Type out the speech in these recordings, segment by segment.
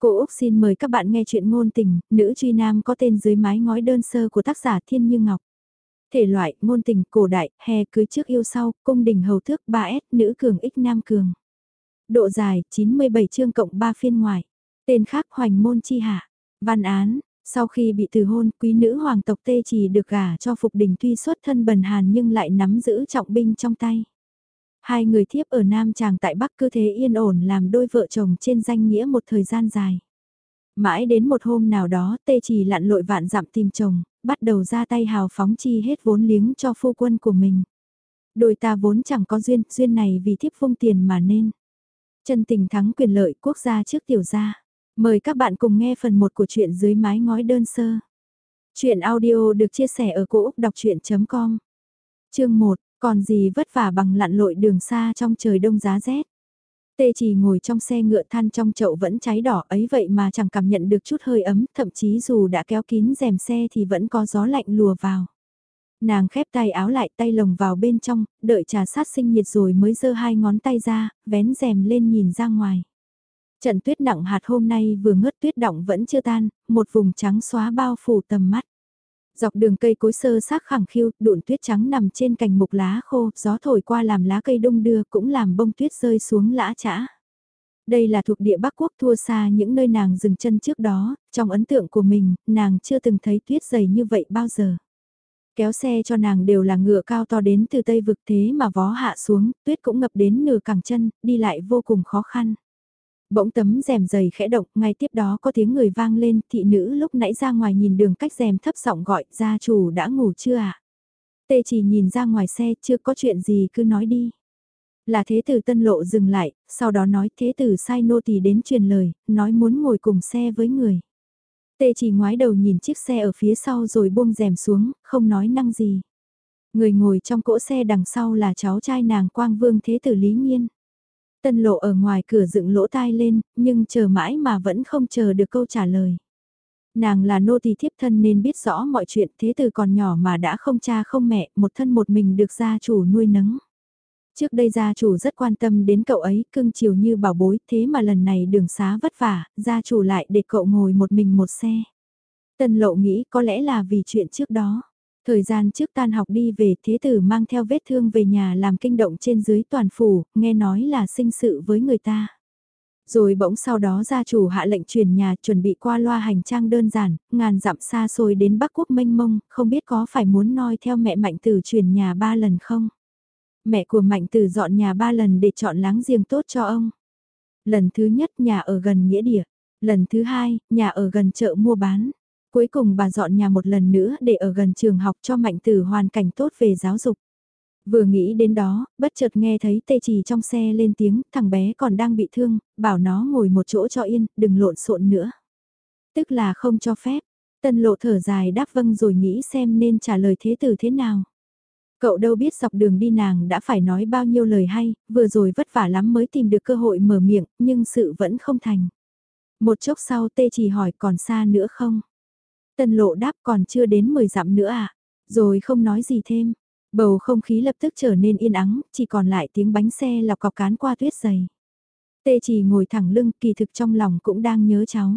Cô Úc xin mời các bạn nghe chuyện ngôn tình, nữ truy nam có tên dưới mái ngói đơn sơ của tác giả Thiên Như Ngọc. Thể loại, ngôn tình, cổ đại, hè cưới trước yêu sau, cung đình hầu thước 3S, nữ cường ích nam cường. Độ dài, 97 chương cộng 3 phiên ngoài. Tên khác hoành môn chi hạ. Văn án, sau khi bị từ hôn, quý nữ hoàng tộc Tê chỉ được gả cho Phục Đình tuy xuất thân bần hàn nhưng lại nắm giữ trọng binh trong tay. Hai người thiếp ở Nam chàng tại Bắc cứ thế yên ổn làm đôi vợ chồng trên danh nghĩa một thời gian dài. Mãi đến một hôm nào đó tê chỉ lặn lội vạn dặm tìm chồng, bắt đầu ra tay hào phóng chi hết vốn liếng cho phu quân của mình. Đôi ta vốn chẳng có duyên, duyên này vì thiếp phung tiền mà nên. Chân tình thắng quyền lợi quốc gia trước tiểu gia. Mời các bạn cùng nghe phần 1 của truyện dưới mái ngói đơn sơ. Chuyện audio được chia sẻ ở cỗ đọc chuyện.com Chương 1 còn gì vất vả bằng lặn lội đường xa trong trời đông giá rét. Tê chỉ ngồi trong xe ngựa than trong chậu vẫn cháy đỏ ấy vậy mà chẳng cảm nhận được chút hơi ấm, thậm chí dù đã kéo kín rèm xe thì vẫn có gió lạnh lùa vào. Nàng khép tay áo lại tay lồng vào bên trong, đợi trà sát sinh nhiệt rồi mới giơ hai ngón tay ra, vén rèm lên nhìn ra ngoài. Trận tuyết nặng hạt hôm nay vừa ngớt tuyết động vẫn chưa tan, một vùng trắng xóa bao phủ tầm mắt. Dọc đường cây cối sơ xác khẳng khiu, đụn tuyết trắng nằm trên cành mục lá khô, gió thổi qua làm lá cây đông đưa cũng làm bông tuyết rơi xuống lã chã. Đây là thuộc địa Bắc Quốc thua xa những nơi nàng dừng chân trước đó, trong ấn tượng của mình, nàng chưa từng thấy tuyết dày như vậy bao giờ. Kéo xe cho nàng đều là ngựa cao to đến từ Tây vực thế mà vó hạ xuống, tuyết cũng ngập đến nửa cẳng chân, đi lại vô cùng khó khăn. Bỗng tấm rèm dày khẽ động, ngay tiếp đó có tiếng người vang lên, thị nữ lúc nãy ra ngoài nhìn đường cách rèm thấp giọng gọi, gia chủ đã ngủ chưa ạ? À? Tê chỉ nhìn ra ngoài xe, chưa có chuyện gì cứ nói đi. Là thế tử tân lộ dừng lại, sau đó nói thế tử sai nô tỳ đến truyền lời, nói muốn ngồi cùng xe với người. Tê chỉ ngoái đầu nhìn chiếc xe ở phía sau rồi buông rèm xuống, không nói năng gì. Người ngồi trong cỗ xe đằng sau là cháu trai nàng quang vương thế tử Lý Nhiên. Tân lộ ở ngoài cửa dựng lỗ tai lên, nhưng chờ mãi mà vẫn không chờ được câu trả lời. Nàng là nô tỳ thiếp thân nên biết rõ mọi chuyện thế từ còn nhỏ mà đã không cha không mẹ, một thân một mình được gia chủ nuôi nấng. Trước đây gia chủ rất quan tâm đến cậu ấy, cưng chiều như bảo bối, thế mà lần này đường xá vất vả, gia chủ lại để cậu ngồi một mình một xe. Tân lộ nghĩ có lẽ là vì chuyện trước đó. Thời gian trước tan học đi về thế tử mang theo vết thương về nhà làm kinh động trên dưới toàn phủ, nghe nói là sinh sự với người ta. Rồi bỗng sau đó gia chủ hạ lệnh truyền nhà chuẩn bị qua loa hành trang đơn giản, ngàn dặm xa xôi đến Bắc Quốc mênh mông, không biết có phải muốn noi theo mẹ Mạnh Tử truyền nhà ba lần không? Mẹ của Mạnh Tử dọn nhà ba lần để chọn láng giềng tốt cho ông. Lần thứ nhất nhà ở gần nghĩa địa, lần thứ hai nhà ở gần chợ mua bán. Cuối cùng bà dọn nhà một lần nữa để ở gần trường học cho mạnh tử hoàn cảnh tốt về giáo dục. Vừa nghĩ đến đó, bất chợt nghe thấy tê trì trong xe lên tiếng, thằng bé còn đang bị thương, bảo nó ngồi một chỗ cho yên, đừng lộn xộn nữa. Tức là không cho phép, tân lộ thở dài đáp vâng rồi nghĩ xem nên trả lời thế tử thế nào. Cậu đâu biết dọc đường đi nàng đã phải nói bao nhiêu lời hay, vừa rồi vất vả lắm mới tìm được cơ hội mở miệng, nhưng sự vẫn không thành. Một chốc sau tê trì hỏi còn xa nữa không? Tân lộ đáp còn chưa đến 10 dặm nữa à, rồi không nói gì thêm. Bầu không khí lập tức trở nên yên ắng, chỉ còn lại tiếng bánh xe lọc cọc cán qua tuyết dày. Tê chỉ ngồi thẳng lưng, kỳ thực trong lòng cũng đang nhớ cháu.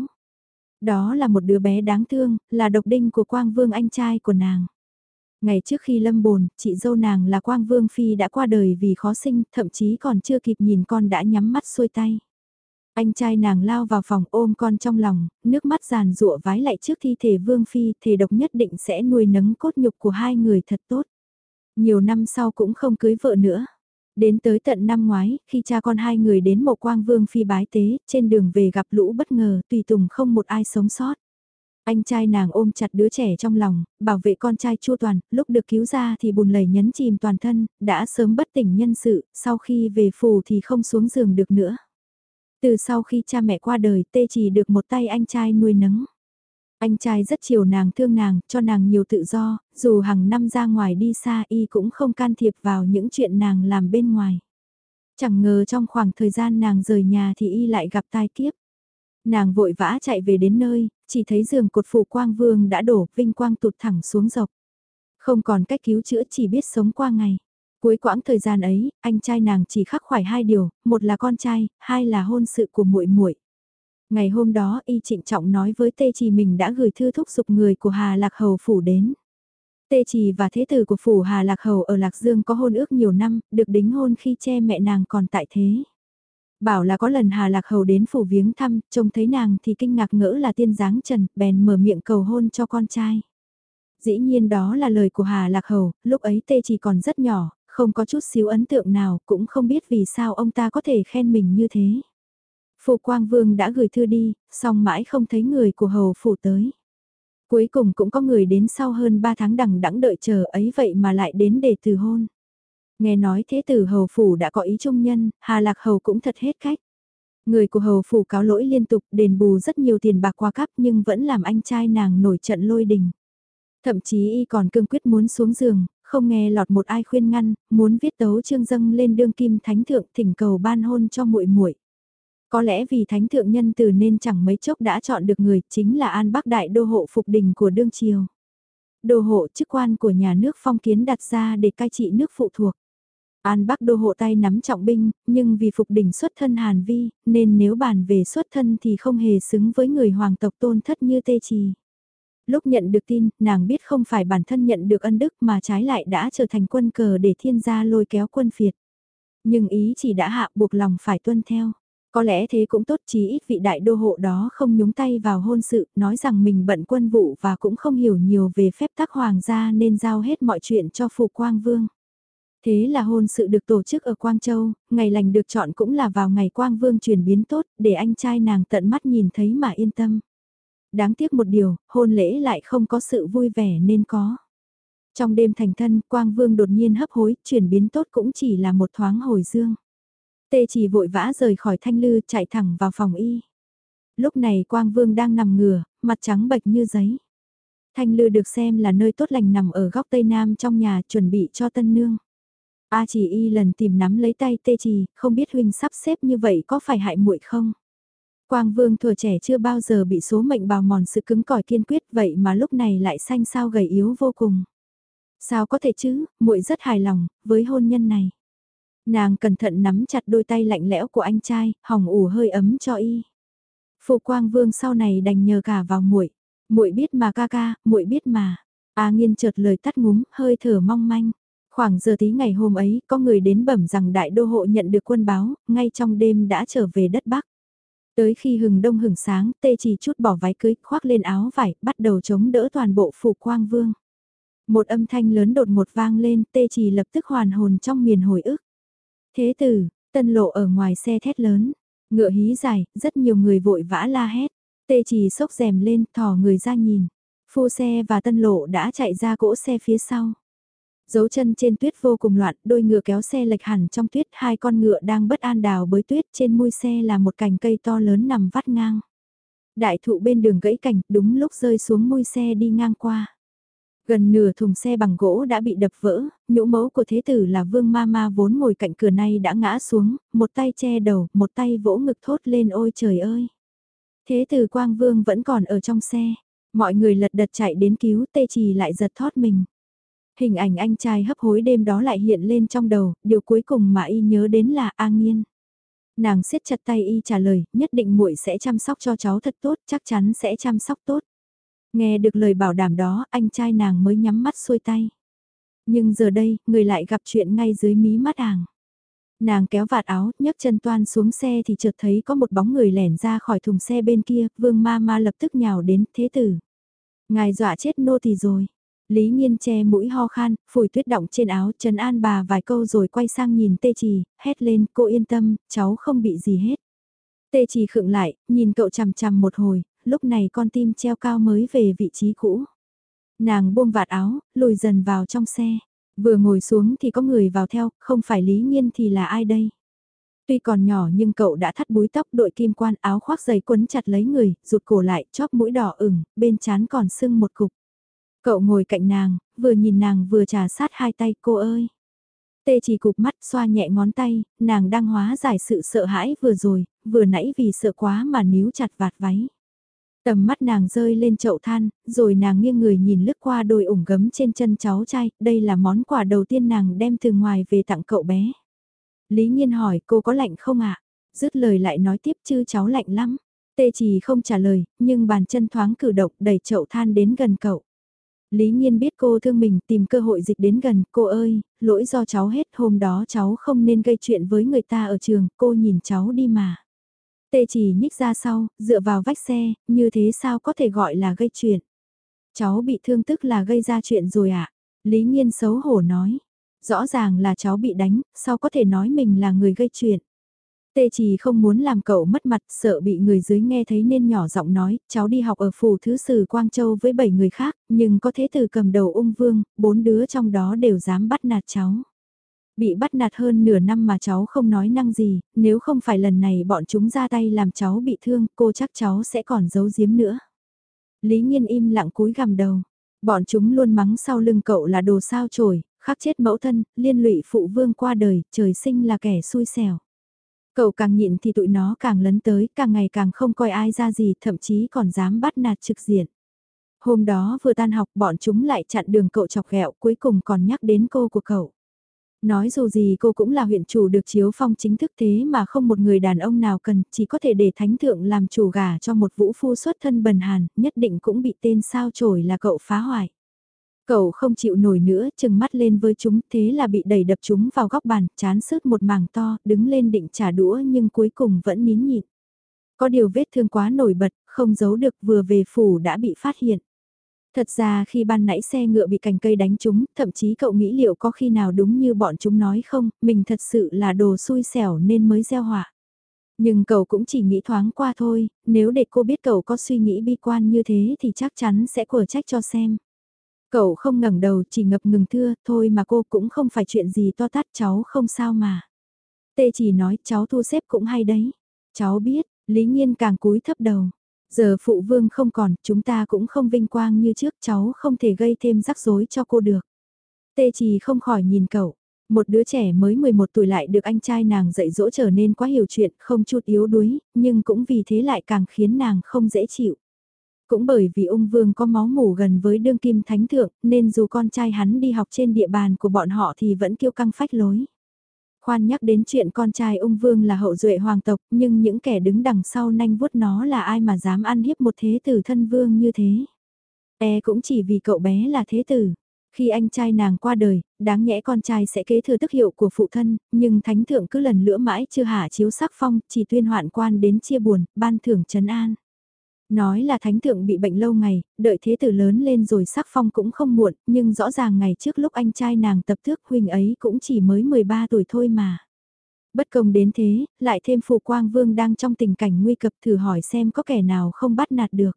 Đó là một đứa bé đáng thương, là độc đinh của Quang Vương anh trai của nàng. Ngày trước khi lâm bồn, chị dâu nàng là Quang Vương Phi đã qua đời vì khó sinh, thậm chí còn chưa kịp nhìn con đã nhắm mắt xuôi tay. Anh trai nàng lao vào phòng ôm con trong lòng, nước mắt giàn rụa vái lại trước thi thể Vương Phi, thể độc nhất định sẽ nuôi nấng cốt nhục của hai người thật tốt. Nhiều năm sau cũng không cưới vợ nữa. Đến tới tận năm ngoái, khi cha con hai người đến mộ quang vương phi bái tế, trên đường về gặp lũ bất ngờ, tùy tùng không một ai sống sót. Anh trai nàng ôm chặt đứa trẻ trong lòng, bảo vệ con trai chua toàn, lúc được cứu ra thì bùn lầy nhấn chìm toàn thân, đã sớm bất tỉnh nhân sự, sau khi về phủ thì không xuống giường được nữa. Từ sau khi cha mẹ qua đời tê chỉ được một tay anh trai nuôi nấng. Anh trai rất chiều nàng thương nàng, cho nàng nhiều tự do, dù hàng năm ra ngoài đi xa y cũng không can thiệp vào những chuyện nàng làm bên ngoài. Chẳng ngờ trong khoảng thời gian nàng rời nhà thì y lại gặp tai kiếp. Nàng vội vã chạy về đến nơi, chỉ thấy giường cột phủ quang vương đã đổ, vinh quang tụt thẳng xuống dọc. Không còn cách cứu chữa chỉ biết sống qua ngày. Cuối quãng thời gian ấy, anh trai nàng chỉ khắc khoải hai điều, một là con trai, hai là hôn sự của muội muội. Ngày hôm đó y trịnh trọng nói với Tê Trì mình đã gửi thư thúc giục người của Hà Lạc Hầu phủ đến. Tê Trì và thế tử của phủ Hà Lạc Hầu ở Lạc Dương có hôn ước nhiều năm, được đính hôn khi che mẹ nàng còn tại thế. Bảo là có lần Hà Lạc Hầu đến phủ viếng thăm, trông thấy nàng thì kinh ngạc ngỡ là tiên dáng trần, bèn mở miệng cầu hôn cho con trai. Dĩ nhiên đó là lời của Hà Lạc Hầu, lúc ấy Tê chỉ còn rất nhỏ, không có chút xíu ấn tượng nào, cũng không biết vì sao ông ta có thể khen mình như thế. Phụ Quang Vương đã gửi thư đi, song mãi không thấy người của Hầu phủ tới. Cuối cùng cũng có người đến sau hơn 3 tháng đằng đẵng đợi chờ ấy vậy mà lại đến để từ hôn. Nghe nói thế tử hầu phủ đã có ý trung nhân, Hà Lạc Hầu cũng thật hết cách. Người của hầu phủ cáo lỗi liên tục đền bù rất nhiều tiền bạc qua cắp nhưng vẫn làm anh trai nàng nổi trận lôi đình. Thậm chí y còn cương quyết muốn xuống giường, không nghe lọt một ai khuyên ngăn, muốn viết tấu chương dâng lên đương kim thánh thượng thỉnh cầu ban hôn cho muội muội. Có lẽ vì thánh thượng nhân từ nên chẳng mấy chốc đã chọn được người chính là An Bắc Đại đô hộ phục đình của đương triều. Đô hộ chức quan của nhà nước phong kiến đặt ra để cai trị nước phụ thuộc. An Bắc đô hộ tay nắm trọng binh, nhưng vì phục đỉnh xuất thân Hàn Vi, nên nếu bàn về xuất thân thì không hề xứng với người hoàng tộc tôn thất như Tê Trì. Lúc nhận được tin, nàng biết không phải bản thân nhận được ân đức mà trái lại đã trở thành quân cờ để thiên gia lôi kéo quân phiệt. Nhưng ý chỉ đã hạ buộc lòng phải tuân theo. Có lẽ thế cũng tốt chí ít vị đại đô hộ đó không nhúng tay vào hôn sự, nói rằng mình bận quân vụ và cũng không hiểu nhiều về phép tắc hoàng gia nên giao hết mọi chuyện cho Phù Quang Vương. Thế là hôn sự được tổ chức ở Quang Châu, ngày lành được chọn cũng là vào ngày Quang Vương chuyển biến tốt, để anh trai nàng tận mắt nhìn thấy mà yên tâm. Đáng tiếc một điều, hôn lễ lại không có sự vui vẻ nên có. Trong đêm thành thân, Quang Vương đột nhiên hấp hối, chuyển biến tốt cũng chỉ là một thoáng hồi dương. Tê chỉ vội vã rời khỏi thanh lư chạy thẳng vào phòng y. Lúc này Quang Vương đang nằm ngửa, mặt trắng bệch như giấy. Thanh lư được xem là nơi tốt lành nằm ở góc tây nam trong nhà chuẩn bị cho tân nương. A chỉ y lần tìm nắm lấy tay tê trì, không biết huynh sắp xếp như vậy có phải hại muội không? Quang Vương thừa trẻ chưa bao giờ bị số mệnh bào mòn sự cứng cỏi kiên quyết vậy mà lúc này lại xanh sao gầy yếu vô cùng. Sao có thể chứ, muội rất hài lòng với hôn nhân này. Nàng cẩn thận nắm chặt đôi tay lạnh lẽo của anh trai, hỏng ủ hơi ấm cho y. Phụ Quang Vương sau này đành nhờ cả vào muội. Muội biết mà ca ca, muội biết mà. A Nghiên chợt lời tắt ngúm, hơi thở mong manh. Khoảng giờ tí ngày hôm ấy, có người đến bẩm rằng đại đô hộ nhận được quân báo, ngay trong đêm đã trở về đất Bắc. Tới khi hừng đông hừng sáng, tê chỉ chút bỏ váy cưới, khoác lên áo vải, bắt đầu chống đỡ toàn bộ phủ quang vương. Một âm thanh lớn đột ngột vang lên, tê chỉ lập tức hoàn hồn trong miền hồi ức. Thế tử, tân lộ ở ngoài xe thét lớn, ngựa hí dài, rất nhiều người vội vã la hét. Tê chỉ sốc rèm lên, thò người ra nhìn. Phu xe và tân lộ đã chạy ra cỗ xe phía sau. Dấu chân trên tuyết vô cùng loạn, đôi ngựa kéo xe lệch hẳn trong tuyết, hai con ngựa đang bất an đào bới tuyết, trên môi xe là một cành cây to lớn nằm vắt ngang. Đại thụ bên đường gãy cành, đúng lúc rơi xuống môi xe đi ngang qua. Gần nửa thùng xe bằng gỗ đã bị đập vỡ, nhũ mẫu của thế tử là vương ma ma vốn ngồi cạnh cửa này đã ngã xuống, một tay che đầu, một tay vỗ ngực thốt lên ôi trời ơi. Thế tử quang vương vẫn còn ở trong xe, mọi người lật đật chạy đến cứu tê trì lại giật thót mình. Hình ảnh anh trai hấp hối đêm đó lại hiện lên trong đầu, điều cuối cùng mà y nhớ đến là A Nghiên. Nàng siết chặt tay y trả lời, nhất định muội sẽ chăm sóc cho cháu thật tốt, chắc chắn sẽ chăm sóc tốt. Nghe được lời bảo đảm đó, anh trai nàng mới nhắm mắt xuôi tay. Nhưng giờ đây, người lại gặp chuyện ngay dưới mí mắt nàng Nàng kéo vạt áo, nhấc chân toan xuống xe thì chợt thấy có một bóng người lẻn ra khỏi thùng xe bên kia, vương ma ma lập tức nhào đến, thế tử. Ngài dọa chết nô tỳ rồi. Lý Nhiên che mũi ho khan, phủi tuyết động trên áo, trần an bà vài câu rồi quay sang nhìn Tê Trì, hét lên, cô yên tâm, cháu không bị gì hết. Tê Trì khựng lại, nhìn cậu chằm chằm một hồi, lúc này con tim treo cao mới về vị trí cũ. Nàng buông vạt áo, lùi dần vào trong xe. Vừa ngồi xuống thì có người vào theo, không phải Lý Nhiên thì là ai đây? Tuy còn nhỏ nhưng cậu đã thắt búi tóc đội kim quan áo khoác giày quấn chặt lấy người, rụt cổ lại, chóp mũi đỏ ửng, bên chán còn sưng một cục. Cậu ngồi cạnh nàng, vừa nhìn nàng vừa trà sát hai tay cô ơi. Tê chỉ cục mắt xoa nhẹ ngón tay, nàng đang hóa giải sự sợ hãi vừa rồi, vừa nãy vì sợ quá mà níu chặt vạt váy. Tầm mắt nàng rơi lên chậu than, rồi nàng nghiêng người nhìn lướt qua đôi ủng gấm trên chân cháu trai, đây là món quà đầu tiên nàng đem từ ngoài về tặng cậu bé. Lý Nhiên hỏi cô có lạnh không ạ? Dứt lời lại nói tiếp chứ cháu lạnh lắm. Tê chỉ không trả lời, nhưng bàn chân thoáng cử động đẩy chậu than đến gần cậu. Lý Nhiên biết cô thương mình tìm cơ hội dịch đến gần, cô ơi, lỗi do cháu hết hôm đó cháu không nên gây chuyện với người ta ở trường, cô nhìn cháu đi mà. Tê chỉ nhích ra sau, dựa vào vách xe, như thế sao có thể gọi là gây chuyện. Cháu bị thương tức là gây ra chuyện rồi ạ. À? Lý Nhiên xấu hổ nói. Rõ ràng là cháu bị đánh, sao có thể nói mình là người gây chuyện. Tê chỉ không muốn làm cậu mất mặt, sợ bị người dưới nghe thấy nên nhỏ giọng nói, cháu đi học ở phủ thứ sử Quang Châu với 7 người khác, nhưng có thế từ cầm đầu ung vương, bốn đứa trong đó đều dám bắt nạt cháu. Bị bắt nạt hơn nửa năm mà cháu không nói năng gì, nếu không phải lần này bọn chúng ra tay làm cháu bị thương, cô chắc cháu sẽ còn giấu giếm nữa. Lý Nhiên im lặng cúi gằm đầu. Bọn chúng luôn mắng sau lưng cậu là đồ sao chổi, khắc chết mẫu thân, liên lụy phụ vương qua đời, trời sinh là kẻ xui xẻo. Cậu càng nhịn thì tụi nó càng lấn tới, càng ngày càng không coi ai ra gì, thậm chí còn dám bắt nạt trực diện. Hôm đó vừa tan học bọn chúng lại chặn đường cậu chọc ghẹo cuối cùng còn nhắc đến cô của cậu. Nói dù gì cô cũng là huyện chủ được chiếu phong chính thức thế mà không một người đàn ông nào cần, chỉ có thể để thánh thượng làm chủ gà cho một vũ phu xuất thân bần hàn, nhất định cũng bị tên sao chổi là cậu phá hoại. Cậu không chịu nổi nữa, chừng mắt lên với chúng, thế là bị đẩy đập chúng vào góc bàn, chán sứt một mảng to, đứng lên định trả đũa nhưng cuối cùng vẫn nín nhịn. Có điều vết thương quá nổi bật, không giấu được vừa về phủ đã bị phát hiện. Thật ra khi ban nãy xe ngựa bị cành cây đánh chúng, thậm chí cậu nghĩ liệu có khi nào đúng như bọn chúng nói không, mình thật sự là đồ xui xẻo nên mới gieo họa. Nhưng cậu cũng chỉ nghĩ thoáng qua thôi, nếu để cô biết cậu có suy nghĩ bi quan như thế thì chắc chắn sẽ của trách cho xem. Cậu không ngẩng đầu chỉ ngập ngừng thưa, thôi mà cô cũng không phải chuyện gì to tát cháu không sao mà. Tê chỉ nói cháu thu xếp cũng hay đấy. Cháu biết, Lý Nhiên càng cúi thấp đầu. Giờ phụ vương không còn, chúng ta cũng không vinh quang như trước cháu không thể gây thêm rắc rối cho cô được. Tê chỉ không khỏi nhìn cậu. Một đứa trẻ mới 11 tuổi lại được anh trai nàng dạy dỗ trở nên quá hiểu chuyện, không chút yếu đuối, nhưng cũng vì thế lại càng khiến nàng không dễ chịu. Cũng bởi vì ung vương có máu mủ gần với đương kim thánh thượng, nên dù con trai hắn đi học trên địa bàn của bọn họ thì vẫn kiêu căng phách lối. Khoan nhắc đến chuyện con trai ung vương là hậu duệ hoàng tộc, nhưng những kẻ đứng đằng sau nanh vuốt nó là ai mà dám ăn hiếp một thế tử thân vương như thế. E cũng chỉ vì cậu bé là thế tử. Khi anh trai nàng qua đời, đáng nhẽ con trai sẽ kế thừa tức hiệu của phụ thân, nhưng thánh thượng cứ lần lữa mãi chưa hạ chiếu sắc phong, chỉ tuyên hoạn quan đến chia buồn, ban thưởng trấn an. Nói là thánh thượng bị bệnh lâu ngày, đợi thế tử lớn lên rồi sắc phong cũng không muộn, nhưng rõ ràng ngày trước lúc anh trai nàng tập thước huynh ấy cũng chỉ mới 13 tuổi thôi mà. Bất công đến thế, lại thêm phù quang vương đang trong tình cảnh nguy cập thử hỏi xem có kẻ nào không bắt nạt được.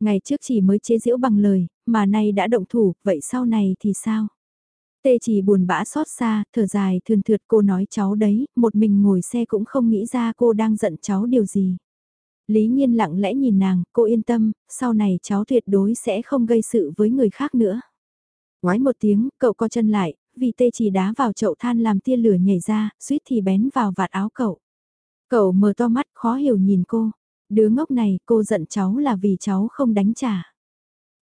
Ngày trước chỉ mới chế giễu bằng lời, mà nay đã động thủ, vậy sau này thì sao? Tê chỉ buồn bã xót xa, thở dài thường thượt cô nói cháu đấy, một mình ngồi xe cũng không nghĩ ra cô đang giận cháu điều gì. Lý Nhiên lặng lẽ nhìn nàng, cô yên tâm, sau này cháu tuyệt đối sẽ không gây sự với người khác nữa. Ngoái một tiếng, cậu co chân lại, vì tê chỉ đá vào chậu than làm tia lửa nhảy ra, suýt thì bén vào vạt áo cậu. Cậu mở to mắt khó hiểu nhìn cô. Đứa ngốc này, cô giận cháu là vì cháu không đánh trả.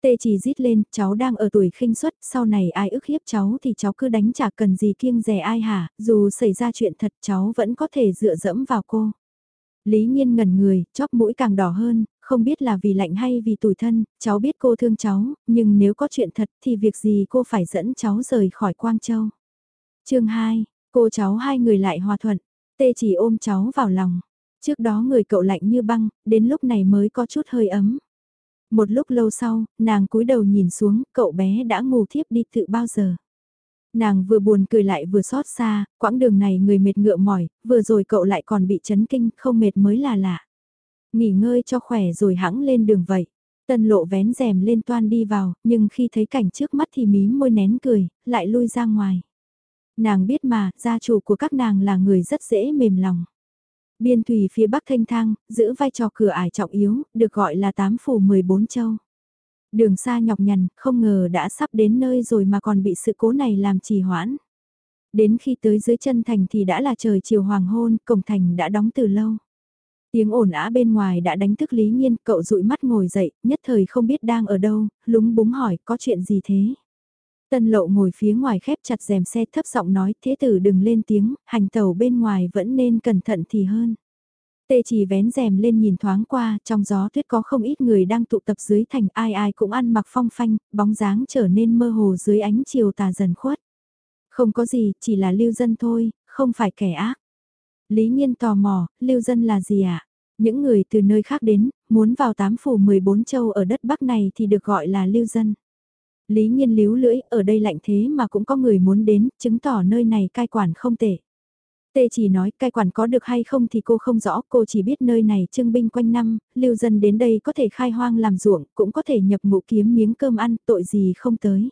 Tê chỉ rít lên, cháu đang ở tuổi khinh suất, sau này ai ức hiếp cháu thì cháu cứ đánh trả cần gì kiêng rẻ ai hả, dù xảy ra chuyện thật cháu vẫn có thể dựa dẫm vào cô. Lý Nhiên ngẩn người, chóp mũi càng đỏ hơn, không biết là vì lạnh hay vì tủi thân, cháu biết cô thương cháu, nhưng nếu có chuyện thật thì việc gì cô phải dẫn cháu rời khỏi Quang Châu. chương 2, cô cháu hai người lại hòa thuận, tê chỉ ôm cháu vào lòng. Trước đó người cậu lạnh như băng, đến lúc này mới có chút hơi ấm. Một lúc lâu sau, nàng cúi đầu nhìn xuống, cậu bé đã ngủ thiếp đi tự bao giờ. Nàng vừa buồn cười lại vừa xót xa, quãng đường này người mệt ngựa mỏi, vừa rồi cậu lại còn bị chấn kinh, không mệt mới là lạ. Nghỉ ngơi cho khỏe rồi hãng lên đường vậy. Tân lộ vén rèm lên toan đi vào, nhưng khi thấy cảnh trước mắt thì mím môi nén cười, lại lui ra ngoài. Nàng biết mà, gia chủ của các nàng là người rất dễ mềm lòng. Biên thủy phía bắc thanh thang, giữ vai trò cửa ải trọng yếu, được gọi là tám phủ 14 châu. Đường xa nhọc nhằn, không ngờ đã sắp đến nơi rồi mà còn bị sự cố này làm trì hoãn. Đến khi tới dưới chân thành thì đã là trời chiều hoàng hôn, cổng thành đã đóng từ lâu. Tiếng ồn ã bên ngoài đã đánh thức Lý Nhiên, cậu dụi mắt ngồi dậy, nhất thời không biết đang ở đâu, lúng búng hỏi có chuyện gì thế. Tân lộ ngồi phía ngoài khép chặt rèm xe thấp giọng nói thế tử đừng lên tiếng, hành tàu bên ngoài vẫn nên cẩn thận thì hơn. Tê chỉ vén rèm lên nhìn thoáng qua, trong gió tuyết có không ít người đang tụ tập dưới thành ai ai cũng ăn mặc phong phanh, bóng dáng trở nên mơ hồ dưới ánh chiều tà dần khuất. Không có gì, chỉ là lưu dân thôi, không phải kẻ ác. Lý Nhiên tò mò, lưu dân là gì ạ? À? Những người từ nơi khác đến, muốn vào tám phủ 14 châu ở đất Bắc này thì được gọi là lưu dân. Lý Nhiên líu lưỡi, ở đây lạnh thế mà cũng có người muốn đến, chứng tỏ nơi này cai quản không tệ. Tê chỉ nói cai quản có được hay không thì cô không rõ, cô chỉ biết nơi này trưng binh quanh năm, lưu dân đến đây có thể khai hoang làm ruộng, cũng có thể nhập ngũ kiếm miếng cơm ăn, tội gì không tới.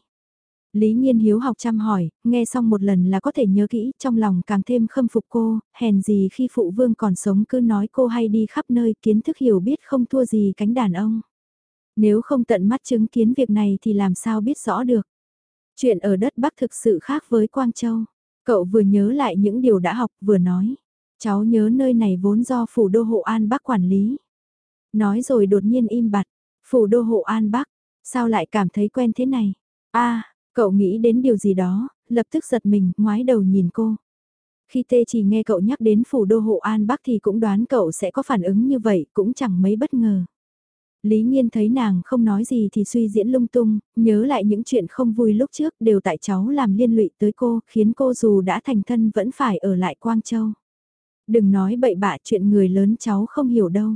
Lý Nhiên hiếu học chăm hỏi, nghe xong một lần là có thể nhớ kỹ, trong lòng càng thêm khâm phục cô, hèn gì khi phụ vương còn sống cứ nói cô hay đi khắp nơi kiến thức hiểu biết không thua gì cánh đàn ông. Nếu không tận mắt chứng kiến việc này thì làm sao biết rõ được. Chuyện ở đất Bắc thực sự khác với Quang Châu. Cậu vừa nhớ lại những điều đã học vừa nói. Cháu nhớ nơi này vốn do phủ đô hộ An Bắc quản lý. Nói rồi đột nhiên im bặt. Phủ đô hộ An Bắc, sao lại cảm thấy quen thế này? a cậu nghĩ đến điều gì đó, lập tức giật mình, ngoái đầu nhìn cô. Khi tê chỉ nghe cậu nhắc đến phủ đô hộ An Bắc thì cũng đoán cậu sẽ có phản ứng như vậy, cũng chẳng mấy bất ngờ. Lý Nhiên thấy nàng không nói gì thì suy diễn lung tung, nhớ lại những chuyện không vui lúc trước đều tại cháu làm liên lụy tới cô, khiến cô dù đã thành thân vẫn phải ở lại Quang Châu. Đừng nói bậy bạ chuyện người lớn cháu không hiểu đâu.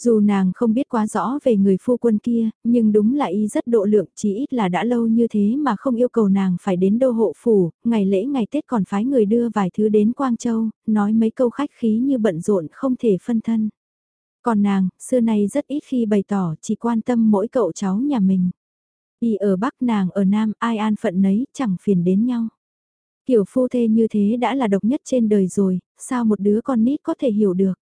Dù nàng không biết quá rõ về người phu quân kia, nhưng đúng là y rất độ lượng, chỉ ít là đã lâu như thế mà không yêu cầu nàng phải đến đô hộ phủ, ngày lễ ngày Tết còn phái người đưa vài thứ đến Quang Châu, nói mấy câu khách khí như bận rộn không thể phân thân. Còn nàng, xưa nay rất ít khi bày tỏ chỉ quan tâm mỗi cậu cháu nhà mình. Y ở Bắc nàng ở Nam ai an phận nấy chẳng phiền đến nhau. Kiểu phu thê như thế đã là độc nhất trên đời rồi, sao một đứa con nít có thể hiểu được.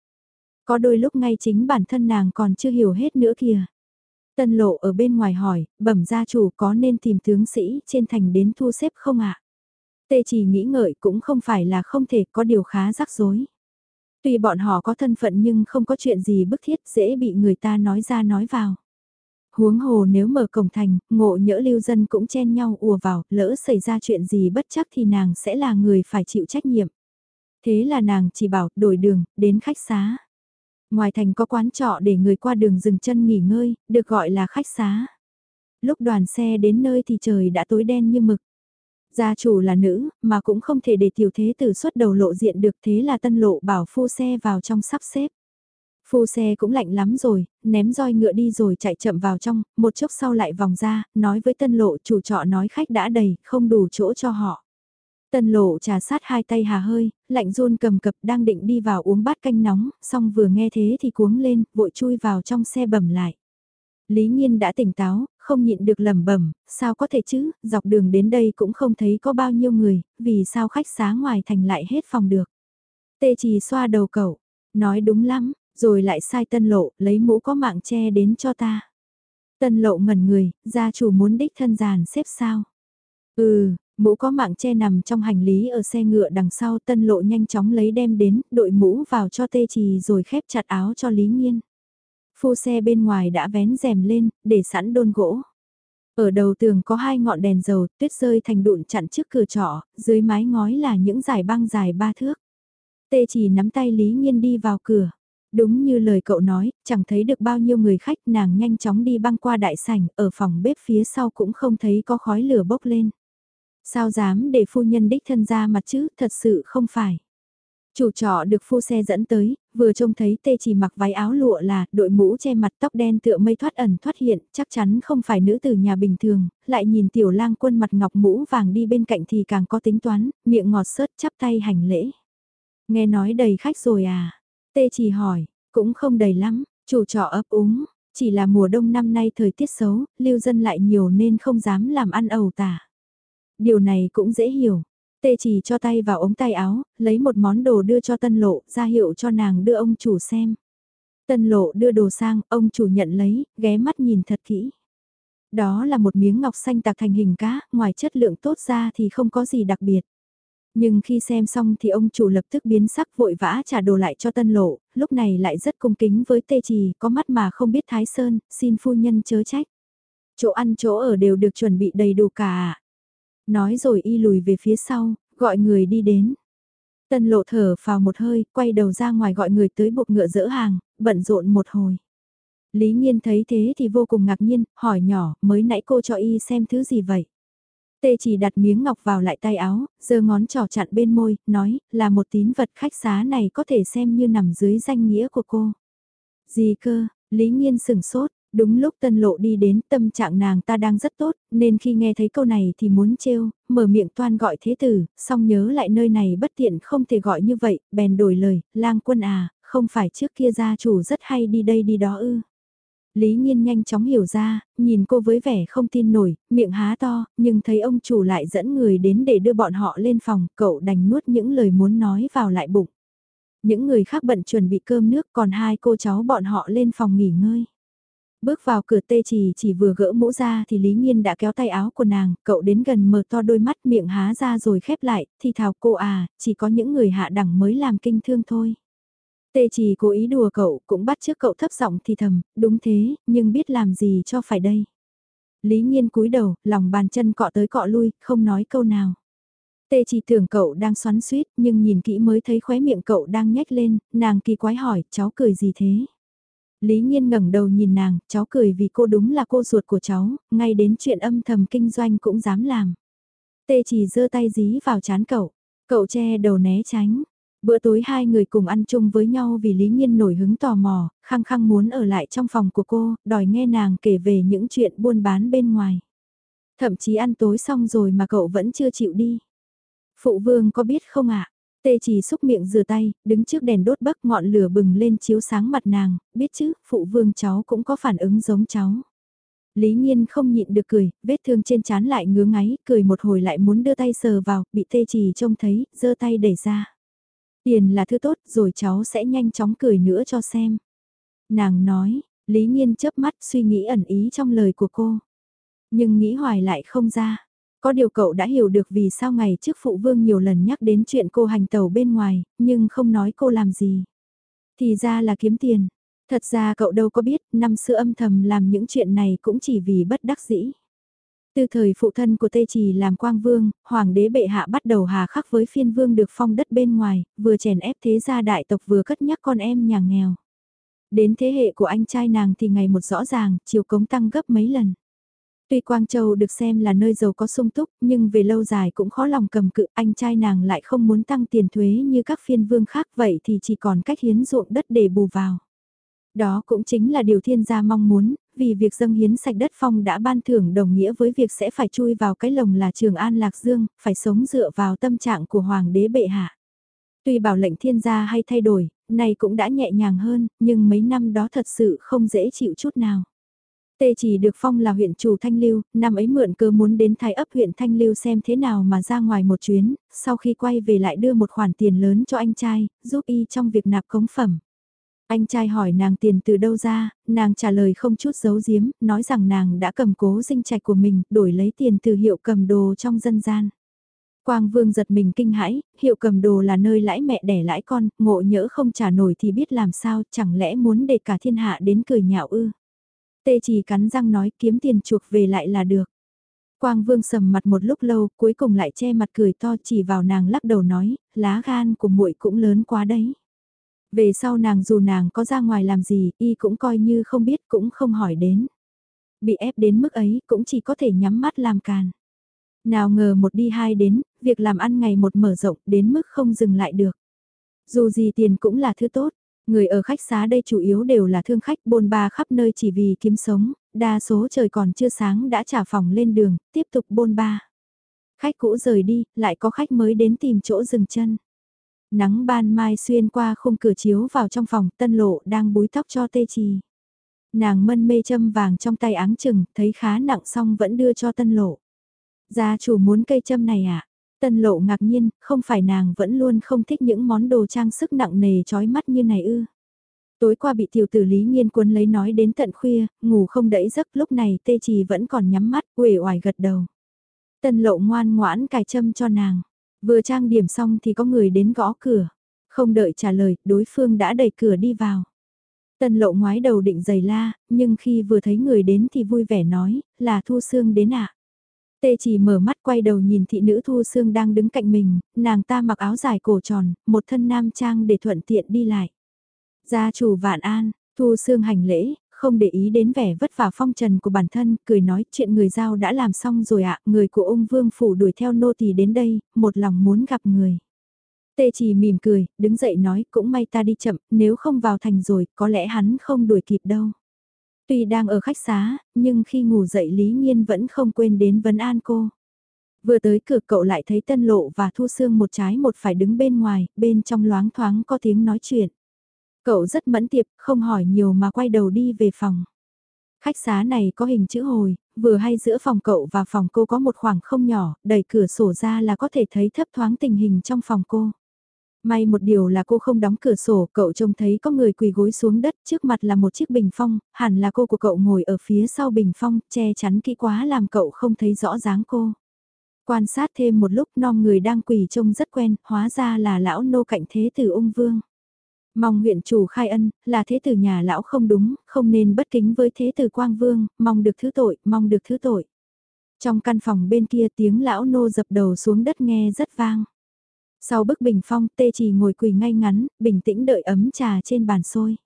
Có đôi lúc ngay chính bản thân nàng còn chưa hiểu hết nữa kìa. Tân lộ ở bên ngoài hỏi, bẩm gia chủ có nên tìm tướng sĩ trên thành đến thu xếp không ạ? Tê chỉ nghĩ ngợi cũng không phải là không thể có điều khá rắc rối. Tuy bọn họ có thân phận nhưng không có chuyện gì bức thiết dễ bị người ta nói ra nói vào. Huống hồ nếu mở cổng thành, ngộ nhỡ lưu dân cũng chen nhau ùa vào, lỡ xảy ra chuyện gì bất chắc thì nàng sẽ là người phải chịu trách nhiệm. Thế là nàng chỉ bảo đổi đường, đến khách xá. Ngoài thành có quán trọ để người qua đường dừng chân nghỉ ngơi, được gọi là khách xá. Lúc đoàn xe đến nơi thì trời đã tối đen như mực. Gia chủ là nữ, mà cũng không thể để tiểu thế tử xuất đầu lộ diện được thế là tân lộ bảo phu xe vào trong sắp xếp. Phu xe cũng lạnh lắm rồi, ném roi ngựa đi rồi chạy chậm vào trong, một chốc sau lại vòng ra, nói với tân lộ chủ trọ nói khách đã đầy, không đủ chỗ cho họ. Tân lộ trà sát hai tay hà hơi, lạnh run cầm cập đang định đi vào uống bát canh nóng, xong vừa nghe thế thì cuống lên, vội chui vào trong xe bẩm lại. Lý Nhiên đã tỉnh táo, không nhịn được lẩm bẩm, sao có thể chứ, dọc đường đến đây cũng không thấy có bao nhiêu người, vì sao khách xá ngoài thành lại hết phòng được. Tê trì xoa đầu cậu, nói đúng lắm, rồi lại sai tân lộ, lấy mũ có mạng che đến cho ta. Tân lộ ngẩn người, gia chủ muốn đích thân giàn xếp sao? Ừ, mũ có mạng che nằm trong hành lý ở xe ngựa đằng sau tân lộ nhanh chóng lấy đem đến, đội mũ vào cho tê trì rồi khép chặt áo cho Lý Nhiên. Phu xe bên ngoài đã vén rèm lên, để sẵn đôn gỗ. Ở đầu tường có hai ngọn đèn dầu, tuyết rơi thành đụn chặn trước cửa trọ, dưới mái ngói là những dải băng dài ba thước. Tê chỉ nắm tay Lý Nhiên đi vào cửa. Đúng như lời cậu nói, chẳng thấy được bao nhiêu người khách nàng nhanh chóng đi băng qua đại sảnh, ở phòng bếp phía sau cũng không thấy có khói lửa bốc lên. Sao dám để phu nhân đích thân ra mặt chứ, thật sự không phải. Chủ trọ được phu xe dẫn tới, vừa trông thấy tê chỉ mặc váy áo lụa là đội mũ che mặt tóc đen tựa mây thoát ẩn thoát hiện, chắc chắn không phải nữ từ nhà bình thường, lại nhìn tiểu lang quân mặt ngọc mũ vàng đi bên cạnh thì càng có tính toán, miệng ngọt sớt chắp tay hành lễ. Nghe nói đầy khách rồi à? Tê chỉ hỏi, cũng không đầy lắm, chủ trọ ấp úng, chỉ là mùa đông năm nay thời tiết xấu, lưu dân lại nhiều nên không dám làm ăn ẩu tả. Điều này cũng dễ hiểu, Tê chỉ cho tay vào ống tay áo, lấy một món đồ đưa cho tân lộ, ra hiệu cho nàng đưa ông chủ xem. Tân lộ đưa đồ sang, ông chủ nhận lấy, ghé mắt nhìn thật kỹ. Đó là một miếng ngọc xanh tạc thành hình cá, ngoài chất lượng tốt ra thì không có gì đặc biệt. Nhưng khi xem xong thì ông chủ lập tức biến sắc vội vã trả đồ lại cho tân lộ, lúc này lại rất cung kính với tê trì, có mắt mà không biết thái sơn, xin phu nhân chớ trách. Chỗ ăn chỗ ở đều được chuẩn bị đầy đủ cả Nói rồi y lùi về phía sau, gọi người đi đến. Tân lộ thở vào một hơi, quay đầu ra ngoài gọi người tới buộc ngựa dỡ hàng, bận rộn một hồi. Lý Nhiên thấy thế thì vô cùng ngạc nhiên, hỏi nhỏ, mới nãy cô cho y xem thứ gì vậy? Tê chỉ đặt miếng ngọc vào lại tay áo, giơ ngón trỏ chặn bên môi, nói, là một tín vật khách xá này có thể xem như nằm dưới danh nghĩa của cô. Gì cơ, Lý Nhiên sừng sốt, đúng lúc tân lộ đi đến tâm trạng nàng ta đang rất tốt, nên khi nghe thấy câu này thì muốn trêu, mở miệng toan gọi thế tử, song nhớ lại nơi này bất tiện không thể gọi như vậy, bèn đổi lời, lang quân à, không phải trước kia gia chủ rất hay đi đây đi đó ư. Lý Nhiên nhanh chóng hiểu ra, nhìn cô với vẻ không tin nổi, miệng há to, nhưng thấy ông chủ lại dẫn người đến để đưa bọn họ lên phòng, cậu đành nuốt những lời muốn nói vào lại bụng. Những người khác bận chuẩn bị cơm nước còn hai cô cháu bọn họ lên phòng nghỉ ngơi. Bước vào cửa tê chỉ chỉ vừa gỡ mũ ra thì Lý Nhiên đã kéo tay áo của nàng, cậu đến gần mở to đôi mắt miệng há ra rồi khép lại, thì thào cô à, chỉ có những người hạ đẳng mới làm kinh thương thôi. Tê chỉ cố ý đùa cậu, cũng bắt trước cậu thấp giọng thì thầm, đúng thế, nhưng biết làm gì cho phải đây. Lý Nhiên cúi đầu, lòng bàn chân cọ tới cọ lui, không nói câu nào. Tê chỉ tưởng cậu đang xoắn suýt, nhưng nhìn kỹ mới thấy khóe miệng cậu đang nhếch lên, nàng kỳ quái hỏi, cháu cười gì thế? Lý Nhiên ngẩng đầu nhìn nàng, cháu cười vì cô đúng là cô ruột của cháu, ngay đến chuyện âm thầm kinh doanh cũng dám làm. Tê chỉ giơ tay dí vào chán cậu, cậu che đầu né tránh, Bữa tối hai người cùng ăn chung với nhau vì Lý Nhiên nổi hứng tò mò, khăng khăng muốn ở lại trong phòng của cô, đòi nghe nàng kể về những chuyện buôn bán bên ngoài. Thậm chí ăn tối xong rồi mà cậu vẫn chưa chịu đi. Phụ vương có biết không ạ? Tê chỉ xúc miệng rửa tay, đứng trước đèn đốt bấc ngọn lửa bừng lên chiếu sáng mặt nàng, biết chứ, phụ vương cháu cũng có phản ứng giống cháu. Lý Nhiên không nhịn được cười, vết thương trên chán lại ngứa ngáy, cười một hồi lại muốn đưa tay sờ vào, bị tê chỉ trông thấy, giơ tay đẩy ra. Tiền là thứ tốt rồi cháu sẽ nhanh chóng cười nữa cho xem. Nàng nói, Lý Nhiên chớp mắt suy nghĩ ẩn ý trong lời của cô. Nhưng nghĩ hoài lại không ra. Có điều cậu đã hiểu được vì sao ngày trước phụ vương nhiều lần nhắc đến chuyện cô hành tàu bên ngoài, nhưng không nói cô làm gì. Thì ra là kiếm tiền. Thật ra cậu đâu có biết, năm xưa âm thầm làm những chuyện này cũng chỉ vì bất đắc dĩ. Từ thời phụ thân của Tê Trì làm quang vương, hoàng đế bệ hạ bắt đầu hà khắc với phiên vương được phong đất bên ngoài, vừa chèn ép thế gia đại tộc vừa cất nhắc con em nhà nghèo. Đến thế hệ của anh trai nàng thì ngày một rõ ràng, chiều cống tăng gấp mấy lần. Tuy Quang Châu được xem là nơi giàu có sung túc, nhưng về lâu dài cũng khó lòng cầm cự, anh trai nàng lại không muốn tăng tiền thuế như các phiên vương khác vậy thì chỉ còn cách hiến ruộng đất để bù vào. Đó cũng chính là điều thiên gia mong muốn, vì việc dâng hiến sạch đất phong đã ban thưởng đồng nghĩa với việc sẽ phải chui vào cái lồng là trường an lạc dương, phải sống dựa vào tâm trạng của hoàng đế bệ hạ. Tuy bảo lệnh thiên gia hay thay đổi, này cũng đã nhẹ nhàng hơn, nhưng mấy năm đó thật sự không dễ chịu chút nào. Tê chỉ được phong là huyện chủ Thanh Lưu, năm ấy mượn cơ muốn đến thái ấp huyện Thanh Lưu xem thế nào mà ra ngoài một chuyến, sau khi quay về lại đưa một khoản tiền lớn cho anh trai, giúp y trong việc nạp cống phẩm. Anh trai hỏi nàng tiền từ đâu ra, nàng trả lời không chút giấu giếm, nói rằng nàng đã cầm cố dinh trạch của mình, đổi lấy tiền từ hiệu cầm đồ trong dân gian. Quang Vương giật mình kinh hãi, hiệu cầm đồ là nơi lãi mẹ đẻ lãi con, ngộ nhỡ không trả nổi thì biết làm sao, chẳng lẽ muốn để cả thiên hạ đến cười nhạo ư. Tê chỉ cắn răng nói kiếm tiền chuộc về lại là được. Quang Vương sầm mặt một lúc lâu, cuối cùng lại che mặt cười to chỉ vào nàng lắc đầu nói, lá gan của muội cũng lớn quá đấy. Về sau nàng dù nàng có ra ngoài làm gì, y cũng coi như không biết cũng không hỏi đến. Bị ép đến mức ấy cũng chỉ có thể nhắm mắt làm càn. Nào ngờ một đi hai đến, việc làm ăn ngày một mở rộng đến mức không dừng lại được. Dù gì tiền cũng là thứ tốt, người ở khách xá đây chủ yếu đều là thương khách bôn ba khắp nơi chỉ vì kiếm sống, đa số trời còn chưa sáng đã trả phòng lên đường, tiếp tục bôn ba. Khách cũ rời đi, lại có khách mới đến tìm chỗ dừng chân. Nắng ban mai xuyên qua khung cửa chiếu vào trong phòng, tân lộ đang búi tóc cho tê trì. Nàng mân mê châm vàng trong tay áng chừng, thấy khá nặng xong vẫn đưa cho tân lộ. Gia chủ muốn cây châm này à? Tân lộ ngạc nhiên, không phải nàng vẫn luôn không thích những món đồ trang sức nặng nề chói mắt như này ư. Tối qua bị tiểu tử Lý Nhiên cuốn lấy nói đến tận khuya, ngủ không đẫy giấc lúc này tê trì vẫn còn nhắm mắt, uể oải gật đầu. Tân lộ ngoan ngoãn cài châm cho nàng. Vừa trang điểm xong thì có người đến gõ cửa. Không đợi trả lời, đối phương đã đẩy cửa đi vào. Tân lộ ngoái đầu định giày la, nhưng khi vừa thấy người đến thì vui vẻ nói, là Thu Sương đến ạ. Tê chỉ mở mắt quay đầu nhìn thị nữ Thu xương đang đứng cạnh mình, nàng ta mặc áo dài cổ tròn, một thân nam trang để thuận tiện đi lại. Gia chủ vạn an, Thu xương hành lễ, không để ý đến vẻ vất vả phong trần của bản thân, cười nói chuyện người giao đã làm xong rồi ạ, người của ông Vương Phủ đuổi theo nô tỳ đến đây, một lòng muốn gặp người. Tê chỉ mỉm cười, đứng dậy nói cũng may ta đi chậm, nếu không vào thành rồi, có lẽ hắn không đuổi kịp đâu. Tuy đang ở khách xá, nhưng khi ngủ dậy Lý Nhiên vẫn không quên đến vấn an cô. Vừa tới cửa cậu lại thấy Tân Lộ và Thu Sương một trái một phải đứng bên ngoài, bên trong loáng thoáng có tiếng nói chuyện. Cậu rất mẫn tiệp, không hỏi nhiều mà quay đầu đi về phòng. Khách xá này có hình chữ hồi, vừa hay giữa phòng cậu và phòng cô có một khoảng không nhỏ, đẩy cửa sổ ra là có thể thấy thấp thoáng tình hình trong phòng cô. May một điều là cô không đóng cửa sổ, cậu trông thấy có người quỳ gối xuống đất, trước mặt là một chiếc bình phong, hẳn là cô của cậu ngồi ở phía sau bình phong, che chắn kỹ quá làm cậu không thấy rõ dáng cô. Quan sát thêm một lúc non người đang quỳ trông rất quen, hóa ra là lão nô cạnh thế tử ung vương. Mong huyện chủ khai ân, là thế tử nhà lão không đúng, không nên bất kính với thế tử quang vương, mong được thứ tội, mong được thứ tội. Trong căn phòng bên kia tiếng lão nô dập đầu xuống đất nghe rất vang. Sau bức bình phong, tê chỉ ngồi quỳ ngay ngắn, bình tĩnh đợi ấm trà trên bàn xôi.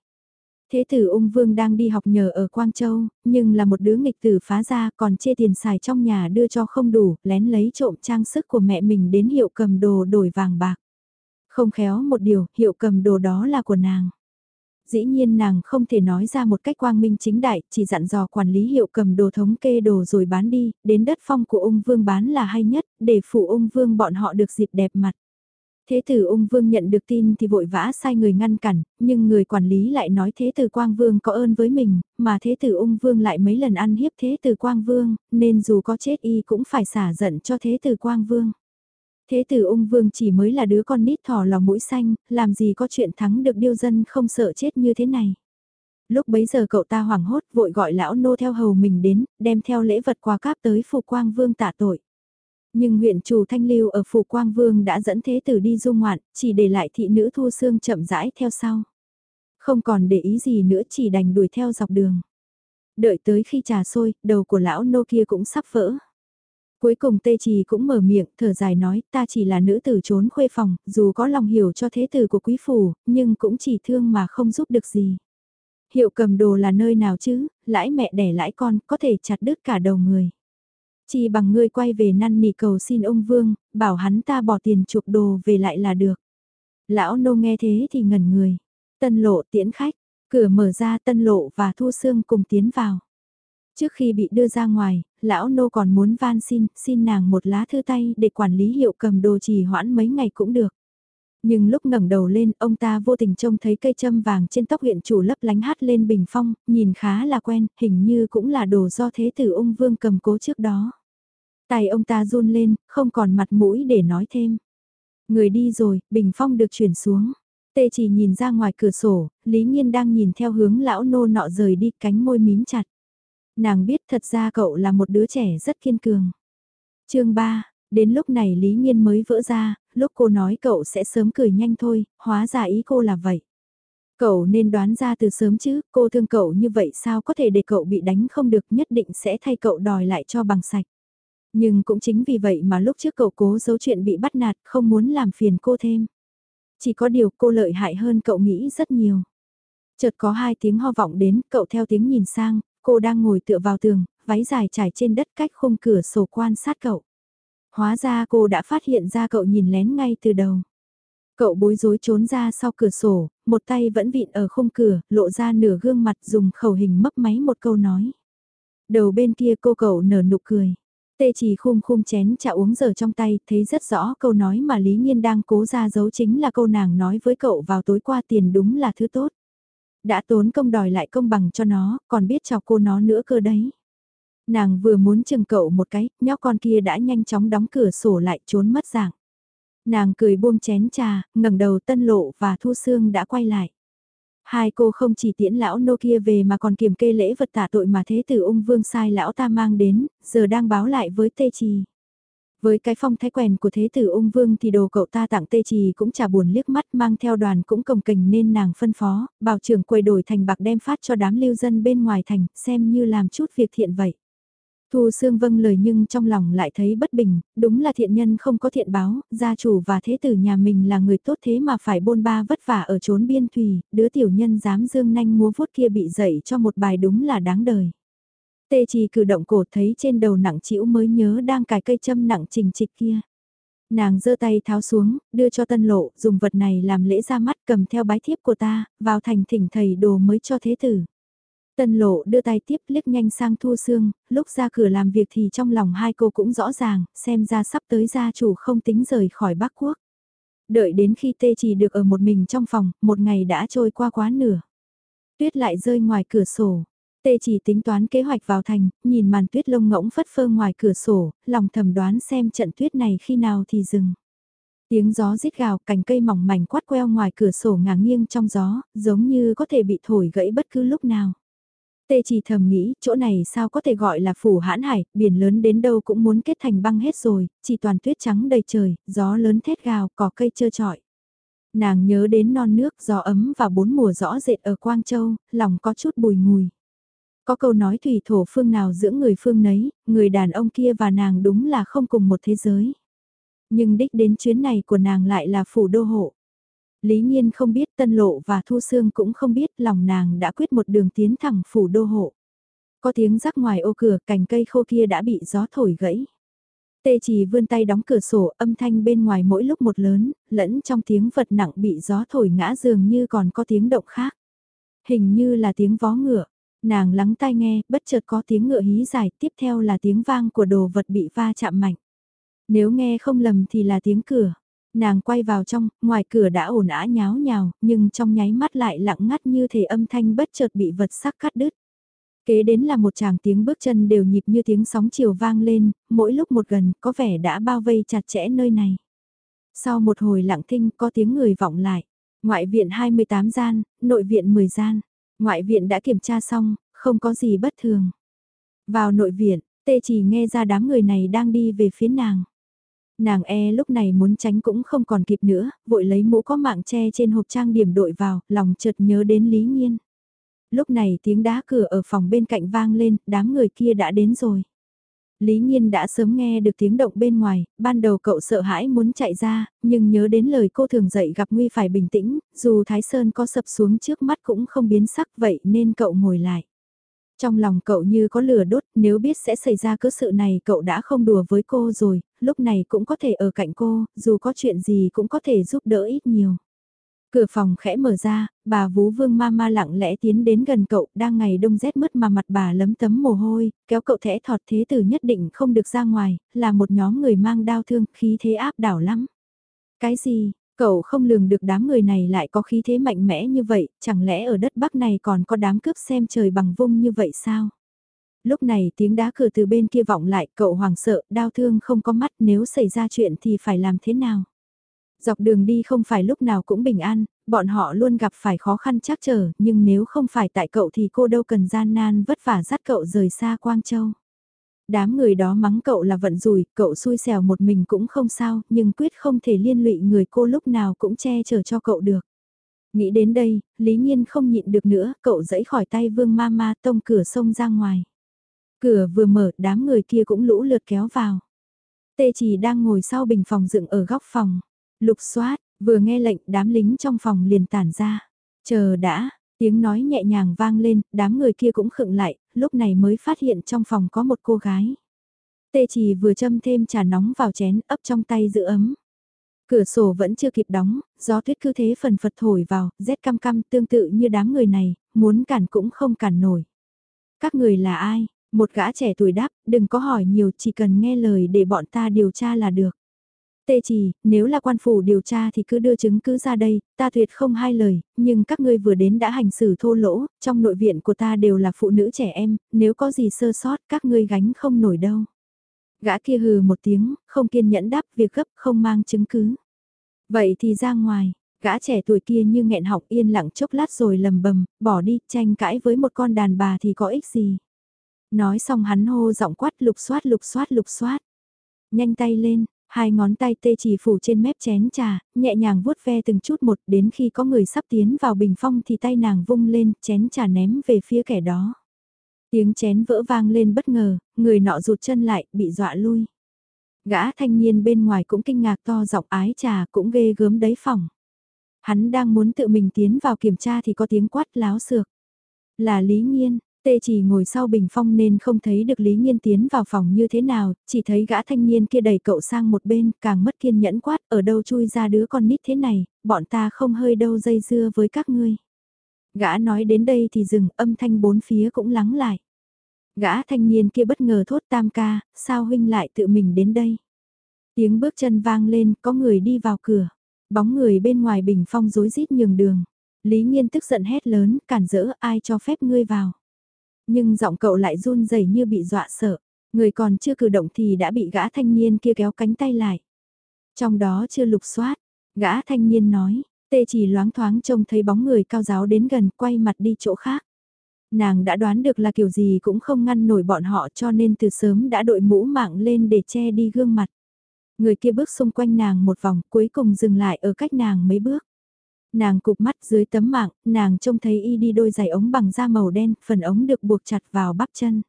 Thế tử ung vương đang đi học nhờ ở Quang Châu, nhưng là một đứa nghịch tử phá ra còn chê tiền xài trong nhà đưa cho không đủ, lén lấy trộm trang sức của mẹ mình đến hiệu cầm đồ đổi vàng bạc. Không khéo một điều, hiệu cầm đồ đó là của nàng. Dĩ nhiên nàng không thể nói ra một cách quang minh chính đại, chỉ dặn dò quản lý hiệu cầm đồ thống kê đồ rồi bán đi, đến đất phong của ung vương bán là hay nhất, để phụ ung vương bọn họ được dịp đẹp mặt. Thế tử ung vương nhận được tin thì vội vã sai người ngăn cản, nhưng người quản lý lại nói thế tử quang vương có ơn với mình, mà thế tử ung vương lại mấy lần ăn hiếp thế tử quang vương, nên dù có chết y cũng phải xả giận cho thế tử quang vương. Thế tử ung vương chỉ mới là đứa con nít thỏ lò mũi xanh, làm gì có chuyện thắng được điêu dân không sợ chết như thế này. Lúc bấy giờ cậu ta hoảng hốt vội gọi lão nô theo hầu mình đến, đem theo lễ vật quà cáp tới phủ quang vương tạ tội. Nhưng huyện chủ Thanh Lưu ở phủ Quang Vương đã dẫn thế tử đi du ngoạn, chỉ để lại thị nữ Thu Sương chậm rãi theo sau. Không còn để ý gì nữa chỉ đành đuổi theo dọc đường. Đợi tới khi trà sôi, đầu của lão nô kia cũng sắp vỡ. Cuối cùng Tê Trì cũng mở miệng, thở dài nói, ta chỉ là nữ tử trốn khuê phòng, dù có lòng hiểu cho thế tử của quý phủ, nhưng cũng chỉ thương mà không giúp được gì. Hiệu cầm đồ là nơi nào chứ, lãi mẹ đẻ lãi con, có thể chặt đứt cả đầu người chi bằng ngươi quay về năn nỉ cầu xin ông Vương, bảo hắn ta bỏ tiền chuộc đồ về lại là được. Lão nô nghe thế thì ngẩn người. Tân lộ tiễn khách, cửa mở ra tân lộ và thu xương cùng tiến vào. Trước khi bị đưa ra ngoài, lão nô còn muốn van xin, xin nàng một lá thư tay để quản lý hiệu cầm đồ trì hoãn mấy ngày cũng được. Nhưng lúc ngẩng đầu lên, ông ta vô tình trông thấy cây châm vàng trên tóc huyện chủ lấp lánh hát lên bình phong, nhìn khá là quen, hình như cũng là đồ do thế tử ung vương cầm cố trước đó. Tay ông ta run lên, không còn mặt mũi để nói thêm. Người đi rồi, bình phong được chuyển xuống. Tê chỉ nhìn ra ngoài cửa sổ, Lý Nhiên đang nhìn theo hướng lão nô nọ rời đi cánh môi mím chặt. Nàng biết thật ra cậu là một đứa trẻ rất kiên cường. chương 3, đến lúc này Lý Nhiên mới vỡ ra, lúc cô nói cậu sẽ sớm cười nhanh thôi, hóa ra ý cô là vậy. Cậu nên đoán ra từ sớm chứ, cô thương cậu như vậy sao có thể để cậu bị đánh không được nhất định sẽ thay cậu đòi lại cho bằng sạch. Nhưng cũng chính vì vậy mà lúc trước cậu cố giấu chuyện bị bắt nạt, không muốn làm phiền cô thêm. Chỉ có điều cô lợi hại hơn cậu nghĩ rất nhiều. Chợt có hai tiếng ho vọng đến, cậu theo tiếng nhìn sang, cô đang ngồi tựa vào tường, váy dài trải trên đất cách khung cửa sổ quan sát cậu. Hóa ra cô đã phát hiện ra cậu nhìn lén ngay từ đầu. Cậu bối rối trốn ra sau cửa sổ, một tay vẫn vịn ở khung cửa, lộ ra nửa gương mặt dùng khẩu hình mấp máy một câu nói. Đầu bên kia cô cậu nở nụ cười. Tê chỉ khum khum chén trà uống giờ trong tay, thấy rất rõ câu nói mà Lý Nhiên đang cố ra giấu chính là câu nàng nói với cậu vào tối qua tiền đúng là thứ tốt. Đã tốn công đòi lại công bằng cho nó, còn biết chọc cô nó nữa cơ đấy. Nàng vừa muốn chừng cậu một cái, nhóc con kia đã nhanh chóng đóng cửa sổ lại trốn mất dạng. Nàng cười buông chén trà, ngẩng đầu tân lộ và thu xương đã quay lại. Hai cô không chỉ tiễn lão nô kia về mà còn kiểm kê lễ vật tả tội mà thế tử ung vương sai lão ta mang đến, giờ đang báo lại với tê trì. Với cái phong thái quèn của thế tử ung vương thì đồ cậu ta tặng tê trì cũng chả buồn liếc mắt mang theo đoàn cũng cồng kềnh nên nàng phân phó, bảo trưởng quầy đổi thành bạc đem phát cho đám lưu dân bên ngoài thành, xem như làm chút việc thiện vậy. Thu Sương vâng lời nhưng trong lòng lại thấy bất bình, đúng là thiện nhân không có thiện báo, gia chủ và thế tử nhà mình là người tốt thế mà phải bôn ba vất vả ở trốn biên thùy đứa tiểu nhân dám dương nanh múa vuốt kia bị dậy cho một bài đúng là đáng đời. Tê trì cử động cổ thấy trên đầu nặng chĩu mới nhớ đang cài cây châm nặng trình trịch kia. Nàng giơ tay tháo xuống, đưa cho tân lộ, dùng vật này làm lễ ra mắt cầm theo bái thiếp của ta, vào thành thỉnh thầy đồ mới cho thế tử. Tân lộ đưa tay tiếp liếc nhanh sang thu xương, lúc ra cửa làm việc thì trong lòng hai cô cũng rõ ràng, xem ra sắp tới gia chủ không tính rời khỏi Bắc Quốc. Đợi đến khi tê chỉ được ở một mình trong phòng, một ngày đã trôi qua quá nửa. Tuyết lại rơi ngoài cửa sổ. Tê chỉ tính toán kế hoạch vào thành, nhìn màn tuyết lông ngỗng phất phơ ngoài cửa sổ, lòng thầm đoán xem trận tuyết này khi nào thì dừng. Tiếng gió rít gào, cành cây mỏng mảnh quát queo ngoài cửa sổ ngả nghiêng trong gió, giống như có thể bị thổi gãy bất cứ lúc nào. Tê chỉ thầm nghĩ, chỗ này sao có thể gọi là phủ hãn hải, biển lớn đến đâu cũng muốn kết thành băng hết rồi, chỉ toàn tuyết trắng đầy trời, gió lớn thét gào, cỏ cây trơ trọi. Nàng nhớ đến non nước, gió ấm và bốn mùa rõ rệt ở Quang Châu, lòng có chút bùi ngùi. Có câu nói thủy thổ phương nào giữa người phương nấy, người đàn ông kia và nàng đúng là không cùng một thế giới. Nhưng đích đến chuyến này của nàng lại là phủ đô hộ. Lý Nhiên không biết Tân Lộ và Thu Sương cũng không biết lòng nàng đã quyết một đường tiến thẳng phủ đô hộ. Có tiếng rắc ngoài ô cửa cành cây khô kia đã bị gió thổi gãy. Tê chỉ vươn tay đóng cửa sổ âm thanh bên ngoài mỗi lúc một lớn, lẫn trong tiếng vật nặng bị gió thổi ngã dường như còn có tiếng động khác. Hình như là tiếng vó ngựa, nàng lắng tai nghe, bất chợt có tiếng ngựa hí dài, tiếp theo là tiếng vang của đồ vật bị va chạm mạnh. Nếu nghe không lầm thì là tiếng cửa. Nàng quay vào trong, ngoài cửa đã ồn ã nháo nhào, nhưng trong nháy mắt lại lặng ngắt như thể âm thanh bất chợt bị vật sắc cắt đứt. Kế đến là một chàng tiếng bước chân đều nhịp như tiếng sóng chiều vang lên, mỗi lúc một gần có vẻ đã bao vây chặt chẽ nơi này. Sau một hồi lặng thinh có tiếng người vọng lại. Ngoại viện 28 gian, nội viện 10 gian. Ngoại viện đã kiểm tra xong, không có gì bất thường. Vào nội viện, tê chỉ nghe ra đám người này đang đi về phía nàng. Nàng e lúc này muốn tránh cũng không còn kịp nữa, vội lấy mũ có mạng che trên hộp trang điểm đội vào, lòng chợt nhớ đến Lý Nhiên. Lúc này tiếng đá cửa ở phòng bên cạnh vang lên, đám người kia đã đến rồi. Lý Nhiên đã sớm nghe được tiếng động bên ngoài, ban đầu cậu sợ hãi muốn chạy ra, nhưng nhớ đến lời cô thường dạy gặp nguy phải bình tĩnh, dù Thái Sơn có sập xuống trước mắt cũng không biến sắc vậy nên cậu ngồi lại. Trong lòng cậu như có lửa đốt, nếu biết sẽ xảy ra cứ sự này cậu đã không đùa với cô rồi, lúc này cũng có thể ở cạnh cô, dù có chuyện gì cũng có thể giúp đỡ ít nhiều. Cửa phòng khẽ mở ra, bà vú vương ma ma lặng lẽ tiến đến gần cậu, đang ngày đông rét mứt mà mặt bà lấm tấm mồ hôi, kéo cậu thẽ thọt thế tử nhất định không được ra ngoài, là một nhóm người mang đau thương, khí thế áp đảo lắm. Cái gì, cậu không lường được đám người này lại có khí thế mạnh mẽ như vậy, chẳng lẽ ở đất Bắc này còn có đám cướp xem trời bằng vung như vậy sao? Lúc này tiếng đá cửa từ bên kia vọng lại, cậu hoàng sợ, đau thương không có mắt nếu xảy ra chuyện thì phải làm thế nào? Dọc đường đi không phải lúc nào cũng bình an, bọn họ luôn gặp phải khó khăn chắc trở, nhưng nếu không phải tại cậu thì cô đâu cần gian nan vất vả dắt cậu rời xa Quang Châu. Đám người đó mắng cậu là vận rủi, cậu xui xẻo một mình cũng không sao, nhưng quyết không thể liên lụy người cô lúc nào cũng che chở cho cậu được. Nghĩ đến đây, Lý Nhiên không nhịn được nữa, cậu dẫy khỏi tay Vương Mama tông cửa sông ra ngoài. Cửa vừa mở, đám người kia cũng lũ lượt kéo vào. Tê chỉ đang ngồi sau bình phòng dựng ở góc phòng. Lục xoát, vừa nghe lệnh đám lính trong phòng liền tản ra. Chờ đã, tiếng nói nhẹ nhàng vang lên, đám người kia cũng khựng lại, lúc này mới phát hiện trong phòng có một cô gái. Tê chỉ vừa châm thêm trà nóng vào chén ấp trong tay giữ ấm. Cửa sổ vẫn chưa kịp đóng, gió tuyết cứ thế phần phật thổi vào, rét căm căm tương tự như đám người này, muốn cản cũng không cản nổi. Các người là ai? Một gã trẻ tuổi đáp, đừng có hỏi nhiều, chỉ cần nghe lời để bọn ta điều tra là được. Tê chỉ, nếu là quan phủ điều tra thì cứ đưa chứng cứ ra đây, ta tuyệt không hai lời, nhưng các ngươi vừa đến đã hành xử thô lỗ, trong nội viện của ta đều là phụ nữ trẻ em, nếu có gì sơ sót các ngươi gánh không nổi đâu. Gã kia hừ một tiếng, không kiên nhẫn đáp việc gấp không mang chứng cứ. Vậy thì ra ngoài, gã trẻ tuổi kia như nghẹn học yên lặng chốc lát rồi lầm bầm, bỏ đi, tranh cãi với một con đàn bà thì có ích gì. Nói xong hắn hô giọng quát lục xoát lục xoát lục xoát. Nhanh tay lên, hai ngón tay tê chỉ phủ trên mép chén trà, nhẹ nhàng vuốt ve từng chút một đến khi có người sắp tiến vào bình phong thì tay nàng vung lên chén trà ném về phía kẻ đó. Tiếng chén vỡ vang lên bất ngờ, người nọ rụt chân lại, bị dọa lui. Gã thanh niên bên ngoài cũng kinh ngạc to giọng ái trà cũng ghê gớm đấy phòng. Hắn đang muốn tự mình tiến vào kiểm tra thì có tiếng quát láo sược. Là Lý Nhiên, Tê chỉ ngồi sau bình phong nên không thấy được Lý Nhiên tiến vào phòng như thế nào, chỉ thấy gã thanh niên kia đẩy cậu sang một bên, càng mất kiên nhẫn quát, ở đâu chui ra đứa con nít thế này, bọn ta không hơi đâu dây dưa với các ngươi. Gã nói đến đây thì dừng, âm thanh bốn phía cũng lắng lại. Gã thanh niên kia bất ngờ thốt tam ca, sao huynh lại tự mình đến đây? Tiếng bước chân vang lên, có người đi vào cửa. Bóng người bên ngoài bình phong rối rít nhường đường. Lý Nhiên tức giận hét lớn, cản rỡ ai cho phép ngươi vào. Nhưng giọng cậu lại run rẩy như bị dọa sợ. Người còn chưa cử động thì đã bị gã thanh niên kia kéo cánh tay lại. Trong đó chưa lục soát, gã thanh niên nói, tê chỉ loáng thoáng trông thấy bóng người cao giáo đến gần quay mặt đi chỗ khác. Nàng đã đoán được là kiểu gì cũng không ngăn nổi bọn họ cho nên từ sớm đã đội mũ mạng lên để che đi gương mặt. Người kia bước xung quanh nàng một vòng cuối cùng dừng lại ở cách nàng mấy bước. Nàng cụp mắt dưới tấm mạng, nàng trông thấy y đi đôi giày ống bằng da màu đen, phần ống được buộc chặt vào bắp chân.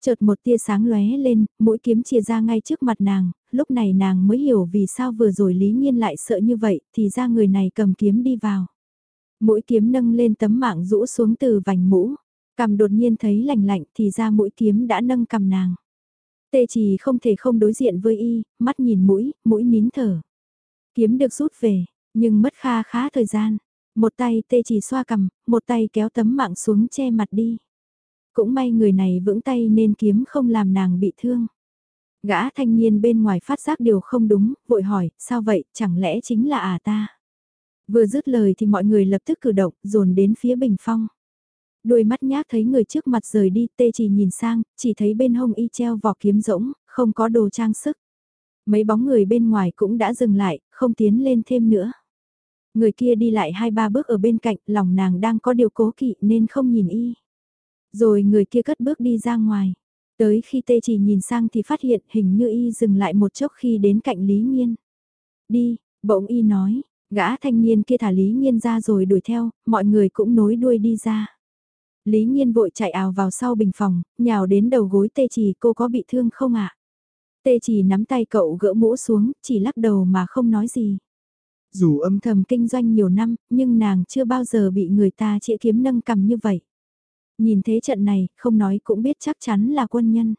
Chợt một tia sáng lóe lên, mũi kiếm chia ra ngay trước mặt nàng, lúc này nàng mới hiểu vì sao vừa rồi Lý Nhiên lại sợ như vậy, thì ra người này cầm kiếm đi vào. Mũi kiếm nâng lên tấm mạng rũ xuống từ vành mũ, cầm đột nhiên thấy lạnh lạnh thì ra mũi kiếm đã nâng cầm nàng. Tê chỉ không thể không đối diện với y, mắt nhìn mũi, mũi nín thở. Kiếm được rút về, nhưng mất kha khá thời gian. Một tay tê chỉ xoa cầm, một tay kéo tấm mạng xuống che mặt đi. Cũng may người này vững tay nên kiếm không làm nàng bị thương. Gã thanh niên bên ngoài phát giác điều không đúng, vội hỏi, sao vậy, chẳng lẽ chính là à ta? Vừa dứt lời thì mọi người lập tức cử động, dồn đến phía bình phong. Đôi mắt nhác thấy người trước mặt rời đi, tê chỉ nhìn sang, chỉ thấy bên hông y treo vỏ kiếm rỗng, không có đồ trang sức. Mấy bóng người bên ngoài cũng đã dừng lại, không tiến lên thêm nữa. Người kia đi lại hai ba bước ở bên cạnh, lòng nàng đang có điều cố kỵ nên không nhìn y. Rồi người kia cất bước đi ra ngoài. Tới khi tê chỉ nhìn sang thì phát hiện hình như y dừng lại một chốc khi đến cạnh Lý Nhiên. Đi, bỗng y nói, gã thanh niên kia thả Lý Nhiên ra rồi đuổi theo, mọi người cũng nối đuôi đi ra. Lý Nhiên vội chạy ào vào sau bình phòng, nhào đến đầu gối tê chỉ cô có bị thương không ạ? Tê chỉ nắm tay cậu gỡ mũ xuống, chỉ lắc đầu mà không nói gì. Dù âm thầm kinh doanh nhiều năm, nhưng nàng chưa bao giờ bị người ta chĩa kiếm nâng cầm như vậy. Nhìn thế trận này, không nói cũng biết chắc chắn là quân nhân.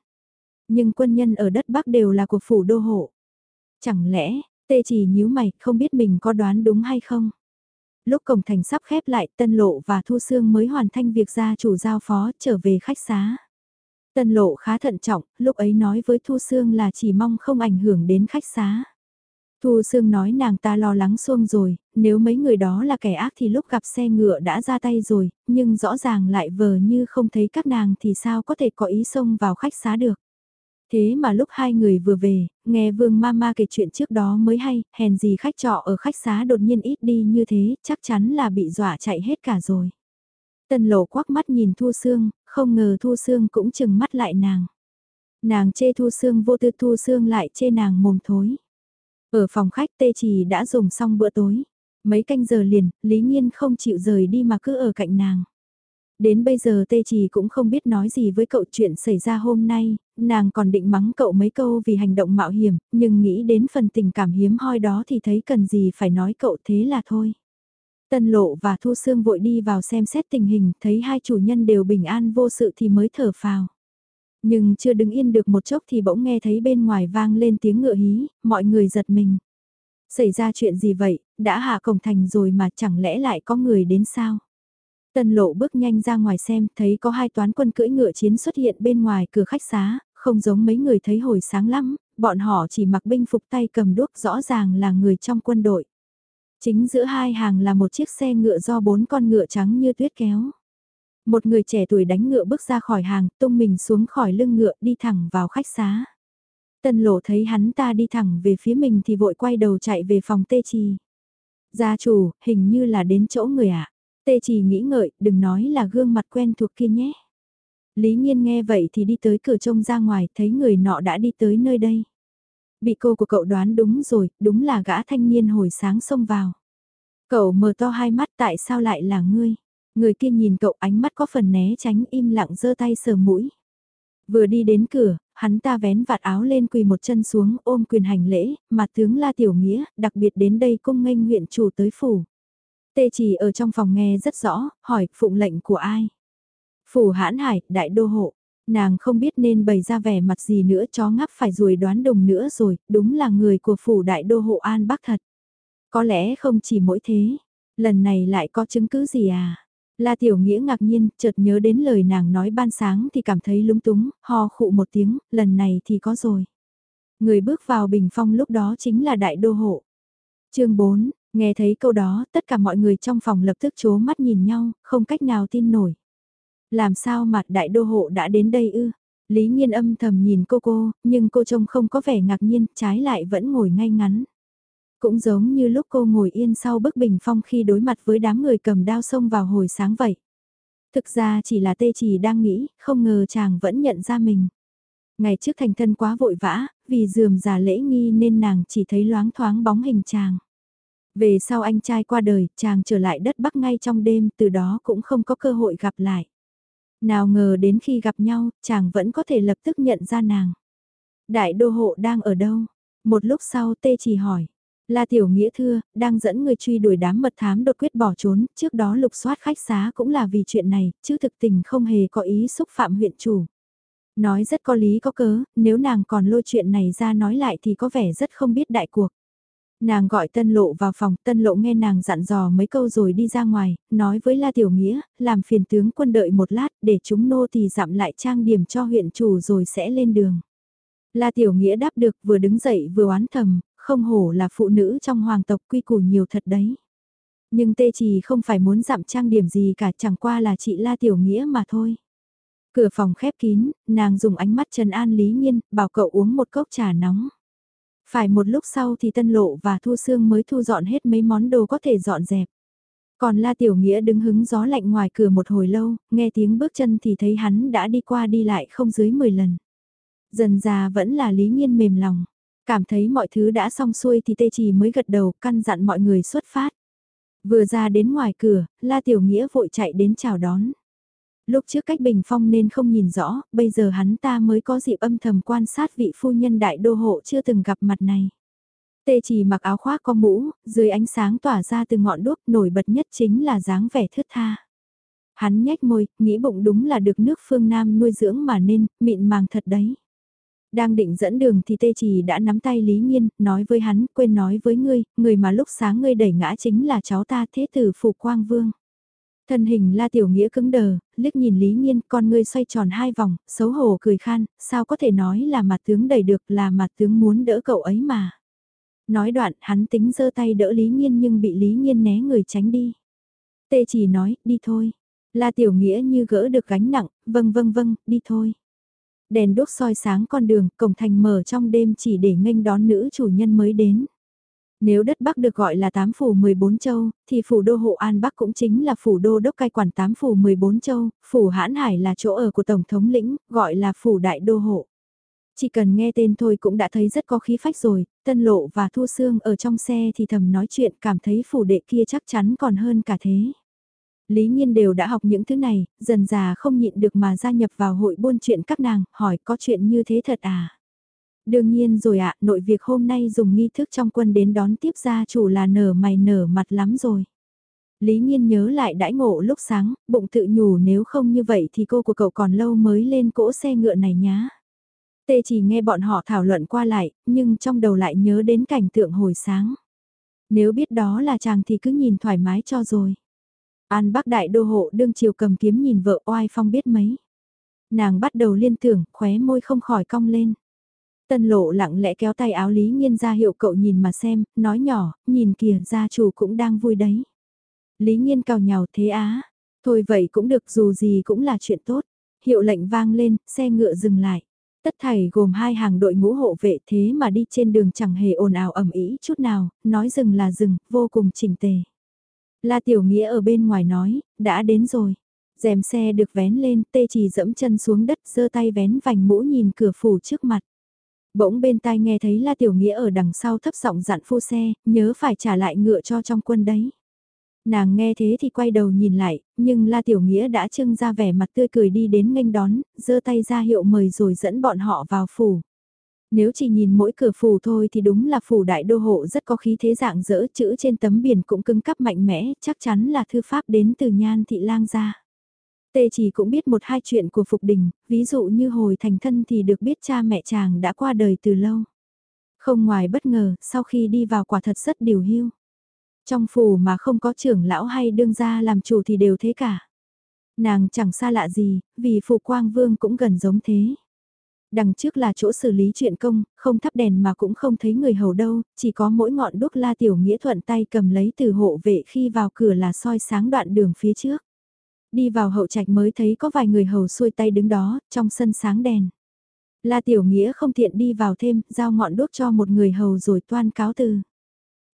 Nhưng quân nhân ở đất Bắc đều là của phủ đô hộ. Chẳng lẽ, tê chỉ nhíu mày, không biết mình có đoán đúng hay không? Lúc cổng thành sắp khép lại, Tân Lộ và Thu Sương mới hoàn thành việc gia chủ giao phó trở về khách xá. Tân Lộ khá thận trọng, lúc ấy nói với Thu Sương là chỉ mong không ảnh hưởng đến khách xá. Thu Sương nói nàng ta lo lắng xuông rồi, nếu mấy người đó là kẻ ác thì lúc gặp xe ngựa đã ra tay rồi, nhưng rõ ràng lại vờ như không thấy các nàng thì sao có thể có ý xông vào khách xá được. Thế mà lúc hai người vừa về, nghe Vương Mama kể chuyện trước đó mới hay, hèn gì khách trọ ở khách xá đột nhiên ít đi như thế, chắc chắn là bị dọa chạy hết cả rồi. Tần lộ quắc mắt nhìn Thu Sương, không ngờ Thu Sương cũng chừng mắt lại nàng. Nàng chê Thu Sương vô tư Thu Sương lại chê nàng mồm thối. Ở phòng khách tê trì đã dùng xong bữa tối. Mấy canh giờ liền, Lý Nhiên không chịu rời đi mà cứ ở cạnh nàng. Đến bây giờ tê trì cũng không biết nói gì với cậu chuyện xảy ra hôm nay, nàng còn định mắng cậu mấy câu vì hành động mạo hiểm, nhưng nghĩ đến phần tình cảm hiếm hoi đó thì thấy cần gì phải nói cậu thế là thôi. Tân lộ và Thu Sương vội đi vào xem xét tình hình, thấy hai chủ nhân đều bình an vô sự thì mới thở phào. Nhưng chưa đứng yên được một chốc thì bỗng nghe thấy bên ngoài vang lên tiếng ngựa hí, mọi người giật mình. Xảy ra chuyện gì vậy, đã hạ cổng thành rồi mà chẳng lẽ lại có người đến sao? tần lộ bước nhanh ra ngoài xem, thấy có hai toán quân cưỡi ngựa chiến xuất hiện bên ngoài cửa khách xá, không giống mấy người thấy hồi sáng lắm, bọn họ chỉ mặc binh phục tay cầm đuốc rõ ràng là người trong quân đội. Chính giữa hai hàng là một chiếc xe ngựa do bốn con ngựa trắng như tuyết kéo. Một người trẻ tuổi đánh ngựa bước ra khỏi hàng, tung mình xuống khỏi lưng ngựa đi thẳng vào khách xá. Tân lộ thấy hắn ta đi thẳng về phía mình thì vội quay đầu chạy về phòng tê trì. Gia chủ, hình như là đến chỗ người ạ. À. Tê trì nghĩ ngợi, đừng nói là gương mặt quen thuộc kia nhé. Lý nhiên nghe vậy thì đi tới cửa trông ra ngoài, thấy người nọ đã đi tới nơi đây. Bị cô của cậu đoán đúng rồi, đúng là gã thanh niên hồi sáng xông vào. Cậu mở to hai mắt tại sao lại là ngươi? Người kia nhìn cậu ánh mắt có phần né tránh im lặng giơ tay sờ mũi. Vừa đi đến cửa, hắn ta vén vạt áo lên quỳ một chân xuống ôm quyền hành lễ, mà tướng La Tiểu Nghĩa, đặc biệt đến đây cung nghênh huyện chủ tới phủ. Tê chỉ ở trong phòng nghe rất rõ, hỏi phụng lệnh của ai. Phủ hãn hải, đại đô hộ. Nàng không biết nên bày ra vẻ mặt gì nữa chó ngắp phải rùi đoán đồng nữa rồi, đúng là người của phủ đại đô hộ An Bắc thật. Có lẽ không chỉ mỗi thế, lần này lại có chứng cứ gì à? La Tiểu Nghĩa ngạc nhiên, chợt nhớ đến lời nàng nói ban sáng thì cảm thấy lúng túng, ho khụ một tiếng, lần này thì có rồi. Người bước vào bình phong lúc đó chính là đại đô hộ. chương 4, nghe thấy câu đó, tất cả mọi người trong phòng lập tức chố mắt nhìn nhau, không cách nào tin nổi. Làm sao mà đại đô hộ đã đến đây ư? Lý Nhiên âm thầm nhìn cô cô, nhưng cô trông không có vẻ ngạc nhiên, trái lại vẫn ngồi ngay ngắn. Cũng giống như lúc cô ngồi yên sau bức bình phong khi đối mặt với đám người cầm đao xông vào hồi sáng vậy. Thực ra chỉ là tê chỉ đang nghĩ, không ngờ chàng vẫn nhận ra mình. Ngày trước thành thân quá vội vã, vì dườm già lễ nghi nên nàng chỉ thấy loáng thoáng bóng hình chàng. Về sau anh trai qua đời, chàng trở lại đất Bắc ngay trong đêm, từ đó cũng không có cơ hội gặp lại. Nào ngờ đến khi gặp nhau, chàng vẫn có thể lập tức nhận ra nàng. Đại đô hộ đang ở đâu? Một lúc sau tê chỉ hỏi. La Tiểu Nghĩa thưa, đang dẫn người truy đuổi đám mật thám đột quyết bỏ trốn, trước đó lục soát khách xá cũng là vì chuyện này, chứ thực tình không hề có ý xúc phạm huyện chủ. Nói rất có lý có cớ, nếu nàng còn lôi chuyện này ra nói lại thì có vẻ rất không biết đại cuộc. Nàng gọi tân lộ vào phòng, tân lộ nghe nàng dặn dò mấy câu rồi đi ra ngoài, nói với La Tiểu Nghĩa, làm phiền tướng quân đợi một lát để chúng nô thì dặm lại trang điểm cho huyện chủ rồi sẽ lên đường. La Tiểu Nghĩa đáp được vừa đứng dậy vừa oán thầm, không hổ là phụ nữ trong hoàng tộc quy củ nhiều thật đấy. Nhưng tê chỉ không phải muốn dặm trang điểm gì cả chẳng qua là chị La Tiểu Nghĩa mà thôi. Cửa phòng khép kín, nàng dùng ánh mắt trần an lý nhiên, bảo cậu uống một cốc trà nóng. Phải một lúc sau thì Tân Lộ và Thu Sương mới thu dọn hết mấy món đồ có thể dọn dẹp. Còn La Tiểu Nghĩa đứng hứng gió lạnh ngoài cửa một hồi lâu, nghe tiếng bước chân thì thấy hắn đã đi qua đi lại không dưới 10 lần. Dần già vẫn là lý nhiên mềm lòng. Cảm thấy mọi thứ đã xong xuôi thì tê trì mới gật đầu căn dặn mọi người xuất phát. Vừa ra đến ngoài cửa, La Tiểu Nghĩa vội chạy đến chào đón. Lúc trước cách bình phong nên không nhìn rõ, bây giờ hắn ta mới có dịp âm thầm quan sát vị phu nhân đại đô hộ chưa từng gặp mặt này. Tê chỉ mặc áo khoác có mũ, dưới ánh sáng tỏa ra từ ngọn đuốc nổi bật nhất chính là dáng vẻ thướt tha. Hắn nhếch môi, nghĩ bụng đúng là được nước phương Nam nuôi dưỡng mà nên, mịn màng thật đấy. Đang định dẫn đường thì tê chỉ đã nắm tay Lý Nhiên, nói với hắn, quên nói với ngươi, người mà lúc sáng ngươi đẩy ngã chính là cháu ta thế tử Phủ Quang Vương. Thân hình La Tiểu Nghĩa cứng đờ, liếc nhìn Lý Nhiên, con ngươi xoay tròn hai vòng, xấu hổ cười khan, sao có thể nói là mặt tướng đẩy được là mặt tướng muốn đỡ cậu ấy mà. Nói đoạn, hắn tính giơ tay đỡ Lý Nhiên nhưng bị Lý Nhiên né người tránh đi. Tê chỉ nói, đi thôi. La Tiểu Nghĩa như gỡ được gánh nặng, vâng vâng vâng, đi thôi. Đèn đốt soi sáng con đường, cổng thành mở trong đêm chỉ để nghênh đón nữ chủ nhân mới đến. Nếu đất Bắc được gọi là tám phủ 14 châu, thì phủ đô hộ An Bắc cũng chính là phủ đô đốc cai quản tám phủ 14 châu, phủ hãn hải là chỗ ở của Tổng thống lĩnh, gọi là phủ đại đô hộ. Chỉ cần nghe tên thôi cũng đã thấy rất có khí phách rồi, Tân Lộ và Thu Sương ở trong xe thì thầm nói chuyện cảm thấy phủ đệ kia chắc chắn còn hơn cả thế. Lý Nhiên đều đã học những thứ này, dần già không nhịn được mà gia nhập vào hội buôn chuyện các nàng, hỏi có chuyện như thế thật à? Đương nhiên rồi ạ, nội việc hôm nay dùng nghi thức trong quân đến đón tiếp gia chủ là nở mày nở mặt lắm rồi. Lý Nhiên nhớ lại đãi ngộ lúc sáng, bụng tự nhủ nếu không như vậy thì cô của cậu còn lâu mới lên cỗ xe ngựa này nhá. Tê chỉ nghe bọn họ thảo luận qua lại, nhưng trong đầu lại nhớ đến cảnh tượng hồi sáng. Nếu biết đó là chàng thì cứ nhìn thoải mái cho rồi. An Bắc Đại Đô Hộ đương chiều cầm kiếm nhìn vợ oai phong biết mấy. Nàng bắt đầu liên tưởng, khóe môi không khỏi cong lên. Tân lộ lặng lẽ kéo tay áo Lý Nhiên ra hiệu cậu nhìn mà xem, nói nhỏ, nhìn kìa gia chủ cũng đang vui đấy. Lý Nhiên cào nhào thế á, thôi vậy cũng được dù gì cũng là chuyện tốt. Hiệu lệnh vang lên, xe ngựa dừng lại. Tất thảy gồm hai hàng đội ngũ hộ vệ thế mà đi trên đường chẳng hề ồn ào ẩm ý chút nào, nói dừng là dừng, vô cùng chỉnh tề. La Tiểu Nghĩa ở bên ngoài nói, đã đến rồi. Dèm xe được vén lên, tê chỉ dẫm chân xuống đất giơ tay vén vành mũ nhìn cửa phủ trước mặt. Bỗng bên tai nghe thấy La Tiểu Nghĩa ở đằng sau thấp giọng dặn phu xe, nhớ phải trả lại ngựa cho trong quân đấy. Nàng nghe thế thì quay đầu nhìn lại, nhưng La Tiểu Nghĩa đã trưng ra vẻ mặt tươi cười đi đến nghênh đón, giơ tay ra hiệu mời rồi dẫn bọn họ vào phủ. Nếu chỉ nhìn mỗi cửa phủ thôi thì đúng là phủ đại đô hộ rất có khí thế dạng dỡ chữ trên tấm biển cũng cứng cắp mạnh mẽ, chắc chắn là thư pháp đến từ nhan thị lang gia. Tê chỉ cũng biết một hai chuyện của Phục Đình, ví dụ như hồi thành thân thì được biết cha mẹ chàng đã qua đời từ lâu. Không ngoài bất ngờ, sau khi đi vào quả thật rất điều hưu. Trong phủ mà không có trưởng lão hay đương gia làm chủ thì đều thế cả. Nàng chẳng xa lạ gì, vì phụ quang vương cũng gần giống thế. Đằng trước là chỗ xử lý chuyện công, không thắp đèn mà cũng không thấy người hầu đâu, chỉ có mỗi ngọn đuốc la tiểu nghĩa thuận tay cầm lấy từ hộ vệ khi vào cửa là soi sáng đoạn đường phía trước. Đi vào hậu trạch mới thấy có vài người hầu xuôi tay đứng đó, trong sân sáng đèn. La tiểu nghĩa không tiện đi vào thêm, giao ngọn đuốc cho một người hầu rồi toan cáo từ.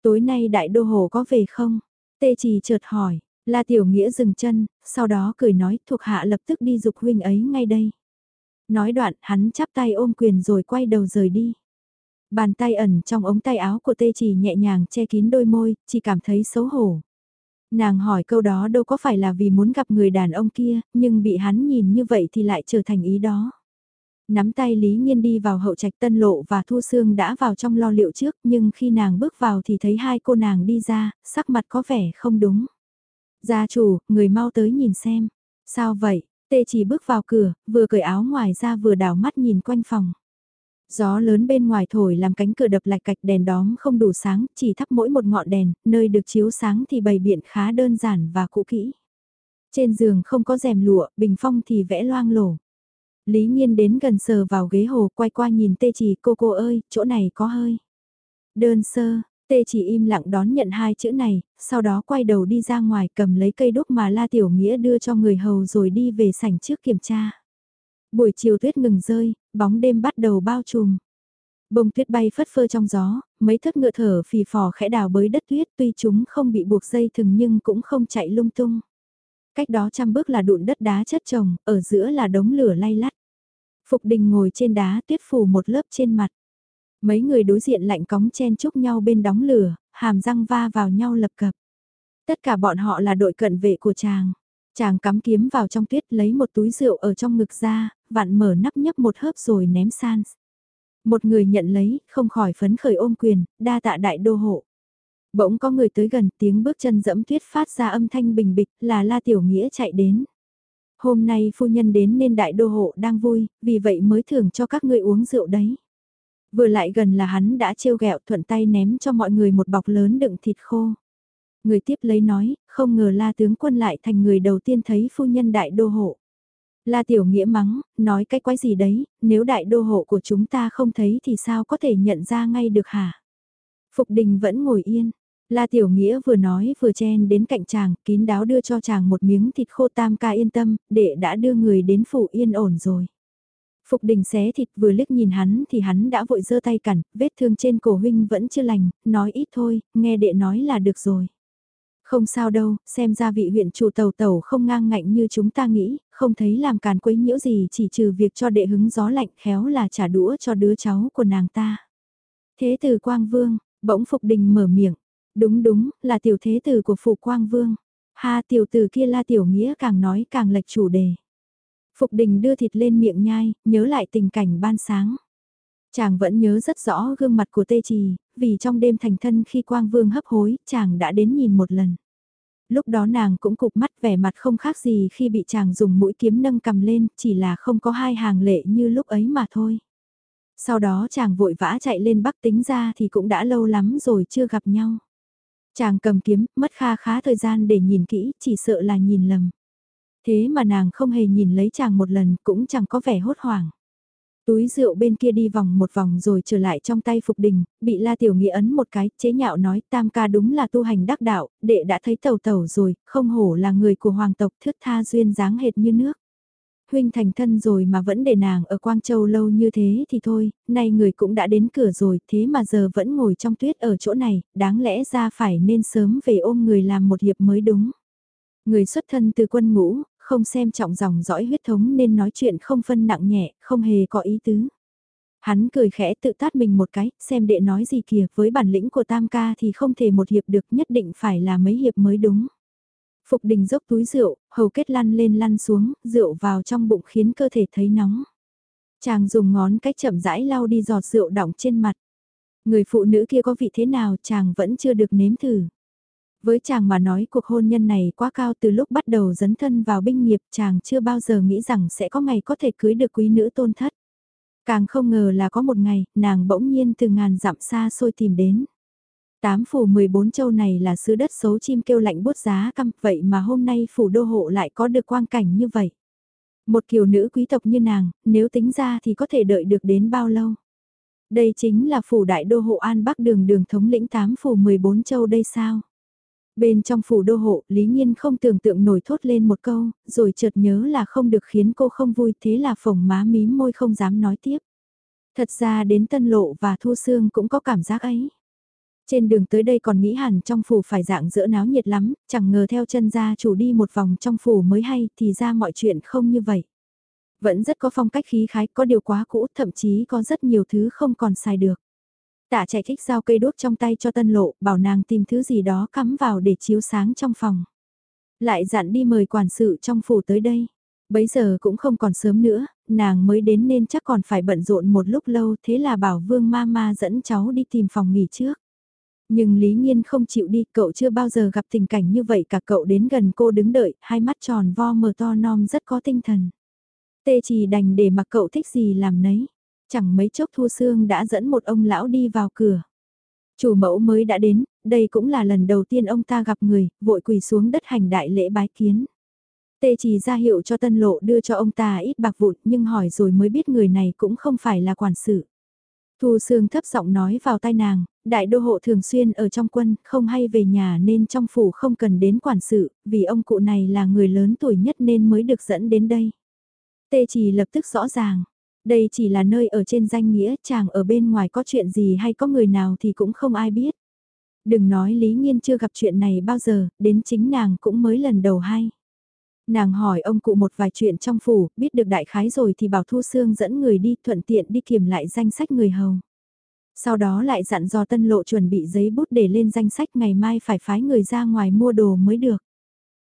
Tối nay đại đô hồ có về không? Tê trì chợt hỏi, La tiểu nghĩa dừng chân, sau đó cười nói thuộc hạ lập tức đi dục huynh ấy ngay đây. Nói đoạn, hắn chắp tay ôm quyền rồi quay đầu rời đi. Bàn tay ẩn trong ống tay áo của tê chỉ nhẹ nhàng che kín đôi môi, chỉ cảm thấy xấu hổ. Nàng hỏi câu đó đâu có phải là vì muốn gặp người đàn ông kia, nhưng bị hắn nhìn như vậy thì lại trở thành ý đó. Nắm tay Lý Nhiên đi vào hậu trạch tân lộ và Thu Sương đã vào trong lo liệu trước nhưng khi nàng bước vào thì thấy hai cô nàng đi ra, sắc mặt có vẻ không đúng. Gia chủ, người mau tới nhìn xem. Sao vậy? Tê chỉ bước vào cửa, vừa cởi áo ngoài ra vừa đảo mắt nhìn quanh phòng. Gió lớn bên ngoài thổi làm cánh cửa đập lạch cạch đèn đóm không đủ sáng, chỉ thắp mỗi một ngọn đèn, nơi được chiếu sáng thì bày biện khá đơn giản và cũ kỹ. Trên giường không có rèm lụa, bình phong thì vẽ loang lổ. Lý Nhiên đến gần sờ vào ghế hồ quay qua nhìn tê chỉ cô cô ơi, chỗ này có hơi. Đơn sơ, Tê chỉ im lặng đón nhận hai chữ này, sau đó quay đầu đi ra ngoài cầm lấy cây đúc mà La Tiểu Nghĩa đưa cho người hầu rồi đi về sảnh trước kiểm tra. Buổi chiều tuyết ngừng rơi, bóng đêm bắt đầu bao trùm. Bông tuyết bay phất phơ trong gió, mấy thất ngựa thở phì phò khẽ đào bới đất tuyết tuy chúng không bị buộc dây thừng nhưng cũng không chạy lung tung. Cách đó trăm bước là đụn đất đá chất trồng, ở giữa là đống lửa lay lắt. Phục đình ngồi trên đá tuyết phủ một lớp trên mặt. Mấy người đối diện lạnh cóng chen chúc nhau bên đóng lửa, hàm răng va vào nhau lập cập. Tất cả bọn họ là đội cận vệ của chàng. Chàng cắm kiếm vào trong tuyết lấy một túi rượu ở trong ngực ra, vặn mở nắp nhấp một hớp rồi ném san. Một người nhận lấy, không khỏi phấn khởi ôm quyền, đa tạ đại đô hộ. Bỗng có người tới gần tiếng bước chân dẫm tuyết phát ra âm thanh bình bịch là La Tiểu Nghĩa chạy đến. Hôm nay phu nhân đến nên đại đô hộ đang vui, vì vậy mới thưởng cho các ngươi uống rượu đấy. Vừa lại gần là hắn đã trêu ghẹo thuận tay ném cho mọi người một bọc lớn đựng thịt khô. Người tiếp lấy nói, không ngờ la tướng quân lại thành người đầu tiên thấy phu nhân đại đô hộ. La tiểu nghĩa mắng, nói cái quái gì đấy, nếu đại đô hộ của chúng ta không thấy thì sao có thể nhận ra ngay được hả? Phục đình vẫn ngồi yên. La Tiểu Nghĩa vừa nói vừa chen đến cạnh chàng, kín đáo đưa cho chàng một miếng thịt khô tam ca yên tâm, đệ đã đưa người đến phủ yên ổn rồi. Phục đình xé thịt vừa liếc nhìn hắn thì hắn đã vội giơ tay cản, vết thương trên cổ huynh vẫn chưa lành, nói ít thôi, nghe đệ nói là được rồi. Không sao đâu, xem ra vị huyện chủ tàu tàu không ngang ngạnh như chúng ta nghĩ, không thấy làm càn quấy nhiễu gì chỉ trừ việc cho đệ hứng gió lạnh khéo là trả đũa cho đứa cháu của nàng ta. Thế tử Quang Vương, bỗng Phục Đình mở miệng, đúng đúng, là tiểu thế tử của Phục Quang Vương. Ha tiểu tử kia la tiểu nghĩa càng nói càng lệch chủ đề. Phục đình đưa thịt lên miệng nhai, nhớ lại tình cảnh ban sáng. Chàng vẫn nhớ rất rõ gương mặt của tê trì, vì trong đêm thành thân khi quang vương hấp hối, chàng đã đến nhìn một lần. Lúc đó nàng cũng cục mắt vẻ mặt không khác gì khi bị chàng dùng mũi kiếm nâng cầm lên, chỉ là không có hai hàng lệ như lúc ấy mà thôi. Sau đó chàng vội vã chạy lên bắc tính ra thì cũng đã lâu lắm rồi chưa gặp nhau. Chàng cầm kiếm, mất kha khá thời gian để nhìn kỹ, chỉ sợ là nhìn lầm. Thế mà nàng không hề nhìn lấy chàng một lần cũng chẳng có vẻ hốt hoảng. Túi rượu bên kia đi vòng một vòng rồi trở lại trong tay Phục Đình, bị La Tiểu Nghĩa ấn một cái, chế nhạo nói tam ca đúng là tu hành đắc đạo, đệ đã thấy tàu tàu rồi, không hổ là người của hoàng tộc thước tha duyên dáng hệt như nước. Huynh thành thân rồi mà vẫn để nàng ở Quang Châu lâu như thế thì thôi, nay người cũng đã đến cửa rồi, thế mà giờ vẫn ngồi trong tuyết ở chỗ này, đáng lẽ ra phải nên sớm về ôm người làm một hiệp mới đúng. Người xuất thân từ quân ngũ, không xem trọng dòng dõi huyết thống nên nói chuyện không phân nặng nhẹ, không hề có ý tứ. Hắn cười khẽ tự tát mình một cái, xem đệ nói gì kìa, với bản lĩnh của tam ca thì không thể một hiệp được nhất định phải là mấy hiệp mới đúng. Phục đình dốc túi rượu, hầu kết lăn lên lăn xuống, rượu vào trong bụng khiến cơ thể thấy nóng. Chàng dùng ngón cách chậm rãi lau đi giọt rượu đọng trên mặt. Người phụ nữ kia có vị thế nào chàng vẫn chưa được nếm thử. Với chàng mà nói cuộc hôn nhân này quá cao từ lúc bắt đầu dấn thân vào binh nghiệp chàng chưa bao giờ nghĩ rằng sẽ có ngày có thể cưới được quý nữ tôn thất. Càng không ngờ là có một ngày, nàng bỗng nhiên từ ngàn dặm xa xôi tìm đến. Tám phủ 14 châu này là xứ đất xấu chim kêu lạnh bút giá căm, vậy mà hôm nay phủ đô hộ lại có được quang cảnh như vậy. Một kiều nữ quý tộc như nàng, nếu tính ra thì có thể đợi được đến bao lâu? Đây chính là phủ đại đô hộ An Bắc đường đường thống lĩnh tám phủ 14 châu đây sao? Bên trong phủ đô hộ, Lý Nhiên không tưởng tượng nổi thốt lên một câu, rồi chợt nhớ là không được khiến cô không vui thế là phồng má mím môi không dám nói tiếp. Thật ra đến Tân Lộ và Thu Sương cũng có cảm giác ấy. Trên đường tới đây còn nghĩ hẳn trong phủ phải dạng dỡ náo nhiệt lắm, chẳng ngờ theo chân gia chủ đi một vòng trong phủ mới hay thì ra mọi chuyện không như vậy. Vẫn rất có phong cách khí khái, có điều quá cũ, thậm chí có rất nhiều thứ không còn xài được. Tạ chạy thích giao cây đốt trong tay cho tân lộ, bảo nàng tìm thứ gì đó cắm vào để chiếu sáng trong phòng. Lại dặn đi mời quản sự trong phủ tới đây. Bấy giờ cũng không còn sớm nữa, nàng mới đến nên chắc còn phải bận rộn một lúc lâu thế là bảo vương ma ma dẫn cháu đi tìm phòng nghỉ trước. Nhưng Lý Nhiên không chịu đi, cậu chưa bao giờ gặp tình cảnh như vậy cả cậu đến gần cô đứng đợi, hai mắt tròn vo mờ to non rất có tinh thần. Tê chỉ đành để mặc cậu thích gì làm nấy. Chẳng mấy chốc Thu Sương đã dẫn một ông lão đi vào cửa. Chủ mẫu mới đã đến, đây cũng là lần đầu tiên ông ta gặp người, vội quỳ xuống đất hành đại lễ bái kiến. Tê chỉ ra hiệu cho tân lộ đưa cho ông ta ít bạc vụn nhưng hỏi rồi mới biết người này cũng không phải là quản sự. Thu Sương thấp giọng nói vào tai nàng, đại đô hộ thường xuyên ở trong quân, không hay về nhà nên trong phủ không cần đến quản sự, vì ông cụ này là người lớn tuổi nhất nên mới được dẫn đến đây. Tê chỉ lập tức rõ ràng, đây chỉ là nơi ở trên danh nghĩa, chàng ở bên ngoài có chuyện gì hay có người nào thì cũng không ai biết. Đừng nói Lý Nhiên chưa gặp chuyện này bao giờ, đến chính nàng cũng mới lần đầu hay. Nàng hỏi ông cụ một vài chuyện trong phủ, biết được đại khái rồi thì bảo Thu Sương dẫn người đi thuận tiện đi kiểm lại danh sách người hầu. Sau đó lại dặn dò tân lộ chuẩn bị giấy bút để lên danh sách ngày mai phải phái người ra ngoài mua đồ mới được.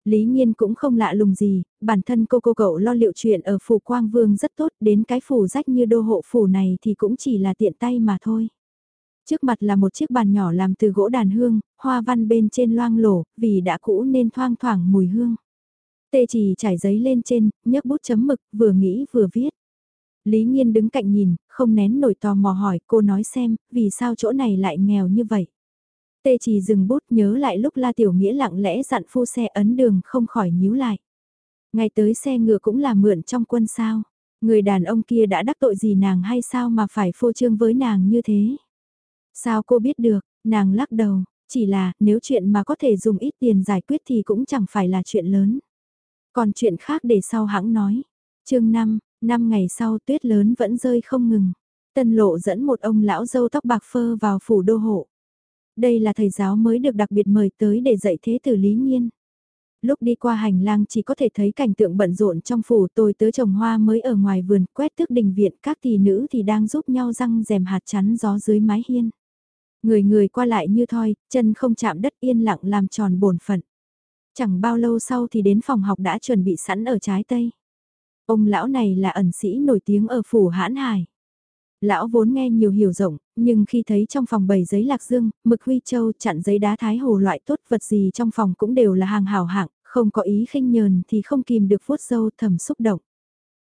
Lý Nhiên cũng không lạ lùng gì, bản thân cô cô cậu lo liệu chuyện ở phủ Quang Vương rất tốt, đến cái phủ rách như đô hộ phủ này thì cũng chỉ là tiện tay mà thôi. Trước mặt là một chiếc bàn nhỏ làm từ gỗ đàn hương, hoa văn bên trên loang lổ, vì đã cũ nên thoang thoảng mùi hương. Tê chỉ trải giấy lên trên, nhấc bút chấm mực, vừa nghĩ vừa viết. Lý Nhiên đứng cạnh nhìn, không nén nổi tò mò hỏi cô nói xem, vì sao chỗ này lại nghèo như vậy. Tê chỉ dừng bút nhớ lại lúc La Tiểu Nghĩa lặng lẽ dặn phu xe ấn đường không khỏi nhíu lại. Ngay tới xe ngựa cũng là mượn trong quân sao. Người đàn ông kia đã đắc tội gì nàng hay sao mà phải phô trương với nàng như thế. Sao cô biết được, nàng lắc đầu, chỉ là nếu chuyện mà có thể dùng ít tiền giải quyết thì cũng chẳng phải là chuyện lớn. Còn chuyện khác để sau hãng nói. chương 5, năm ngày sau tuyết lớn vẫn rơi không ngừng. Tân lộ dẫn một ông lão dâu tóc bạc phơ vào phủ đô hộ. Đây là thầy giáo mới được đặc biệt mời tới để dạy thế tử lý nhiên. Lúc đi qua hành lang chỉ có thể thấy cảnh tượng bận rộn trong phủ tôi tớ trồng hoa mới ở ngoài vườn quét tước đình viện các tỷ nữ thì đang giúp nhau răng rèm hạt chắn gió dưới mái hiên. Người người qua lại như thoi, chân không chạm đất yên lặng làm tròn bổn phận. Chẳng bao lâu sau thì đến phòng học đã chuẩn bị sẵn ở trái tây. Ông lão này là ẩn sĩ nổi tiếng ở phủ hãn hải. Lão vốn nghe nhiều hiểu rộng, nhưng khi thấy trong phòng bầy giấy lạc dương, mực huy châu chặn giấy đá thái hồ loại tốt vật gì trong phòng cũng đều là hàng hảo hạng, không có ý khinh nhờn thì không kìm được vuốt dâu thầm xúc động.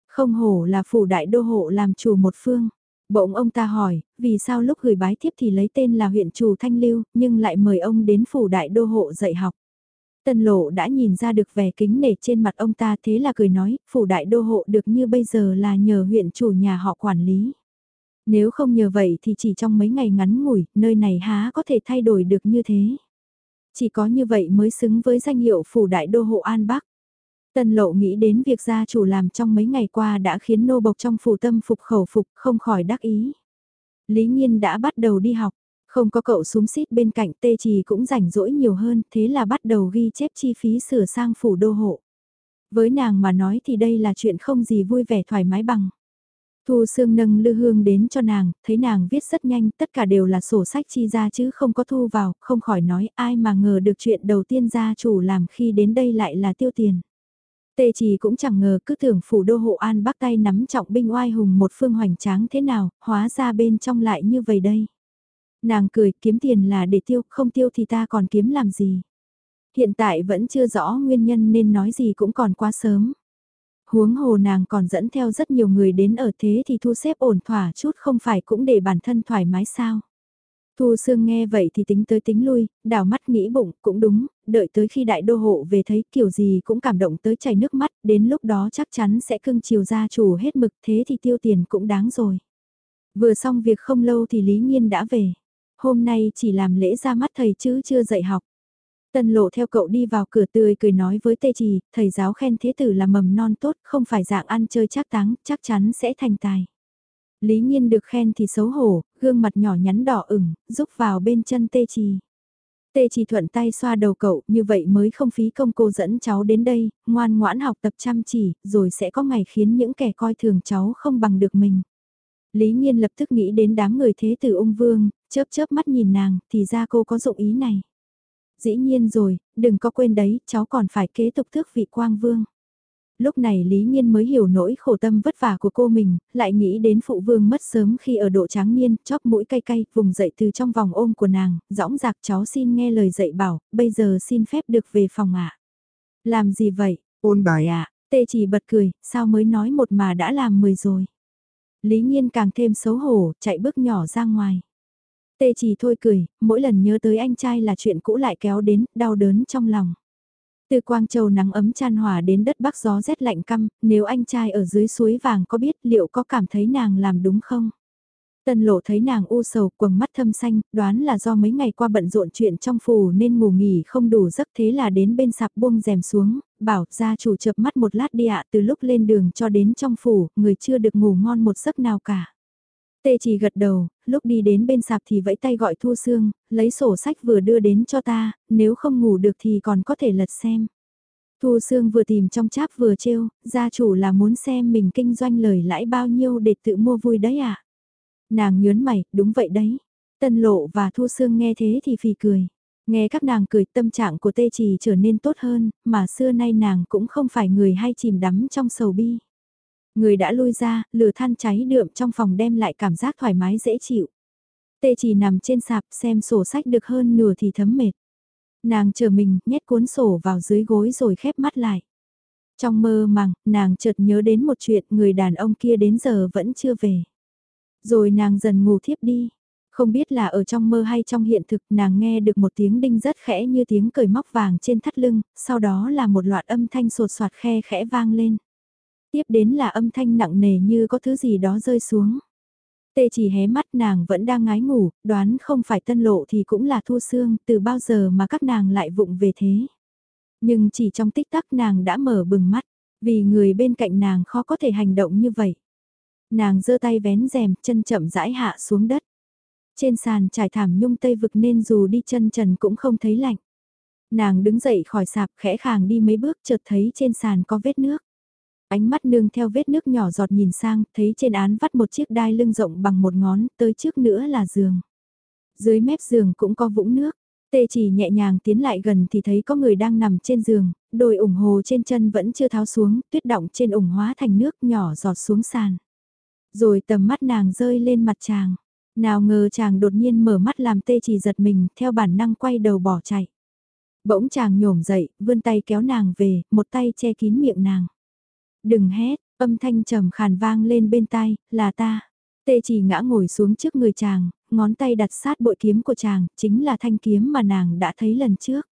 Không hổ là phủ đại đô hộ làm chủ một phương. Bỗng ông ta hỏi, vì sao lúc gửi bái thiếp thì lấy tên là huyện chủ Thanh Lưu, nhưng lại mời ông đến phủ đại đô hộ dạy học. Tân lộ đã nhìn ra được vẻ kính nể trên mặt ông ta thế là cười nói, phủ đại đô hộ được như bây giờ là nhờ huyện chủ nhà họ quản lý. Nếu không nhờ vậy thì chỉ trong mấy ngày ngắn ngủi, nơi này há có thể thay đổi được như thế. Chỉ có như vậy mới xứng với danh hiệu phủ đại đô hộ An Bắc. tần lộ nghĩ đến việc gia chủ làm trong mấy ngày qua đã khiến nô bộc trong phủ tâm phục khẩu phục không khỏi đắc ý. Lý Nhiên đã bắt đầu đi học, không có cậu súng xít bên cạnh tê trì cũng rảnh rỗi nhiều hơn, thế là bắt đầu ghi chép chi phí sửa sang phủ đô hộ. Với nàng mà nói thì đây là chuyện không gì vui vẻ thoải mái bằng. Thu Sương nâng lư hương đến cho nàng, thấy nàng viết rất nhanh, tất cả đều là sổ sách chi ra chứ không có thu vào, không khỏi nói ai mà ngờ được chuyện đầu tiên gia chủ làm khi đến đây lại là tiêu tiền. Tê chỉ cũng chẳng ngờ cứ tưởng phủ đô hộ an bắc tay nắm trọng binh oai hùng một phương hoành tráng thế nào, hóa ra bên trong lại như vậy đây. Nàng cười kiếm tiền là để tiêu, không tiêu thì ta còn kiếm làm gì. Hiện tại vẫn chưa rõ nguyên nhân nên nói gì cũng còn quá sớm. Huống hồ nàng còn dẫn theo rất nhiều người đến ở thế thì thu xếp ổn thỏa chút không phải cũng để bản thân thoải mái sao. Thu Sương nghe vậy thì tính tới tính lui, đảo mắt nghĩ bụng, cũng đúng, đợi tới khi đại đô hộ về thấy kiểu gì cũng cảm động tới chảy nước mắt, đến lúc đó chắc chắn sẽ cưng chiều gia chủ hết mực thế thì tiêu tiền cũng đáng rồi. Vừa xong việc không lâu thì Lý Nhiên đã về. Hôm nay chỉ làm lễ ra mắt thầy chứ chưa dạy học. Tân lộ theo cậu đi vào cửa tươi cười nói với tê trì, thầy giáo khen thế tử là mầm non tốt, không phải dạng ăn chơi chắc táng, chắc chắn sẽ thành tài. Lý Nhiên được khen thì xấu hổ, gương mặt nhỏ nhắn đỏ ửng, rúc vào bên chân tê trì. Tê trì thuận tay xoa đầu cậu, như vậy mới không phí công cô dẫn cháu đến đây, ngoan ngoãn học tập chăm chỉ, rồi sẽ có ngày khiến những kẻ coi thường cháu không bằng được mình. Lý Nhiên lập tức nghĩ đến đám người thế tử ung vương, chớp chớp mắt nhìn nàng, thì ra cô có dụng ý này. Dĩ nhiên rồi, đừng có quên đấy, cháu còn phải kế tục thước vị quang vương. Lúc này Lý Nhiên mới hiểu nỗi khổ tâm vất vả của cô mình, lại nghĩ đến phụ vương mất sớm khi ở độ tráng niên, chóp mũi cay cay, vùng dậy từ trong vòng ôm của nàng, dõng dạc cháu xin nghe lời dạy bảo, bây giờ xin phép được về phòng ạ. Làm gì vậy, ôn bài ạ, tê chỉ bật cười, sao mới nói một mà đã làm mười rồi. Lý Nhiên càng thêm xấu hổ, chạy bước nhỏ ra ngoài. Tê chỉ thôi cười, mỗi lần nhớ tới anh trai là chuyện cũ lại kéo đến, đau đớn trong lòng. Từ Quang Châu nắng ấm chan hòa đến đất bắc gió rét lạnh căm, nếu anh trai ở dưới suối vàng có biết liệu có cảm thấy nàng làm đúng không? Tân lộ thấy nàng u sầu quầng mắt thâm xanh, đoán là do mấy ngày qua bận rộn chuyện trong phủ nên ngủ nghỉ không đủ giấc thế là đến bên sạp buông rèm xuống, bảo gia chủ chợp mắt một lát đi ạ từ lúc lên đường cho đến trong phủ, người chưa được ngủ ngon một giấc nào cả. Tê chỉ gật đầu, lúc đi đến bên sạp thì vẫy tay gọi Thu Sương, lấy sổ sách vừa đưa đến cho ta, nếu không ngủ được thì còn có thể lật xem. Thu Sương vừa tìm trong cháp vừa trêu, gia chủ là muốn xem mình kinh doanh lời lãi bao nhiêu để tự mua vui đấy à. Nàng nhớn mày, đúng vậy đấy. Tân Lộ và Thu Sương nghe thế thì phì cười. Nghe các nàng cười tâm trạng của tê trì trở nên tốt hơn, mà xưa nay nàng cũng không phải người hay chìm đắm trong sầu bi. Người đã lui ra, lửa than cháy đượm trong phòng đem lại cảm giác thoải mái dễ chịu. Tê chỉ nằm trên sạp xem sổ sách được hơn nửa thì thấm mệt. Nàng chờ mình, nhét cuốn sổ vào dưới gối rồi khép mắt lại. Trong mơ màng, nàng chợt nhớ đến một chuyện người đàn ông kia đến giờ vẫn chưa về. Rồi nàng dần ngủ thiếp đi. Không biết là ở trong mơ hay trong hiện thực nàng nghe được một tiếng đinh rất khẽ như tiếng cởi móc vàng trên thắt lưng, sau đó là một loạt âm thanh sột soạt khe khẽ vang lên. Tiếp đến là âm thanh nặng nề như có thứ gì đó rơi xuống. Tê chỉ hé mắt nàng vẫn đang ngái ngủ, đoán không phải tân lộ thì cũng là thu xương, từ bao giờ mà các nàng lại vụng về thế. Nhưng chỉ trong tích tắc nàng đã mở bừng mắt, vì người bên cạnh nàng khó có thể hành động như vậy. Nàng giơ tay vén rèm, chân chậm rãi hạ xuống đất. Trên sàn trải thảm nhung tây vực nên dù đi chân trần cũng không thấy lạnh. Nàng đứng dậy khỏi sạp khẽ khàng đi mấy bước chợt thấy trên sàn có vết nước. Ánh mắt nương theo vết nước nhỏ giọt nhìn sang, thấy trên án vắt một chiếc đai lưng rộng bằng một ngón, tới trước nữa là giường. Dưới mép giường cũng có vũng nước. Tê chỉ nhẹ nhàng tiến lại gần thì thấy có người đang nằm trên giường, đôi ủng hồ trên chân vẫn chưa tháo xuống, tuyết động trên ủng hóa thành nước nhỏ giọt xuống sàn. Rồi tầm mắt nàng rơi lên mặt chàng. Nào ngờ chàng đột nhiên mở mắt làm tê chỉ giật mình, theo bản năng quay đầu bỏ chạy. Bỗng chàng nhổm dậy, vươn tay kéo nàng về, một tay che kín miệng nàng. Đừng hét, âm thanh trầm khàn vang lên bên tai, là ta. Tê chỉ ngã ngồi xuống trước người chàng, ngón tay đặt sát bội kiếm của chàng, chính là thanh kiếm mà nàng đã thấy lần trước.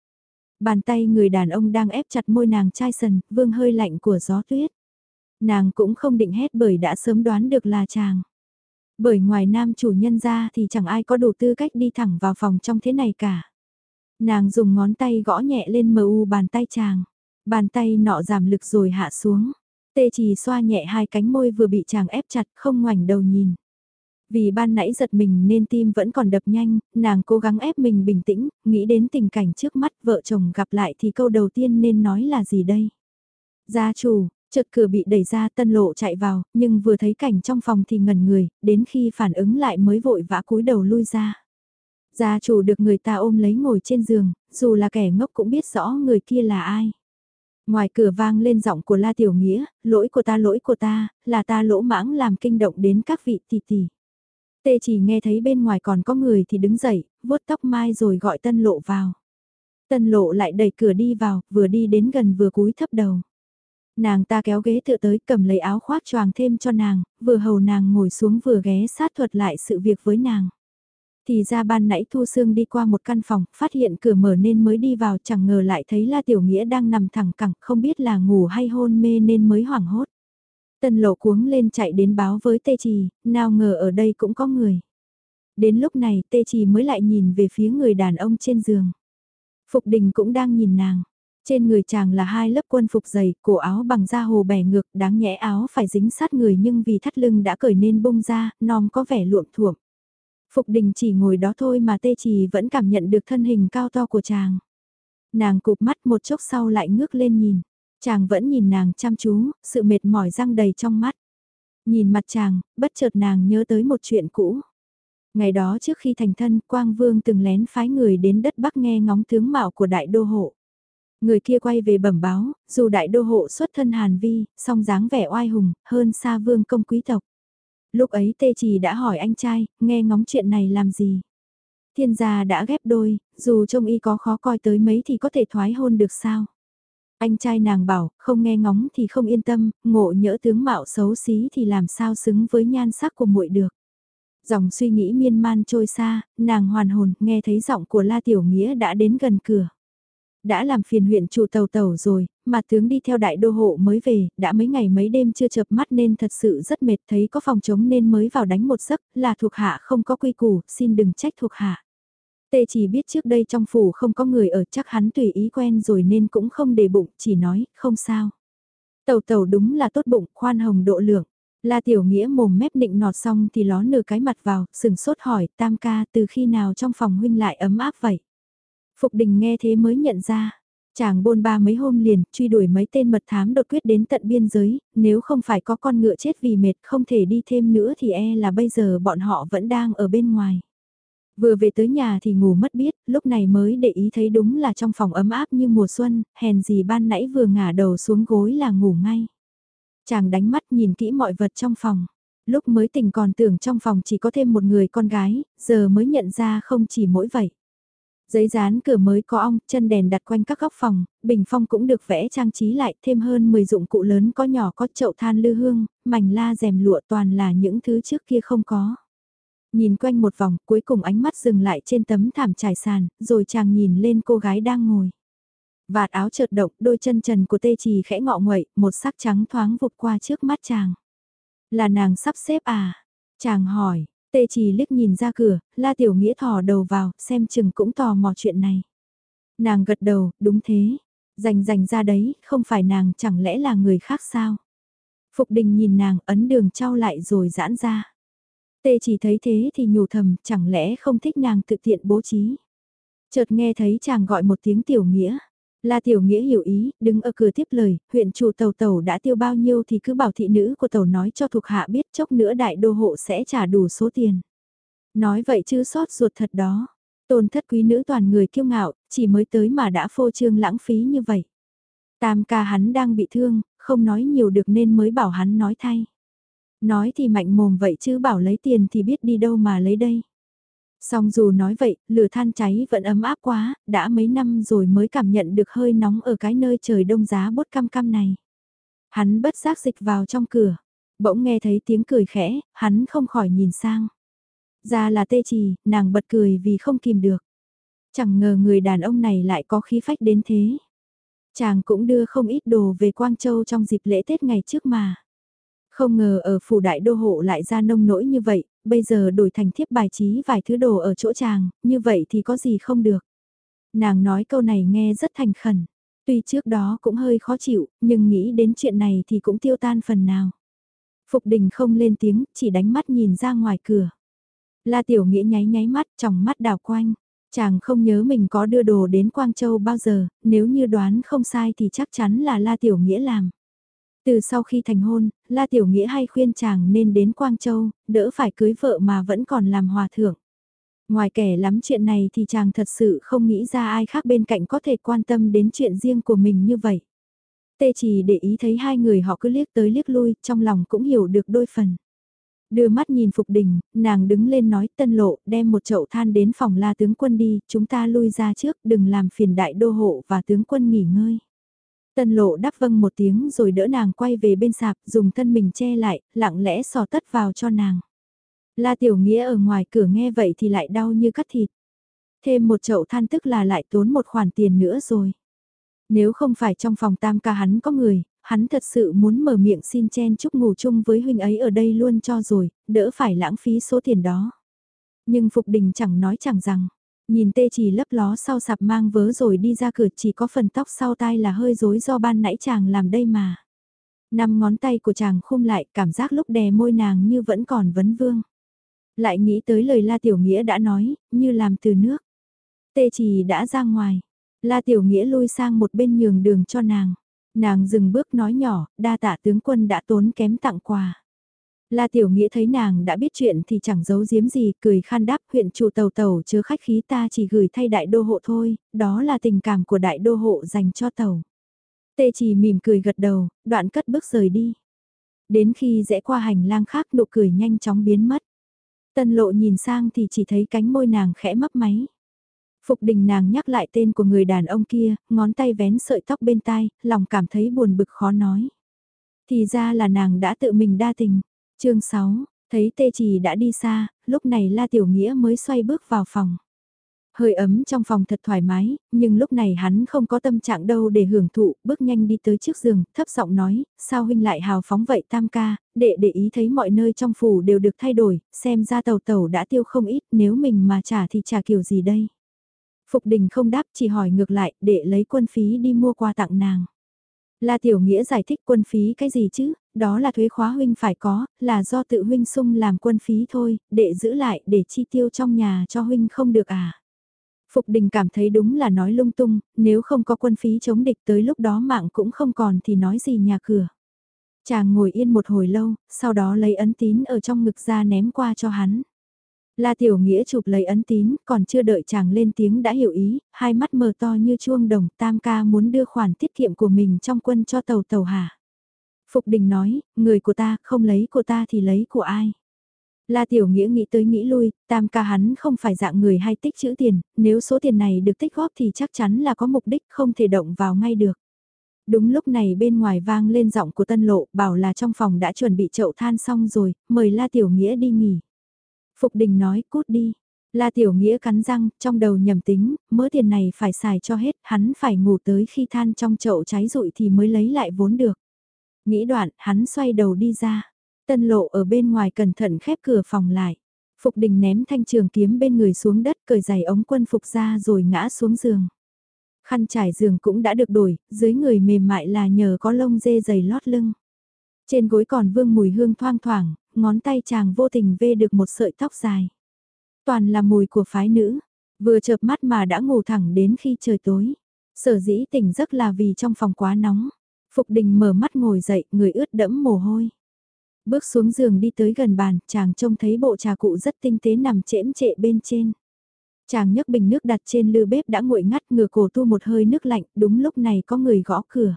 Bàn tay người đàn ông đang ép chặt môi nàng chai sần, vương hơi lạnh của gió tuyết. Nàng cũng không định hét bởi đã sớm đoán được là chàng. Bởi ngoài nam chủ nhân ra thì chẳng ai có đủ tư cách đi thẳng vào phòng trong thế này cả. Nàng dùng ngón tay gõ nhẹ lên mờ u bàn tay chàng. Bàn tay nọ giảm lực rồi hạ xuống. Tê chỉ xoa nhẹ hai cánh môi vừa bị chàng ép chặt không ngoảnh đầu nhìn. Vì ban nãy giật mình nên tim vẫn còn đập nhanh, nàng cố gắng ép mình bình tĩnh, nghĩ đến tình cảnh trước mắt vợ chồng gặp lại thì câu đầu tiên nên nói là gì đây? Gia chủ, Chợt cửa bị đẩy ra tân lộ chạy vào, nhưng vừa thấy cảnh trong phòng thì ngẩn người, đến khi phản ứng lại mới vội vã cúi đầu lui ra. Gia chủ được người ta ôm lấy ngồi trên giường, dù là kẻ ngốc cũng biết rõ người kia là ai. Ngoài cửa vang lên giọng của La Tiểu Nghĩa, lỗi của ta lỗi của ta, là ta lỗ mãng làm kinh động đến các vị tỷ tỷ. Tê chỉ nghe thấy bên ngoài còn có người thì đứng dậy, vuốt tóc mai rồi gọi tân lộ vào. Tân lộ lại đẩy cửa đi vào, vừa đi đến gần vừa cúi thấp đầu. Nàng ta kéo ghế tựa tới cầm lấy áo khoác choàng thêm cho nàng, vừa hầu nàng ngồi xuống vừa ghé sát thuật lại sự việc với nàng. Thì ra ban nãy Thu Sương đi qua một căn phòng, phát hiện cửa mở nên mới đi vào chẳng ngờ lại thấy La Tiểu Nghĩa đang nằm thẳng cẳng, không biết là ngủ hay hôn mê nên mới hoảng hốt. tần lộ cuống lên chạy đến báo với Tê Trì, nào ngờ ở đây cũng có người. Đến lúc này Tê Trì mới lại nhìn về phía người đàn ông trên giường. Phục đình cũng đang nhìn nàng. Trên người chàng là hai lớp quân phục dày, cổ áo bằng da hồ bẻ ngược, đáng nhẽ áo phải dính sát người nhưng vì thắt lưng đã cởi nên bông ra, non có vẻ luộm thuộm. Phục đình chỉ ngồi đó thôi mà tê trì vẫn cảm nhận được thân hình cao to của chàng. Nàng cụp mắt một chốc sau lại ngước lên nhìn. Chàng vẫn nhìn nàng chăm chú, sự mệt mỏi răng đầy trong mắt. Nhìn mặt chàng, bất chợt nàng nhớ tới một chuyện cũ. Ngày đó trước khi thành thân, Quang Vương từng lén phái người đến đất Bắc nghe ngóng tướng mạo của đại đô hộ. Người kia quay về bẩm báo, dù đại đô hộ xuất thân Hàn Vi, song dáng vẻ oai hùng, hơn xa vương công quý tộc. Lúc ấy tê trì đã hỏi anh trai, nghe ngóng chuyện này làm gì? Thiên gia đã ghép đôi, dù trông y có khó coi tới mấy thì có thể thoái hôn được sao? Anh trai nàng bảo, không nghe ngóng thì không yên tâm, ngộ nhỡ tướng mạo xấu xí thì làm sao xứng với nhan sắc của muội được. Dòng suy nghĩ miên man trôi xa, nàng hoàn hồn, nghe thấy giọng của La Tiểu Nghĩa đã đến gần cửa đã làm phiền huyện chủ tàu tàu rồi, mà tướng đi theo đại đô hộ mới về, đã mấy ngày mấy đêm chưa chợp mắt nên thật sự rất mệt thấy có phòng chống nên mới vào đánh một giấc, là thuộc hạ không có quy củ, xin đừng trách thuộc hạ. Tê chỉ biết trước đây trong phủ không có người ở chắc hắn tùy ý quen rồi nên cũng không để bụng, chỉ nói, không sao. Tàu tàu đúng là tốt bụng, khoan hồng độ lượng. La Tiểu Nghĩa mồm mép định nọt xong thì ló nửa cái mặt vào, sừng sốt hỏi, tam ca từ khi nào trong phòng huynh lại ấm áp vậy? Phục đình nghe thế mới nhận ra, chàng bôn ba mấy hôm liền, truy đuổi mấy tên mật thám đột quyết đến tận biên giới, nếu không phải có con ngựa chết vì mệt không thể đi thêm nữa thì e là bây giờ bọn họ vẫn đang ở bên ngoài. Vừa về tới nhà thì ngủ mất biết, lúc này mới để ý thấy đúng là trong phòng ấm áp như mùa xuân, hèn gì ban nãy vừa ngả đầu xuống gối là ngủ ngay. Chàng đánh mắt nhìn kỹ mọi vật trong phòng. Lúc mới tỉnh còn tưởng trong phòng chỉ có thêm một người con gái, giờ mới nhận ra không chỉ mỗi vậy. Giấy dán cửa mới có ong, chân đèn đặt quanh các góc phòng, bình phong cũng được vẽ trang trí lại, thêm hơn 10 dụng cụ lớn có nhỏ có chậu than lư hương, mảnh la rèm lụa toàn là những thứ trước kia không có. Nhìn quanh một vòng, cuối cùng ánh mắt dừng lại trên tấm thảm trải sàn, rồi chàng nhìn lên cô gái đang ngồi. Vạt áo chợt động, đôi chân trần của tê trì khẽ ngọ nguậy, một sắc trắng thoáng vụt qua trước mắt chàng. Là nàng sắp xếp à? Chàng hỏi, Tê chỉ liếc nhìn ra cửa, La Tiểu Nghĩa thò đầu vào, xem chừng cũng tò mò chuyện này. Nàng gật đầu, đúng thế. Dành dành ra đấy, không phải nàng chẳng lẽ là người khác sao? Phục đình nhìn nàng ấn đường trao lại rồi giãn ra. Tê chỉ thấy thế thì nhủ thầm, chẳng lẽ không thích nàng tự tiện bố trí. Chợt nghe thấy chàng gọi một tiếng tiểu nghĩa. La Tiểu Nghĩa hiểu ý, đứng ở cửa tiếp lời, huyện chủ tàu tàu đã tiêu bao nhiêu thì cứ bảo thị nữ của tàu nói cho thuộc hạ biết chốc nữa đại đô hộ sẽ trả đủ số tiền. Nói vậy chứ sót ruột thật đó. Tôn thất quý nữ toàn người kiêu ngạo, chỉ mới tới mà đã phô trương lãng phí như vậy. Tam ca hắn đang bị thương, không nói nhiều được nên mới bảo hắn nói thay. Nói thì mạnh mồm vậy chứ bảo lấy tiền thì biết đi đâu mà lấy đây. Song dù nói vậy, lửa than cháy vẫn ấm áp quá, đã mấy năm rồi mới cảm nhận được hơi nóng ở cái nơi trời đông giá bốt cam cam này. Hắn bất giác dịch vào trong cửa, bỗng nghe thấy tiếng cười khẽ, hắn không khỏi nhìn sang. Ra là tê trì, nàng bật cười vì không kìm được. Chẳng ngờ người đàn ông này lại có khí phách đến thế. Chàng cũng đưa không ít đồ về Quang Châu trong dịp lễ Tết ngày trước mà. Không ngờ ở phủ đại đô hộ lại ra nông nỗi như vậy, bây giờ đổi thành thiếp bài trí vài thứ đồ ở chỗ chàng, như vậy thì có gì không được. Nàng nói câu này nghe rất thành khẩn, tuy trước đó cũng hơi khó chịu, nhưng nghĩ đến chuyện này thì cũng tiêu tan phần nào. Phục đình không lên tiếng, chỉ đánh mắt nhìn ra ngoài cửa. La Tiểu Nghĩa nháy nháy mắt, trong mắt đào quanh. Chàng không nhớ mình có đưa đồ đến Quang Châu bao giờ, nếu như đoán không sai thì chắc chắn là La Tiểu Nghĩa làm. Từ sau khi thành hôn, La Tiểu Nghĩa hay khuyên chàng nên đến Quang Châu, đỡ phải cưới vợ mà vẫn còn làm hòa thượng. Ngoài kẻ lắm chuyện này thì chàng thật sự không nghĩ ra ai khác bên cạnh có thể quan tâm đến chuyện riêng của mình như vậy. Tê chỉ để ý thấy hai người họ cứ liếc tới liếc lui, trong lòng cũng hiểu được đôi phần. Đưa mắt nhìn Phục Đình, nàng đứng lên nói tân lộ, đem một chậu than đến phòng la tướng quân đi, chúng ta lui ra trước, đừng làm phiền đại đô hộ và tướng quân nghỉ ngơi. Tân lộ đáp vâng một tiếng rồi đỡ nàng quay về bên sạp, dùng thân mình che lại, lặng lẽ sò tất vào cho nàng. La Tiểu Nghĩa ở ngoài cửa nghe vậy thì lại đau như cắt thịt. Thêm một chậu than tức là lại tốn một khoản tiền nữa rồi. Nếu không phải trong phòng tam ca hắn có người, hắn thật sự muốn mở miệng xin chen chúc ngủ chung với huynh ấy ở đây luôn cho rồi, đỡ phải lãng phí số tiền đó. Nhưng Phục Đình chẳng nói chẳng rằng, nhìn tê chỉ lấp ló sau sạp mang vớ rồi đi ra cửa chỉ có phần tóc sau tai là hơi rối do ban nãy chàng làm đây mà. Năm ngón tay của chàng khum lại cảm giác lúc đè môi nàng như vẫn còn vấn vương. Lại nghĩ tới lời La Tiểu Nghĩa đã nói, như làm từ nước. Tê chỉ đã ra ngoài, La Tiểu Nghĩa lui sang một bên nhường đường cho nàng. Nàng dừng bước nói nhỏ, đa tạ tướng quân đã tốn kém tặng quà. La Tiểu Nghĩa thấy nàng đã biết chuyện thì chẳng giấu giếm gì, cười khan đáp huyện chủ tàu tàu chớ khách khí ta chỉ gửi thay đại đô hộ thôi, đó là tình cảm của đại đô hộ dành cho tàu. Tê chỉ mỉm cười gật đầu, đoạn cất bước rời đi. Đến khi rẽ qua hành lang khác nụ cười nhanh chóng biến mất. Tân lộ nhìn sang thì chỉ thấy cánh môi nàng khẽ mấp máy. Phục đình nàng nhắc lại tên của người đàn ông kia, ngón tay vén sợi tóc bên tai, lòng cảm thấy buồn bực khó nói. Thì ra là nàng đã tự mình đa tình chương 6, thấy tê trì đã đi xa, lúc này La Tiểu Nghĩa mới xoay bước vào phòng. Hơi ấm trong phòng thật thoải mái, nhưng lúc này hắn không có tâm trạng đâu để hưởng thụ, bước nhanh đi tới trước giường, thấp giọng nói, sao huynh lại hào phóng vậy tam ca, để để ý thấy mọi nơi trong phủ đều được thay đổi, xem ra tàu tàu đã tiêu không ít, nếu mình mà trả thì trả kiểu gì đây. Phục đình không đáp chỉ hỏi ngược lại để lấy quân phí đi mua quà tặng nàng. La Tiểu Nghĩa giải thích quân phí cái gì chứ, đó là thuế khóa huynh phải có, là do tự huynh sung làm quân phí thôi, để giữ lại để chi tiêu trong nhà cho huynh không được à. Phục đình cảm thấy đúng là nói lung tung, nếu không có quân phí chống địch tới lúc đó mạng cũng không còn thì nói gì nhà cửa. Chàng ngồi yên một hồi lâu, sau đó lấy ấn tín ở trong ngực ra ném qua cho hắn. La Tiểu Nghĩa chụp lấy ấn tín, còn chưa đợi chàng lên tiếng đã hiểu ý, hai mắt mờ to như chuông đồng, tam ca muốn đưa khoản tiết kiệm của mình trong quân cho tàu tàu hả. Phục đình nói, người của ta, không lấy của ta thì lấy của ai. La Tiểu Nghĩa nghĩ tới nghĩ lui, tam ca hắn không phải dạng người hay tích chữ tiền, nếu số tiền này được tích góp thì chắc chắn là có mục đích không thể động vào ngay được. Đúng lúc này bên ngoài vang lên giọng của tân lộ, bảo là trong phòng đã chuẩn bị chậu than xong rồi, mời La Tiểu Nghĩa đi nghỉ. Phục đình nói cút đi. La Tiểu Nghĩa cắn răng, trong đầu nhầm tính, mớ tiền này phải xài cho hết, hắn phải ngủ tới khi than trong chậu cháy rụi thì mới lấy lại vốn được. Nghĩ đoạn, hắn xoay đầu đi ra. Tân lộ ở bên ngoài cẩn thận khép cửa phòng lại. Phục đình ném thanh trường kiếm bên người xuống đất cởi giày ống quân phục ra rồi ngã xuống giường. Khăn trải giường cũng đã được đổi, dưới người mềm mại là nhờ có lông dê dày lót lưng. Trên gối còn vương mùi hương thoang thoảng, ngón tay chàng vô tình vê được một sợi tóc dài. Toàn là mùi của phái nữ, vừa chợp mắt mà đã ngủ thẳng đến khi trời tối. Sở dĩ tỉnh giấc là vì trong phòng quá nóng. Phục đình mở mắt ngồi dậy, người ướt đẫm mồ hôi. Bước xuống giường đi tới gần bàn, chàng trông thấy bộ trà cụ rất tinh tế nằm chễm trệ bên trên. Chàng nhấc bình nước đặt trên lư bếp đã nguội ngắt ngửa cổ tu một hơi nước lạnh, đúng lúc này có người gõ cửa.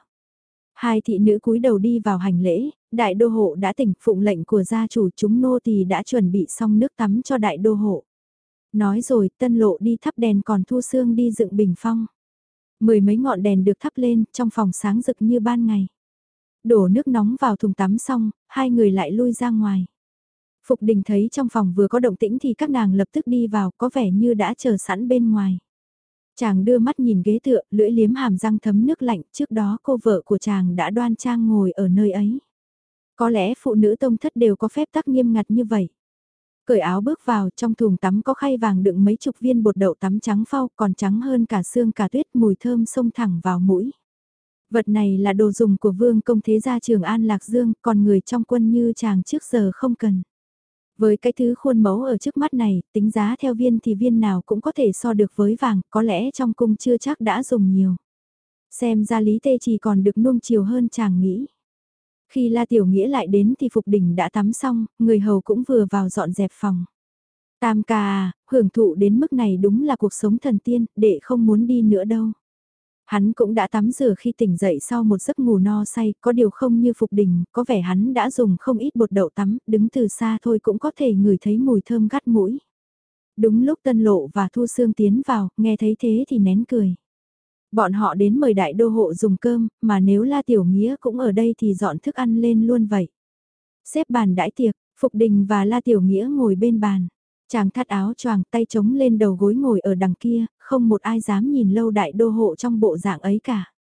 Hai thị nữ cúi đầu đi vào hành lễ, đại đô hộ đã tỉnh phụng lệnh của gia chủ chúng nô tỳ đã chuẩn bị xong nước tắm cho đại đô hộ. Nói rồi tân lộ đi thắp đèn còn thu xương đi dựng bình phong. Mười mấy ngọn đèn được thắp lên trong phòng sáng rực như ban ngày. Đổ nước nóng vào thùng tắm xong, hai người lại lui ra ngoài. Phục đình thấy trong phòng vừa có động tĩnh thì các nàng lập tức đi vào có vẻ như đã chờ sẵn bên ngoài. Chàng đưa mắt nhìn ghế tựa, lưỡi liếm hàm răng thấm nước lạnh, trước đó cô vợ của chàng đã đoan trang ngồi ở nơi ấy. Có lẽ phụ nữ tông thất đều có phép tắc nghiêm ngặt như vậy. Cởi áo bước vào, trong thùng tắm có khay vàng đựng mấy chục viên bột đậu tắm trắng phao, còn trắng hơn cả xương cả tuyết, mùi thơm xông thẳng vào mũi. Vật này là đồ dùng của vương công thế gia trường An Lạc Dương, còn người trong quân như chàng trước giờ không cần. Với cái thứ khuôn mẫu ở trước mắt này, tính giá theo viên thì viên nào cũng có thể so được với vàng, có lẽ trong cung chưa chắc đã dùng nhiều. Xem ra Lý Tê chỉ còn được nuông chiều hơn chàng nghĩ. Khi La Tiểu Nghĩa lại đến thì Phục Đình đã tắm xong, người hầu cũng vừa vào dọn dẹp phòng. Tam ca à, hưởng thụ đến mức này đúng là cuộc sống thần tiên, đệ không muốn đi nữa đâu. Hắn cũng đã tắm rửa khi tỉnh dậy sau một giấc ngủ no say, có điều không như Phục Đình, có vẻ hắn đã dùng không ít bột đậu tắm, đứng từ xa thôi cũng có thể ngửi thấy mùi thơm gắt mũi. Đúng lúc Tân Lộ và Thu Sương tiến vào, nghe thấy thế thì nén cười. Bọn họ đến mời đại đô hộ dùng cơm, mà nếu La Tiểu Nghĩa cũng ở đây thì dọn thức ăn lên luôn vậy. Xếp bàn đãi tiệc, Phục Đình và La Tiểu Nghĩa ngồi bên bàn. Chàng thắt áo choàng tay trống lên đầu gối ngồi ở đằng kia, không một ai dám nhìn lâu đại đô hộ trong bộ dạng ấy cả.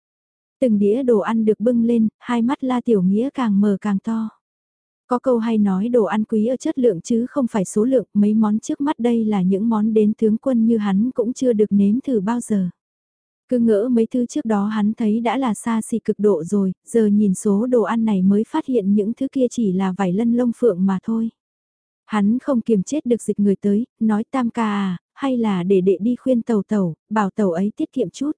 Từng đĩa đồ ăn được bưng lên, hai mắt La Tiểu Nghĩa càng mở càng to. Có câu hay nói đồ ăn quý ở chất lượng chứ không phải số lượng, mấy món trước mắt đây là những món đến tướng quân như hắn cũng chưa được nếm thử bao giờ. Cứ ngỡ mấy thứ trước đó hắn thấy đã là xa xỉ cực độ rồi, giờ nhìn số đồ ăn này mới phát hiện những thứ kia chỉ là vải lân lông phượng mà thôi. Hắn không kiềm chết được dịch người tới, nói tam ca à, hay là để đệ đi khuyên tàu tàu, bảo tàu ấy tiết kiệm chút.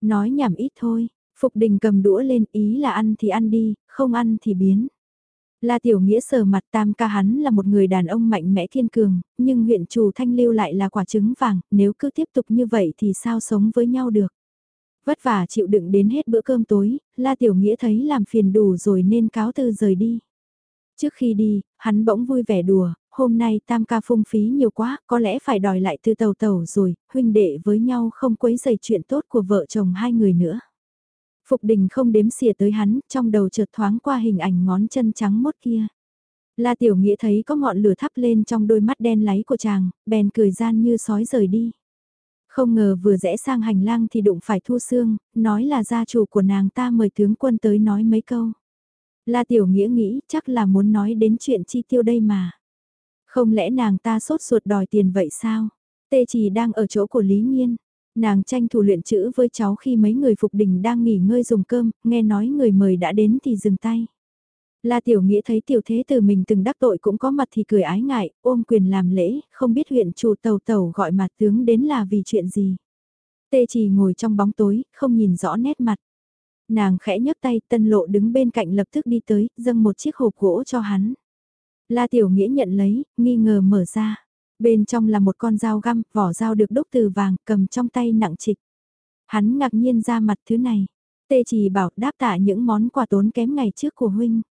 Nói nhảm ít thôi, Phục Đình cầm đũa lên ý là ăn thì ăn đi, không ăn thì biến. La Tiểu Nghĩa sờ mặt tam ca hắn là một người đàn ông mạnh mẽ thiên cường, nhưng huyện chủ thanh lưu lại là quả trứng vàng, nếu cứ tiếp tục như vậy thì sao sống với nhau được. Vất vả chịu đựng đến hết bữa cơm tối, La Tiểu Nghĩa thấy làm phiền đủ rồi nên cáo từ rời đi. Trước khi đi, hắn bỗng vui vẻ đùa, hôm nay tam ca phung phí nhiều quá, có lẽ phải đòi lại từ tàu tàu rồi, huynh đệ với nhau không quấy dày chuyện tốt của vợ chồng hai người nữa. Phục đình không đếm xỉa tới hắn, trong đầu chợt thoáng qua hình ảnh ngón chân trắng mốt kia. La Tiểu Nghĩa thấy có ngọn lửa thắp lên trong đôi mắt đen láy của chàng, bèn cười gian như sói rời đi. Không ngờ vừa rẽ sang hành lang thì đụng phải Thu Sương, nói là gia chủ của nàng ta mời tướng quân tới nói mấy câu. La Tiểu Nghĩa nghĩ chắc là muốn nói đến chuyện chi tiêu đây mà. Không lẽ nàng ta sốt ruột đòi tiền vậy sao? Tê chỉ đang ở chỗ của Lý Nhiên. Nàng tranh thủ luyện chữ với cháu khi mấy người phục đình đang nghỉ ngơi dùng cơm, nghe nói người mời đã đến thì dừng tay. La Tiểu Nghĩa thấy tiểu thế từ mình từng đắc tội cũng có mặt thì cười ái ngại, ôm quyền làm lễ, không biết huyện chủ tàu tàu gọi mặt tướng đến là vì chuyện gì. Tê chỉ ngồi trong bóng tối, không nhìn rõ nét mặt. Nàng khẽ nhấc tay, tân lộ đứng bên cạnh lập tức đi tới, dâng một chiếc hộp gỗ cho hắn. La Tiểu Nghĩa nhận lấy, nghi ngờ mở ra. Bên trong là một con dao găm, vỏ dao được đúc từ vàng, cầm trong tay nặng trịch. Hắn ngạc nhiên ra mặt thứ này. Tê chỉ bảo đáp tạ những món quà tốn kém ngày trước của huynh.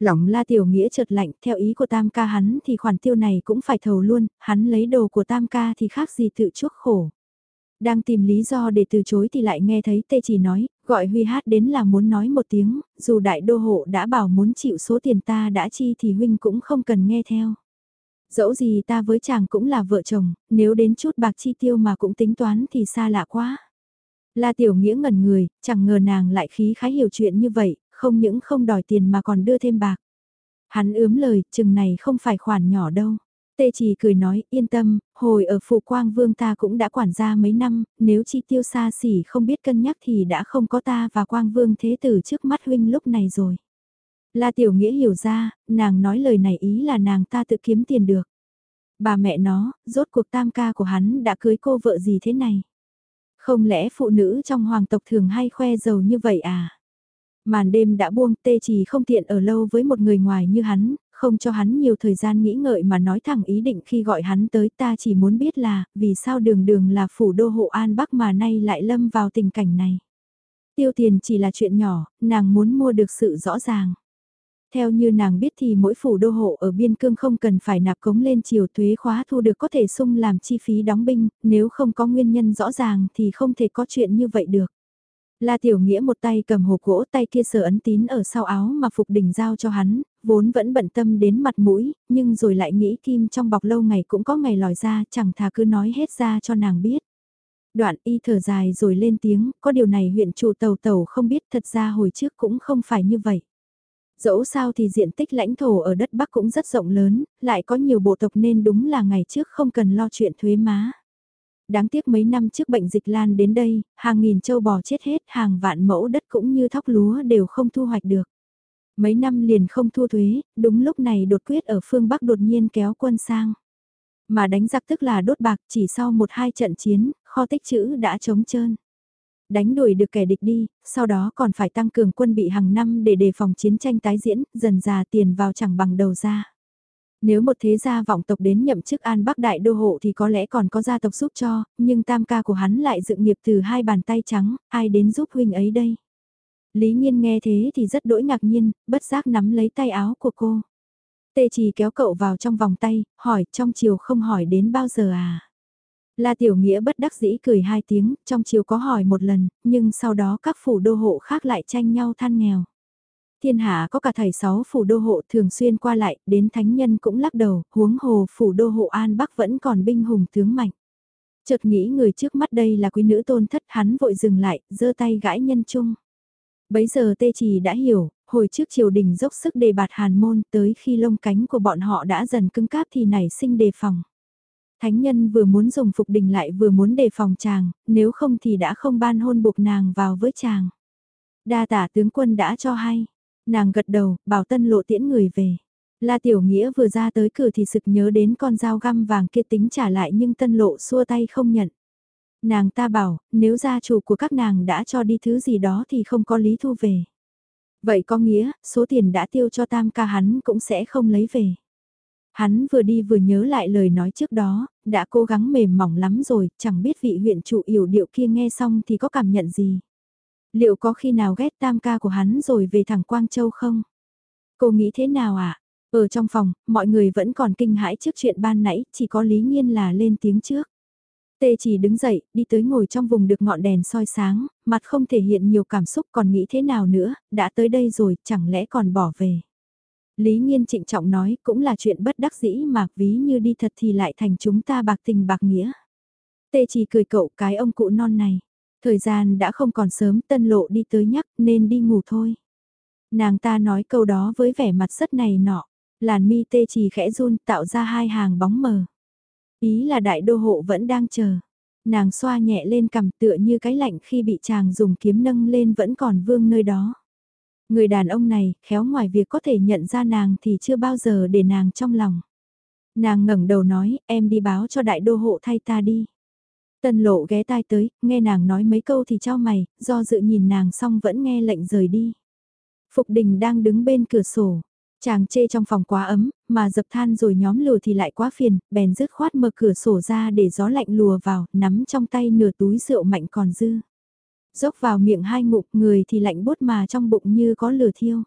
Lòng la tiểu nghĩa chợt lạnh, theo ý của tam ca hắn thì khoản tiêu này cũng phải thầu luôn, hắn lấy đồ của tam ca thì khác gì tự chuốc khổ. Đang tìm lý do để từ chối thì lại nghe thấy tê chỉ nói, gọi Huy hát đến là muốn nói một tiếng, dù đại đô hộ đã bảo muốn chịu số tiền ta đã chi thì huynh cũng không cần nghe theo. Dẫu gì ta với chàng cũng là vợ chồng, nếu đến chút bạc chi tiêu mà cũng tính toán thì xa lạ quá. La Tiểu Nghĩa ngẩn người, chẳng ngờ nàng lại khí khái hiểu chuyện như vậy, không những không đòi tiền mà còn đưa thêm bạc. Hắn ướm lời, chừng này không phải khoản nhỏ đâu. Tê chỉ cười nói, yên tâm, hồi ở Phụ Quang Vương ta cũng đã quản gia mấy năm, nếu chi tiêu xa xỉ không biết cân nhắc thì đã không có ta và Quang Vương thế tử trước mắt huynh lúc này rồi. La Tiểu Nghĩa hiểu ra, nàng nói lời này ý là nàng ta tự kiếm tiền được. Bà mẹ nó, rốt cuộc tam ca của hắn đã cưới cô vợ gì thế này? Không lẽ phụ nữ trong hoàng tộc thường hay khoe giàu như vậy à? Màn đêm đã buông tê chỉ không tiện ở lâu với một người ngoài như hắn, không cho hắn nhiều thời gian nghĩ ngợi mà nói thẳng ý định khi gọi hắn tới ta chỉ muốn biết là, vì sao đường đường là phủ đô hộ An Bắc mà nay lại lâm vào tình cảnh này. Tiêu tiền chỉ là chuyện nhỏ, nàng muốn mua được sự rõ ràng. Theo như nàng biết thì mỗi phủ đô hộ ở biên cương không cần phải nạp cống lên chiều thuế khóa thu được có thể sung làm chi phí đóng binh, nếu không có nguyên nhân rõ ràng thì không thể có chuyện như vậy được. La Tiểu Nghĩa một tay cầm hộp gỗ tay kia sờ ấn tín ở sau áo mà Phục Đình giao cho hắn, vốn vẫn bận tâm đến mặt mũi, nhưng rồi lại nghĩ kim trong bọc lâu ngày cũng có ngày lòi ra, chẳng thà cứ nói hết ra cho nàng biết. Đoạn y thở dài rồi lên tiếng, có điều này huyện chủ tàu tàu không biết thật ra hồi trước cũng không phải như vậy. Dẫu sao thì diện tích lãnh thổ ở đất Bắc cũng rất rộng lớn, lại có nhiều bộ tộc nên đúng là ngày trước không cần lo chuyện thuế má đáng tiếc mấy năm trước bệnh dịch lan đến đây, hàng nghìn châu bò chết hết, hàng vạn mẫu đất cũng như thóc lúa đều không thu hoạch được. Mấy năm liền không thu thuế, đúng lúc này đột quyết ở phương Bắc đột nhiên kéo quân sang. Mà đánh giặc tức là đốt bạc chỉ sau một hai trận chiến, kho tích chữ đã trống trơn. Đánh đuổi được kẻ địch đi, sau đó còn phải tăng cường quân bị hàng năm để đề phòng chiến tranh tái diễn, dần già tiền vào chẳng bằng đầu ra. Nếu một thế gia vọng tộc đến nhậm chức An Bắc Đại Đô Hộ thì có lẽ còn có gia tộc giúp cho, nhưng tam ca của hắn lại dựng nghiệp từ hai bàn tay trắng, ai đến giúp huynh ấy đây? Lý Nhiên nghe thế thì rất đỗi ngạc nhiên, bất giác nắm lấy tay áo của cô. Tê Trì kéo cậu vào trong vòng tay, hỏi trong chiều không hỏi đến bao giờ à? La Tiểu Nghĩa bất đắc dĩ cười hai tiếng, trong chiều có hỏi một lần, nhưng sau đó các phủ đô hộ khác lại tranh nhau than nghèo. Thiên hạ có cả thầy sáu phủ đô hộ thường xuyên qua lại, đến thánh nhân cũng lắc đầu, huống hồ phủ đô hộ An Bắc vẫn còn binh hùng tướng mạnh. Chợt nghĩ người trước mắt đây là quý nữ tôn thất hắn vội dừng lại, giơ tay gãi nhân chung. Bấy giờ tê trì đã hiểu, hồi trước triều đình dốc sức đề bạt hàn môn tới khi lông cánh của bọn họ đã dần cứng cáp thì nảy sinh đề phòng. Thánh nhân vừa muốn dùng phục đình lại vừa muốn đề phòng chàng, nếu không thì đã không ban hôn buộc nàng vào với chàng. Đa tả tướng quân đã cho hay, nàng gật đầu, bảo tân lộ tiễn người về. La Tiểu Nghĩa vừa ra tới cửa thì sực nhớ đến con dao găm vàng kia tính trả lại nhưng tân lộ xua tay không nhận. Nàng ta bảo, nếu gia chủ của các nàng đã cho đi thứ gì đó thì không có lý thu về. Vậy có nghĩa, số tiền đã tiêu cho tam ca hắn cũng sẽ không lấy về. Hắn vừa đi vừa nhớ lại lời nói trước đó, đã cố gắng mềm mỏng lắm rồi, chẳng biết vị huyện chủ yểu điệu kia nghe xong thì có cảm nhận gì. Liệu có khi nào ghét tam ca của hắn rồi về thẳng Quang Châu không? Cô nghĩ thế nào ạ? À? Ở trong phòng, mọi người vẫn còn kinh hãi trước chuyện ban nãy, chỉ có Lý Nhiên là lên tiếng trước. Tê chỉ đứng dậy, đi tới ngồi trong vùng được ngọn đèn soi sáng, mặt không thể hiện nhiều cảm xúc còn nghĩ thế nào nữa, đã tới đây rồi, chẳng lẽ còn bỏ về. Lý Nhiên trịnh trọng nói, cũng là chuyện bất đắc dĩ mà ví như đi thật thì lại thành chúng ta bạc tình bạc nghĩa. Tê chỉ cười cậu cái ông cụ non này. Thời gian đã không còn sớm tân lộ đi tới nhắc nên đi ngủ thôi. Nàng ta nói câu đó với vẻ mặt rất này nọ. Làn mi tê chỉ khẽ run tạo ra hai hàng bóng mờ. Ý là đại đô hộ vẫn đang chờ. Nàng xoa nhẹ lên cầm tựa như cái lạnh khi bị chàng dùng kiếm nâng lên vẫn còn vương nơi đó. Người đàn ông này, khéo ngoài việc có thể nhận ra nàng thì chưa bao giờ để nàng trong lòng. Nàng ngẩng đầu nói, em đi báo cho đại đô hộ thay ta đi. Tân lộ ghé tai tới, nghe nàng nói mấy câu thì cho mày, do dự nhìn nàng xong vẫn nghe lệnh rời đi. Phục đình đang đứng bên cửa sổ. Chàng chê trong phòng quá ấm, mà dập than rồi nhóm lửa thì lại quá phiền, bèn dứt khoát mở cửa sổ ra để gió lạnh lùa vào, nắm trong tay nửa túi rượu mạnh còn dư. Dốc vào miệng hai ngụm người thì lạnh bốt mà trong bụng như có lửa thiêu.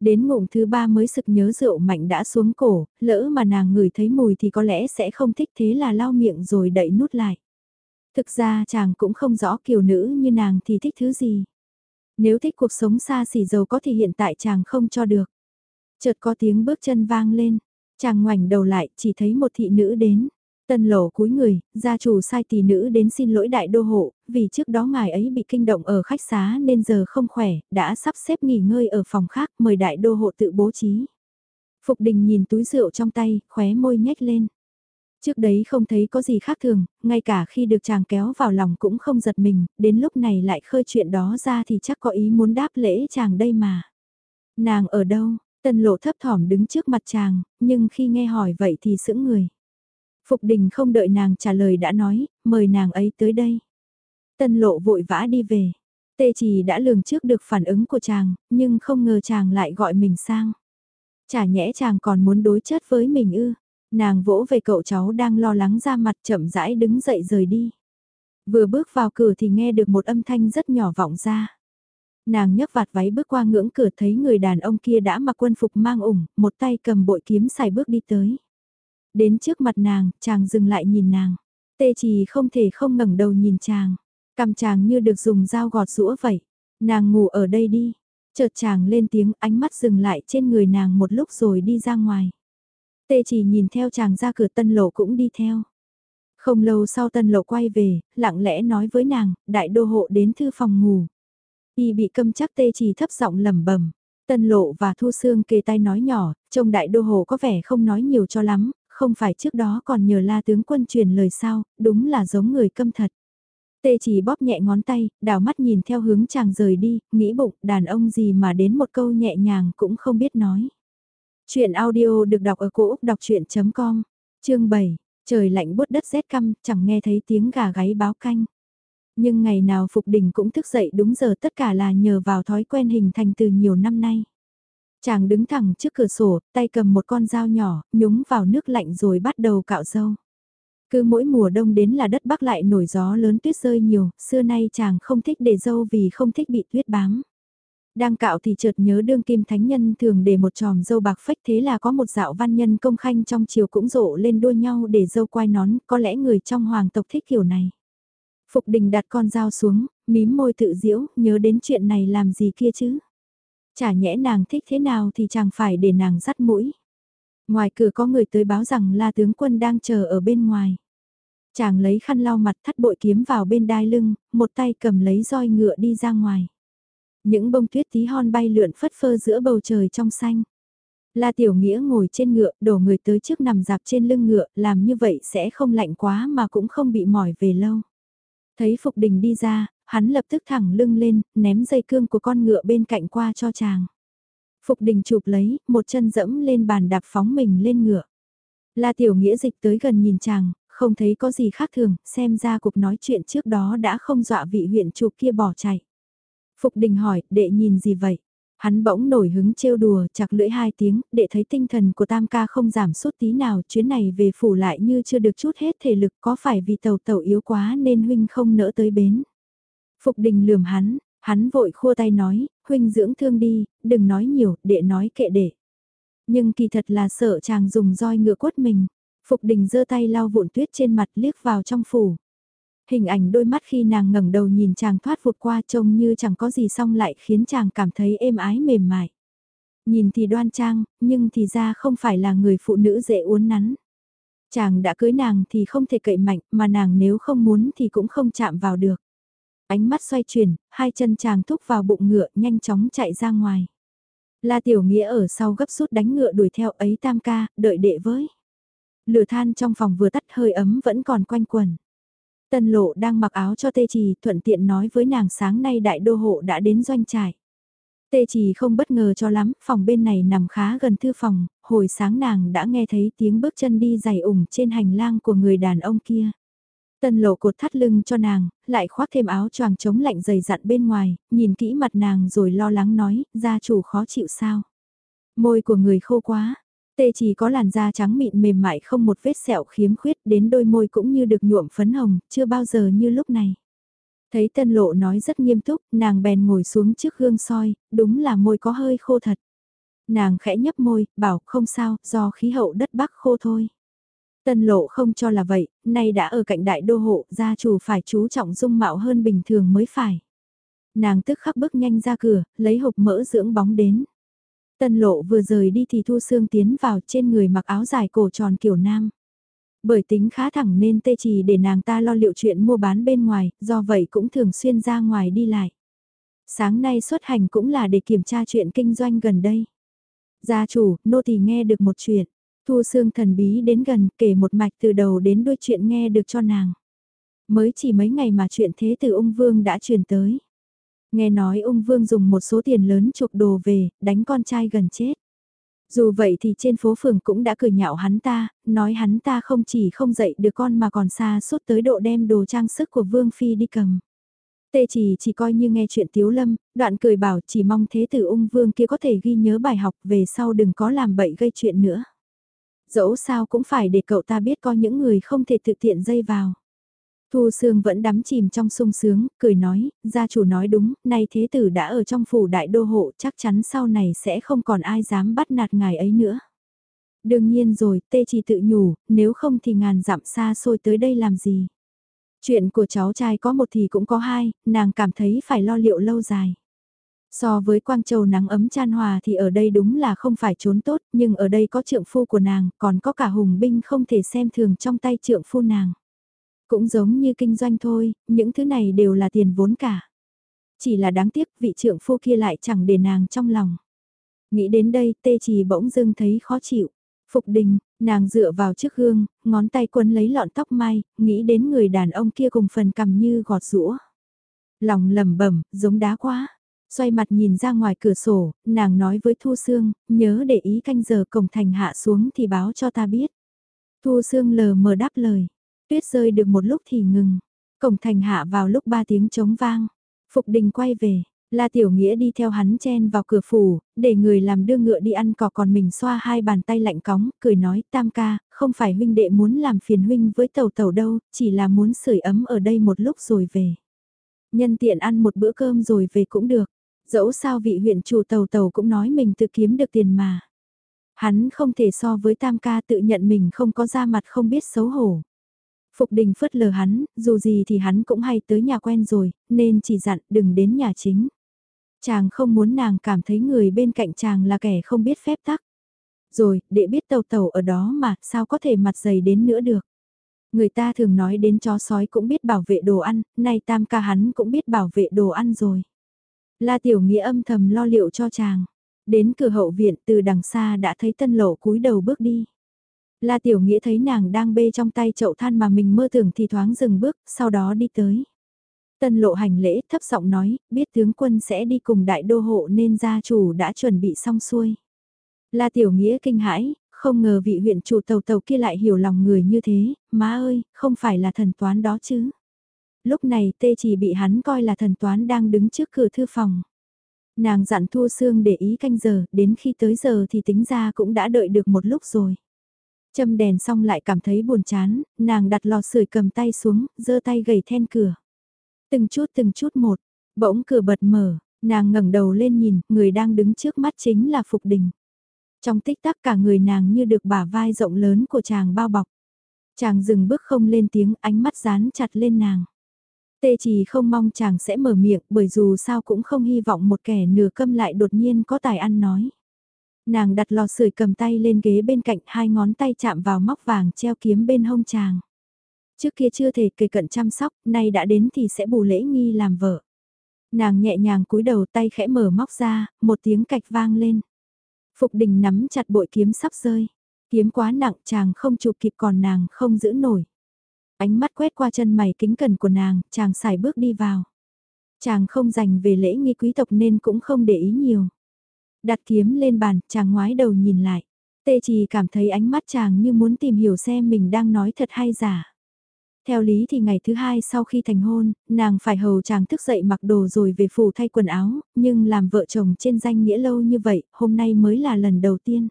Đến ngụm thứ ba mới sực nhớ rượu mạnh đã xuống cổ, lỡ mà nàng ngửi thấy mùi thì có lẽ sẽ không thích thế là lau miệng rồi đậy nút lại. Thực ra chàng cũng không rõ kiều nữ như nàng thì thích thứ gì. Nếu thích cuộc sống xa xỉ giàu có thì hiện tại chàng không cho được. Chợt có tiếng bước chân vang lên, chàng ngoảnh đầu lại chỉ thấy một thị nữ đến. Tân lộ cúi người, gia chủ sai tỷ nữ đến xin lỗi đại đô hộ, vì trước đó ngài ấy bị kinh động ở khách xá nên giờ không khỏe, đã sắp xếp nghỉ ngơi ở phòng khác mời đại đô hộ tự bố trí. Phục đình nhìn túi rượu trong tay, khóe môi nhếch lên. Trước đấy không thấy có gì khác thường, ngay cả khi được chàng kéo vào lòng cũng không giật mình, đến lúc này lại khơi chuyện đó ra thì chắc có ý muốn đáp lễ chàng đây mà. Nàng ở đâu? Tân lộ thấp thỏm đứng trước mặt chàng, nhưng khi nghe hỏi vậy thì sững người. Phục đình không đợi nàng trả lời đã nói, mời nàng ấy tới đây. Tân lộ vội vã đi về. Tê chỉ đã lường trước được phản ứng của chàng, nhưng không ngờ chàng lại gọi mình sang. Chả nhẽ chàng còn muốn đối chất với mình ư. Nàng vỗ về cậu cháu đang lo lắng ra mặt chậm rãi đứng dậy rời đi. Vừa bước vào cửa thì nghe được một âm thanh rất nhỏ vọng ra. Nàng nhấc vạt váy bước qua ngưỡng cửa thấy người đàn ông kia đã mặc quân phục mang ủng, một tay cầm bội kiếm xài bước đi tới. Đến trước mặt nàng, chàng dừng lại nhìn nàng. Tê chỉ không thể không ngẩng đầu nhìn chàng. Cầm chàng như được dùng dao gọt rũa vậy. Nàng ngủ ở đây đi. Chợt chàng lên tiếng ánh mắt dừng lại trên người nàng một lúc rồi đi ra ngoài. Tê chỉ nhìn theo chàng ra cửa tân lộ cũng đi theo. Không lâu sau tân lộ quay về, lặng lẽ nói với nàng, đại đô hộ đến thư phòng ngủ. Y bị câm chắc tê chỉ thấp giọng lẩm bẩm. Tân lộ và thu xương kề tay nói nhỏ, trông đại đô hộ có vẻ không nói nhiều cho lắm, không phải trước đó còn nhờ la tướng quân truyền lời sao, đúng là giống người câm thật. Tê chỉ bóp nhẹ ngón tay, đảo mắt nhìn theo hướng chàng rời đi, nghĩ bụng đàn ông gì mà đến một câu nhẹ nhàng cũng không biết nói. Chuyện audio được đọc ở cổ Úc đọc chuyện.com, chương 7, trời lạnh bút đất rét căm, chẳng nghe thấy tiếng gà gáy báo canh. Nhưng ngày nào Phục Đình cũng thức dậy đúng giờ tất cả là nhờ vào thói quen hình thành từ nhiều năm nay. Chàng đứng thẳng trước cửa sổ, tay cầm một con dao nhỏ, nhúng vào nước lạnh rồi bắt đầu cạo dâu. Cứ mỗi mùa đông đến là đất bắc lại nổi gió lớn tuyết rơi nhiều, xưa nay chàng không thích để dâu vì không thích bị tuyết bám. Đang cạo thì chợt nhớ đương kim thánh nhân thường để một tròm dâu bạc phách thế là có một dạo văn nhân công khanh trong chiều cũng rộ lên đua nhau để dâu quai nón, có lẽ người trong hoàng tộc thích kiểu này. Phục đình đặt con dao xuống, mím môi tự diễu, nhớ đến chuyện này làm gì kia chứ. Chả nhẽ nàng thích thế nào thì chẳng phải để nàng dắt mũi. Ngoài cửa có người tới báo rằng la tướng quân đang chờ ở bên ngoài. Chàng lấy khăn lau mặt thắt bội kiếm vào bên đai lưng, một tay cầm lấy roi ngựa đi ra ngoài. Những bông tuyết tí hon bay lượn phất phơ giữa bầu trời trong xanh. La Tiểu Nghĩa ngồi trên ngựa, đổ người tới trước nằm dạp trên lưng ngựa, làm như vậy sẽ không lạnh quá mà cũng không bị mỏi về lâu. Thấy Phục Đình đi ra, hắn lập tức thẳng lưng lên, ném dây cương của con ngựa bên cạnh qua cho chàng. Phục Đình chụp lấy, một chân dẫm lên bàn đạp phóng mình lên ngựa. La Tiểu Nghĩa dịch tới gần nhìn chàng, không thấy có gì khác thường, xem ra cuộc nói chuyện trước đó đã không dọa vị huyện chụp kia bỏ chạy. Phục Đình hỏi, đệ nhìn gì vậy? Hắn bỗng nổi hứng trêu đùa, chặt lưỡi hai tiếng, để thấy tinh thần của tam ca không giảm sút tí nào, chuyến này về phủ lại như chưa được chút hết thể lực, có phải vì tàu tàu yếu quá nên huynh không nỡ tới bến. Phục đình lườm hắn, hắn vội khua tay nói, huynh dưỡng thương đi, đừng nói nhiều, đệ nói kệ đệ. Nhưng kỳ thật là sợ chàng dùng roi ngựa quất mình. Phục đình giơ tay lau vụn tuyết trên mặt liếc vào trong phủ. Hình ảnh đôi mắt khi nàng ngẩng đầu nhìn chàng thoát vụt qua trông như chẳng có gì xong lại khiến chàng cảm thấy êm ái mềm mại. Nhìn thì đoan trang, nhưng thì ra không phải là người phụ nữ dễ uốn nắn. Chàng đã cưới nàng thì không thể cậy mạnh, mà nàng nếu không muốn thì cũng không chạm vào được. Ánh mắt xoay chuyển, hai chân chàng thúc vào bụng ngựa nhanh chóng chạy ra ngoài. La Tiểu Nghĩa ở sau gấp rút đánh ngựa đuổi theo ấy tam ca, đợi đệ với. Lửa than trong phòng vừa tắt hơi ấm vẫn còn quanh quần. Tân lộ đang mặc áo cho tê trì thuận tiện nói với nàng sáng nay đại đô hộ đã đến doanh trại. Tê trì không bất ngờ cho lắm, phòng bên này nằm khá gần thư phòng, hồi sáng nàng đã nghe thấy tiếng bước chân đi giày ủng trên hành lang của người đàn ông kia. Tân lộ cột thắt lưng cho nàng, lại khoác thêm áo choàng chống lạnh dày dặn bên ngoài, nhìn kỹ mặt nàng rồi lo lắng nói, gia chủ khó chịu sao. Môi của người khô quá, tê chỉ có làn da trắng mịn mềm mại không một vết sẹo khiếm khuyết đến đôi môi cũng như được nhuộm phấn hồng, chưa bao giờ như lúc này. Thấy tân lộ nói rất nghiêm túc, nàng bèn ngồi xuống trước gương soi, đúng là môi có hơi khô thật. Nàng khẽ nhấp môi, bảo không sao, do khí hậu đất bắc khô thôi. Tân lộ không cho là vậy, nay đã ở cạnh đại đô hộ, gia chủ phải chú trọng dung mạo hơn bình thường mới phải. Nàng tức khắc bước nhanh ra cửa, lấy hộp mỡ dưỡng bóng đến. Tân lộ vừa rời đi thì Thu Sương tiến vào trên người mặc áo dài cổ tròn kiểu nam. Bởi tính khá thẳng nên tê trì để nàng ta lo liệu chuyện mua bán bên ngoài, do vậy cũng thường xuyên ra ngoài đi lại. Sáng nay xuất hành cũng là để kiểm tra chuyện kinh doanh gần đây. Gia chủ, nô tỳ nghe được một chuyện. Thu Sương thần bí đến gần kể một mạch từ đầu đến đuôi chuyện nghe được cho nàng. Mới chỉ mấy ngày mà chuyện thế từ ung vương đã truyền tới. Nghe nói ung vương dùng một số tiền lớn chuộc đồ về, đánh con trai gần chết. Dù vậy thì trên phố phường cũng đã cười nhạo hắn ta, nói hắn ta không chỉ không dạy được con mà còn xa suốt tới độ đem đồ trang sức của Vương Phi đi cầm. Tê chỉ chỉ coi như nghe chuyện Tiếu Lâm, đoạn cười bảo chỉ mong thế tử ung vương kia có thể ghi nhớ bài học về sau đừng có làm bậy gây chuyện nữa. Dẫu sao cũng phải để cậu ta biết có những người không thể tự tiện dây vào. Thu Sương vẫn đắm chìm trong sung sướng, cười nói, gia chủ nói đúng, nay thế tử đã ở trong phủ đại đô hộ chắc chắn sau này sẽ không còn ai dám bắt nạt ngài ấy nữa. Đương nhiên rồi, tê chỉ tự nhủ, nếu không thì ngàn dặm xa xôi tới đây làm gì. Chuyện của cháu trai có một thì cũng có hai, nàng cảm thấy phải lo liệu lâu dài. So với Quang Châu nắng ấm chan hòa thì ở đây đúng là không phải trốn tốt, nhưng ở đây có trượng phu của nàng, còn có cả hùng binh không thể xem thường trong tay trượng phu nàng. Cũng giống như kinh doanh thôi, những thứ này đều là tiền vốn cả. Chỉ là đáng tiếc vị trượng phu kia lại chẳng để nàng trong lòng. Nghĩ đến đây tê trì bỗng dưng thấy khó chịu. Phục đình, nàng dựa vào chiếc gương, ngón tay quấn lấy lọn tóc mai, nghĩ đến người đàn ông kia cùng phần cầm như gọt rũa. Lòng lầm bẩm giống đá quá. Xoay mặt nhìn ra ngoài cửa sổ, nàng nói với Thu Sương, nhớ để ý canh giờ cổng thành hạ xuống thì báo cho ta biết. Thu Sương lờ mờ đáp lời, tuyết rơi được một lúc thì ngừng. Cổng thành hạ vào lúc ba tiếng trống vang. Phục đình quay về, La Tiểu Nghĩa đi theo hắn chen vào cửa phủ, để người làm đưa ngựa đi ăn cỏ còn mình xoa hai bàn tay lạnh cóng, cười nói tam ca, không phải huynh đệ muốn làm phiền huynh với tàu tàu đâu, chỉ là muốn sưởi ấm ở đây một lúc rồi về. Nhân tiện ăn một bữa cơm rồi về cũng được, dẫu sao vị huyện chủ tàu tàu cũng nói mình tự kiếm được tiền mà. Hắn không thể so với tam ca tự nhận mình không có da mặt không biết xấu hổ. Phục đình phớt lờ hắn, dù gì thì hắn cũng hay tới nhà quen rồi, nên chỉ dặn đừng đến nhà chính. Chàng không muốn nàng cảm thấy người bên cạnh chàng là kẻ không biết phép tắc. Rồi, để biết tàu tàu ở đó mà, sao có thể mặt dày đến nữa được. Người ta thường nói đến chó sói cũng biết bảo vệ đồ ăn, nay tam ca hắn cũng biết bảo vệ đồ ăn rồi. La Tiểu Nghĩa âm thầm lo liệu cho chàng. Đến cửa hậu viện từ đằng xa đã thấy tân lộ cúi đầu bước đi. La Tiểu Nghĩa thấy nàng đang bê trong tay chậu than mà mình mơ tưởng thì thoáng dừng bước, sau đó đi tới. Tân lộ hành lễ thấp giọng nói, biết tướng quân sẽ đi cùng đại đô hộ nên gia chủ đã chuẩn bị xong xuôi. La Tiểu Nghĩa kinh hãi, không ngờ vị huyện chủ tàu tàu kia lại hiểu lòng người như thế, má ơi, không phải là thần toán đó chứ. Lúc này tê chỉ bị hắn coi là thần toán đang đứng trước cửa thư phòng. Nàng dặn Thu Sương để ý canh giờ, đến khi tới giờ thì tính ra cũng đã đợi được một lúc rồi. Châm đèn xong lại cảm thấy buồn chán, nàng đặt lò sưởi cầm tay xuống, giơ tay gầy then cửa. Từng chút từng chút một, bỗng cửa bật mở, nàng ngẩng đầu lên nhìn, người đang đứng trước mắt chính là Phục Đình. Trong tích tắc cả người nàng như được bả vai rộng lớn của chàng bao bọc. Chàng dừng bước không lên tiếng, ánh mắt dán chặt lên nàng. Tê chỉ không mong chàng sẽ mở miệng bởi dù sao cũng không hy vọng một kẻ nửa câm lại đột nhiên có tài ăn nói. Nàng đặt lò sưởi cầm tay lên ghế bên cạnh hai ngón tay chạm vào móc vàng treo kiếm bên hông chàng. Trước kia chưa thể kề cận chăm sóc, nay đã đến thì sẽ bù lễ nghi làm vợ. Nàng nhẹ nhàng cúi đầu tay khẽ mở móc ra, một tiếng cạch vang lên. Phục đình nắm chặt bội kiếm sắp rơi. Kiếm quá nặng chàng không chụp kịp còn nàng không giữ nổi. Ánh mắt quét qua chân mày kính cẩn của nàng, chàng xài bước đi vào. Chàng không dành về lễ nghi quý tộc nên cũng không để ý nhiều. Đặt kiếm lên bàn, chàng ngoái đầu nhìn lại. Tê chỉ cảm thấy ánh mắt chàng như muốn tìm hiểu xem mình đang nói thật hay giả. Theo lý thì ngày thứ hai sau khi thành hôn, nàng phải hầu chàng thức dậy mặc đồ rồi về phủ thay quần áo, nhưng làm vợ chồng trên danh nghĩa lâu như vậy, hôm nay mới là lần đầu tiên.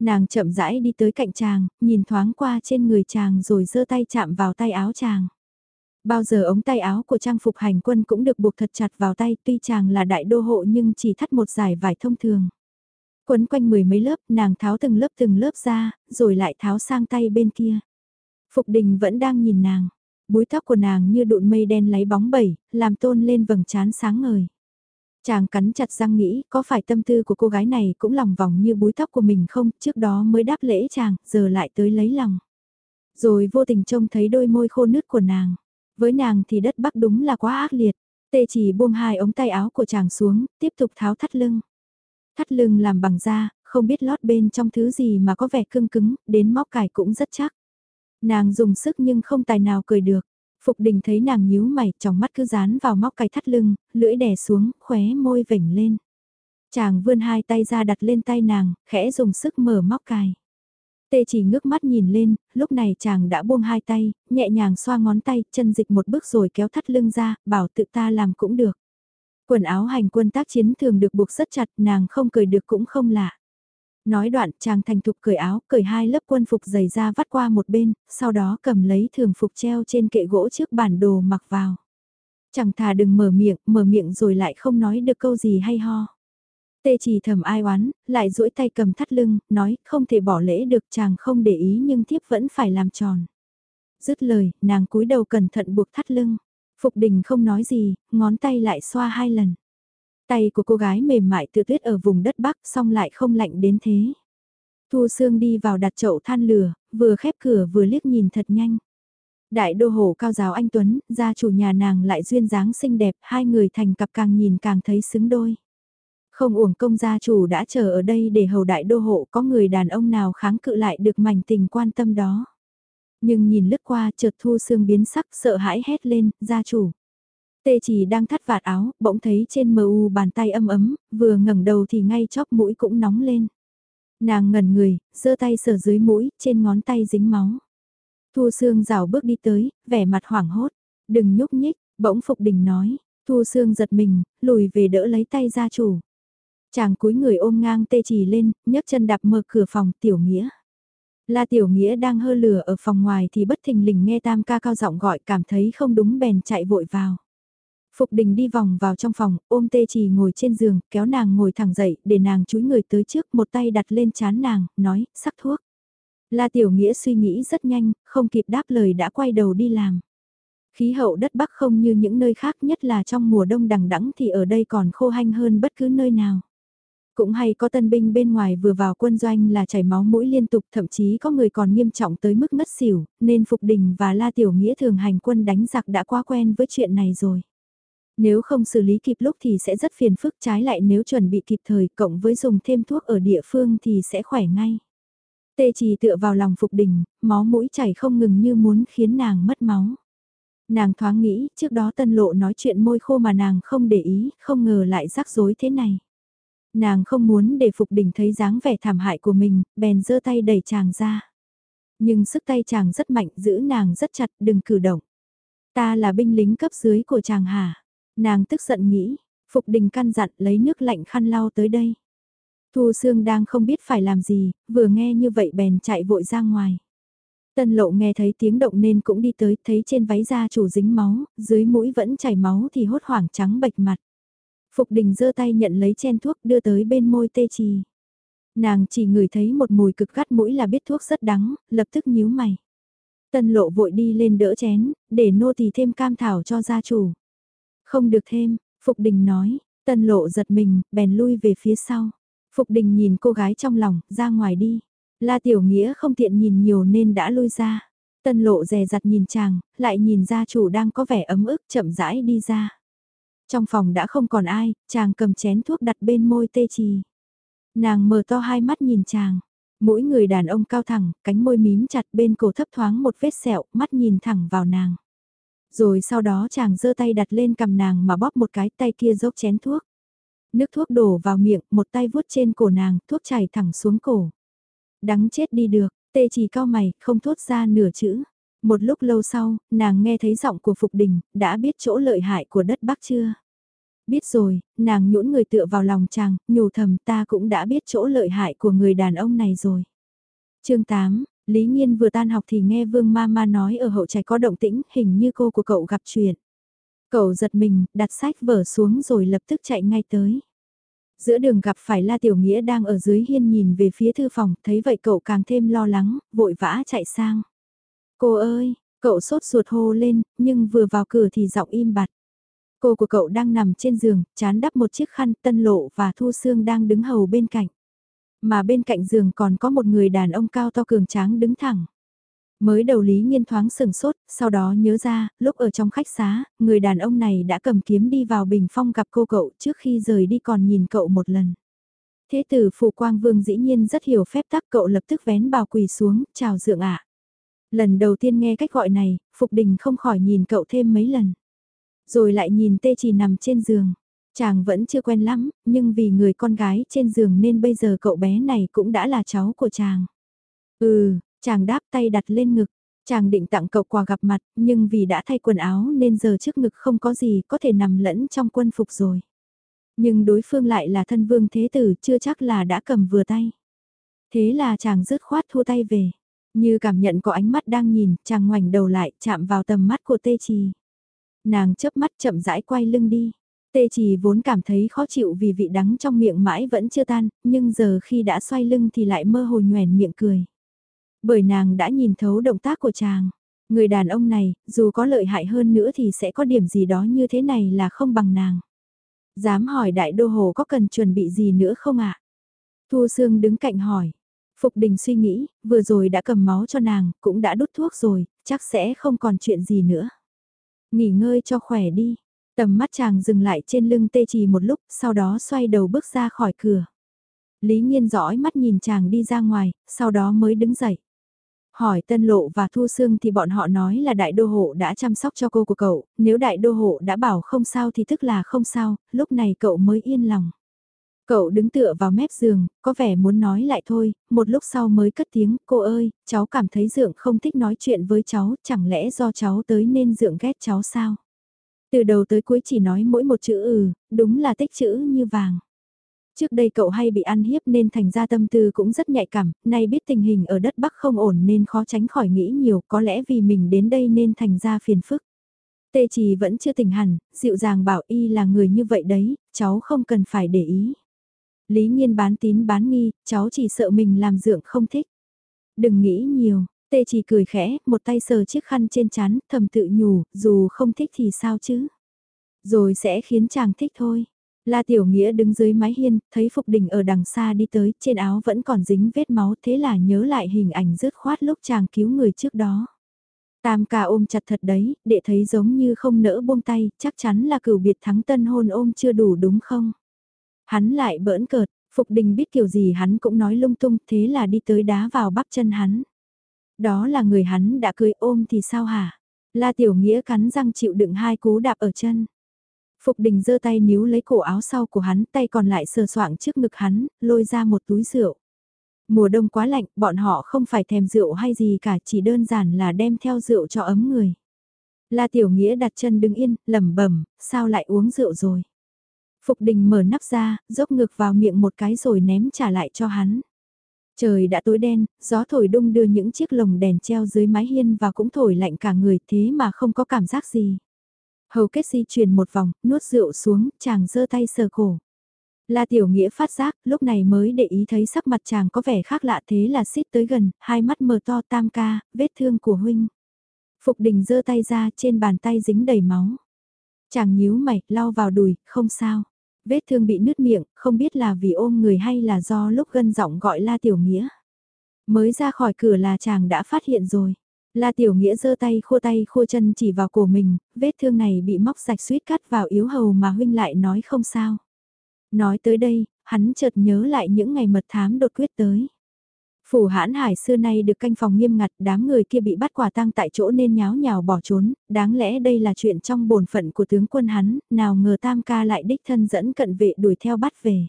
Nàng chậm rãi đi tới cạnh chàng, nhìn thoáng qua trên người chàng rồi giơ tay chạm vào tay áo chàng. Bao giờ ống tay áo của trang phục hành quân cũng được buộc thật chặt vào tay tuy chàng là đại đô hộ nhưng chỉ thắt một giải vải thông thường. Quấn quanh mười mấy lớp nàng tháo từng lớp từng lớp ra, rồi lại tháo sang tay bên kia. Phục đình vẫn đang nhìn nàng. Búi tóc của nàng như đụn mây đen lấy bóng bẩy, làm tôn lên vầng trán sáng ngời. Chàng cắn chặt răng nghĩ có phải tâm tư của cô gái này cũng lòng vòng như búi tóc của mình không, trước đó mới đáp lễ chàng, giờ lại tới lấy lòng. Rồi vô tình trông thấy đôi môi khô nứt của nàng. Với nàng thì đất bắc đúng là quá ác liệt. Tê chỉ buông hai ống tay áo của chàng xuống, tiếp tục tháo thắt lưng. Thắt lưng làm bằng da, không biết lót bên trong thứ gì mà có vẻ cưng cứng, đến móc cải cũng rất chắc. Nàng dùng sức nhưng không tài nào cười được. Phục đình thấy nàng nhíu mày, trong mắt cứ dán vào móc cài thắt lưng, lưỡi đè xuống, khóe môi vểnh lên. Chàng vươn hai tay ra đặt lên tay nàng, khẽ dùng sức mở móc cài. Tê chỉ ngước mắt nhìn lên, lúc này chàng đã buông hai tay, nhẹ nhàng xoa ngón tay, chân dịch một bước rồi kéo thắt lưng ra, bảo tự ta làm cũng được. Quần áo hành quân tác chiến thường được buộc rất chặt, nàng không cười được cũng không lạ. Nói đoạn chàng thành thục cởi áo, cởi hai lớp quân phục dày ra vắt qua một bên, sau đó cầm lấy thường phục treo trên kệ gỗ trước bản đồ mặc vào. Chẳng thà đừng mở miệng, mở miệng rồi lại không nói được câu gì hay ho. Tê chỉ thầm ai oán, lại duỗi tay cầm thắt lưng, nói không thể bỏ lễ được chàng không để ý nhưng thiếp vẫn phải làm tròn. Dứt lời, nàng cúi đầu cẩn thận buộc thắt lưng. Phục đình không nói gì, ngón tay lại xoa hai lần. Tay của cô gái mềm mại tự tuyết ở vùng đất Bắc xong lại không lạnh đến thế. Thu Sương đi vào đặt chậu than lửa, vừa khép cửa vừa liếc nhìn thật nhanh. Đại đô hộ cao giáo anh Tuấn, gia chủ nhà nàng lại duyên dáng xinh đẹp, hai người thành cặp càng nhìn càng thấy xứng đôi. Không uổng công gia chủ đã chờ ở đây để hầu đại đô hộ có người đàn ông nào kháng cự lại được mảnh tình quan tâm đó. Nhưng nhìn lướt qua chợt thu xương biến sắc sợ hãi hét lên, gia chủ. Tê chỉ đang thắt vạt áo, bỗng thấy trên mờ u bàn tay âm ấm, vừa ngẩng đầu thì ngay chóp mũi cũng nóng lên. Nàng ngẩn người, giơ tay sờ dưới mũi, trên ngón tay dính máu. Thu Sương rào bước đi tới, vẻ mặt hoảng hốt. Đừng nhúc nhích, bỗng Phục Đình nói, Thu Sương giật mình, lùi về đỡ lấy tay gia chủ. Chàng cúi người ôm ngang tê Chỉ lên, nhấc chân đạp mở cửa phòng tiểu nghĩa. La Tiểu Nghĩa đang hơ lửa ở phòng ngoài thì bất thình lình nghe Tam ca cao giọng gọi cảm thấy không đúng bèn chạy vội vào. Phục đình đi vòng vào trong phòng, ôm tê trì ngồi trên giường, kéo nàng ngồi thẳng dậy, để nàng chúi người tới trước, một tay đặt lên chán nàng, nói, sắc thuốc. La Tiểu Nghĩa suy nghĩ rất nhanh, không kịp đáp lời đã quay đầu đi làm. Khí hậu đất Bắc không như những nơi khác nhất là trong mùa đông đằng đẵng thì ở đây còn khô hanh hơn bất cứ nơi nào. Cũng hay có tân binh bên ngoài vừa vào quân doanh là chảy máu mũi liên tục thậm chí có người còn nghiêm trọng tới mức ngất xỉu, nên Phục Đình và La Tiểu Nghĩa thường hành quân đánh giặc đã quá quen với chuyện này rồi. Nếu không xử lý kịp lúc thì sẽ rất phiền phức trái lại nếu chuẩn bị kịp thời cộng với dùng thêm thuốc ở địa phương thì sẽ khỏe ngay. Tê chỉ tựa vào lòng Phục Đình, máu mũi chảy không ngừng như muốn khiến nàng mất máu. Nàng thoáng nghĩ, trước đó tân lộ nói chuyện môi khô mà nàng không để ý, không ngờ lại rắc rối thế này. Nàng không muốn để Phục Đình thấy dáng vẻ thảm hại của mình, bèn giơ tay đẩy chàng ra. Nhưng sức tay chàng rất mạnh, giữ nàng rất chặt, đừng cử động. Ta là binh lính cấp dưới của chàng hả? Nàng tức giận nghĩ, Phục Đình căn dặn lấy nước lạnh khăn lau tới đây. Thu Sương đang không biết phải làm gì, vừa nghe như vậy bèn chạy vội ra ngoài. Tân lộ nghe thấy tiếng động nên cũng đi tới, thấy trên váy da chủ dính máu, dưới mũi vẫn chảy máu thì hốt hoảng trắng bệch mặt. Phục đình giơ tay nhận lấy chen thuốc đưa tới bên môi tê trì. Nàng chỉ ngửi thấy một mùi cực gắt mũi là biết thuốc rất đắng, lập tức nhíu mày. Tân lộ vội đi lên đỡ chén, để nô tỳ thêm cam thảo cho gia chủ. Không được thêm, Phục đình nói, tân lộ giật mình, bèn lui về phía sau. Phục đình nhìn cô gái trong lòng, ra ngoài đi. La Tiểu Nghĩa không tiện nhìn nhiều nên đã lui ra. Tân lộ rè rặt nhìn chàng, lại nhìn gia chủ đang có vẻ ấm ức chậm rãi đi ra. Trong phòng đã không còn ai, chàng cầm chén thuốc đặt bên môi tê trì. Nàng mở to hai mắt nhìn chàng. Mỗi người đàn ông cao thẳng, cánh môi mím chặt bên cổ thấp thoáng một vết sẹo, mắt nhìn thẳng vào nàng. Rồi sau đó chàng giơ tay đặt lên cầm nàng mà bóp một cái tay kia dốc chén thuốc. Nước thuốc đổ vào miệng, một tay vuốt trên cổ nàng, thuốc chảy thẳng xuống cổ. Đắng chết đi được, tê chỉ cao mày, không thốt ra nửa chữ. Một lúc lâu sau, nàng nghe thấy giọng của Phục Đình, đã biết chỗ lợi hại của đất Bắc chưa? Biết rồi, nàng nhũn người tựa vào lòng chàng, nhủ thầm ta cũng đã biết chỗ lợi hại của người đàn ông này rồi. chương 8, Lý Nhiên vừa tan học thì nghe Vương Mama nói ở hậu trạch có động tĩnh, hình như cô của cậu gặp chuyện. Cậu giật mình, đặt sách vở xuống rồi lập tức chạy ngay tới. Giữa đường gặp phải La Tiểu Nghĩa đang ở dưới hiên nhìn về phía thư phòng, thấy vậy cậu càng thêm lo lắng, vội vã chạy sang. Cô ơi, cậu sốt ruột hô lên, nhưng vừa vào cửa thì giọng im bặt. Cô của cậu đang nằm trên giường, chán đắp một chiếc khăn tân lộ và Thu xương đang đứng hầu bên cạnh. Mà bên cạnh giường còn có một người đàn ông cao to cường tráng đứng thẳng. Mới đầu Lý Nhiên thoáng sừng sốt, sau đó nhớ ra, lúc ở trong khách xá, người đàn ông này đã cầm kiếm đi vào bình phong gặp cô cậu trước khi rời đi còn nhìn cậu một lần. Thế tử Phụ Quang Vương dĩ nhiên rất hiểu phép tắc cậu lập tức vén bào quỳ xuống, chào dượng ạ. Lần đầu tiên nghe cách gọi này, Phục Đình không khỏi nhìn cậu thêm mấy lần. Rồi lại nhìn tê chỉ nằm trên giường. Chàng vẫn chưa quen lắm, nhưng vì người con gái trên giường nên bây giờ cậu bé này cũng đã là cháu của chàng. Ừ, chàng đáp tay đặt lên ngực. Chàng định tặng cậu quà gặp mặt, nhưng vì đã thay quần áo nên giờ trước ngực không có gì có thể nằm lẫn trong quân phục rồi. Nhưng đối phương lại là thân vương thế tử chưa chắc là đã cầm vừa tay. Thế là chàng rứt khoát thua tay về. Như cảm nhận có ánh mắt đang nhìn, chàng ngoảnh đầu lại chạm vào tầm mắt của tê trì. Nàng chớp mắt chậm rãi quay lưng đi. Tê Chỉ vốn cảm thấy khó chịu vì vị đắng trong miệng mãi vẫn chưa tan, nhưng giờ khi đã xoay lưng thì lại mơ hồ nhoèn miệng cười. Bởi nàng đã nhìn thấu động tác của chàng. Người đàn ông này, dù có lợi hại hơn nữa thì sẽ có điểm gì đó như thế này là không bằng nàng. Dám hỏi đại đô hồ có cần chuẩn bị gì nữa không ạ? Thu Sương đứng cạnh hỏi. Phục đình suy nghĩ, vừa rồi đã cầm máu cho nàng, cũng đã đút thuốc rồi, chắc sẽ không còn chuyện gì nữa. Nghỉ ngơi cho khỏe đi. Tầm mắt chàng dừng lại trên lưng tê trì một lúc, sau đó xoay đầu bước ra khỏi cửa. Lý Nhiên dõi mắt nhìn chàng đi ra ngoài, sau đó mới đứng dậy. Hỏi Tân Lộ và Thu Sương thì bọn họ nói là đại đô hộ đã chăm sóc cho cô của cậu, nếu đại đô hộ đã bảo không sao thì tức là không sao, lúc này cậu mới yên lòng. Cậu đứng tựa vào mép giường, có vẻ muốn nói lại thôi, một lúc sau mới cất tiếng, cô ơi, cháu cảm thấy Dượng không thích nói chuyện với cháu, chẳng lẽ do cháu tới nên Dượng ghét cháu sao? Từ đầu tới cuối chỉ nói mỗi một chữ ừ, đúng là tích chữ như vàng. Trước đây cậu hay bị ăn hiếp nên thành ra tâm tư cũng rất nhạy cảm, nay biết tình hình ở đất Bắc không ổn nên khó tránh khỏi nghĩ nhiều, có lẽ vì mình đến đây nên thành ra phiền phức. Tê Trì vẫn chưa tỉnh hẳn, dịu dàng bảo y là người như vậy đấy, cháu không cần phải để ý. Lý Nhiên bán tín bán nghi, cháu chỉ sợ mình làm dượng không thích. Đừng nghĩ nhiều, Tê chỉ cười khẽ, một tay sờ chiếc khăn trên chán, thầm tự nhủ, dù không thích thì sao chứ. Rồi sẽ khiến chàng thích thôi. La Tiểu Nghĩa đứng dưới mái hiên, thấy Phục Đình ở đằng xa đi tới, trên áo vẫn còn dính vết máu, thế là nhớ lại hình ảnh rứt khoát lúc chàng cứu người trước đó. Tam ca ôm chặt thật đấy, để thấy giống như không nỡ buông tay, chắc chắn là cửu biệt thắng tân hôn ôm chưa đủ đúng không? Hắn lại bỡn cợt, Phục Đình biết kiểu gì hắn cũng nói lung tung, thế là đi tới đá vào bắp chân hắn. Đó là người hắn đã cưới ôm thì sao hả? La Tiểu Nghĩa cắn răng chịu đựng hai cú đạp ở chân. Phục đình giơ tay níu lấy cổ áo sau của hắn, tay còn lại sờ soạng trước ngực hắn, lôi ra một túi rượu. Mùa đông quá lạnh, bọn họ không phải thèm rượu hay gì cả, chỉ đơn giản là đem theo rượu cho ấm người. La Tiểu Nghĩa đặt chân đứng yên, lẩm bẩm, sao lại uống rượu rồi? Phục đình mở nắp ra, dốc ngực vào miệng một cái rồi ném trả lại cho hắn. Trời đã tối đen, gió thổi đung đưa những chiếc lồng đèn treo dưới mái hiên và cũng thổi lạnh cả người thế mà không có cảm giác gì. Hầu kết di chuyển một vòng, nuốt rượu xuống, chàng giơ tay sờ cổ. La Tiểu Nghĩa phát giác, lúc này mới để ý thấy sắc mặt chàng có vẻ khác lạ thế là xít tới gần, hai mắt mờ to tam ca, vết thương của huynh. Phục đình giơ tay ra, trên bàn tay dính đầy máu. Chàng nhíu mày, lau vào đùi, không sao. Vết thương bị nứt miệng, không biết là vì ôm người hay là do lúc gân giọng gọi La Tiểu Nghĩa. Mới ra khỏi cửa là chàng đã phát hiện rồi. La Tiểu Nghĩa giơ tay khua tay khua chân chỉ vào cổ mình, vết thương này bị móc sạch suýt cắt vào yếu hầu mà huynh lại nói không sao. Nói tới đây, hắn chợt nhớ lại những ngày mật thám đột quyết tới. Phủ hãn hải xưa nay được canh phòng nghiêm ngặt, đám người kia bị bắt quả tang tại chỗ nên nháo nhào bỏ trốn, đáng lẽ đây là chuyện trong bổn phận của tướng quân hắn, nào ngờ tam ca lại đích thân dẫn cận vệ đuổi theo bắt về.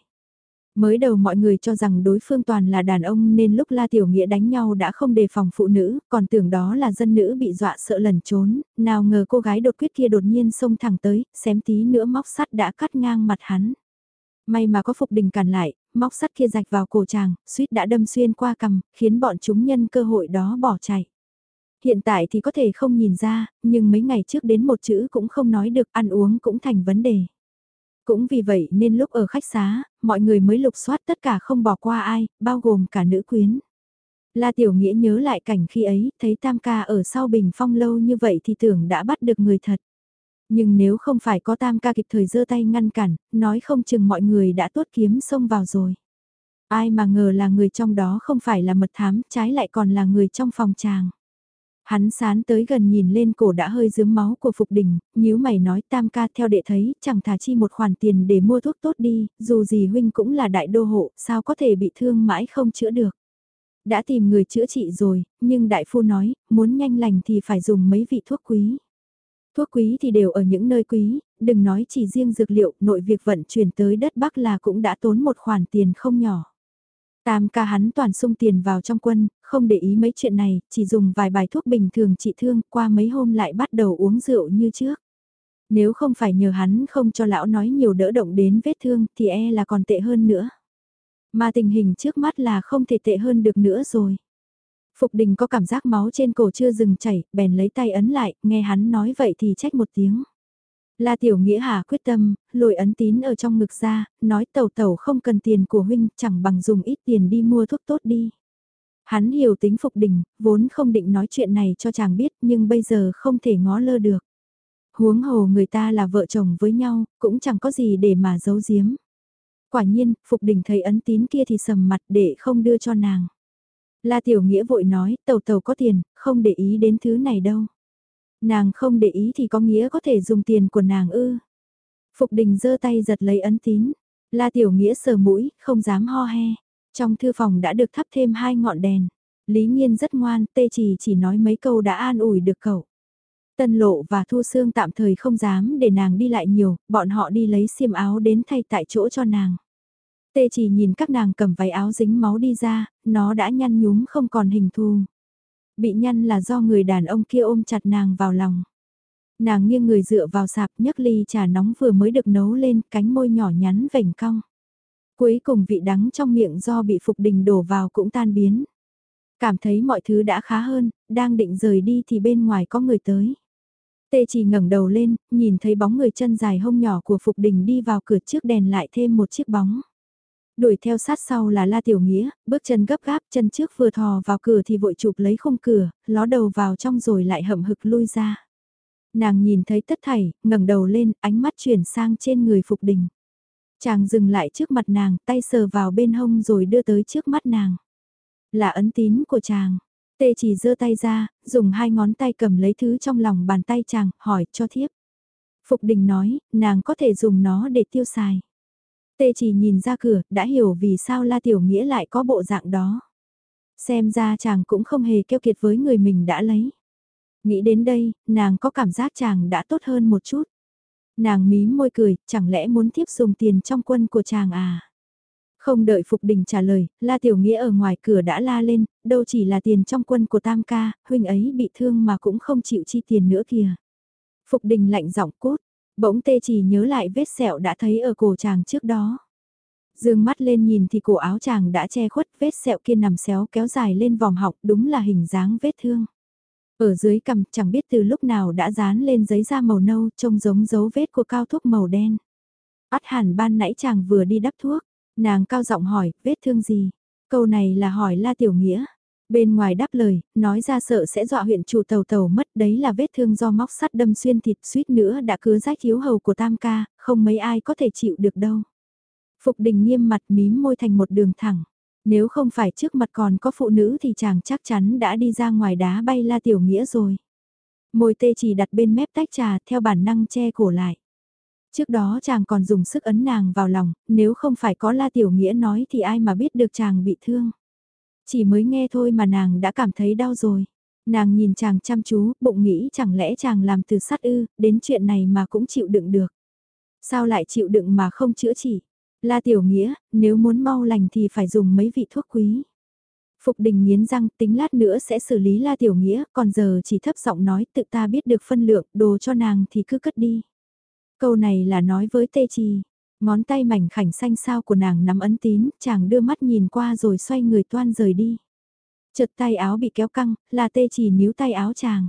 Mới đầu mọi người cho rằng đối phương toàn là đàn ông nên lúc La Tiểu Nghĩa đánh nhau đã không đề phòng phụ nữ, còn tưởng đó là dân nữ bị dọa sợ lẩn trốn, nào ngờ cô gái đột quyết kia đột nhiên xông thẳng tới, xém tí nữa móc sắt đã cắt ngang mặt hắn. May mà có Phục Đình cản lại, móc sắt kia rạch vào cổ chàng, suýt đã đâm xuyên qua cằm, khiến bọn chúng nhân cơ hội đó bỏ chạy. Hiện tại thì có thể không nhìn ra, nhưng mấy ngày trước đến một chữ cũng không nói được, ăn uống cũng thành vấn đề. Cũng vì vậy nên lúc ở khách xá, mọi người mới lục soát tất cả không bỏ qua ai, bao gồm cả nữ quyến. La Tiểu Nghĩa nhớ lại cảnh khi ấy, thấy Tam Ca ở sau bình phong lâu như vậy thì tưởng đã bắt được người thật. Nhưng nếu không phải có tam ca kịp thời giơ tay ngăn cản, nói không chừng mọi người đã tuốt kiếm xông vào rồi. Ai mà ngờ là người trong đó không phải là mật thám, trái lại còn là người trong phòng chàng. Hắn sán tới gần nhìn lên cổ đã hơi dướm máu của Phục Đình, nếu mày nói tam ca theo đệ thấy, chẳng thả chi một khoản tiền để mua thuốc tốt đi, dù gì huynh cũng là đại đô hộ, sao có thể bị thương mãi không chữa được. Đã tìm người chữa trị rồi, nhưng đại phu nói, muốn nhanh lành thì phải dùng mấy vị thuốc quý. Thuốc quý thì đều ở những nơi quý, đừng nói chỉ riêng dược liệu, nội việc vận chuyển tới đất Bắc là cũng đã tốn một khoản tiền không nhỏ. Tam ca hắn toàn sung tiền vào trong quân, không để ý mấy chuyện này, chỉ dùng vài bài thuốc bình thường trị thương, qua mấy hôm lại bắt đầu uống rượu như trước. Nếu không phải nhờ hắn không cho lão nói nhiều đỡ động đến vết thương thì e là còn tệ hơn nữa. Mà tình hình trước mắt là không thể tệ hơn được nữa rồi. Phục đình có cảm giác máu trên cổ chưa dừng chảy, bèn lấy tay ấn lại, nghe hắn nói vậy thì trách một tiếng. La Tiểu Nghĩa Hà quyết tâm, lôi ấn tín ở trong ngực ra, nói tàu tàu không cần tiền của huynh, chẳng bằng dùng ít tiền đi mua thuốc tốt đi. Hắn hiểu tính Phục Đình, vốn không định nói chuyện này cho chàng biết nhưng bây giờ không thể ngó lơ được. Huống hồ người ta là vợ chồng với nhau, cũng chẳng có gì để mà giấu giếm. Quả nhiên, Phục Đình thấy ấn tín kia thì sầm mặt để không đưa cho nàng. La Tiểu Nghĩa vội nói, tàu tàu có tiền, không để ý đến thứ này đâu. Nàng không để ý thì có nghĩa có thể dùng tiền của nàng ư. Phục đình giơ tay giật lấy ấn tín. La Tiểu Nghĩa sờ mũi, không dám ho he. Trong thư phòng đã được thắp thêm hai ngọn đèn. Lý Nhiên rất ngoan, tê chỉ chỉ nói mấy câu đã an ủi được cậu. Tân lộ và thu Sương tạm thời không dám để nàng đi lại nhiều, bọn họ đi lấy xiêm áo đến thay tại chỗ cho nàng. Tê chỉ nhìn các nàng cầm váy áo dính máu đi ra, nó đã nhăn nhúm không còn hình thù. Bị nhăn là do người đàn ông kia ôm chặt nàng vào lòng. Nàng nghiêng người dựa vào sạp nhấc ly trà nóng vừa mới được nấu lên, cánh môi nhỏ nhắn vểnh cong. Cuối cùng vị đắng trong miệng do bị Phục Đình đổ vào cũng tan biến. Cảm thấy mọi thứ đã khá hơn, đang định rời đi thì bên ngoài có người tới. Tê chỉ ngẩng đầu lên, nhìn thấy bóng người chân dài hông nhỏ của Phục Đình đi vào cửa trước đèn lại thêm một chiếc bóng. Đuổi theo sát sau là La Tiểu Nghĩa, bước chân gấp gáp, chân trước vừa thò vào cửa thì vội chụp lấy khung cửa, ló đầu vào trong rồi lại hậm hực lui ra. Nàng nhìn thấy tất thảy, ngẩng đầu lên, ánh mắt chuyển sang trên người Phục Đình. Chàng dừng lại trước mặt nàng, tay sờ vào bên hông rồi đưa tới trước mắt nàng. Là ấn tín của chàng. Tê chỉ giơ tay ra, dùng hai ngón tay cầm lấy thứ trong lòng bàn tay chàng, hỏi cho thiếp. Phục đình nói, nàng có thể dùng nó để tiêu xài. Tê chỉ nhìn ra cửa, đã hiểu vì sao La Tiểu Nghĩa lại có bộ dạng đó. Xem ra chàng cũng không hề keo kiệt với người mình đã lấy. Nghĩ đến đây, nàng có cảm giác chàng đã tốt hơn một chút. Nàng mím môi cười, chẳng lẽ muốn tiếp dùng tiền trong quân của chàng à? Không đợi Phục Đình trả lời, La Tiểu Nghĩa ở ngoài cửa đã la lên, đâu chỉ là tiền trong quân của Tam Ca, huynh ấy bị thương mà cũng không chịu chi tiền nữa kìa. Phục Đình lạnh giọng cốt, bỗng tê chỉ nhớ lại vết sẹo đã thấy ở cổ chàng trước đó. Dương mắt lên nhìn thì cổ áo chàng đã che khuất vết sẹo kia nằm xéo kéo dài lên vòng học đúng là hình dáng vết thương. Ở dưới cằm chẳng biết từ lúc nào đã dán lên giấy da màu nâu trông giống dấu vết của cao thuốc màu đen. Át hẳn ban nãy chàng vừa đi đắp thuốc, nàng cao giọng hỏi, vết thương gì? Câu này là hỏi La Tiểu Nghĩa. Bên ngoài đáp lời, nói ra sợ sẽ dọa huyện chủ tàu tàu mất đấy là vết thương do móc sắt đâm xuyên thịt suýt nữa đã cứ rách thiếu hầu của tam ca, không mấy ai có thể chịu được đâu. Phục đình nghiêm mặt mím môi thành một đường thẳng. Nếu không phải trước mặt còn có phụ nữ thì chàng chắc chắn đã đi ra ngoài đá bay la tiểu nghĩa rồi. Môi tê chỉ đặt bên mép tách trà theo bản năng che cổ lại. Trước đó chàng còn dùng sức ấn nàng vào lòng, nếu không phải có la tiểu nghĩa nói thì ai mà biết được chàng bị thương. Chỉ mới nghe thôi mà nàng đã cảm thấy đau rồi. Nàng nhìn chàng chăm chú, bụng nghĩ chẳng lẽ chàng làm từ sắt ư, đến chuyện này mà cũng chịu đựng được. Sao lại chịu đựng mà không chữa chỉ? La Tiểu Nghĩa, nếu muốn mau lành thì phải dùng mấy vị thuốc quý. Phục đình nghiến răng tính lát nữa sẽ xử lý La Tiểu Nghĩa, còn giờ chỉ thấp giọng nói tự ta biết được phân lượng, đồ cho nàng thì cứ cất đi. Câu này là nói với tê trì, ngón tay mảnh khảnh xanh sao của nàng nắm ấn tín, chàng đưa mắt nhìn qua rồi xoay người toan rời đi. Chợt tay áo bị kéo căng, là tê chỉ níu tay áo chàng.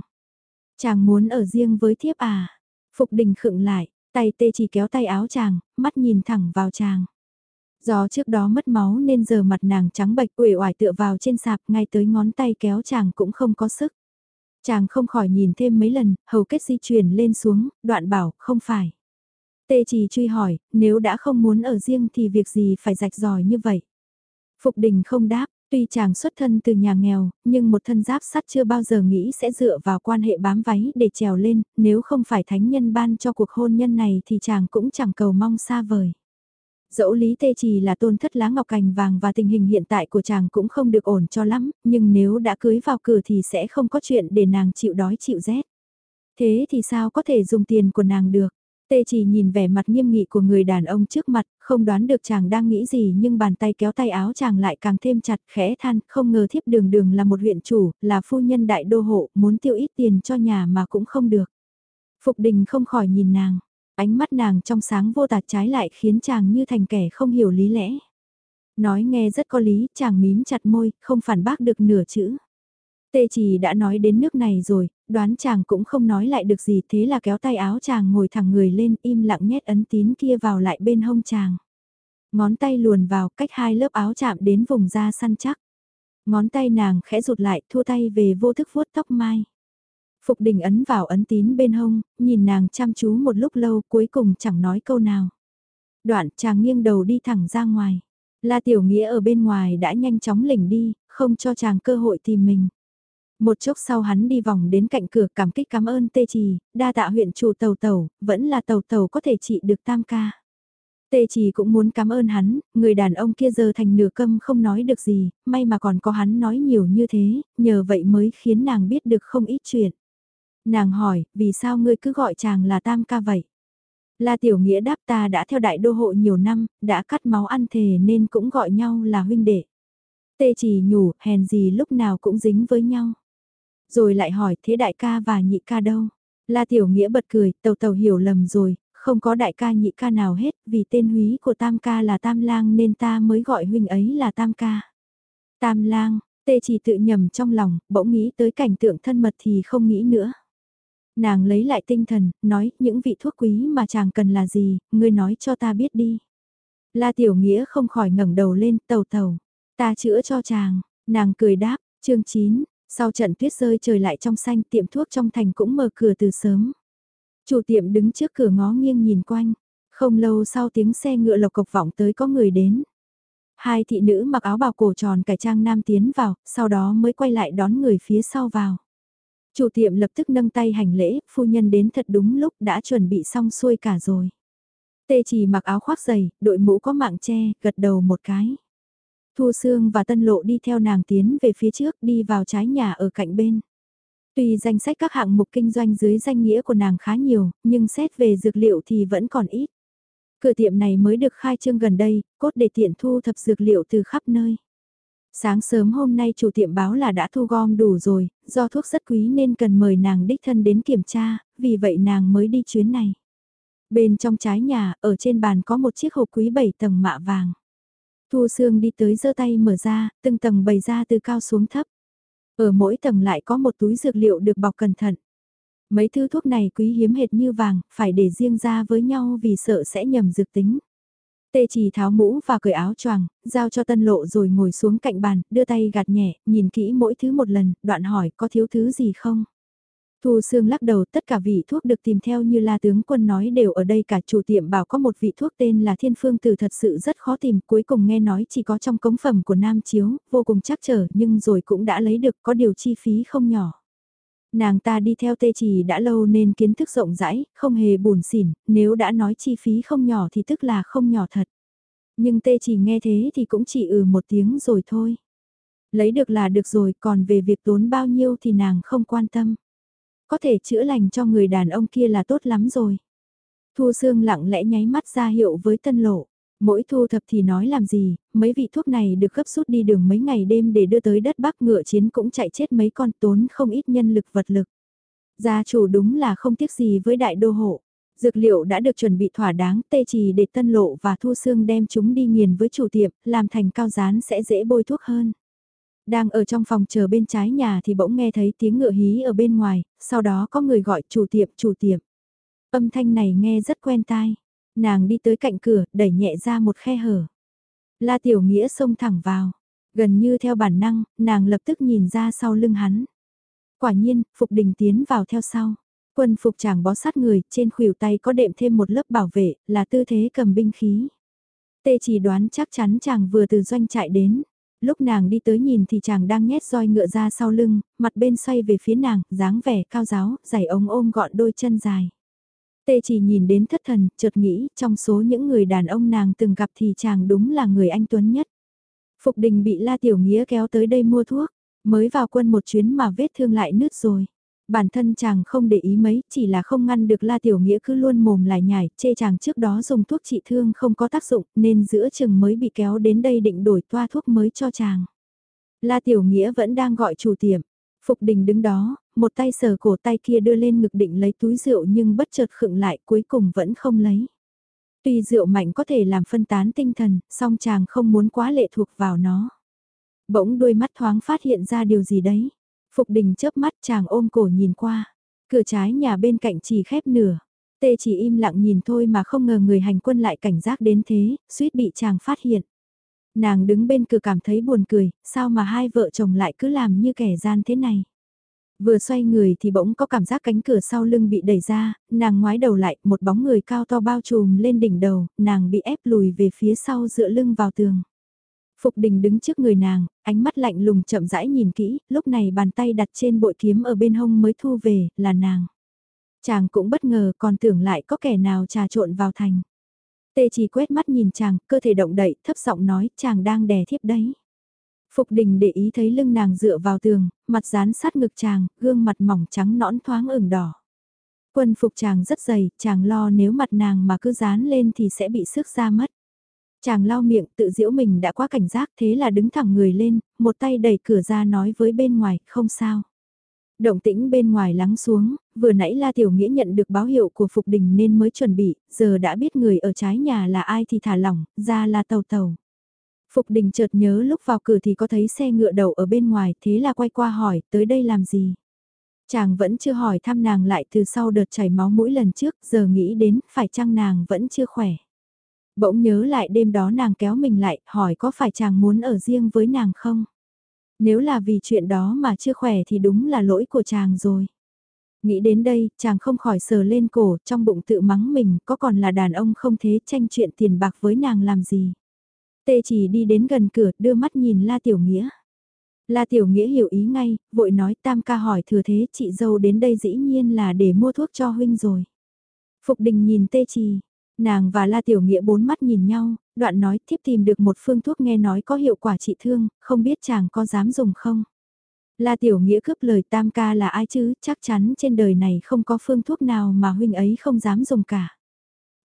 Chàng muốn ở riêng với thiếp à? Phục đình khựng lại, Tay tê chỉ kéo tay áo chàng, mắt nhìn thẳng vào chàng. Do trước đó mất máu nên giờ mặt nàng trắng bệch uể oải tựa vào trên sạp ngay tới ngón tay kéo chàng cũng không có sức. Chàng không khỏi nhìn thêm mấy lần, hầu kết di chuyển lên xuống, đoạn bảo, không phải. Tê chỉ truy hỏi, nếu đã không muốn ở riêng thì việc gì phải rạch ròi như vậy? Phục đình không đáp, Tuy chàng xuất thân từ nhà nghèo, nhưng một thân giáp sắt chưa bao giờ nghĩ sẽ dựa vào quan hệ bám váy để trèo lên, nếu không phải thánh nhân ban cho cuộc hôn nhân này thì chàng cũng chẳng cầu mong xa vời. Dẫu Lý Tê Trì là tôn thất lá ngọc cành vàng và tình hình hiện tại của chàng cũng không được ổn cho lắm, nhưng nếu đã cưới vào cửa thì sẽ không có chuyện để nàng chịu đói chịu rét. Thế thì sao có thể dùng tiền của nàng được? Tê chỉ nhìn vẻ mặt nghiêm nghị của người đàn ông trước mặt, không đoán được chàng đang nghĩ gì nhưng bàn tay kéo tay áo chàng lại càng thêm chặt khẽ than, không ngờ thiếp đường đường là một huyện chủ, là phu nhân đại đô hộ, muốn tiêu ít tiền cho nhà mà cũng không được. Phục đình không khỏi nhìn nàng, ánh mắt nàng trong sáng vô tạt trái lại khiến chàng như thành kẻ không hiểu lý lẽ. Nói nghe rất có lý, chàng mím chặt môi, không phản bác được nửa chữ. Tê chỉ đã nói đến nước này rồi, đoán chàng cũng không nói lại được gì thế là kéo tay áo chàng ngồi thẳng người lên im lặng nhét ấn tín kia vào lại bên hông chàng. Ngón tay luồn vào cách hai lớp áo chạm đến vùng da săn chắc. Ngón tay nàng khẽ rụt lại thua tay về vô thức vuốt tóc mai. Phục đình ấn vào ấn tín bên hông, nhìn nàng chăm chú một lúc lâu cuối cùng chẳng nói câu nào. Đoạn chàng nghiêng đầu đi thẳng ra ngoài. La Tiểu Nghĩa ở bên ngoài đã nhanh chóng lỉnh đi, không cho chàng cơ hội tìm mình. Một chốc sau hắn đi vòng đến cạnh cửa cảm kích cảm ơn tê trì, đa tạ huyện chủ tàu tàu, vẫn là tàu tàu có thể trị được tam ca. Tê trì cũng muốn cảm ơn hắn, người đàn ông kia giờ thành nửa câm không nói được gì, may mà còn có hắn nói nhiều như thế, nhờ vậy mới khiến nàng biết được không ít chuyện. Nàng hỏi, vì sao ngươi cứ gọi chàng là tam ca vậy? La Tiểu Nghĩa đáp ta đã theo đại đô hộ nhiều năm, đã cắt máu ăn thề nên cũng gọi nhau là huynh đệ. Tê chỉ nhủ, hèn gì lúc nào cũng dính với nhau. Rồi lại hỏi thế đại ca và nhị ca đâu? La Tiểu Nghĩa bật cười, tàu tàu hiểu lầm rồi, không có đại ca nhị ca nào hết, vì tên húy của tam ca là tam lang nên ta mới gọi huynh ấy là tam ca. Tam lang, tê chỉ tự nhầm trong lòng, bỗng nghĩ tới cảnh tượng thân mật thì không nghĩ nữa. Nàng lấy lại tinh thần, nói những vị thuốc quý mà chàng cần là gì, ngươi nói cho ta biết đi. La Tiểu Nghĩa không khỏi ngẩng đầu lên, tàu tàu, ta chữa cho chàng, nàng cười đáp, chương 9, sau trận tuyết rơi trời lại trong xanh tiệm thuốc trong thành cũng mở cửa từ sớm. Chủ tiệm đứng trước cửa ngó nghiêng nhìn quanh, không lâu sau tiếng xe ngựa lộc cộc vọng tới có người đến. Hai thị nữ mặc áo bào cổ tròn cải trang nam tiến vào, sau đó mới quay lại đón người phía sau vào. Chủ tiệm lập tức nâng tay hành lễ, phu nhân đến thật đúng lúc đã chuẩn bị xong xuôi cả rồi. Tê chỉ mặc áo khoác dày, đội mũ có mạng che, gật đầu một cái. Thu Sương và Tân Lộ đi theo nàng tiến về phía trước đi vào trái nhà ở cạnh bên. Tuy danh sách các hạng mục kinh doanh dưới danh nghĩa của nàng khá nhiều, nhưng xét về dược liệu thì vẫn còn ít. Cửa tiệm này mới được khai trương gần đây, cốt để tiện thu thập dược liệu từ khắp nơi. Sáng sớm hôm nay chủ tiệm báo là đã thu gom đủ rồi, do thuốc rất quý nên cần mời nàng đích thân đến kiểm tra, vì vậy nàng mới đi chuyến này. Bên trong trái nhà, ở trên bàn có một chiếc hộp quý 7 tầng mạ vàng. Thu Sương đi tới giơ tay mở ra, từng tầng bày ra từ cao xuống thấp. Ở mỗi tầng lại có một túi dược liệu được bọc cẩn thận. Mấy thứ thuốc này quý hiếm hệt như vàng, phải để riêng ra với nhau vì sợ sẽ nhầm dược tính. Tê chỉ tháo mũ và cởi áo choàng, giao cho tân lộ rồi ngồi xuống cạnh bàn, đưa tay gạt nhẹ, nhìn kỹ mỗi thứ một lần, đoạn hỏi có thiếu thứ gì không? Thu Sương lắc đầu tất cả vị thuốc được tìm theo như la tướng quân nói đều ở đây cả chủ tiệm bảo có một vị thuốc tên là thiên phương tử thật sự rất khó tìm cuối cùng nghe nói chỉ có trong cống phẩm của Nam Chiếu, vô cùng chắc trở nhưng rồi cũng đã lấy được có điều chi phí không nhỏ. Nàng ta đi theo tê trì đã lâu nên kiến thức rộng rãi, không hề buồn xỉn, nếu đã nói chi phí không nhỏ thì tức là không nhỏ thật. Nhưng tê trì nghe thế thì cũng chỉ ừ một tiếng rồi thôi. Lấy được là được rồi, còn về việc tốn bao nhiêu thì nàng không quan tâm có thể chữa lành cho người đàn ông kia là tốt lắm rồi. Thu Sương lặng lẽ nháy mắt ra hiệu với tân lộ. Mỗi thu thập thì nói làm gì, mấy vị thuốc này được gấp rút đi đường mấy ngày đêm để đưa tới đất Bắc ngựa chiến cũng chạy chết mấy con tốn không ít nhân lực vật lực. Gia chủ đúng là không tiếc gì với đại đô hộ. Dược liệu đã được chuẩn bị thỏa đáng, tê trì để tân lộ và thu xương đem chúng đi nghiền với chủ tiệm, làm thành cao rán sẽ dễ bôi thuốc hơn. Đang ở trong phòng chờ bên trái nhà thì bỗng nghe thấy tiếng ngựa hí ở bên ngoài, sau đó có người gọi chủ tiệm, chủ tiệm. Âm thanh này nghe rất quen tai. Nàng đi tới cạnh cửa, đẩy nhẹ ra một khe hở. La Tiểu Nghĩa xông thẳng vào. Gần như theo bản năng, nàng lập tức nhìn ra sau lưng hắn. Quả nhiên, Phục Đình tiến vào theo sau. Quân phục chàng bó sát người, trên khuỷu tay có đệm thêm một lớp bảo vệ, là tư thế cầm binh khí. Tê chỉ đoán chắc chắn chàng vừa từ doanh trại đến lúc nàng đi tới nhìn thì chàng đang nhét roi ngựa ra sau lưng, mặt bên xoay về phía nàng, dáng vẻ cao giáo, giày ống ôm gọn đôi chân dài. Tê chỉ nhìn đến thất thần, chợt nghĩ, trong số những người đàn ông nàng từng gặp thì chàng đúng là người anh tuấn nhất. Phục đình bị La Tiểu Nghĩa kéo tới đây mua thuốc, mới vào quân một chuyến mà vết thương lại nứt rồi. Bản thân chàng không để ý mấy, chỉ là không ngăn được La Tiểu Nghĩa cứ luôn mồm lại nhảy, chê chàng trước đó dùng thuốc trị thương không có tác dụng, nên giữa chừng mới bị kéo đến đây định đổi toa thuốc mới cho chàng. La Tiểu Nghĩa vẫn đang gọi chủ tiệm. Phục đình đứng đó, một tay sờ cổ tay kia đưa lên ngực định lấy túi rượu nhưng bất chợt khựng lại cuối cùng vẫn không lấy. Tuy rượu mạnh có thể làm phân tán tinh thần, song chàng không muốn quá lệ thuộc vào nó. Bỗng đôi mắt thoáng phát hiện ra điều gì đấy. Phục đình chớp mắt chàng ôm cổ nhìn qua. Cửa trái nhà bên cạnh chỉ khép nửa. Tê chỉ im lặng nhìn thôi mà không ngờ người hành quân lại cảnh giác đến thế, suýt bị chàng phát hiện. Nàng đứng bên cửa cảm thấy buồn cười, sao mà hai vợ chồng lại cứ làm như kẻ gian thế này. Vừa xoay người thì bỗng có cảm giác cánh cửa sau lưng bị đẩy ra, nàng ngoái đầu lại, một bóng người cao to bao trùm lên đỉnh đầu, nàng bị ép lùi về phía sau dựa lưng vào tường. Phục đình đứng trước người nàng, ánh mắt lạnh lùng chậm rãi nhìn kỹ, lúc này bàn tay đặt trên bội kiếm ở bên hông mới thu về, là nàng. Chàng cũng bất ngờ còn tưởng lại có kẻ nào trà trộn vào thành. Tê chỉ quét mắt nhìn chàng, cơ thể động đậy, thấp giọng nói, chàng đang đè thiếp đấy. Phục đình để ý thấy lưng nàng dựa vào tường, mặt dán sát ngực chàng, gương mặt mỏng trắng nõn thoáng ửng đỏ. Quân phục chàng rất dày, chàng lo nếu mặt nàng mà cứ dán lên thì sẽ bị sức ra mất. Chàng lau miệng tự diễu mình đã quá cảnh giác thế là đứng thẳng người lên, một tay đẩy cửa ra nói với bên ngoài, không sao. Động tĩnh bên ngoài lắng xuống, vừa nãy La Tiểu Nghĩa nhận được báo hiệu của Phục Đình nên mới chuẩn bị, giờ đã biết người ở trái nhà là ai thì thả lỏng, ra là tàu tàu. Phục Đình chợt nhớ lúc vào cửa thì có thấy xe ngựa đầu ở bên ngoài, thế là quay qua hỏi, tới đây làm gì? Chàng vẫn chưa hỏi thăm nàng lại từ sau đợt chảy máu mũi lần trước, giờ nghĩ đến, phải chăng nàng vẫn chưa khỏe. Bỗng nhớ lại đêm đó nàng kéo mình lại, hỏi có phải chàng muốn ở riêng với nàng không? Nếu là vì chuyện đó mà chưa khỏe thì đúng là lỗi của chàng rồi. Nghĩ đến đây, chàng không khỏi sờ lên cổ, trong bụng tự mắng mình, có còn là đàn ông không thế tranh chuyện tiền bạc với nàng làm gì. Tê chỉ đi đến gần cửa, đưa mắt nhìn La Tiểu Nghĩa. La Tiểu Nghĩa hiểu ý ngay, vội nói tam ca hỏi thừa thế chị dâu đến đây dĩ nhiên là để mua thuốc cho huynh rồi. Phục đình nhìn tê trì, nàng và La Tiểu Nghĩa bốn mắt nhìn nhau, đoạn nói tiếp tìm được một phương thuốc nghe nói có hiệu quả trị thương, không biết chàng có dám dùng không. La Tiểu Nghĩa cướp lời tam ca là ai chứ, chắc chắn trên đời này không có phương thuốc nào mà huynh ấy không dám dùng cả.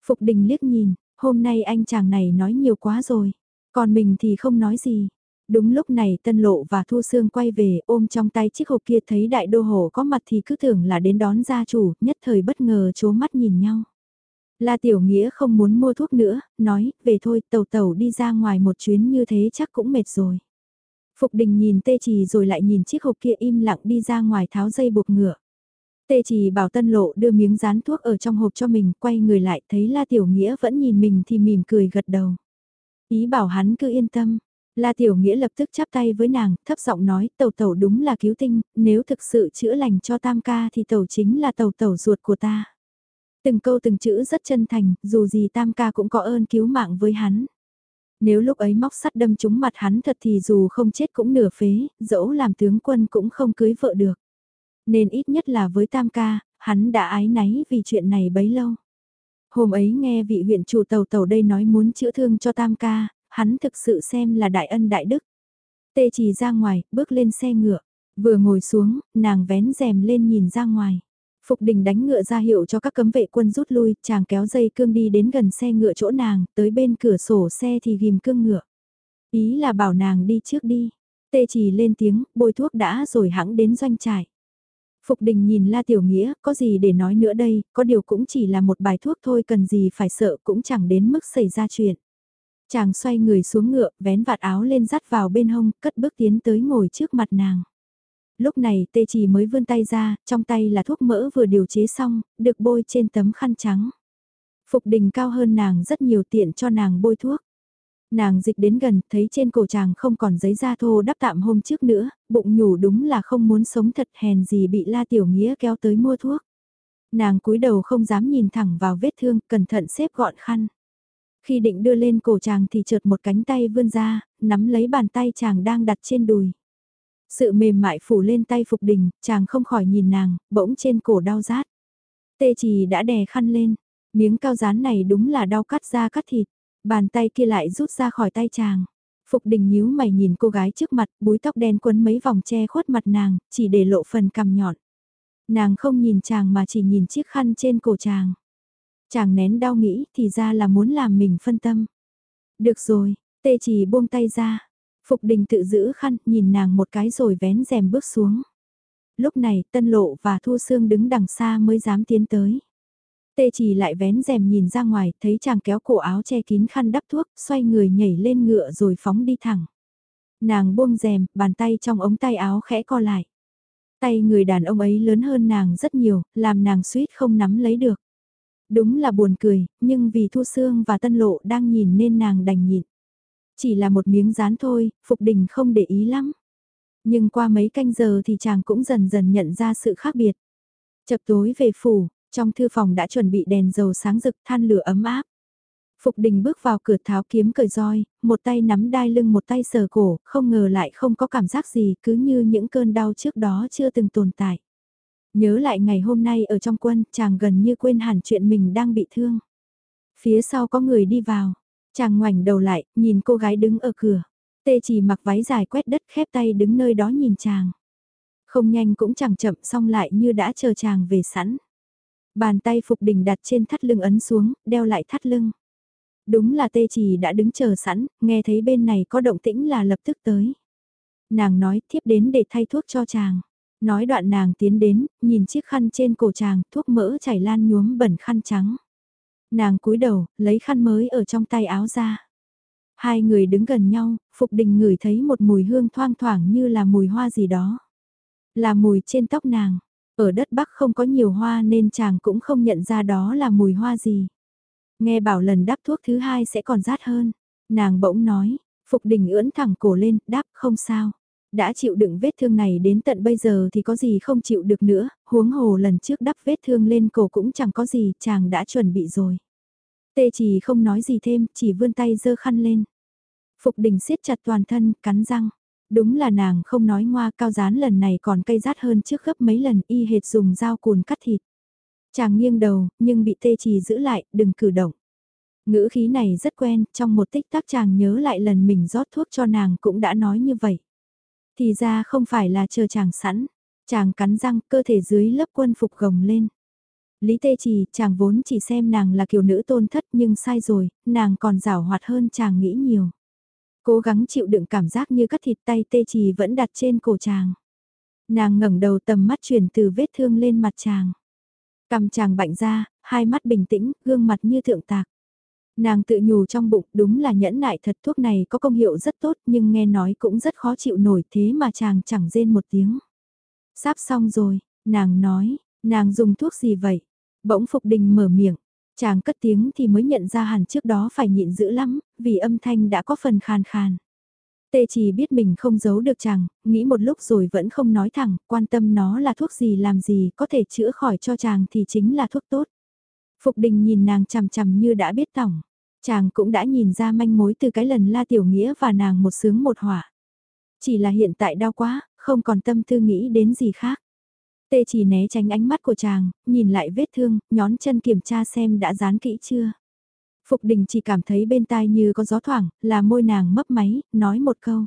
Phục đình liếc nhìn, hôm nay anh chàng này nói nhiều quá rồi, còn mình thì không nói gì. Đúng lúc này Tân Lộ và Thu Sương quay về ôm trong tay chiếc hộp kia thấy đại đô hồ có mặt thì cứ tưởng là đến đón gia chủ, nhất thời bất ngờ chố mắt nhìn nhau. La Tiểu Nghĩa không muốn mua thuốc nữa, nói, về thôi, tàu tàu đi ra ngoài một chuyến như thế chắc cũng mệt rồi. Phục đình nhìn tê trì rồi lại nhìn chiếc hộp kia im lặng đi ra ngoài tháo dây buộc ngựa. Tê trì bảo tân lộ đưa miếng dán thuốc ở trong hộp cho mình, quay người lại thấy La Tiểu Nghĩa vẫn nhìn mình thì mỉm cười gật đầu. Ý bảo hắn cứ yên tâm. La Tiểu Nghĩa lập tức chắp tay với nàng, thấp giọng nói, tàu tàu đúng là cứu tinh, nếu thực sự chữa lành cho tam ca thì tàu chính là tàu tàu ruột của ta. Từng câu từng chữ rất chân thành, dù gì tam ca cũng có ơn cứu mạng với hắn. Nếu lúc ấy móc sắt đâm trúng mặt hắn thật thì dù không chết cũng nửa phế, dẫu làm tướng quân cũng không cưới vợ được. Nên ít nhất là với tam ca, hắn đã ái náy vì chuyện này bấy lâu. Hôm ấy nghe vị huyện chủ tàu tàu đây nói muốn chữa thương cho tam ca, hắn thực sự xem là đại ân đại đức. Tê chỉ ra ngoài, bước lên xe ngựa, vừa ngồi xuống, nàng vén rèm lên nhìn ra ngoài. Phục đình đánh ngựa ra hiệu cho các cấm vệ quân rút lui, chàng kéo dây cương đi đến gần xe ngựa chỗ nàng, tới bên cửa sổ xe thì ghim cương ngựa. Ý là bảo nàng đi trước đi. Tê chỉ lên tiếng, bôi thuốc đã rồi hãng đến doanh trại. Phục đình nhìn La Tiểu Nghĩa, có gì để nói nữa đây, có điều cũng chỉ là một bài thuốc thôi cần gì phải sợ cũng chẳng đến mức xảy ra chuyện. Chàng xoay người xuống ngựa, vén vạt áo lên dắt vào bên hông, cất bước tiến tới ngồi trước mặt nàng lúc này tê chỉ mới vươn tay ra, trong tay là thuốc mỡ vừa điều chế xong, được bôi trên tấm khăn trắng. Phục đình cao hơn nàng rất nhiều tiện cho nàng bôi thuốc. Nàng dịch đến gần, thấy trên cổ chàng không còn giấy da thô đắp tạm hôm trước nữa, bụng nhủ đúng là không muốn sống thật hèn gì bị La Tiểu Nghĩa kéo tới mua thuốc. Nàng cúi đầu không dám nhìn thẳng vào vết thương, cẩn thận xếp gọn khăn. Khi định đưa lên cổ chàng thì chợt một cánh tay vươn ra, nắm lấy bàn tay chàng đang đặt trên đùi. Sự mềm mại phủ lên tay Phục Đình, chàng không khỏi nhìn nàng, bỗng trên cổ đau rát. Tê trì đã đè khăn lên, miếng cao rán này đúng là đau cắt da cắt thịt, bàn tay kia lại rút ra khỏi tay chàng. Phục đình nhíu mày nhìn cô gái trước mặt, búi tóc đen quấn mấy vòng che khuất mặt nàng, chỉ để lộ phần cằm nhọn. Nàng không nhìn chàng mà chỉ nhìn chiếc khăn trên cổ chàng. Chàng nén đau nghĩ thì ra là muốn làm mình phân tâm. Được rồi, tê chỉ buông tay ra, Phục đình tự giữ khăn, nhìn nàng một cái rồi vén rèm bước xuống. Lúc này, Tân Lộ và Thu Sương đứng đằng xa mới dám tiến tới. Tê chỉ lại vén rèm nhìn ra ngoài, thấy chàng kéo cổ áo che kín khăn đắp thuốc, xoay người nhảy lên ngựa rồi phóng đi thẳng. Nàng buông rèm, bàn tay trong ống tay áo khẽ co lại. Tay người đàn ông ấy lớn hơn nàng rất nhiều, làm nàng suýt không nắm lấy được. Đúng là buồn cười, nhưng vì Thu Sương và Tân Lộ đang nhìn nên nàng đành nhịn. Chỉ là một miếng dán thôi, Phục Đình không để ý lắm. Nhưng qua mấy canh giờ thì chàng cũng dần dần nhận ra sự khác biệt. Chập tối về phủ, trong thư phòng đã chuẩn bị đèn dầu sáng rực than lửa ấm áp. Phục đình bước vào cửa tháo kiếm cởi roi, một tay nắm đai lưng một tay sờ cổ, không ngờ lại không có cảm giác gì cứ như những cơn đau trước đó chưa từng tồn tại. Nhớ lại ngày hôm nay ở trong quân, chàng gần như quên hẳn chuyện mình đang bị thương. Phía sau có người đi vào, Chàng ngoảnh đầu lại, nhìn cô gái đứng ở cửa. Tê chỉ mặc váy dài quét đất khép tay đứng nơi đó nhìn chàng. Không nhanh cũng chẳng chậm xong lại như đã chờ chàng về sẵn. Bàn tay Phục Đình đặt trên thắt lưng ấn xuống, đeo lại thắt lưng. Đúng là tê trì đã đứng chờ sẵn, nghe thấy bên này có động tĩnh là lập tức tới. Nàng nói tiếp đến để thay thuốc cho chàng. Nói đoạn nàng tiến đến, nhìn chiếc khăn trên cổ chàng, thuốc mỡ chảy lan nhuốm bẩn khăn trắng. Nàng cúi đầu, lấy khăn mới ở trong tay áo ra. Hai người đứng gần nhau, Phục Đình ngửi thấy một mùi hương thoang thoảng như là mùi hoa gì đó. Là mùi trên tóc nàng. Ở đất Bắc không có nhiều hoa nên chàng cũng không nhận ra đó là mùi hoa gì. Nghe bảo lần đắp thuốc thứ hai sẽ còn rát hơn. Nàng bỗng nói, Phục Đình ưỡn thẳng cổ lên, đáp không sao. Đã chịu đựng vết thương này đến tận bây giờ thì có gì không chịu được nữa, huống hồ lần trước đắp vết thương lên cổ cũng chẳng có gì, chàng đã chuẩn bị rồi. Tê chỉ không nói gì thêm, chỉ vươn tay giơ khăn lên. Phục đình siết chặt toàn thân, cắn răng. Đúng là nàng không nói ngoa cao rán lần này còn cây rát hơn trước gấp mấy lần y hệt dùng dao cùn cắt thịt. Chàng nghiêng đầu, nhưng bị tê trì giữ lại, đừng cử động. Ngữ khí này rất quen, trong một tích tắc chàng nhớ lại lần mình rót thuốc cho nàng cũng đã nói như vậy. Thì ra không phải là chờ chàng sẵn, chàng cắn răng cơ thể dưới lớp quân phục gồng lên. Lý Tê Trì, chàng vốn chỉ xem nàng là kiểu nữ tôn thất nhưng sai rồi, nàng còn rảo hoạt hơn chàng nghĩ nhiều. Cố gắng chịu đựng cảm giác như cắt thịt tay Tê Trì vẫn đặt trên cổ chàng. Nàng ngẩng đầu tầm mắt chuyển từ vết thương lên mặt chàng. Cầm chàng bạnh ra, hai mắt bình tĩnh, gương mặt như thượng tạc. Nàng tự nhủ trong bụng đúng là nhẫn nại thật thuốc này có công hiệu rất tốt nhưng nghe nói cũng rất khó chịu nổi thế mà chàng chẳng rên một tiếng. Sắp xong rồi, nàng nói, nàng dùng thuốc gì vậy? Bỗng Phục Đình mở miệng, chàng cất tiếng thì mới nhận ra hẳn trước đó phải nhịn dữ lắm, vì âm thanh đã có phần khàn khàn. Tê chỉ biết mình không giấu được chàng, nghĩ một lúc rồi vẫn không nói thẳng, quan tâm nó là thuốc gì làm gì, có thể chữa khỏi cho chàng thì chính là thuốc tốt. Phục đình nhìn nàng chằm chằm như đã biết tổng. Chàng cũng đã nhìn ra manh mối từ cái lần la tiểu nghĩa và nàng một sướng một hỏa. Chỉ là hiện tại đau quá, không còn tâm tư nghĩ đến gì khác. Tê chỉ né tránh ánh mắt của chàng, nhìn lại vết thương, nhón chân kiểm tra xem đã dán kỹ chưa. Phục đình chỉ cảm thấy bên tai như có gió thoảng, là môi nàng mấp máy, nói một câu.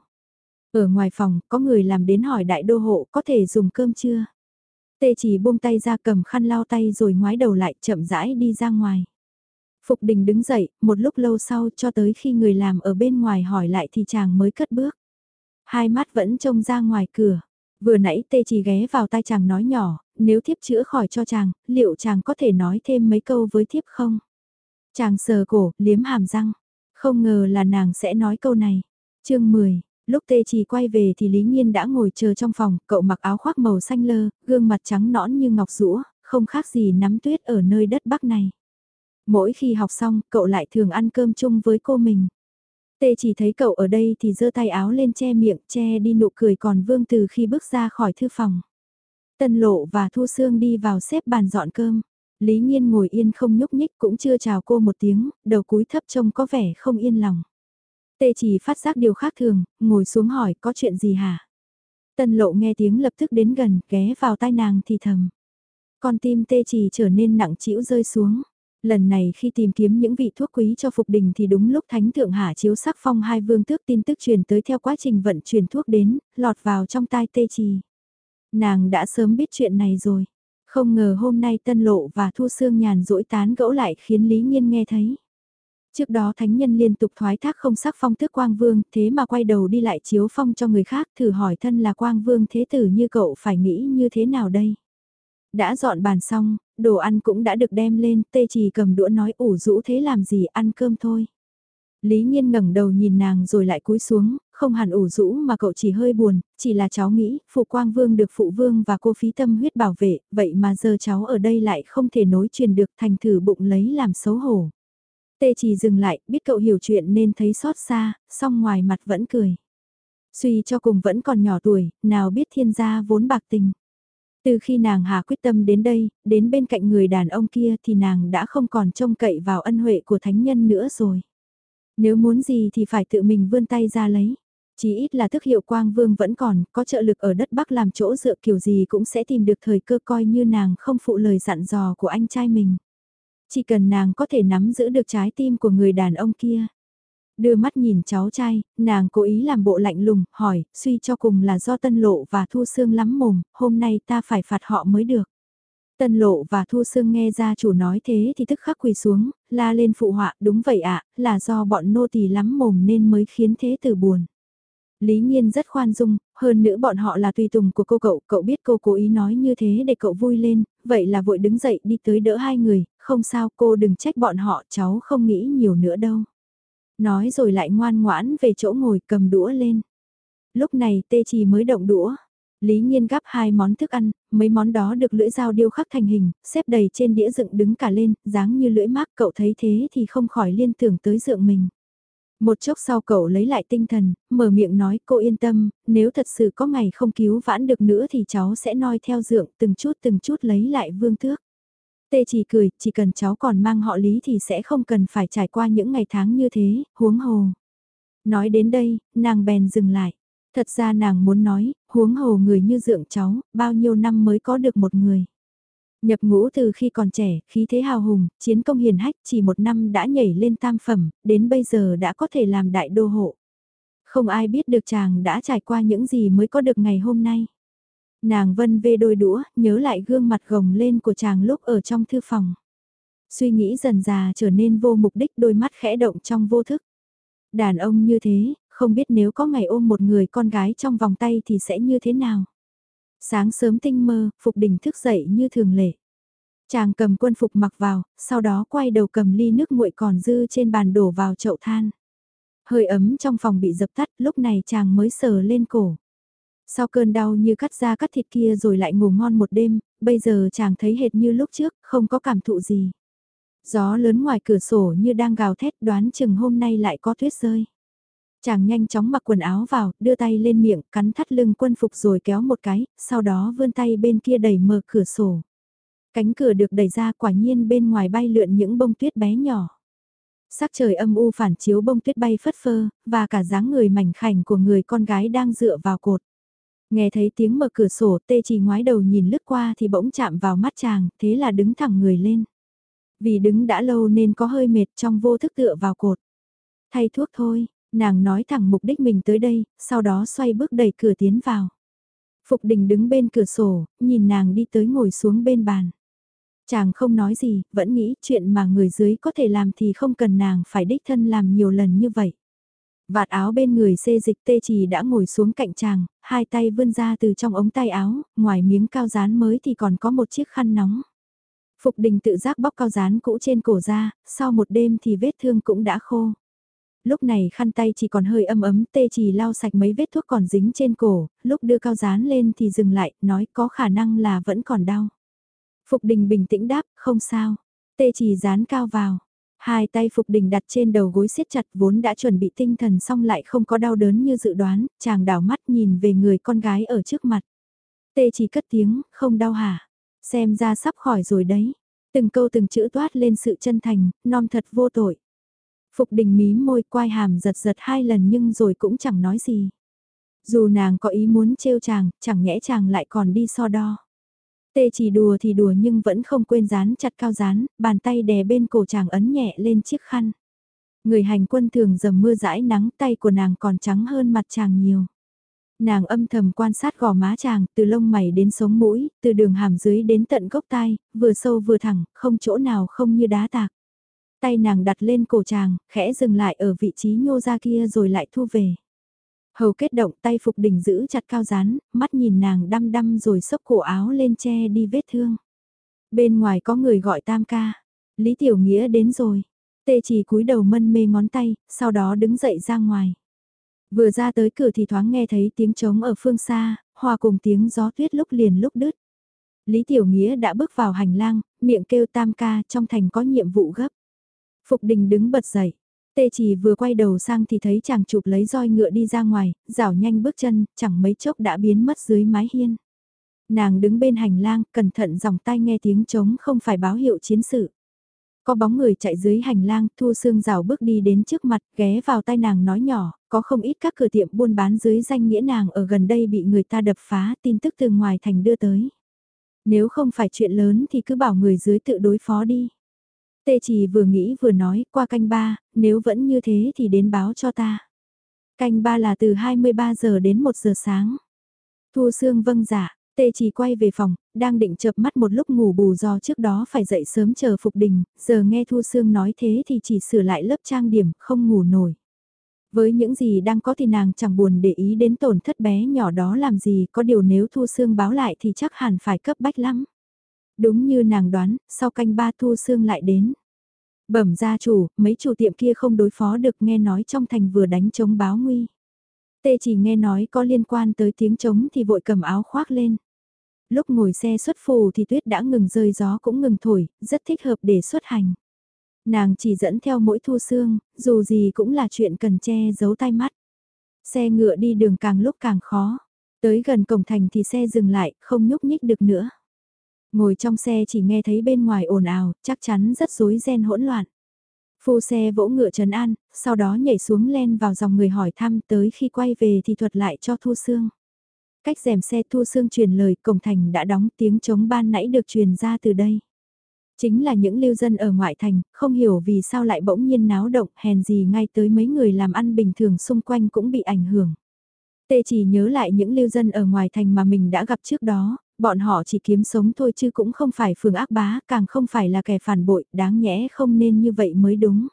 Ở ngoài phòng, có người làm đến hỏi đại đô hộ có thể dùng cơm chưa? Tê chỉ buông tay ra cầm khăn lau tay rồi ngoái đầu lại chậm rãi đi ra ngoài. Phục đình đứng dậy, một lúc lâu sau cho tới khi người làm ở bên ngoài hỏi lại thì chàng mới cất bước. Hai mắt vẫn trông ra ngoài cửa. Vừa nãy tê chỉ ghé vào tai chàng nói nhỏ, nếu thiếp chữa khỏi cho chàng, liệu chàng có thể nói thêm mấy câu với thiếp không? Chàng sờ cổ, liếm hàm răng. Không ngờ là nàng sẽ nói câu này. chương 10, lúc tê chỉ quay về thì Lý Nhiên đã ngồi chờ trong phòng, cậu mặc áo khoác màu xanh lơ, gương mặt trắng nõn như ngọc rũa, không khác gì nắm tuyết ở nơi đất bắc này. Mỗi khi học xong, cậu lại thường ăn cơm chung với cô mình. Tê chỉ thấy cậu ở đây thì giơ tay áo lên che miệng, che đi nụ cười còn vương từ khi bước ra khỏi thư phòng. Tân lộ và Thu Sương đi vào xếp bàn dọn cơm. Lý Nhiên ngồi yên không nhúc nhích cũng chưa chào cô một tiếng, đầu cúi thấp trông có vẻ không yên lòng. Tê chỉ phát giác điều khác thường, ngồi xuống hỏi có chuyện gì hả? Tân lộ nghe tiếng lập tức đến gần, ghé vào tai nàng thì thầm. Con tim tê chỉ trở nên nặng trĩu rơi xuống. Lần này khi tìm kiếm những vị thuốc quý cho Phục Đình thì đúng lúc Thánh Thượng Hạ chiếu sắc phong hai vương tước tin tức truyền tới theo quá trình vận chuyển thuốc đến, lọt vào trong tai tê trì. Nàng đã sớm biết chuyện này rồi. Không ngờ hôm nay Tân Lộ và Thu Sương nhàn rỗi tán gẫu lại khiến Lý Nhiên nghe thấy. Trước đó thánh nhân liên tục thoái thác không sắc phong tước quang vương, thế mà quay đầu đi lại chiếu phong cho người khác thử hỏi thân là quang vương thế tử như cậu phải nghĩ như thế nào đây? Đã dọn bàn xong, đồ ăn cũng đã được đem lên, tê chỉ cầm đũa nói ủ rũ thế làm gì ăn cơm thôi. Lý Nhiên ngẩng đầu nhìn nàng rồi lại cúi xuống, không hẳn ủ rũ mà cậu chỉ hơi buồn, chỉ là cháu nghĩ, phụ quang vương được phụ vương và cô phí tâm huyết bảo vệ, vậy mà giờ cháu ở đây lại không thể nối truyền được thành thử bụng lấy làm xấu hổ. Tê chỉ dừng lại, biết cậu hiểu chuyện nên thấy xót xa, song ngoài mặt vẫn cười. Suy cho cùng vẫn còn nhỏ tuổi, nào biết thiên gia vốn bạc tình. Từ khi nàng hà quyết tâm đến đây, đến bên cạnh người đàn ông kia thì nàng đã không còn trông cậy vào ân huệ của thánh nhân nữa rồi. Nếu muốn gì thì phải tự mình vươn tay ra lấy. Chỉ ít là thức hiệu quang vương vẫn còn, có trợ lực ở đất Bắc làm chỗ dựa kiểu gì cũng sẽ tìm được thời cơ coi như nàng không phụ lời dặn dò của anh trai mình. Chỉ cần nàng có thể nắm giữ được trái tim của người đàn ông kia. Đưa mắt nhìn cháu trai, nàng cố ý làm bộ lạnh lùng, hỏi, suy cho cùng là do tân lộ và thu xương lắm mồm, hôm nay ta phải phạt họ mới được. Tân lộ và thu sương nghe ra chủ nói thế thì tức khắc quỳ xuống, la lên phụ họa, đúng vậy ạ, là do bọn nô tỳ lắm mồm nên mới khiến thế tử buồn. Lý Nhiên rất khoan dung, hơn nữa bọn họ là tùy tùng của cô cậu, cậu biết cô cố ý nói như thế để cậu vui lên, vậy là vội đứng dậy đi tới đỡ hai người, không sao cô đừng trách bọn họ, cháu không nghĩ nhiều nữa đâu. Nói rồi lại ngoan ngoãn về chỗ ngồi cầm đũa lên. Lúc này tê chỉ mới động đũa. Lý Nhiên gắp hai món thức ăn, mấy món đó được lưỡi dao điêu khắc thành hình, xếp đầy trên đĩa dựng đứng cả lên, dáng như lưỡi mác cậu thấy thế thì không khỏi liên tưởng tới dượng mình. Một chốc sau cậu lấy lại tinh thần, mở miệng nói cô yên tâm, nếu thật sự có ngày không cứu vãn được nữa thì cháu sẽ noi theo dượng từng chút từng chút lấy lại vương thước. Tê chỉ cười, chỉ cần cháu còn mang họ lý thì sẽ không cần phải trải qua những ngày tháng như thế, huống hồ. Nói đến đây, nàng bèn dừng lại. Thật ra nàng muốn nói, huống hồ người như dượng cháu, bao nhiêu năm mới có được một người. Nhập ngũ từ khi còn trẻ, khí thế hào hùng, chiến công hiền hách chỉ một năm đã nhảy lên tam phẩm, đến bây giờ đã có thể làm đại đô hộ. Không ai biết được chàng đã trải qua những gì mới có được ngày hôm nay. Nàng vân vê đôi đũa, nhớ lại gương mặt gồng lên của chàng lúc ở trong thư phòng. Suy nghĩ dần già trở nên vô mục đích đôi mắt khẽ động trong vô thức. Đàn ông như thế, không biết nếu có ngày ôm một người con gái trong vòng tay thì sẽ như thế nào. Sáng sớm tinh mơ, Phục Đình thức dậy như thường lệ. Chàng cầm quân phục mặc vào, sau đó quay đầu cầm ly nước nguội còn dư trên bàn đổ vào chậu than. Hơi ấm trong phòng bị dập tắt, lúc này chàng mới sờ lên cổ. Sau cơn đau như cắt da cắt thịt kia rồi lại ngủ ngon một đêm, bây giờ chàng thấy hệt như lúc trước, không có cảm thụ gì. Gió lớn ngoài cửa sổ như đang gào thét đoán chừng hôm nay lại có tuyết rơi. Chàng nhanh chóng mặc quần áo vào, đưa tay lên miệng, cắn thắt lưng quân phục rồi kéo một cái, sau đó vươn tay bên kia đẩy mở cửa sổ. Cánh cửa được đẩy ra quả nhiên bên ngoài bay lượn những bông tuyết bé nhỏ. Sắc trời âm u phản chiếu bông tuyết bay phất phơ, và cả dáng người mảnh khảnh của người con gái đang dựa vào cột. Nghe thấy tiếng mở cửa sổ tê chỉ ngoái đầu nhìn lướt qua thì bỗng chạm vào mắt chàng, thế là đứng thẳng người lên. Vì đứng đã lâu nên có hơi mệt trong vô thức tựa vào cột. Thay thuốc thôi, nàng nói thẳng mục đích mình tới đây, sau đó xoay bước đẩy cửa tiến vào. Phục đình đứng bên cửa sổ, nhìn nàng đi tới ngồi xuống bên bàn. Chàng không nói gì, vẫn nghĩ chuyện mà người dưới có thể làm thì không cần nàng phải đích thân làm nhiều lần như vậy. Vạt áo bên người xê dịch tê trì đã ngồi xuống cạnh chàng, hai tay vươn ra từ trong ống tay áo, ngoài miếng cao dán mới thì còn có một chiếc khăn nóng. Phục đình tự giác bóc cao dán cũ trên cổ ra, sau một đêm thì vết thương cũng đã khô. Lúc này khăn tay chỉ còn hơi âm ấm tê trì lau sạch mấy vết thuốc còn dính trên cổ, lúc đưa cao dán lên thì dừng lại, nói có khả năng là vẫn còn đau. Phục đình bình tĩnh đáp, không sao. Tê trì dán cao vào. Hai tay Phục Đình đặt trên đầu gối siết chặt vốn đã chuẩn bị tinh thần xong lại không có đau đớn như dự đoán, chàng đảo mắt nhìn về người con gái ở trước mặt. Tê chỉ cất tiếng, không đau hả? Xem ra sắp khỏi rồi đấy. Từng câu từng chữ toát lên sự chân thành, non thật vô tội. Phục đình mí môi quai hàm giật giật hai lần nhưng rồi cũng chẳng nói gì. Dù nàng có ý muốn trêu chàng, chẳng nhẽ chàng lại còn đi so đo. Tê chỉ đùa thì đùa nhưng vẫn không quên dán chặt cao dán, bàn tay đè bên cổ chàng ấn nhẹ lên chiếc khăn. Người hành quân thường dầm mưa rãi nắng tay của nàng còn trắng hơn mặt chàng nhiều. Nàng âm thầm quan sát gò má chàng, từ lông mày đến sống mũi, từ đường hàm dưới đến tận gốc tai, vừa sâu vừa thẳng, không chỗ nào không như đá tạc. Tay nàng đặt lên cổ chàng, khẽ dừng lại ở vị trí nhô ra kia rồi lại thu về. Hầu kết động tay Phục đỉnh giữ chặt cao rán, mắt nhìn nàng đăm đăm rồi xốc cổ áo lên che đi vết thương. Bên ngoài có người gọi tam ca. Lý Tiểu Nghĩa đến rồi. Tê chỉ cúi đầu mân mê ngón tay, sau đó đứng dậy ra ngoài. Vừa ra tới cửa thì thoáng nghe thấy tiếng trống ở phương xa, hòa cùng tiếng gió tuyết lúc liền lúc đứt. Lý Tiểu Nghĩa đã bước vào hành lang, miệng kêu tam ca trong thành có nhiệm vụ gấp. Phục đình đứng bật dậy. Tê chỉ vừa quay đầu sang thì thấy chàng chụp lấy roi ngựa đi ra ngoài, rảo nhanh bước chân, chẳng mấy chốc đã biến mất dưới mái hiên. Nàng đứng bên hành lang, cẩn thận dòng tay nghe tiếng trống không phải báo hiệu chiến sự. Có bóng người chạy dưới hành lang, Thu Sương rào bước đi đến trước mặt, ghé vào tai nàng nói nhỏ, có không ít các cửa tiệm buôn bán dưới danh nghĩa nàng ở gần đây bị người ta đập phá, tin tức từ ngoài thành đưa tới. Nếu không phải chuyện lớn thì cứ bảo người dưới tự đối phó đi. Tê chỉ vừa nghĩ vừa nói, qua canh ba, nếu vẫn như thế thì đến báo cho ta. Canh ba là từ 23 giờ đến 1 giờ sáng. Thu Sương vâng dạ, Tê chỉ quay về phòng, đang định chợp mắt một lúc ngủ bù do trước đó phải dậy sớm chờ Phục Đình, giờ nghe Thu Sương nói thế thì chỉ sửa lại lớp trang điểm, không ngủ nổi. Với những gì đang có thì nàng chẳng buồn để ý đến tổn thất bé nhỏ đó làm gì, có điều nếu Thu Sương báo lại thì chắc hẳn phải cấp bách lắm. Đúng như nàng đoán, sau canh ba Thu Sương lại đến. Bẩm gia chủ, mấy chủ tiệm kia không đối phó được nghe nói trong thành vừa đánh chống báo nguy. Tê chỉ nghe nói có liên quan tới tiếng trống thì vội cầm áo khoác lên. Lúc ngồi xe xuất phù thì tuyết đã ngừng rơi gió cũng ngừng thổi, rất thích hợp để xuất hành. Nàng chỉ dẫn theo mỗi thu xương, dù gì cũng là chuyện cần che giấu tai mắt. Xe ngựa đi đường càng lúc càng khó. Tới gần cổng thành thì xe dừng lại, không nhúc nhích được nữa. Ngồi trong xe chỉ nghe thấy bên ngoài ồn ào, chắc chắn rất rối ren hỗn loạn. Phu xe vỗ ngựa trấn an, sau đó nhảy xuống len vào dòng người hỏi thăm tới khi quay về thì thuật lại cho Thu Sương. Cách rèm xe Thu Sương truyền lời cổng thành đã đóng tiếng chống ban nãy được truyền ra từ đây. Chính là những lưu dân ở ngoại thành, không hiểu vì sao lại bỗng nhiên náo động hèn gì ngay tới mấy người làm ăn bình thường xung quanh cũng bị ảnh hưởng. Tê chỉ nhớ lại những lưu dân ở ngoài thành mà mình đã gặp trước đó, bọn họ chỉ kiếm sống thôi chứ cũng không phải phường ác bá, càng không phải là kẻ phản bội, đáng nhẽ không nên như vậy mới đúng.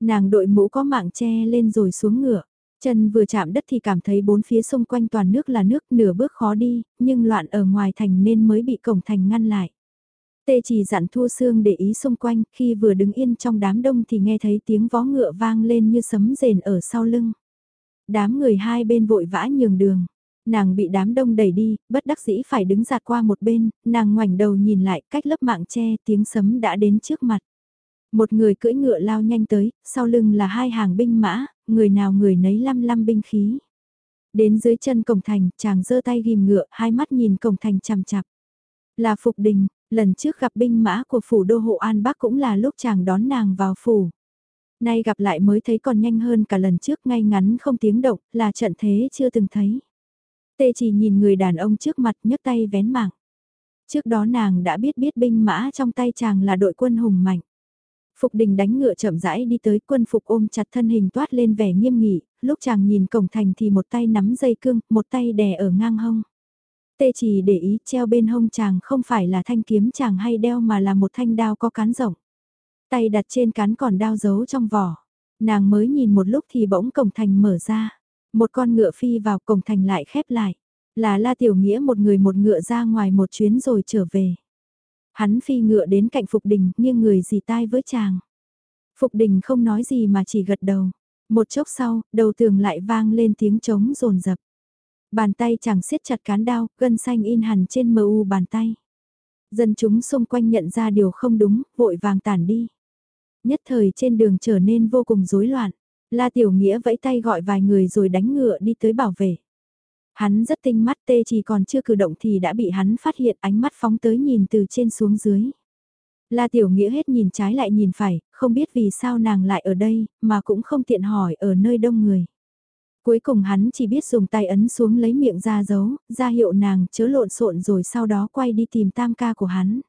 Nàng đội mũ có mạng che lên rồi xuống ngựa, chân vừa chạm đất thì cảm thấy bốn phía xung quanh toàn nước là nước nửa bước khó đi, nhưng loạn ở ngoài thành nên mới bị cổng thành ngăn lại. Tê chỉ dặn Thu Sương để ý xung quanh, khi vừa đứng yên trong đám đông thì nghe thấy tiếng vó ngựa vang lên như sấm rền ở sau lưng. Đám người hai bên vội vã nhường đường. Nàng bị đám đông đẩy đi, bất đắc dĩ phải đứng giạt qua một bên, nàng ngoảnh đầu nhìn lại cách lớp mạng che tiếng sấm đã đến trước mặt. Một người cưỡi ngựa lao nhanh tới, sau lưng là hai hàng binh mã, người nào người nấy lăm lăm binh khí. Đến dưới chân cổng thành, chàng giơ tay ghim ngựa, hai mắt nhìn cổng thành chằm chặp. Là Phục Đình, lần trước gặp binh mã của phủ đô hộ An Bắc cũng là lúc chàng đón nàng vào phủ. Nay gặp lại mới thấy còn nhanh hơn cả lần trước ngay ngắn không tiếng động, là trận thế chưa từng thấy. Tê chỉ nhìn người đàn ông trước mặt nhấc tay vén mạng. Trước đó nàng đã biết biết binh mã trong tay chàng là đội quân hùng mạnh. Phục đình đánh ngựa chậm rãi đi tới quân phục ôm chặt thân hình toát lên vẻ nghiêm nghị, lúc chàng nhìn cổng thành thì một tay nắm dây cương, một tay đè ở ngang hông. Tê chỉ để ý treo bên hông chàng không phải là thanh kiếm chàng hay đeo mà là một thanh đao có cán rộng. Tay đặt trên cán còn đao giấu trong vỏ. Nàng mới nhìn một lúc thì bỗng cổng thành mở ra. Một con ngựa phi vào cổng thành lại khép lại. Là La Tiểu Nghĩa một người một ngựa ra ngoài một chuyến rồi trở về. Hắn phi ngựa đến cạnh Phục Đình nhưng người dì tai với chàng. Phục Đình không nói gì mà chỉ gật đầu. Một chốc sau, đầu tường lại vang lên tiếng trống rồn rập. Bàn tay chàng siết chặt cán đao, gân xanh in hẳn trên mờ u bàn tay. Dân chúng xung quanh nhận ra điều không đúng, vội vàng tản đi. Nhất thời trên đường trở nên vô cùng rối loạn. La Tiểu Nghĩa vẫy tay gọi vài người rồi đánh ngựa đi tới bảo vệ. Hắn rất tinh mắt tê chỉ còn chưa cử động thì đã bị hắn phát hiện ánh mắt phóng tới nhìn từ trên xuống dưới. La Tiểu Nghĩa hết nhìn trái lại nhìn phải, không biết vì sao nàng lại ở đây, mà cũng không tiện hỏi ở nơi đông người. Cuối cùng hắn chỉ biết dùng tay ấn xuống lấy miệng ra giấu, ra hiệu nàng chớ lộn xộn rồi sau đó quay đi tìm tam ca của hắn.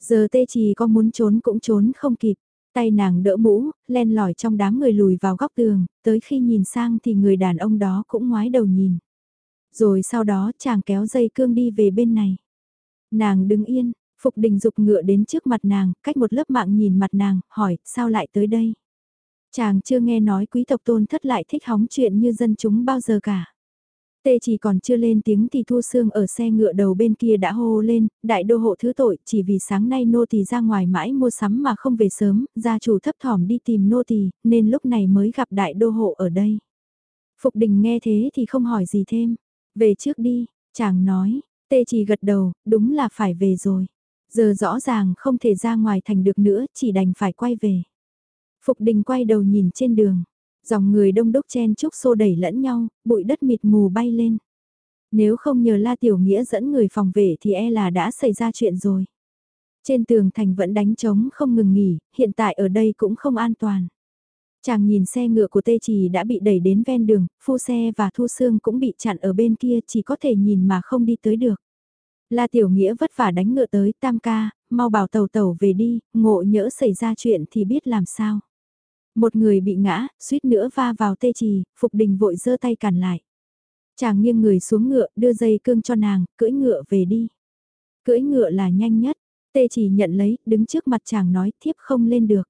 Giờ tê chỉ có muốn trốn cũng trốn không kịp. Tay nàng đỡ mũ, len lỏi trong đám người lùi vào góc tường, tới khi nhìn sang thì người đàn ông đó cũng ngoái đầu nhìn. Rồi sau đó chàng kéo dây cương đi về bên này. Nàng đứng yên, Phục Đình dục ngựa đến trước mặt nàng, cách một lớp mạng nhìn mặt nàng, hỏi, sao lại tới đây? Chàng chưa nghe nói quý tộc tôn thất lại thích hóng chuyện như dân chúng bao giờ cả. Tê chỉ còn chưa lên tiếng thì Thu Sương ở xe ngựa đầu bên kia đã hô lên, đại đô hộ thứ tội, chỉ vì sáng nay nô tỳ ra ngoài mãi mua sắm mà không về sớm, gia chủ thấp thỏm đi tìm nô tỳ, nên lúc này mới gặp đại đô hộ ở đây. Phục đình nghe thế thì không hỏi gì thêm, về trước đi, chàng nói, tê chỉ gật đầu, đúng là phải về rồi. Giờ rõ ràng không thể ra ngoài thành được nữa, chỉ đành phải quay về. Phục đình quay đầu nhìn trên đường, Dòng người đông đúc chen chúc xô đẩy lẫn nhau, bụi đất mịt mù bay lên. Nếu không nhờ La Tiểu Nghĩa dẫn người phòng vệ thì e là đã xảy ra chuyện rồi. Trên tường thành vẫn đánh trống không ngừng nghỉ, hiện tại ở đây cũng không an toàn. Chàng nhìn xe ngựa của Tê Trì đã bị đẩy đến ven đường, phu xe và thu xương cũng bị chặn ở bên kia chỉ có thể nhìn mà không đi tới được. La Tiểu Nghĩa vất vả đánh ngựa tới tam ca, mau bảo tàu tàu về đi, ngộ nhỡ xảy ra chuyện thì biết làm sao. Một người bị ngã, suýt nữa va vào tê trì, Phục Đình vội giơ tay cản lại. Chàng nghiêng người xuống ngựa, đưa dây cương cho nàng, cưỡi ngựa về đi. Cưỡi ngựa là nhanh nhất, tê chỉ nhận lấy, đứng trước mặt chàng nói, thiếp không lên được.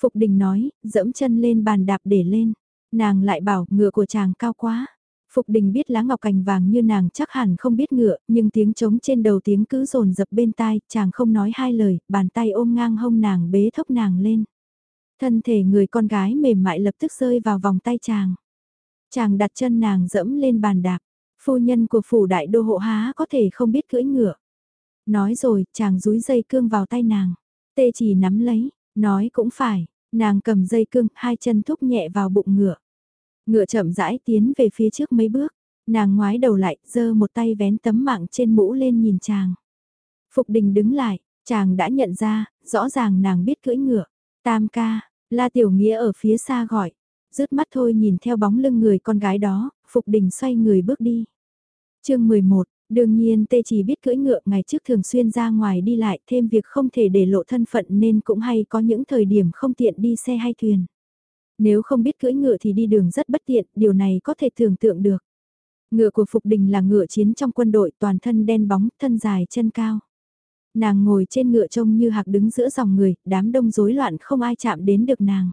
Phục đình nói, dẫm chân lên bàn đạp để lên. Nàng lại bảo, ngựa của chàng cao quá. Phục đình biết lá ngọc cành vàng như nàng chắc hẳn không biết ngựa, nhưng tiếng trống trên đầu tiếng cứ rồn dập bên tai, chàng không nói hai lời, bàn tay ôm ngang hông nàng bế thốc nàng lên. Thân thể người con gái mềm mại lập tức rơi vào vòng tay chàng. Chàng đặt chân nàng dẫm lên bàn đạp, phu nhân của phủ đại đô hộ há có thể không biết cưỡi ngựa. Nói rồi, chàng rúi dây cương vào tay nàng, tê chỉ nắm lấy, nói cũng phải, nàng cầm dây cương, hai chân thúc nhẹ vào bụng ngựa. Ngựa chậm rãi tiến về phía trước mấy bước, nàng ngoái đầu lại, giơ một tay vén tấm mạng trên mũ lên nhìn chàng. Phục đình đứng lại, chàng đã nhận ra, rõ ràng nàng biết cưỡi ngựa. Tam ca, la tiểu nghĩa ở phía xa gọi, rứt mắt thôi nhìn theo bóng lưng người con gái đó, Phục đình xoay người bước đi. chương 11, Đương nhiên tê chỉ biết cưỡi ngựa ngày trước thường xuyên ra ngoài đi lại thêm việc không thể để lộ thân phận nên cũng hay có những thời điểm không tiện đi xe hay thuyền. Nếu không biết cưỡi ngựa thì đi đường rất bất tiện, điều này có thể tưởng tượng được. Ngựa của Phục Đình là ngựa chiến trong quân đội toàn thân đen bóng, thân dài chân cao. Nàng ngồi trên ngựa trông như hạc đứng giữa dòng người, đám đông rối loạn không ai chạm đến được nàng.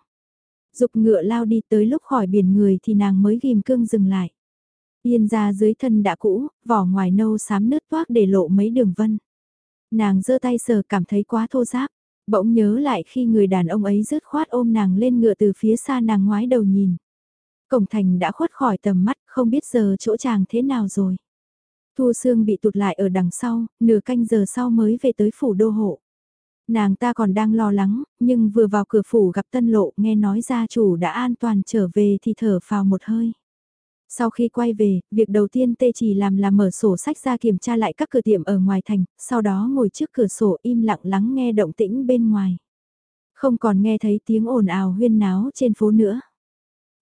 Dục ngựa lao đi tới lúc khỏi biển người thì nàng mới ghim cương dừng lại. Yên ra dưới thân đã cũ, vỏ ngoài nâu xám nứt toác để lộ mấy đường vân. Nàng giơ tay sờ cảm thấy quá thô giáp, bỗng nhớ lại khi người đàn ông ấy rứt khoát ôm nàng lên ngựa từ phía xa nàng ngoái đầu nhìn. Cổng thành đã khuất khỏi tầm mắt, không biết giờ chỗ chàng thế nào rồi. Thu Sương bị tụt lại ở đằng sau, nửa canh giờ sau mới về tới phủ đô hộ. Nàng ta còn đang lo lắng, nhưng vừa vào cửa phủ gặp tân lộ nghe nói gia chủ đã an toàn trở về thì thở phào một hơi. Sau khi quay về, việc đầu tiên tê chỉ làm là mở sổ sách ra kiểm tra lại các cửa tiệm ở ngoài thành, sau đó ngồi trước cửa sổ im lặng lắng nghe động tĩnh bên ngoài. Không còn nghe thấy tiếng ồn ào huyên náo trên phố nữa.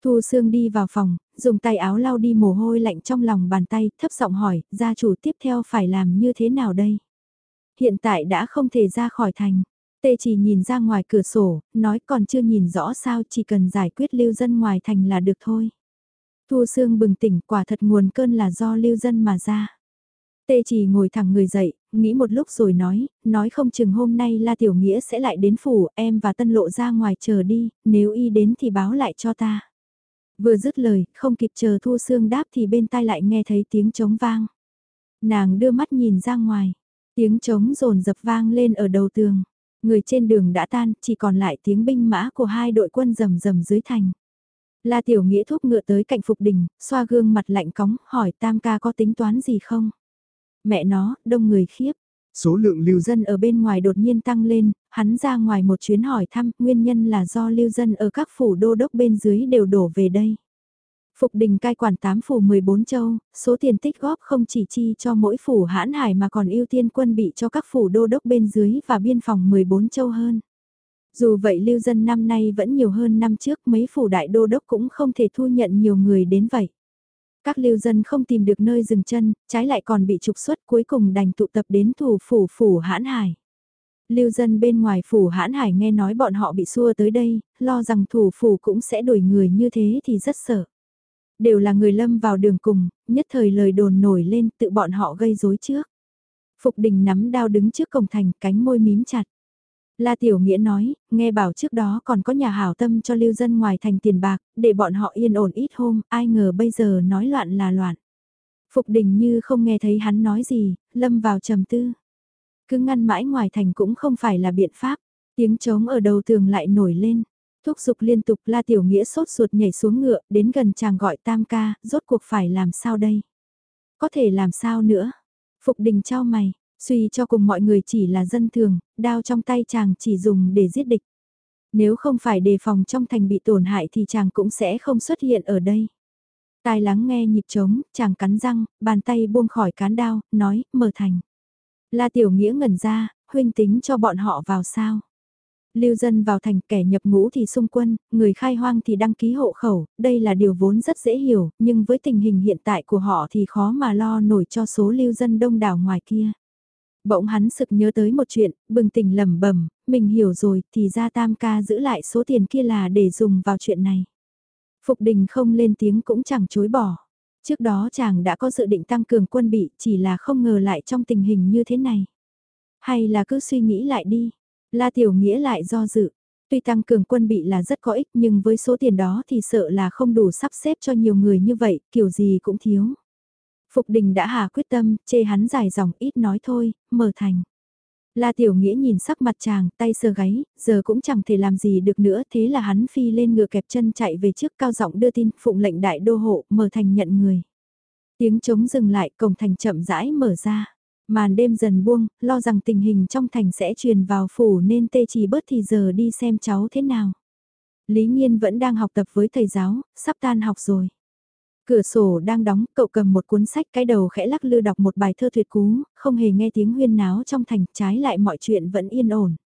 Thu Sương đi vào phòng, dùng tay áo lau đi mồ hôi lạnh trong lòng bàn tay, thấp giọng hỏi, gia chủ tiếp theo phải làm như thế nào đây? Hiện tại đã không thể ra khỏi thành. Tê chỉ nhìn ra ngoài cửa sổ, nói còn chưa nhìn rõ sao chỉ cần giải quyết lưu dân ngoài thành là được thôi. Thu Sương bừng tỉnh quả thật nguồn cơn là do lưu dân mà ra. Tê chỉ ngồi thẳng người dậy, nghĩ một lúc rồi nói, nói không chừng hôm nay La Tiểu Nghĩa sẽ lại đến phủ, em và Tân Lộ ra ngoài chờ đi, nếu y đến thì báo lại cho ta. Vừa dứt lời, không kịp chờ Thu Sương đáp thì bên tai lại nghe thấy tiếng trống vang. Nàng đưa mắt nhìn ra ngoài, tiếng trống rồn dập vang lên ở đầu tường. Người trên đường đã tan, chỉ còn lại tiếng binh mã của hai đội quân rầm rầm dưới thành. La Tiểu Nghĩa thúc ngựa tới cạnh Phục Đình, xoa gương mặt lạnh cóng, hỏi Tam ca có tính toán gì không? Mẹ nó, đông người khiếp. Số lượng lưu dân ở bên ngoài đột nhiên tăng lên, hắn ra ngoài một chuyến hỏi thăm, nguyên nhân là do lưu dân ở các phủ đô đốc bên dưới đều đổ về đây. Phục đình cai quản 8 phủ 14 châu, số tiền tích góp không chỉ chi cho mỗi phủ hãn hải mà còn ưu tiên quân bị cho các phủ đô đốc bên dưới và biên phòng 14 châu hơn. Dù vậy lưu dân năm nay vẫn nhiều hơn năm trước mấy phủ đại đô đốc cũng không thể thu nhận nhiều người đến vậy. Các lưu dân không tìm được nơi dừng chân, trái lại còn bị trục xuất cuối cùng đành tụ tập đến thủ phủ phủ hãn hải. Lưu dân bên ngoài phủ hãn hải nghe nói bọn họ bị xua tới đây, lo rằng thủ phủ cũng sẽ đuổi người như thế thì rất sợ. Đều là người lâm vào đường cùng, nhất thời lời đồn nổi lên tự bọn họ gây rối trước. Phục đình nắm đao đứng trước cổng thành cánh môi mím chặt. La Tiểu Nghĩa nói, nghe bảo trước đó còn có nhà hảo tâm cho lưu dân ngoài thành tiền bạc, để bọn họ yên ổn ít hôm, ai ngờ bây giờ nói loạn là loạn. Phục đình như không nghe thấy hắn nói gì, lâm vào trầm tư. Cứ ngăn mãi ngoài thành cũng không phải là biện pháp, tiếng trống ở đầu tường lại nổi lên. Thúc giục liên tục La Tiểu Nghĩa sốt ruột nhảy xuống ngựa, đến gần chàng gọi tam ca, rốt cuộc phải làm sao đây? Có thể làm sao nữa? Phục đình trao mày, Suy cho cùng mọi người chỉ là dân thường, đao trong tay chàng chỉ dùng để giết địch. Nếu không phải đề phòng trong thành bị tổn hại thì chàng cũng sẽ không xuất hiện ở đây. Tai lắng nghe nhịp trống, chàng cắn răng, bàn tay buông khỏi cán đao, nói, mở thành. La Tiểu Nghĩa ngẩn ra, huynh tính cho bọn họ vào sao. Lưu dân vào thành kẻ nhập ngũ thì xung quân, người khai hoang thì đăng ký hộ khẩu, đây là điều vốn rất dễ hiểu, nhưng với tình hình hiện tại của họ thì khó mà lo nổi cho số lưu dân đông đảo ngoài kia. Bỗng hắn sực nhớ tới một chuyện, bừng tỉnh lẩm bẩm, mình hiểu rồi, thì ra tam ca giữ lại số tiền kia là để dùng vào chuyện này. Phục đình không lên tiếng cũng chẳng chối bỏ. Trước đó chàng đã có dự định tăng cường quân bị, chỉ là không ngờ lại trong tình hình như thế này. Hay là cứ suy nghĩ lại đi. La Tiểu Nghĩa lại do dự. Tuy tăng cường quân bị là rất có ích nhưng với số tiền đó thì sợ là không đủ sắp xếp cho nhiều người như vậy, kiểu gì cũng thiếu. Phục đình đã hà quyết tâm, chê hắn dài dòng ít nói thôi, mở thành. La Tiểu Nghĩa nhìn sắc mặt chàng, tay sờ gáy, giờ cũng chẳng thể làm gì được nữa, thế là hắn phi lên ngựa kẹp chân chạy về trước cao giọng đưa tin, phụng lệnh đại đô hộ, mở thành nhận người. Tiếng trống dừng lại, cổng thành chậm rãi mở ra. Màn đêm dần buông, lo rằng tình hình trong thành sẽ truyền vào phủ nên tê chỉ bớt thì giờ đi xem cháu thế nào. Lý Nhiên vẫn đang học tập với thầy giáo, sắp tan học rồi. Cửa sổ đang đóng, cậu cầm một cuốn sách cái đầu khẽ lắc lư đọc một bài thơ tuyệt cú, không hề nghe tiếng huyên náo trong thành, trái lại mọi chuyện vẫn yên ổn.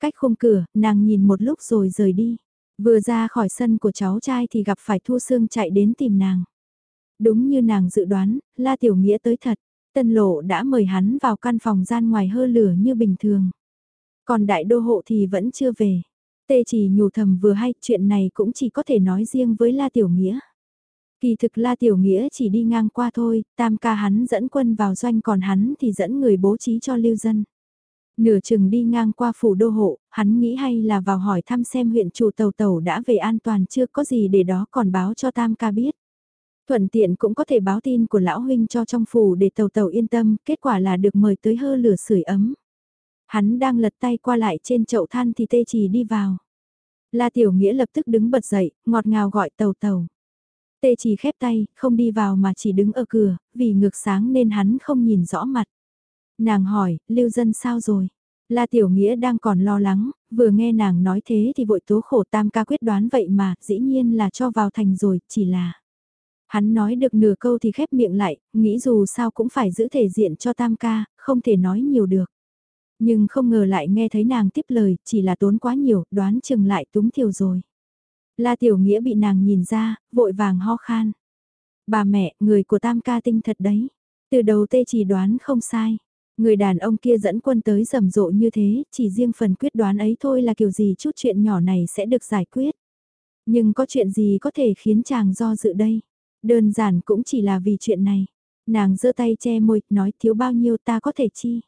Cách khung cửa, nàng nhìn một lúc rồi rời đi. Vừa ra khỏi sân của cháu trai thì gặp phải Thu Sương chạy đến tìm nàng. Đúng như nàng dự đoán, La Tiểu Nghĩa tới thật, Tân Lộ đã mời hắn vào căn phòng gian ngoài hơ lửa như bình thường. Còn đại đô hộ thì vẫn chưa về. Tê chỉ nhủ thầm vừa hay chuyện này cũng chỉ có thể nói riêng với La Tiểu Nghĩa. Kỳ thực La Tiểu Nghĩa chỉ đi ngang qua thôi, tam ca hắn dẫn quân vào doanh còn hắn thì dẫn người bố trí cho lưu dân. Nửa chừng đi ngang qua phủ đô hộ, hắn nghĩ hay là vào hỏi thăm xem huyện chủ tàu tàu đã về an toàn chưa có gì để đó còn báo cho tam ca biết. Thuận tiện cũng có thể báo tin của lão huynh cho trong phủ để tàu tàu yên tâm, kết quả là được mời tới hơ lửa sưởi ấm. Hắn đang lật tay qua lại trên chậu than thì tê trì đi vào. La Tiểu Nghĩa lập tức đứng bật dậy, ngọt ngào gọi tàu tàu. Tê chỉ khép tay, không đi vào mà chỉ đứng ở cửa, vì ngược sáng nên hắn không nhìn rõ mặt. Nàng hỏi, lưu dân sao rồi? La Tiểu Nghĩa đang còn lo lắng, vừa nghe nàng nói thế thì vội tố khổ tam ca quyết đoán vậy mà, dĩ nhiên là cho vào thành rồi, chỉ là... Hắn nói được nửa câu thì khép miệng lại, nghĩ dù sao cũng phải giữ thể diện cho tam ca, không thể nói nhiều được. Nhưng không ngờ lại nghe thấy nàng tiếp lời, chỉ là tốn quá nhiều, đoán chừng lại túng thiểu rồi. La Tiểu Nghĩa bị nàng nhìn ra, vội vàng ho khan. Bà mẹ, người của tam ca tinh thật đấy. Từ đầu tê chỉ đoán không sai. Người đàn ông kia dẫn quân tới rầm rộ như thế, chỉ riêng phần quyết đoán ấy thôi là kiểu gì chút chuyện nhỏ này sẽ được giải quyết. Nhưng có chuyện gì có thể khiến chàng do dự đây? Đơn giản cũng chỉ là vì chuyện này. Nàng giơ tay che môi, nói thiếu bao nhiêu ta có thể chi.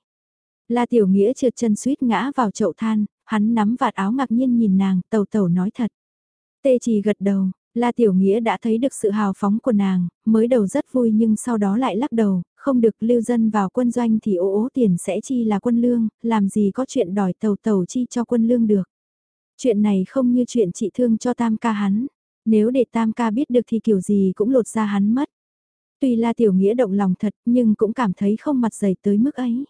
La Tiểu Nghĩa trượt chân suýt ngã vào chậu than, hắn nắm vạt áo ngạc nhiên nhìn nàng, tẩu tẩu nói thật. Tê chỉ gật đầu, La Tiểu Nghĩa đã thấy được sự hào phóng của nàng, mới đầu rất vui nhưng sau đó lại lắc đầu, không được lưu dân vào quân doanh thì ố ố tiền sẽ chi là quân lương, làm gì có chuyện đòi tàu tàu chi cho quân lương được. Chuyện này không như chuyện trị thương cho tam ca hắn, nếu để tam ca biết được thì kiểu gì cũng lột ra hắn mất. Tuy La Tiểu Nghĩa động lòng thật nhưng cũng cảm thấy không mặt dày tới mức ấy.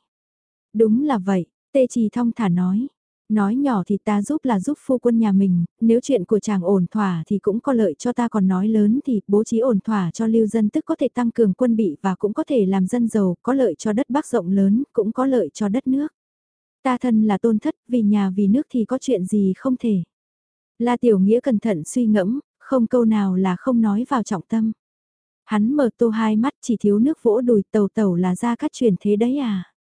Đúng là vậy, Tê Trì thong thả nói, Nói nhỏ thì ta giúp là giúp phu quân nhà mình, nếu chuyện của chàng ổn thỏa thì cũng có lợi cho ta còn nói lớn thì bố trí ổn thỏa cho lưu dân tức có thể tăng cường quân bị và cũng có thể làm dân giàu, có lợi cho đất bắc rộng lớn, cũng có lợi cho đất nước. Ta thân là tôn thất, vì nhà vì nước thì có chuyện gì không thể. La Tiểu Nghĩa cẩn thận suy ngẫm, không câu nào là không nói vào trọng tâm. Hắn mở tô hai mắt chỉ thiếu nước vỗ đùi tàu tàu là ra các truyền thế đấy à.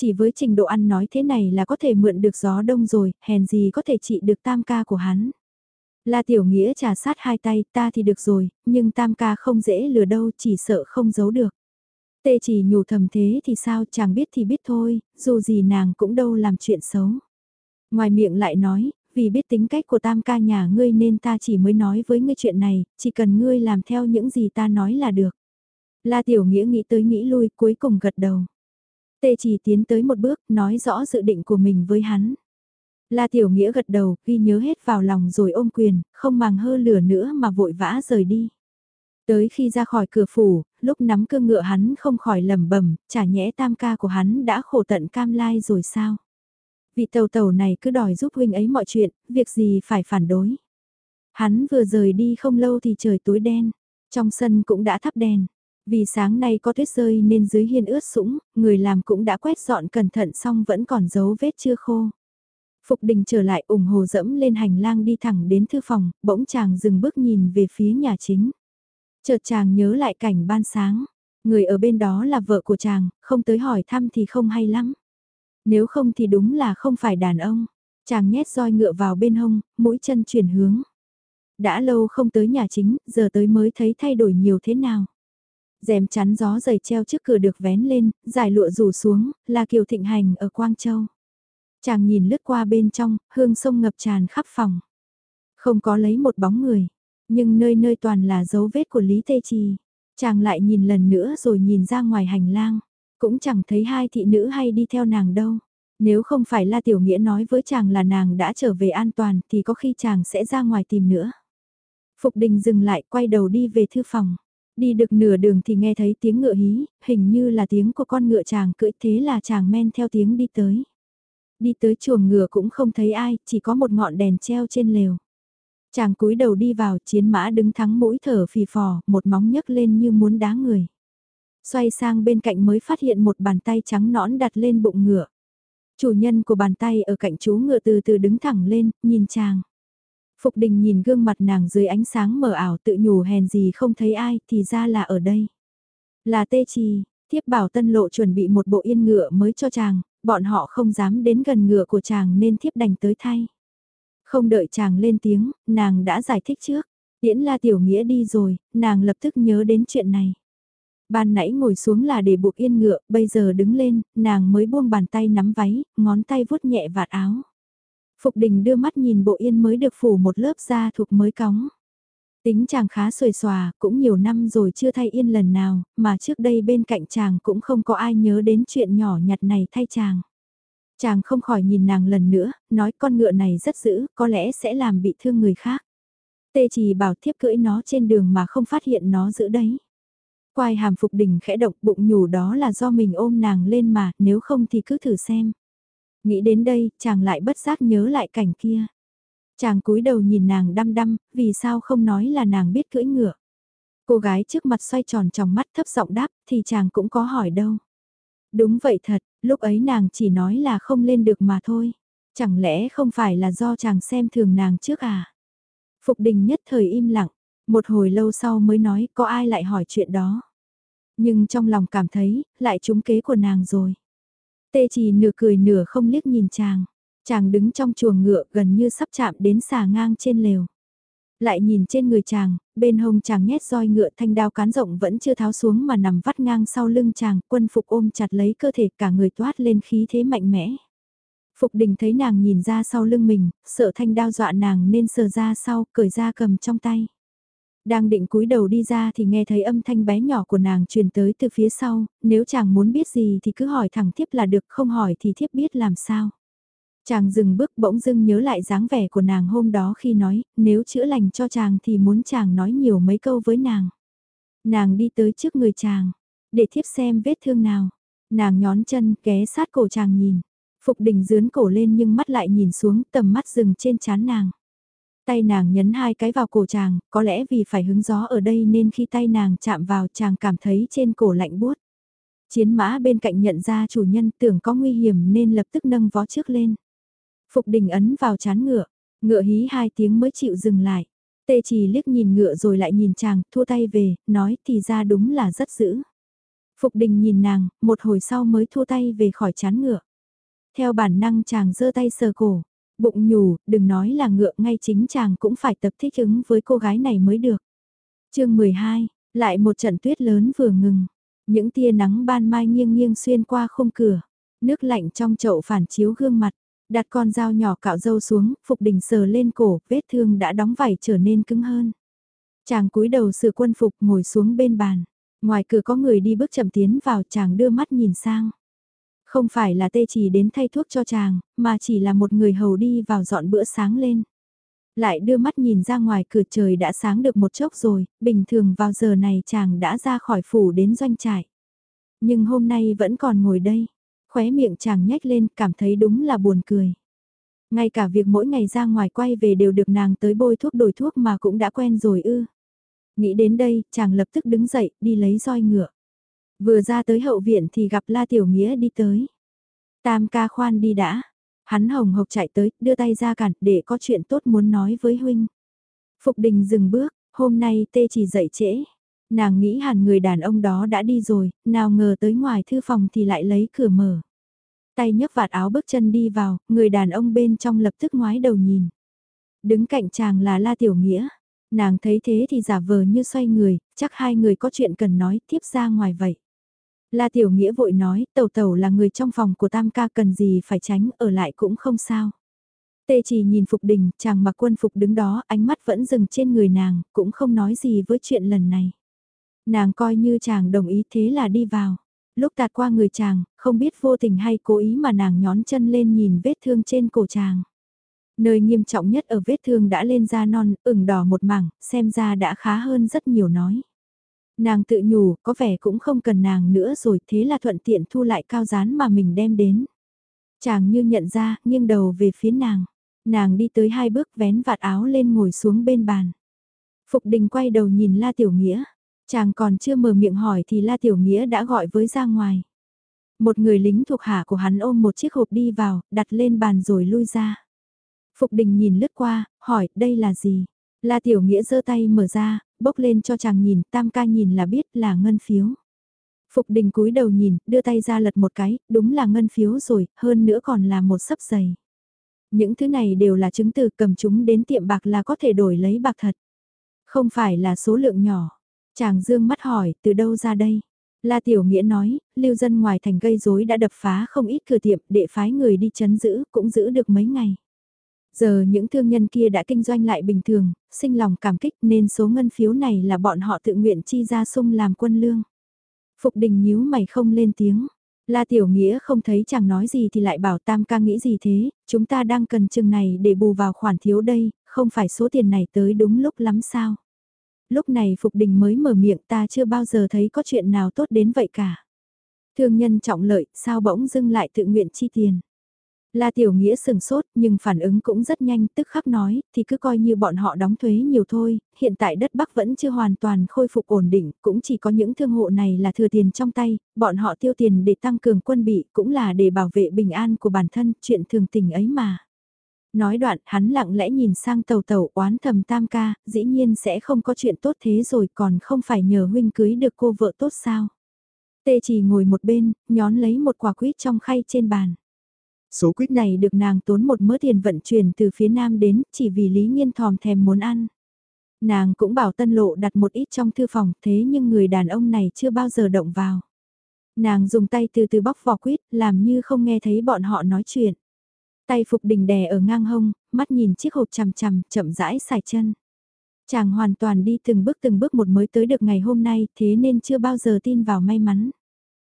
Chỉ với trình độ ăn nói thế này là có thể mượn được gió đông rồi, hèn gì có thể trị được tam ca của hắn. La Tiểu Nghĩa trà sát hai tay, ta thì được rồi, nhưng tam ca không dễ lừa đâu, chỉ sợ không giấu được. Tê chỉ nhủ thầm thế thì sao, chàng biết thì biết thôi, dù gì nàng cũng đâu làm chuyện xấu. Ngoài miệng lại nói, vì biết tính cách của tam ca nhà ngươi nên ta chỉ mới nói với ngươi chuyện này, chỉ cần ngươi làm theo những gì ta nói là được. La Tiểu Nghĩa nghĩ tới nghĩ lui cuối cùng gật đầu. Tê chỉ tiến tới một bước, nói rõ dự định của mình với hắn. La Tiểu Nghĩa gật đầu, ghi nhớ hết vào lòng rồi ôm quyền, không màng hơ lửa nữa mà vội vã rời đi. Tới khi ra khỏi cửa phủ, lúc nắm cương ngựa hắn không khỏi lầm bẩm chả nhẽ tam ca của hắn đã khổ tận cam lai rồi sao? Vị tàu tàu này cứ đòi giúp huynh ấy mọi chuyện, việc gì phải phản đối. Hắn vừa rời đi không lâu thì trời tối đen, trong sân cũng đã thắp đèn. Vì sáng nay có tuyết rơi nên dưới hiên ướt sũng, người làm cũng đã quét dọn cẩn thận xong vẫn còn dấu vết chưa khô. Phục đình trở lại ủng hồ dẫm lên hành lang đi thẳng đến thư phòng, bỗng chàng dừng bước nhìn về phía nhà chính. Chợt chàng nhớ lại cảnh ban sáng, người ở bên đó là vợ của chàng, không tới hỏi thăm thì không hay lắm. Nếu không thì đúng là không phải đàn ông. Chàng nhét roi ngựa vào bên hông, mũi chân chuyển hướng. Đã lâu không tới nhà chính, giờ tới mới thấy thay đổi nhiều thế nào rèm chắn gió dày treo trước cửa được vén lên, giải lụa rủ xuống, là Kiều Thịnh Hành ở Quang Châu. Chàng nhìn lướt qua bên trong, hương sông ngập tràn khắp phòng. Không có lấy một bóng người, nhưng nơi nơi toàn là dấu vết của Lý Tê Trì. Chàng lại nhìn lần nữa rồi nhìn ra ngoài hành lang, cũng chẳng thấy hai thị nữ hay đi theo nàng đâu. Nếu không phải La Tiểu Nghĩa nói với chàng là nàng đã trở về an toàn thì có khi chàng sẽ ra ngoài tìm nữa. Phục đình dừng lại quay đầu đi về thư phòng. Đi được nửa đường thì nghe thấy tiếng ngựa hí, hình như là tiếng của con ngựa chàng cưỡi thế là chàng men theo tiếng đi tới. Đi tới chuồng ngựa cũng không thấy ai, chỉ có một ngọn đèn treo trên lều. Chàng cúi đầu đi vào chiến mã đứng thắng mũi thở phì phò, một móng nhấc lên như muốn đá người. Xoay sang bên cạnh mới phát hiện một bàn tay trắng nõn đặt lên bụng ngựa. Chủ nhân của bàn tay ở cạnh chú ngựa từ từ đứng thẳng lên, nhìn chàng. Phục đình nhìn gương mặt nàng dưới ánh sáng mờ ảo tự nhủ hèn gì không thấy ai thì ra là ở đây. Là tê trì, Thiếp bảo tân lộ chuẩn bị một bộ yên ngựa mới cho chàng, bọn họ không dám đến gần ngựa của chàng nên thiếp đành tới thay. Không đợi chàng lên tiếng, nàng đã giải thích trước. Điễn la tiểu nghĩa đi rồi, nàng lập tức nhớ đến chuyện này. Ban nãy ngồi xuống là để buộc yên ngựa, bây giờ đứng lên, nàng mới buông bàn tay nắm váy, ngón tay vuốt nhẹ vạt áo. Phục đình đưa mắt nhìn bộ yên mới được phủ một lớp da thuộc mới cóng. Tính chàng khá xuề xòa, cũng nhiều năm rồi chưa thay yên lần nào, mà trước đây bên cạnh chàng cũng không có ai nhớ đến chuyện nhỏ nhặt này thay chàng. Chàng không khỏi nhìn nàng lần nữa, nói con ngựa này rất dữ, có lẽ sẽ làm bị thương người khác. Tê chỉ bảo thiếp cưỡi nó trên đường mà không phát hiện nó giữ đấy. Quai hàm phục đình khẽ động bụng nhủ đó là do mình ôm nàng lên mà, nếu không thì cứ thử xem. Nghĩ đến đây, chàng lại bất giác nhớ lại cảnh kia. Chàng cúi đầu nhìn nàng đăm đăm, vì sao không nói là nàng biết cưỡi ngựa. Cô gái trước mặt xoay tròn trong mắt thấp giọng đáp, thì chàng cũng có hỏi đâu. Đúng vậy thật, lúc ấy nàng chỉ nói là không lên được mà thôi. Chẳng lẽ không phải là do chàng xem thường nàng trước à? Phục đình nhất thời im lặng, một hồi lâu sau mới nói có ai lại hỏi chuyện đó. Nhưng trong lòng cảm thấy, lại trúng kế của nàng rồi. Tê chỉ nửa cười nửa không liếc nhìn chàng. Chàng đứng trong chuồng ngựa gần như sắp chạm đến xà ngang trên lều. Lại nhìn trên người chàng, bên hông chàng nhét roi ngựa thanh đao cán rộng vẫn chưa tháo xuống mà nằm vắt ngang sau lưng chàng, quân phục ôm chặt lấy cơ thể cả người toát lên khí thế mạnh mẽ. Phục đình thấy nàng nhìn ra sau lưng mình, sợ thanh đao dọa nàng nên sờ ra sau, cởi ra cầm trong tay. Đang định cúi đầu đi ra thì nghe thấy âm thanh bé nhỏ của nàng truyền tới từ phía sau, nếu chàng muốn biết gì thì cứ hỏi thẳng thiếp là được, không hỏi thì thiếp biết làm sao. Chàng dừng bước bỗng dưng nhớ lại dáng vẻ của nàng hôm đó khi nói, nếu chữa lành cho chàng thì muốn chàng nói nhiều mấy câu với nàng. Nàng đi tới trước người chàng, để thiếp xem vết thương nào. Nàng nhón chân, ghé sát cổ chàng nhìn. Phục đình dướn cổ lên nhưng mắt lại nhìn xuống tầm mắt dừng trên chán nàng. Tay nàng nhấn hai cái vào cổ chàng, có lẽ vì phải hứng gió ở đây nên khi tay nàng chạm vào chàng cảm thấy trên cổ lạnh buốt. Chiến mã bên cạnh nhận ra chủ nhân tưởng có nguy hiểm nên lập tức nâng vó trước lên. Phục đình ấn vào chán ngựa, ngựa hí hai tiếng mới chịu dừng lại. Tê chỉ liếc nhìn ngựa rồi lại nhìn chàng, thua tay về, nói thì ra đúng là rất dữ. Phục đình nhìn nàng, một hồi sau mới thua tay về khỏi chán ngựa. Theo bản năng chàng giơ tay sờ cổ, bụng nhủ, đừng nói là ngựa ngay chính chàng cũng phải tập thích ứng với cô gái này mới được. chương 12, lại một trận tuyết lớn vừa ngừng, những tia nắng ban mai nghiêng nghiêng xuyên qua khung cửa, nước lạnh trong chậu phản chiếu gương mặt, đặt con dao nhỏ cạo dâu xuống, Phục Đình sờ lên cổ, vết thương đã đóng vảy trở nên cứng hơn. Chàng cúi đầu sửa quân phục ngồi xuống bên bàn, ngoài cửa có người đi bước chậm tiến vào chàng đưa mắt nhìn sang. Không phải là tê chỉ đến thay thuốc cho chàng, mà chỉ là một người hầu đi vào dọn bữa sáng lên. Lại đưa mắt nhìn ra ngoài cửa trời đã sáng được một chốc rồi, bình thường vào giờ này chàng đã ra khỏi phủ đến doanh trại. Nhưng hôm nay vẫn còn ngồi đây, khóe miệng chàng nhếch lên cảm thấy đúng là buồn cười. Ngay cả việc mỗi ngày ra ngoài quay về đều được nàng tới bôi thuốc đổi thuốc mà cũng đã quen rồi ư. Nghĩ đến đây, chàng lập tức đứng dậy, đi lấy roi ngựa. Vừa ra tới hậu viện thì gặp La Tiểu Nghĩa đi tới. Tam ca khoan đi đã. Hắn hồng hộc chạy tới, đưa tay ra cản, để có chuyện tốt muốn nói với huynh. Phục đình dừng bước, hôm nay tê chỉ dậy trễ. Nàng nghĩ hẳn người đàn ông đó đã đi rồi, nào ngờ tới ngoài thư phòng thì lại lấy cửa mở. Tay nhấc vạt áo bước chân đi vào, người đàn ông bên trong lập tức ngoái đầu nhìn. Đứng cạnh chàng là La Tiểu Nghĩa. Nàng thấy thế thì giả vờ như xoay người, chắc hai người có chuyện cần nói tiếp ra ngoài vậy. La Tiểu Nghĩa vội nói, tẩu tẩu là người trong phòng của Tam ca cần gì phải tránh, ở lại cũng không sao. Tê chỉ nhìn Phục Đình, chàng mặc quân phục đứng đó, ánh mắt vẫn dừng trên người nàng, cũng không nói gì với chuyện lần này. Nàng coi như chàng đồng ý thế là đi vào. Lúc tạt qua người chàng, không biết vô tình hay cố ý mà nàng nhón chân lên nhìn vết thương trên cổ chàng. Nơi nghiêm trọng nhất ở vết thương đã lên da non, ửng đỏ một mảng, xem ra đã khá hơn rất nhiều nói. Nàng tự nhủ, có vẻ cũng không cần nàng nữa rồi, thế là thuận tiện thu lại cao dán mà mình đem đến. Chàng như nhận ra, nghiêng đầu về phía nàng. Nàng đi tới hai bước vén vạt áo lên ngồi xuống bên bàn. Phục đình quay đầu nhìn La Tiểu Nghĩa. Chàng còn chưa mở miệng hỏi thì La Tiểu Nghĩa đã gọi với ra ngoài. Một người lính thuộc hạ của hắn ôm một chiếc hộp đi vào, đặt lên bàn rồi lui ra. Phục đình nhìn lướt qua, hỏi đây là gì? La Tiểu Nghĩa giơ tay mở ra, bốc lên cho chàng nhìn, tam ca nhìn là biết là ngân phiếu. Phục đình cúi đầu nhìn, đưa tay ra lật một cái, đúng là ngân phiếu rồi, hơn nữa còn là một sấp giày. Những thứ này đều là chứng từ cầm chúng đến tiệm bạc là có thể đổi lấy bạc thật. Không phải là số lượng nhỏ. Chàng dương mắt hỏi, từ đâu ra đây? La Tiểu Nghĩa nói, lưu dân ngoài thành gây rối đã đập phá không ít cửa tiệm để phái người đi chấn giữ, cũng giữ được mấy ngày. Giờ những thương nhân kia đã kinh doanh lại bình thường, sinh lòng cảm kích nên số ngân phiếu này là bọn họ tự nguyện chi ra sung làm quân lương. Phục đình nhíu mày không lên tiếng. La Tiểu Nghĩa không thấy chàng nói gì thì lại bảo Tam ca nghĩ gì thế, chúng ta đang cần chừng này để bù vào khoản thiếu đây, không phải số tiền này tới đúng lúc lắm sao. Lúc này Phục Đình mới mở miệng ta chưa bao giờ thấy có chuyện nào tốt đến vậy cả. Thương nhân trọng lợi, sao bỗng dưng lại tự nguyện chi tiền. La Tiểu Nghĩa sừng sốt nhưng phản ứng cũng rất nhanh tức khắc nói thì cứ coi như bọn họ đóng thuế nhiều thôi, hiện tại đất Bắc vẫn chưa hoàn toàn khôi phục ổn định, cũng chỉ có những thương hộ này là thừa tiền trong tay, bọn họ tiêu tiền để tăng cường quân bị cũng là để bảo vệ bình an của bản thân, chuyện thường tình ấy mà. Nói đoạn hắn lặng lẽ nhìn sang tàu tàu oán thầm tam ca, dĩ nhiên sẽ không có chuyện tốt thế rồi còn không phải nhờ huynh cưới được cô vợ tốt sao. Tê chỉ ngồi một bên, nhón lấy một quả quýt trong khay trên bàn. Số quýt này được nàng tốn một mớ tiền vận chuyển từ phía nam đến chỉ vì Lý Nhiên thòm thèm muốn ăn. Nàng cũng bảo tân lộ đặt một ít trong thư phòng thế nhưng người đàn ông này chưa bao giờ động vào. Nàng dùng tay từ từ bóc vỏ quýt làm như không nghe thấy bọn họ nói chuyện. Tay Phục Đình đè ở ngang hông, mắt nhìn chiếc hộp chằm chằm, chậm rãi xài chân. Chàng hoàn toàn đi từng bước từng bước một mới tới được ngày hôm nay, thế nên chưa bao giờ tin vào may mắn.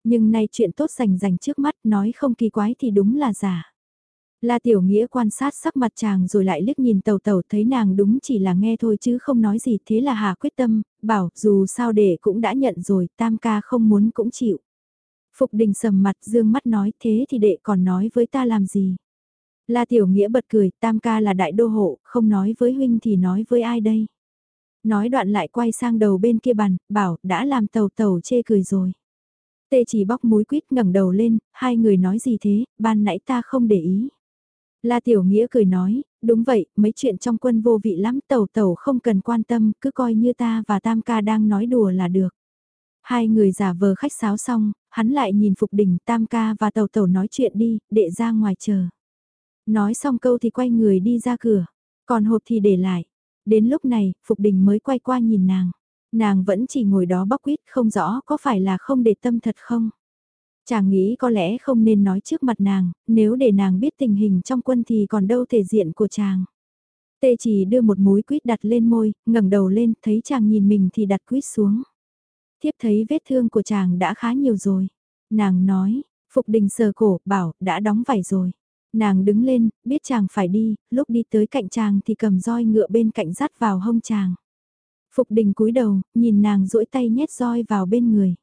Nhưng nay chuyện tốt rành rành trước mắt nói không kỳ quái thì đúng là giả. La Tiểu Nghĩa quan sát sắc mặt chàng rồi lại liếc nhìn tàu tàu thấy nàng đúng chỉ là nghe thôi chứ không nói gì thế là hà quyết tâm, bảo dù sao để cũng đã nhận rồi tam ca không muốn cũng chịu. Phục đình sầm mặt dương mắt nói thế thì đệ còn nói với ta làm gì. La Tiểu Nghĩa bật cười tam ca là đại đô hộ, không nói với huynh thì nói với ai đây. Nói đoạn lại quay sang đầu bên kia bàn, bảo đã làm tàu tàu chê cười rồi. Tê chỉ bóc múi quýt ngẩng đầu lên, hai người nói gì thế, ban nãy ta không để ý. La Tiểu Nghĩa cười nói, đúng vậy, mấy chuyện trong quân vô vị lắm, tẩu tẩu không cần quan tâm, cứ coi như ta và Tam ca đang nói đùa là được. Hai người giả vờ khách sáo xong, hắn lại nhìn Phục Đình Tam ca và tẩu tẩu nói chuyện đi, để ra ngoài chờ. Nói xong câu thì quay người đi ra cửa, còn hộp thì để lại. Đến lúc này, Phục Đình mới quay qua nhìn nàng. Nàng vẫn chỉ ngồi đó bóc quýt không rõ có phải là không để tâm thật không. Chàng nghĩ có lẽ không nên nói trước mặt nàng, nếu để nàng biết tình hình trong quân thì còn đâu thể diện của chàng. Tê chỉ đưa một múi quýt đặt lên môi, ngẩng đầu lên, thấy chàng nhìn mình thì đặt quýt xuống. Thiếp thấy vết thương của chàng đã khá nhiều rồi. Nàng nói, Phục đình sờ cổ, bảo, đã đóng vải rồi. Nàng đứng lên, biết chàng phải đi, lúc đi tới cạnh chàng thì cầm roi ngựa bên cạnh dắt vào hông chàng. Phục đình cúi đầu, nhìn nàng duỗi tay nhét roi vào bên người.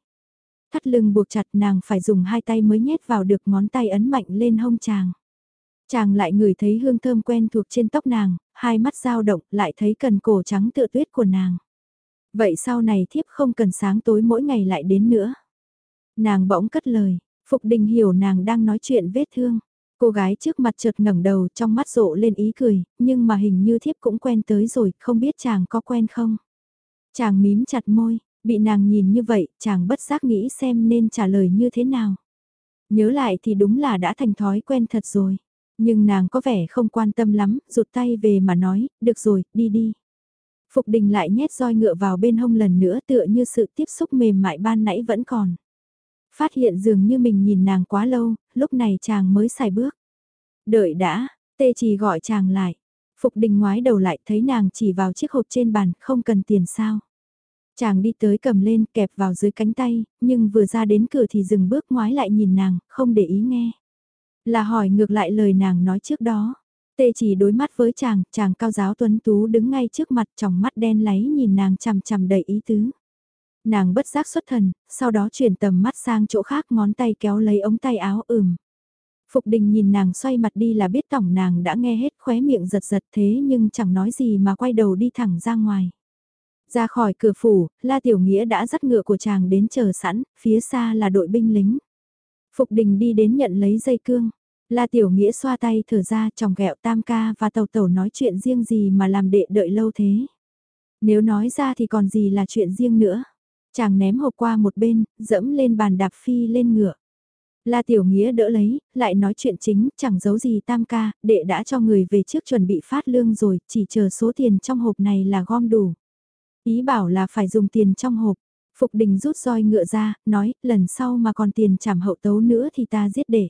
Thắt lưng buộc chặt nàng phải dùng hai tay mới nhét vào được ngón tay ấn mạnh lên hông chàng. Chàng lại ngửi thấy hương thơm quen thuộc trên tóc nàng, hai mắt dao động lại thấy cần cổ trắng tựa tuyết của nàng. Vậy sau này thiếp không cần sáng tối mỗi ngày lại đến nữa. Nàng bỗng cất lời, Phục Đình hiểu nàng đang nói chuyện vết thương. Cô gái trước mặt chợt ngẩng đầu trong mắt rộ lên ý cười, nhưng mà hình như thiếp cũng quen tới rồi, không biết chàng có quen không? Chàng mím chặt môi, bị nàng nhìn như vậy, chàng bất giác nghĩ xem nên trả lời như thế nào. Nhớ lại thì đúng là đã thành thói quen thật rồi. Nhưng nàng có vẻ không quan tâm lắm, rụt tay về mà nói, được rồi, đi đi. Phục đình lại nhét roi ngựa vào bên hông lần nữa tựa như sự tiếp xúc mềm mại ban nãy vẫn còn. Phát hiện dường như mình nhìn nàng quá lâu, lúc này chàng mới xài bước. Đợi đã, tê chỉ gọi chàng lại. Phục đình ngoái đầu lại thấy nàng chỉ vào chiếc hộp trên bàn, không cần tiền sao. Chàng đi tới cầm lên kẹp vào dưới cánh tay, nhưng vừa ra đến cửa thì dừng bước ngoái lại nhìn nàng, không để ý nghe. Là hỏi ngược lại lời nàng nói trước đó. Tê chỉ đối mắt với chàng, chàng cao giáo tuấn tú đứng ngay trước mặt trong mắt đen láy nhìn nàng chằm chằm đầy ý tứ. Nàng bất giác xuất thần, sau đó chuyển tầm mắt sang chỗ khác ngón tay kéo lấy ống tay áo ửm. Phục đình nhìn nàng xoay mặt đi là biết tổng nàng đã nghe hết khóe miệng giật giật thế nhưng chẳng nói gì mà quay đầu đi thẳng ra ngoài. Ra khỏi cửa phủ, La Tiểu Nghĩa đã dắt ngựa của chàng đến chờ sẵn, phía xa là đội binh lính. Phục đình đi đến nhận lấy dây cương. La Tiểu Nghĩa xoa tay thở ra chồng ghẹo tam ca và tàu tàu nói chuyện riêng gì mà làm đệ đợi lâu thế. Nếu nói ra thì còn gì là chuyện riêng nữa. Chàng ném hộp qua một bên, dẫm lên bàn đạp phi lên ngựa. La Tiểu Nghĩa đỡ lấy, lại nói chuyện chính, chẳng giấu gì tam ca, đệ đã cho người về trước chuẩn bị phát lương rồi, chỉ chờ số tiền trong hộp này là gom đủ. Ý bảo là phải dùng tiền trong hộp. Phục đình rút roi ngựa ra, nói, lần sau mà còn tiền trảm hậu tấu nữa thì ta giết để.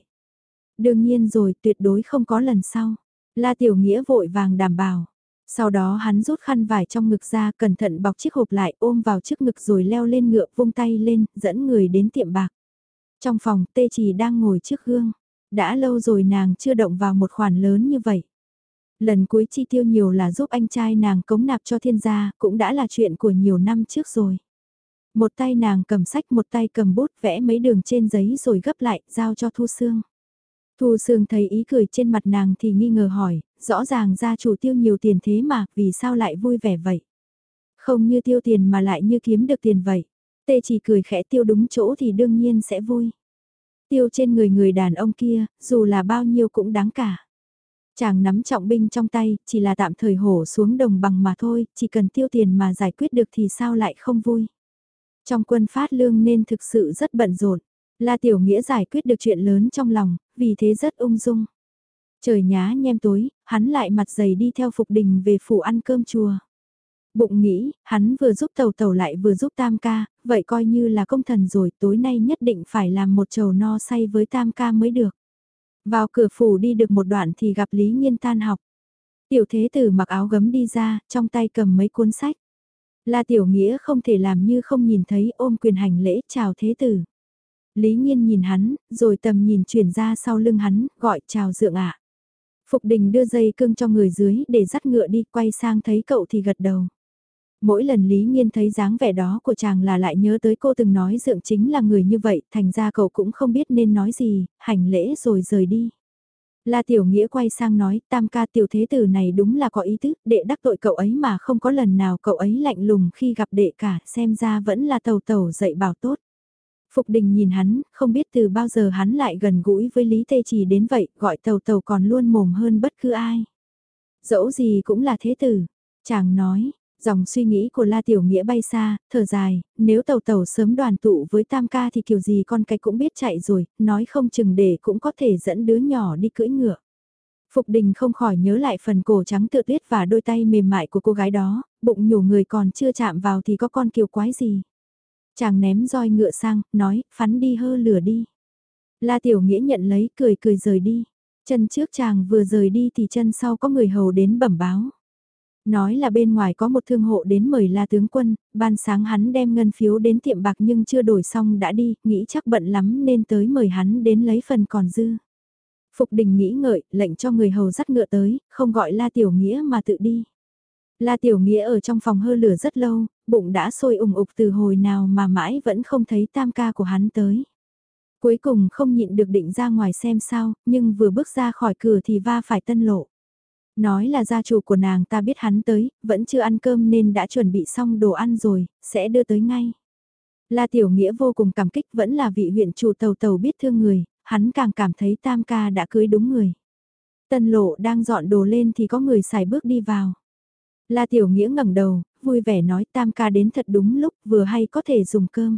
Đương nhiên rồi, tuyệt đối không có lần sau. La Tiểu Nghĩa vội vàng đảm bảo. Sau đó hắn rút khăn vải trong ngực ra, cẩn thận bọc chiếc hộp lại, ôm vào trước ngực rồi leo lên ngựa, vung tay lên, dẫn người đến tiệm bạc. Trong phòng, tê chỉ đang ngồi trước gương. Đã lâu rồi nàng chưa động vào một khoản lớn như vậy. Lần cuối chi tiêu nhiều là giúp anh trai nàng cống nạp cho thiên gia, cũng đã là chuyện của nhiều năm trước rồi. Một tay nàng cầm sách một tay cầm bút vẽ mấy đường trên giấy rồi gấp lại, giao cho Thu Sương. Thu Sương thấy ý cười trên mặt nàng thì nghi ngờ hỏi, rõ ràng gia chủ tiêu nhiều tiền thế mà, vì sao lại vui vẻ vậy? Không như tiêu tiền mà lại như kiếm được tiền vậy. Tê chỉ cười khẽ tiêu đúng chỗ thì đương nhiên sẽ vui. Tiêu trên người người đàn ông kia, dù là bao nhiêu cũng đáng cả. Chàng nắm trọng binh trong tay, chỉ là tạm thời hổ xuống đồng bằng mà thôi, chỉ cần tiêu tiền mà giải quyết được thì sao lại không vui. Trong quân phát lương nên thực sự rất bận rộn. La Tiểu Nghĩa giải quyết được chuyện lớn trong lòng, vì thế rất ung dung. Trời nhá nhem tối, hắn lại mặt dày đi theo Phục Đình về phủ ăn cơm chùa. Bụng nghĩ, hắn vừa giúp tàu tàu lại vừa giúp tam ca, vậy coi như là công thần rồi, tối nay nhất định phải làm một chầu no say với tam ca mới được. Vào cửa phủ đi được một đoạn thì gặp Lý Nghiên tan học. Tiểu thế tử mặc áo gấm đi ra, trong tay cầm mấy cuốn sách. La Tiểu Nghĩa không thể làm như không nhìn thấy ôm quyền hành lễ chào thế tử. Lý Nhiên nhìn hắn, rồi tầm nhìn chuyển ra sau lưng hắn, gọi chào dượng ạ. Phục đình đưa dây cương cho người dưới để dắt ngựa đi quay sang thấy cậu thì gật đầu. Mỗi lần Lý Nhiên thấy dáng vẻ đó của chàng là lại nhớ tới cô từng nói dượng chính là người như vậy, thành ra cậu cũng không biết nên nói gì, hành lễ rồi rời đi. La Tiểu Nghĩa quay sang nói, tam ca tiểu thế tử này đúng là có ý tứ, đệ đắc tội cậu ấy mà không có lần nào cậu ấy lạnh lùng khi gặp đệ cả, xem ra vẫn là tàu tàu dạy bảo tốt. Phục đình nhìn hắn, không biết từ bao giờ hắn lại gần gũi với Lý Tê trì đến vậy, gọi tàu tàu còn luôn mồm hơn bất cứ ai. Dẫu gì cũng là thế tử, chàng nói, Dòng suy nghĩ của La Tiểu Nghĩa bay xa, thở dài, nếu tàu tàu sớm đoàn tụ với Tam ca thì kiểu gì con cái cũng biết chạy rồi, nói không chừng để cũng có thể dẫn đứa nhỏ đi cưỡi ngựa. Phục đình không khỏi nhớ lại phần cổ trắng tựa tuyết và đôi tay mềm mại của cô gái đó, bụng nhủ người còn chưa chạm vào thì có con kiều quái gì. Chàng ném roi ngựa sang, nói, phắn đi hơ lửa đi. La Tiểu Nghĩa nhận lấy, cười cười rời đi. Chân trước chàng vừa rời đi thì chân sau có người hầu đến bẩm báo. Nói là bên ngoài có một thương hộ đến mời la tướng quân, ban sáng hắn đem ngân phiếu đến tiệm bạc nhưng chưa đổi xong đã đi, nghĩ chắc bận lắm nên tới mời hắn đến lấy phần còn dư. Phục đình nghĩ ngợi, lệnh cho người hầu dắt ngựa tới, không gọi La Tiểu Nghĩa mà tự đi. La Tiểu Nghĩa ở trong phòng hơ lửa rất lâu, bụng đã sôi ủng ục từ hồi nào mà mãi vẫn không thấy tam ca của hắn tới. Cuối cùng không nhịn được định ra ngoài xem sao, nhưng vừa bước ra khỏi cửa thì va phải tân lộ. Nói là gia chủ của nàng ta biết hắn tới, vẫn chưa ăn cơm nên đã chuẩn bị xong đồ ăn rồi, sẽ đưa tới ngay. La Tiểu Nghĩa vô cùng cảm kích vẫn là vị huyện chủ tàu tàu biết thương người, hắn càng cảm thấy tam ca đã cưới đúng người. Tân lộ đang dọn đồ lên thì có người xài bước đi vào. La Tiểu Nghĩa ngẩng đầu, vui vẻ nói tam ca đến thật đúng lúc vừa hay có thể dùng cơm.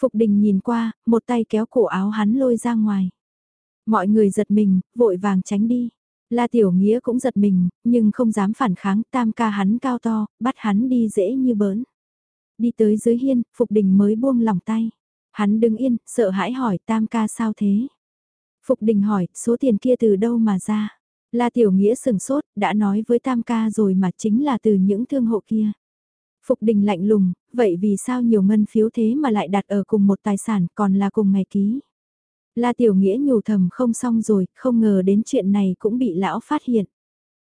Phục đình nhìn qua, một tay kéo cổ áo hắn lôi ra ngoài. Mọi người giật mình, vội vàng tránh đi. La Tiểu Nghĩa cũng giật mình, nhưng không dám phản kháng, tam ca hắn cao to, bắt hắn đi dễ như bớn. Đi tới dưới hiên, Phục Đình mới buông lòng tay. Hắn đứng yên, sợ hãi hỏi tam ca sao thế? Phục Đình hỏi, số tiền kia từ đâu mà ra? La Tiểu Nghĩa sừng sốt, đã nói với tam ca rồi mà chính là từ những thương hộ kia. Phục Đình lạnh lùng, vậy vì sao nhiều ngân phiếu thế mà lại đặt ở cùng một tài sản còn là cùng ngày ký? La Tiểu Nghĩa nhủ thầm không xong rồi, không ngờ đến chuyện này cũng bị lão phát hiện.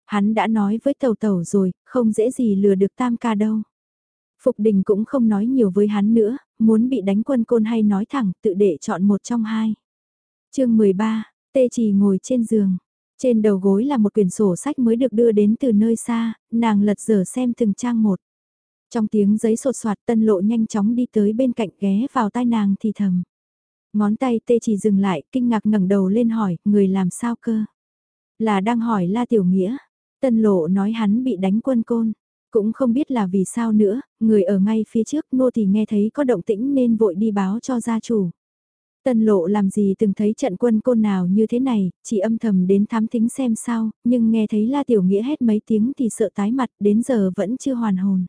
Hắn đã nói với tẩu tẩu rồi, không dễ gì lừa được tam ca đâu. Phục đình cũng không nói nhiều với hắn nữa, muốn bị đánh quân côn hay nói thẳng tự để chọn một trong hai. chương 13, tê trì ngồi trên giường. Trên đầu gối là một quyển sổ sách mới được đưa đến từ nơi xa, nàng lật dở xem từng trang một. Trong tiếng giấy sột soạt tân lộ nhanh chóng đi tới bên cạnh ghé vào tai nàng thì thầm. Ngón tay tê chỉ dừng lại, kinh ngạc ngẩng đầu lên hỏi, người làm sao cơ? Là đang hỏi La Tiểu Nghĩa. Tân lộ nói hắn bị đánh quân côn. Cũng không biết là vì sao nữa, người ở ngay phía trước nô thì nghe thấy có động tĩnh nên vội đi báo cho gia chủ. Tân lộ làm gì từng thấy trận quân côn nào như thế này, chỉ âm thầm đến thám thính xem sao, nhưng nghe thấy La Tiểu Nghĩa hét mấy tiếng thì sợ tái mặt, đến giờ vẫn chưa hoàn hồn.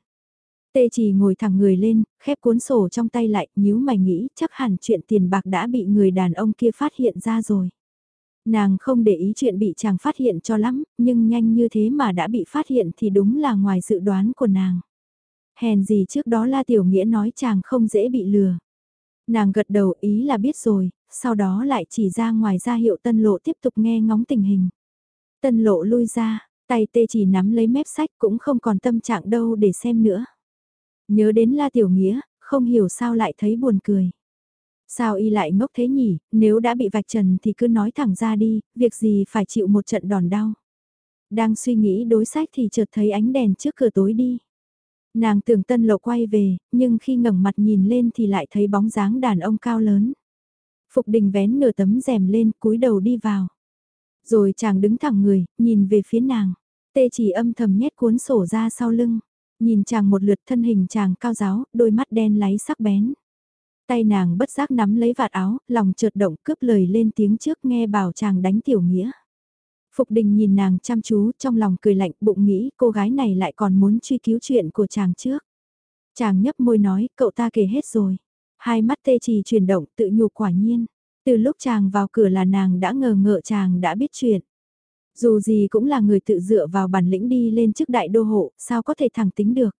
Tê chỉ ngồi thẳng người lên, khép cuốn sổ trong tay lại, nhíu mày nghĩ chắc hẳn chuyện tiền bạc đã bị người đàn ông kia phát hiện ra rồi. Nàng không để ý chuyện bị chàng phát hiện cho lắm, nhưng nhanh như thế mà đã bị phát hiện thì đúng là ngoài dự đoán của nàng. Hèn gì trước đó La Tiểu Nghĩa nói chàng không dễ bị lừa. Nàng gật đầu ý là biết rồi, sau đó lại chỉ ra ngoài ra hiệu tân lộ tiếp tục nghe ngóng tình hình. Tân lộ lui ra, tay tê chỉ nắm lấy mép sách cũng không còn tâm trạng đâu để xem nữa. Nhớ đến La Tiểu Nghĩa, không hiểu sao lại thấy buồn cười. Sao y lại ngốc thế nhỉ, nếu đã bị vạch trần thì cứ nói thẳng ra đi, việc gì phải chịu một trận đòn đau. Đang suy nghĩ đối sách thì chợt thấy ánh đèn trước cửa tối đi. Nàng tưởng tân lộ quay về, nhưng khi ngẩng mặt nhìn lên thì lại thấy bóng dáng đàn ông cao lớn. Phục đình vén nửa tấm rèm lên cúi đầu đi vào. Rồi chàng đứng thẳng người, nhìn về phía nàng. Tê chỉ âm thầm nhét cuốn sổ ra sau lưng. Nhìn chàng một lượt thân hình chàng cao giáo, đôi mắt đen láy sắc bén. Tay nàng bất giác nắm lấy vạt áo, lòng chợt động cướp lời lên tiếng trước nghe bảo chàng đánh tiểu nghĩa. Phục đình nhìn nàng chăm chú trong lòng cười lạnh bụng nghĩ cô gái này lại còn muốn truy cứu chuyện của chàng trước. Chàng nhấp môi nói cậu ta kể hết rồi. Hai mắt tê trì chuyển động tự nhục quả nhiên. Từ lúc chàng vào cửa là nàng đã ngờ ngợ chàng đã biết chuyện. Dù gì cũng là người tự dựa vào bản lĩnh đi lên trước đại đô hộ, sao có thể thẳng tính được.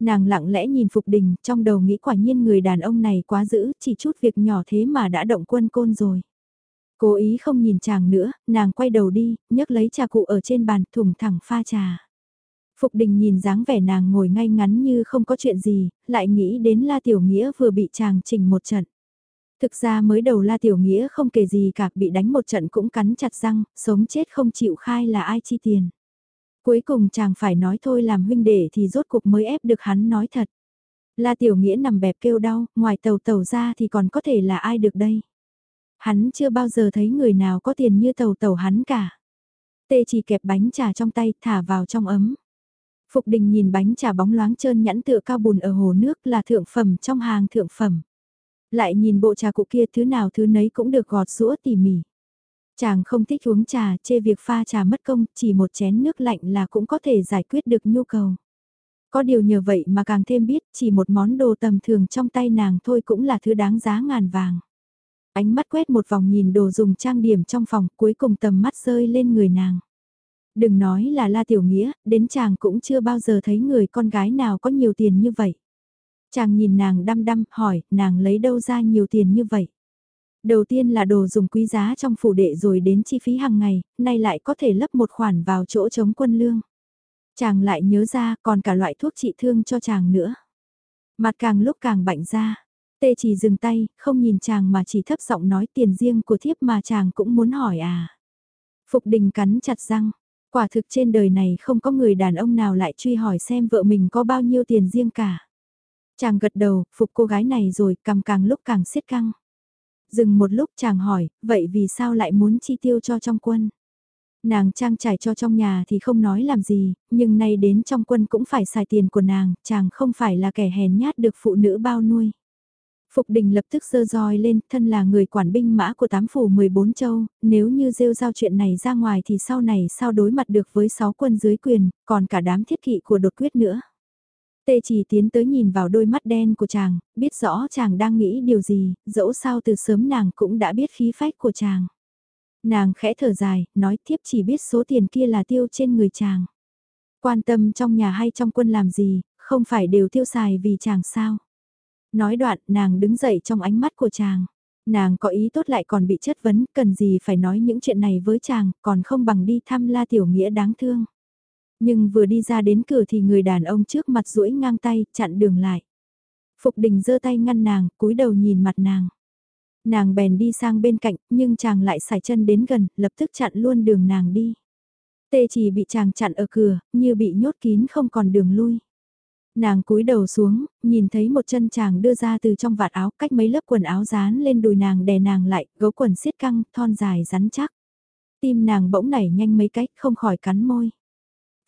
Nàng lặng lẽ nhìn Phục Đình, trong đầu nghĩ quả nhiên người đàn ông này quá dữ, chỉ chút việc nhỏ thế mà đã động quân côn rồi. Cố ý không nhìn chàng nữa, nàng quay đầu đi, nhấc lấy trà cụ ở trên bàn, thùng thẳng pha trà. Phục đình nhìn dáng vẻ nàng ngồi ngay ngắn như không có chuyện gì, lại nghĩ đến La Tiểu Nghĩa vừa bị chàng chỉnh một trận. Thực ra mới đầu La Tiểu Nghĩa không kể gì cả, bị đánh một trận cũng cắn chặt răng, sống chết không chịu khai là ai chi tiền. Cuối cùng chàng phải nói thôi làm huynh đệ thì rốt cuộc mới ép được hắn nói thật. La Tiểu Nghĩa nằm bẹp kêu đau, ngoài tàu tàu ra thì còn có thể là ai được đây. Hắn chưa bao giờ thấy người nào có tiền như tàu tàu hắn cả. Tê chỉ kẹp bánh trà trong tay thả vào trong ấm. Phục đình nhìn bánh trà bóng loáng trơn nhẵn tựa cao bùn ở hồ nước là thượng phẩm trong hàng thượng phẩm. Lại nhìn bộ trà cụ kia thứ nào thứ nấy cũng được gọt rũa tỉ mỉ. Chàng không thích uống trà, chê việc pha trà mất công, chỉ một chén nước lạnh là cũng có thể giải quyết được nhu cầu. Có điều nhờ vậy mà càng thêm biết chỉ một món đồ tầm thường trong tay nàng thôi cũng là thứ đáng giá ngàn vàng. Ánh mắt quét một vòng nhìn đồ dùng trang điểm trong phòng cuối cùng tầm mắt rơi lên người nàng. Đừng nói là La Tiểu Nghĩa, đến chàng cũng chưa bao giờ thấy người con gái nào có nhiều tiền như vậy. Chàng nhìn nàng đăm đăm, hỏi, nàng lấy đâu ra nhiều tiền như vậy? Đầu tiên là đồ dùng quý giá trong phủ đệ rồi đến chi phí hàng ngày, nay lại có thể lấp một khoản vào chỗ chống quân lương. Chàng lại nhớ ra còn cả loại thuốc trị thương cho chàng nữa. Mặt càng lúc càng bạnh ra. Tê chỉ dừng tay, không nhìn chàng mà chỉ thấp giọng nói tiền riêng của thiếp mà chàng cũng muốn hỏi à. Phục đình cắn chặt răng. Quả thực trên đời này không có người đàn ông nào lại truy hỏi xem vợ mình có bao nhiêu tiền riêng cả. Chàng gật đầu, phục cô gái này rồi, cầm càng lúc càng siết căng. Dừng một lúc chàng hỏi, vậy vì sao lại muốn chi tiêu cho trong quân? Nàng trang trải cho trong nhà thì không nói làm gì, nhưng nay đến trong quân cũng phải xài tiền của nàng, chàng không phải là kẻ hèn nhát được phụ nữ bao nuôi. Phục đình lập tức dơ roi lên, thân là người quản binh mã của tám phủ 14 châu, nếu như rêu giao chuyện này ra ngoài thì sau này sao đối mặt được với 6 quân dưới quyền, còn cả đám thiết kỵ của đột quyết nữa. Tê chỉ tiến tới nhìn vào đôi mắt đen của chàng, biết rõ chàng đang nghĩ điều gì, dẫu sao từ sớm nàng cũng đã biết khí phách của chàng. Nàng khẽ thở dài, nói tiếp chỉ biết số tiền kia là tiêu trên người chàng. Quan tâm trong nhà hay trong quân làm gì, không phải đều tiêu xài vì chàng sao. Nói đoạn, nàng đứng dậy trong ánh mắt của chàng. Nàng có ý tốt lại còn bị chất vấn, cần gì phải nói những chuyện này với chàng, còn không bằng đi thăm la tiểu nghĩa đáng thương. Nhưng vừa đi ra đến cửa thì người đàn ông trước mặt duỗi ngang tay, chặn đường lại. Phục đình giơ tay ngăn nàng, cúi đầu nhìn mặt nàng. Nàng bèn đi sang bên cạnh, nhưng chàng lại xài chân đến gần, lập tức chặn luôn đường nàng đi. Tê chỉ bị chàng chặn ở cửa, như bị nhốt kín không còn đường lui. Nàng cúi đầu xuống, nhìn thấy một chân chàng đưa ra từ trong vạt áo cách mấy lớp quần áo dán lên đùi nàng đè nàng lại, gấu quần siết căng, thon dài rắn chắc. Tim nàng bỗng nảy nhanh mấy cách, không khỏi cắn môi.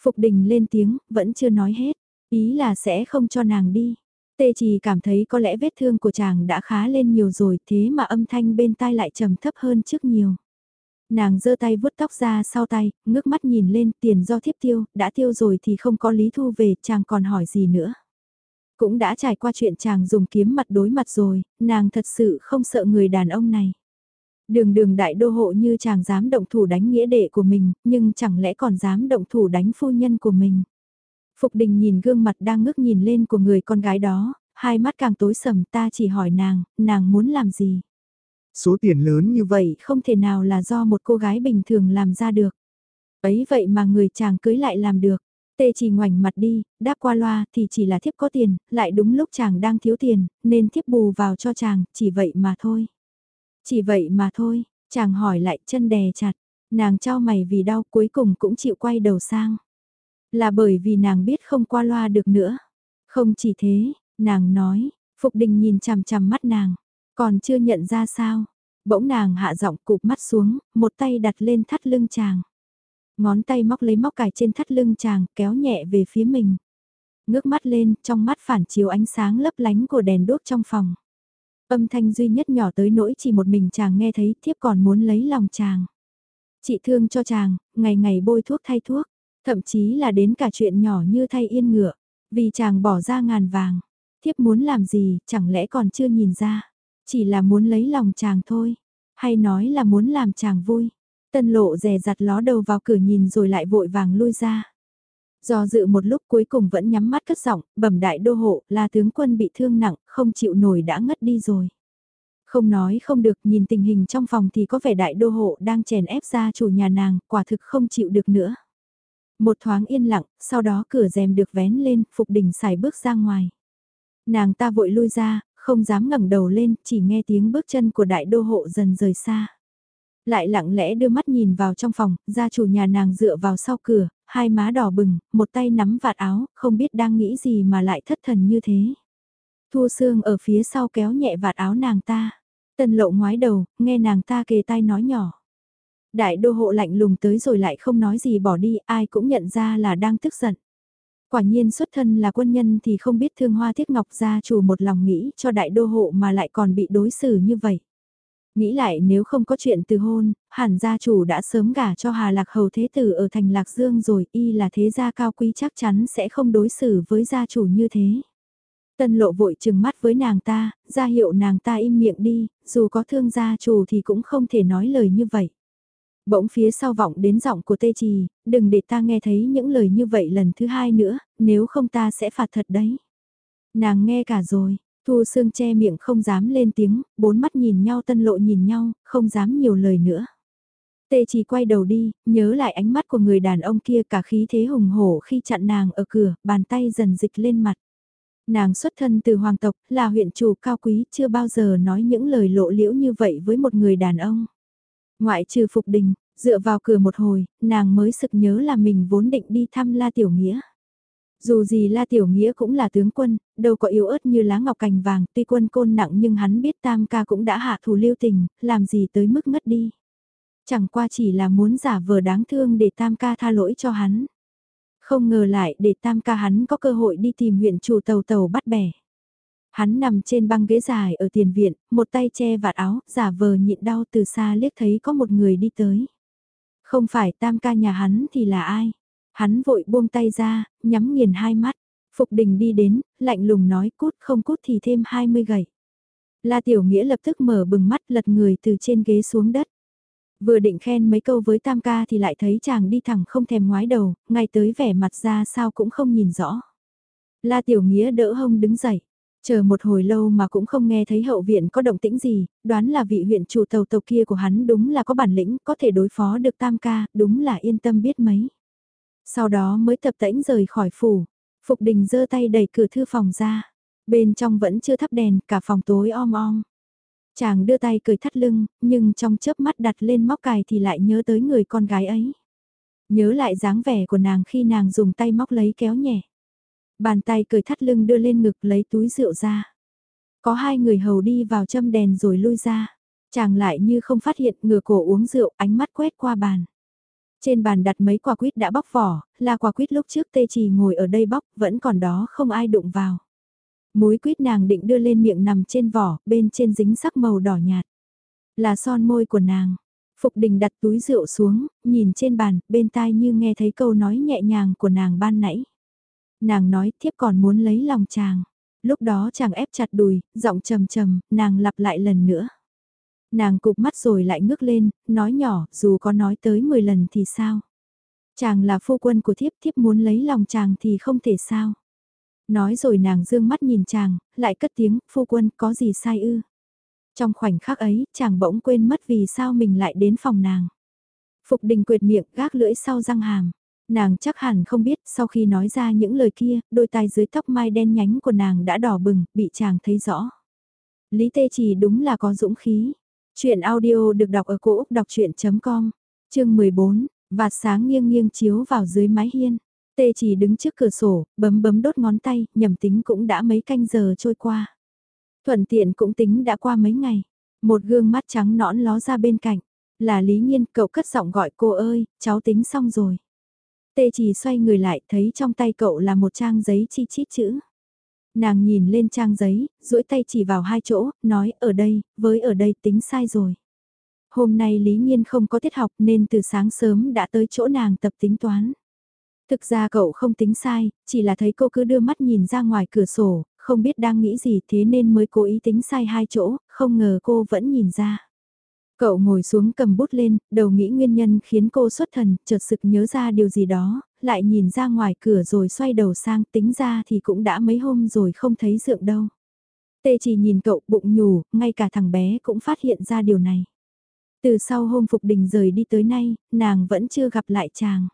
Phục đình lên tiếng, vẫn chưa nói hết, ý là sẽ không cho nàng đi. Tê chỉ cảm thấy có lẽ vết thương của chàng đã khá lên nhiều rồi thế mà âm thanh bên tai lại trầm thấp hơn trước nhiều. Nàng giơ tay vuốt tóc ra sau tay, ngước mắt nhìn lên tiền do thiếp tiêu, đã tiêu rồi thì không có lý thu về, chàng còn hỏi gì nữa. Cũng đã trải qua chuyện chàng dùng kiếm mặt đối mặt rồi, nàng thật sự không sợ người đàn ông này. Đường đường đại đô hộ như chàng dám động thủ đánh nghĩa đệ của mình, nhưng chẳng lẽ còn dám động thủ đánh phu nhân của mình. Phục đình nhìn gương mặt đang ngước nhìn lên của người con gái đó, hai mắt càng tối sầm ta chỉ hỏi nàng, nàng muốn làm gì. Số tiền lớn như vậy không thể nào là do một cô gái bình thường làm ra được. Ấy vậy mà người chàng cưới lại làm được. Tê chỉ ngoảnh mặt đi, đáp qua loa thì chỉ là thiếp có tiền, lại đúng lúc chàng đang thiếu tiền, nên thiếp bù vào cho chàng, chỉ vậy mà thôi. Chỉ vậy mà thôi, chàng hỏi lại chân đè chặt, nàng trao mày vì đau cuối cùng cũng chịu quay đầu sang. Là bởi vì nàng biết không qua loa được nữa. Không chỉ thế, nàng nói, Phục Đình nhìn chằm chằm mắt nàng, còn chưa nhận ra sao. Bỗng nàng hạ giọng cụp mắt xuống, một tay đặt lên thắt lưng chàng. Ngón tay móc lấy móc cài trên thắt lưng chàng, kéo nhẹ về phía mình. Ngước mắt lên, trong mắt phản chiếu ánh sáng lấp lánh của đèn đốt trong phòng. Âm thanh duy nhất nhỏ tới nỗi chỉ một mình chàng nghe thấy thiếp còn muốn lấy lòng chàng. Chị thương cho chàng, ngày ngày bôi thuốc thay thuốc, thậm chí là đến cả chuyện nhỏ như thay yên ngựa, vì chàng bỏ ra ngàn vàng. Thiếp muốn làm gì, chẳng lẽ còn chưa nhìn ra. Chỉ là muốn lấy lòng chàng thôi, hay nói là muốn làm chàng vui. Tân lộ rè rặt ló đầu vào cửa nhìn rồi lại vội vàng lui ra. Do dự một lúc cuối cùng vẫn nhắm mắt cất giọng, bẩm đại đô hộ, là tướng quân bị thương nặng, không chịu nổi đã ngất đi rồi. Không nói không được, nhìn tình hình trong phòng thì có vẻ đại đô hộ đang chèn ép ra chủ nhà nàng, quả thực không chịu được nữa. Một thoáng yên lặng, sau đó cửa rèm được vén lên, Phục Đình xài bước ra ngoài. Nàng ta vội lui ra, không dám ngẩng đầu lên, chỉ nghe tiếng bước chân của đại đô hộ dần rời xa. Lại lặng lẽ đưa mắt nhìn vào trong phòng, gia chủ nhà nàng dựa vào sau cửa, hai má đỏ bừng, một tay nắm vạt áo, không biết đang nghĩ gì mà lại thất thần như thế. Thu Sương ở phía sau kéo nhẹ vạt áo nàng ta. Tần lộ ngoái đầu, nghe nàng ta kề tai nói nhỏ. Đại đô hộ lạnh lùng tới rồi lại không nói gì bỏ đi, ai cũng nhận ra là đang tức giận. Quả nhiên xuất thân là quân nhân thì không biết thương hoa thiết ngọc gia chủ một lòng nghĩ cho đại đô hộ mà lại còn bị đối xử như vậy. Nghĩ lại nếu không có chuyện từ hôn, hẳn gia chủ đã sớm gả cho Hà Lạc Hầu Thế Tử ở thành Lạc Dương rồi, y là thế gia cao quý chắc chắn sẽ không đối xử với gia chủ như thế. Tân lộ vội trừng mắt với nàng ta, ra hiệu nàng ta im miệng đi, dù có thương gia chủ thì cũng không thể nói lời như vậy. Bỗng phía sau vọng đến giọng của tê trì, đừng để ta nghe thấy những lời như vậy lần thứ hai nữa, nếu không ta sẽ phạt thật đấy. Nàng nghe cả rồi, Thu Sương che miệng không dám lên tiếng, bốn mắt nhìn nhau tân lộ nhìn nhau, không dám nhiều lời nữa. Tê chỉ quay đầu đi, nhớ lại ánh mắt của người đàn ông kia cả khí thế hùng hổ khi chặn nàng ở cửa, bàn tay dần dịch lên mặt. Nàng xuất thân từ hoàng tộc, là huyện chủ cao quý, chưa bao giờ nói những lời lộ liễu như vậy với một người đàn ông. Ngoại trừ Phục Đình, dựa vào cửa một hồi, nàng mới sực nhớ là mình vốn định đi thăm La Tiểu Nghĩa. Dù gì La Tiểu Nghĩa cũng là tướng quân, đâu có yếu ớt như lá ngọc cành vàng, tuy quân côn nặng nhưng hắn biết Tam ca cũng đã hạ thù lưu tình, làm gì tới mức ngất đi. Chẳng qua chỉ là muốn giả vờ đáng thương để Tam ca tha lỗi cho hắn. Không ngờ lại để Tam ca hắn có cơ hội đi tìm huyện chủ tàu tàu bắt bẻ. Hắn nằm trên băng ghế dài ở tiền viện, một tay che vạt áo, giả vờ nhịn đau từ xa liếc thấy có một người đi tới. Không phải tam ca nhà hắn thì là ai? Hắn vội buông tay ra, nhắm nghiền hai mắt. Phục đình đi đến, lạnh lùng nói cút không cút thì thêm 20 gậy. La Tiểu Nghĩa lập tức mở bừng mắt lật người từ trên ghế xuống đất. Vừa định khen mấy câu với Tam ca thì lại thấy chàng đi thẳng không thèm ngoái đầu, ngay tới vẻ mặt ra sao cũng không nhìn rõ. La Tiểu Nghĩa đỡ hông đứng dậy. Chờ một hồi lâu mà cũng không nghe thấy hậu viện có động tĩnh gì, đoán là vị huyện chủ tàu tàu kia của hắn đúng là có bản lĩnh, có thể đối phó được tam ca, đúng là yên tâm biết mấy. Sau đó mới tập tễnh rời khỏi phủ, Phục đình giơ tay đẩy cửa thư phòng ra, bên trong vẫn chưa thắp đèn, cả phòng tối om om. Chàng đưa tay cười thắt lưng, nhưng trong chớp mắt đặt lên móc cài thì lại nhớ tới người con gái ấy. Nhớ lại dáng vẻ của nàng khi nàng dùng tay móc lấy kéo nhẹ. Bàn tay cười thắt lưng đưa lên ngực lấy túi rượu ra. Có hai người hầu đi vào châm đèn rồi lui ra. Chàng lại như không phát hiện ngửa cổ uống rượu ánh mắt quét qua bàn. Trên bàn đặt mấy quả quýt đã bóc vỏ, là quả quýt lúc trước tê trì ngồi ở đây bóc, vẫn còn đó không ai đụng vào. Múi quýt nàng định đưa lên miệng nằm trên vỏ, bên trên dính sắc màu đỏ nhạt. Là son môi của nàng. Phục đình đặt túi rượu xuống, nhìn trên bàn, bên tai như nghe thấy câu nói nhẹ nhàng của nàng ban nãy. Nàng nói thiếp còn muốn lấy lòng chàng. Lúc đó chàng ép chặt đùi, giọng trầm trầm, nàng lặp lại lần nữa. Nàng cụp mắt rồi lại ngước lên, nói nhỏ, dù có nói tới 10 lần thì sao? Chàng là phu quân của thiếp, thiếp muốn lấy lòng chàng thì không thể sao? Nói rồi nàng dương mắt nhìn chàng, lại cất tiếng, phu quân có gì sai ư? Trong khoảnh khắc ấy, chàng bỗng quên mất vì sao mình lại đến phòng nàng. Phục đình quyệt miệng gác lưỡi sau răng hàm. Nàng chắc hẳn không biết sau khi nói ra những lời kia, đôi tai dưới tóc mai đen nhánh của nàng đã đỏ bừng, bị chàng thấy rõ. Lý Tê Chỉ đúng là có dũng khí. Chuyện audio được đọc ở cổ Úc đọc chuyện.com, chương 14, vạt sáng nghiêng nghiêng chiếu vào dưới mái hiên. Tê chỉ đứng trước cửa sổ, bấm bấm đốt ngón tay, nhầm tính cũng đã mấy canh giờ trôi qua. Thuận tiện cũng tính đã qua mấy ngày. Một gương mắt trắng nõn ló ra bên cạnh. Là Lý Nhiên, cậu cất giọng gọi cô ơi, cháu tính xong rồi. Tê chỉ xoay người lại, thấy trong tay cậu là một trang giấy chi chít chữ. Nàng nhìn lên trang giấy, duỗi tay chỉ vào hai chỗ, nói ở đây, với ở đây tính sai rồi. Hôm nay Lý Nhiên không có tiết học nên từ sáng sớm đã tới chỗ nàng tập tính toán. Thực ra cậu không tính sai, chỉ là thấy cô cứ đưa mắt nhìn ra ngoài cửa sổ, không biết đang nghĩ gì thế nên mới cố ý tính sai hai chỗ, không ngờ cô vẫn nhìn ra. Cậu ngồi xuống cầm bút lên, đầu nghĩ nguyên nhân khiến cô xuất thần, chợt sực nhớ ra điều gì đó, lại nhìn ra ngoài cửa rồi xoay đầu sang tính ra thì cũng đã mấy hôm rồi không thấy dượng đâu. Tê chỉ nhìn cậu bụng nhủ, ngay cả thằng bé cũng phát hiện ra điều này. Từ sau hôm Phục Đình rời đi tới nay, nàng vẫn chưa gặp lại chàng.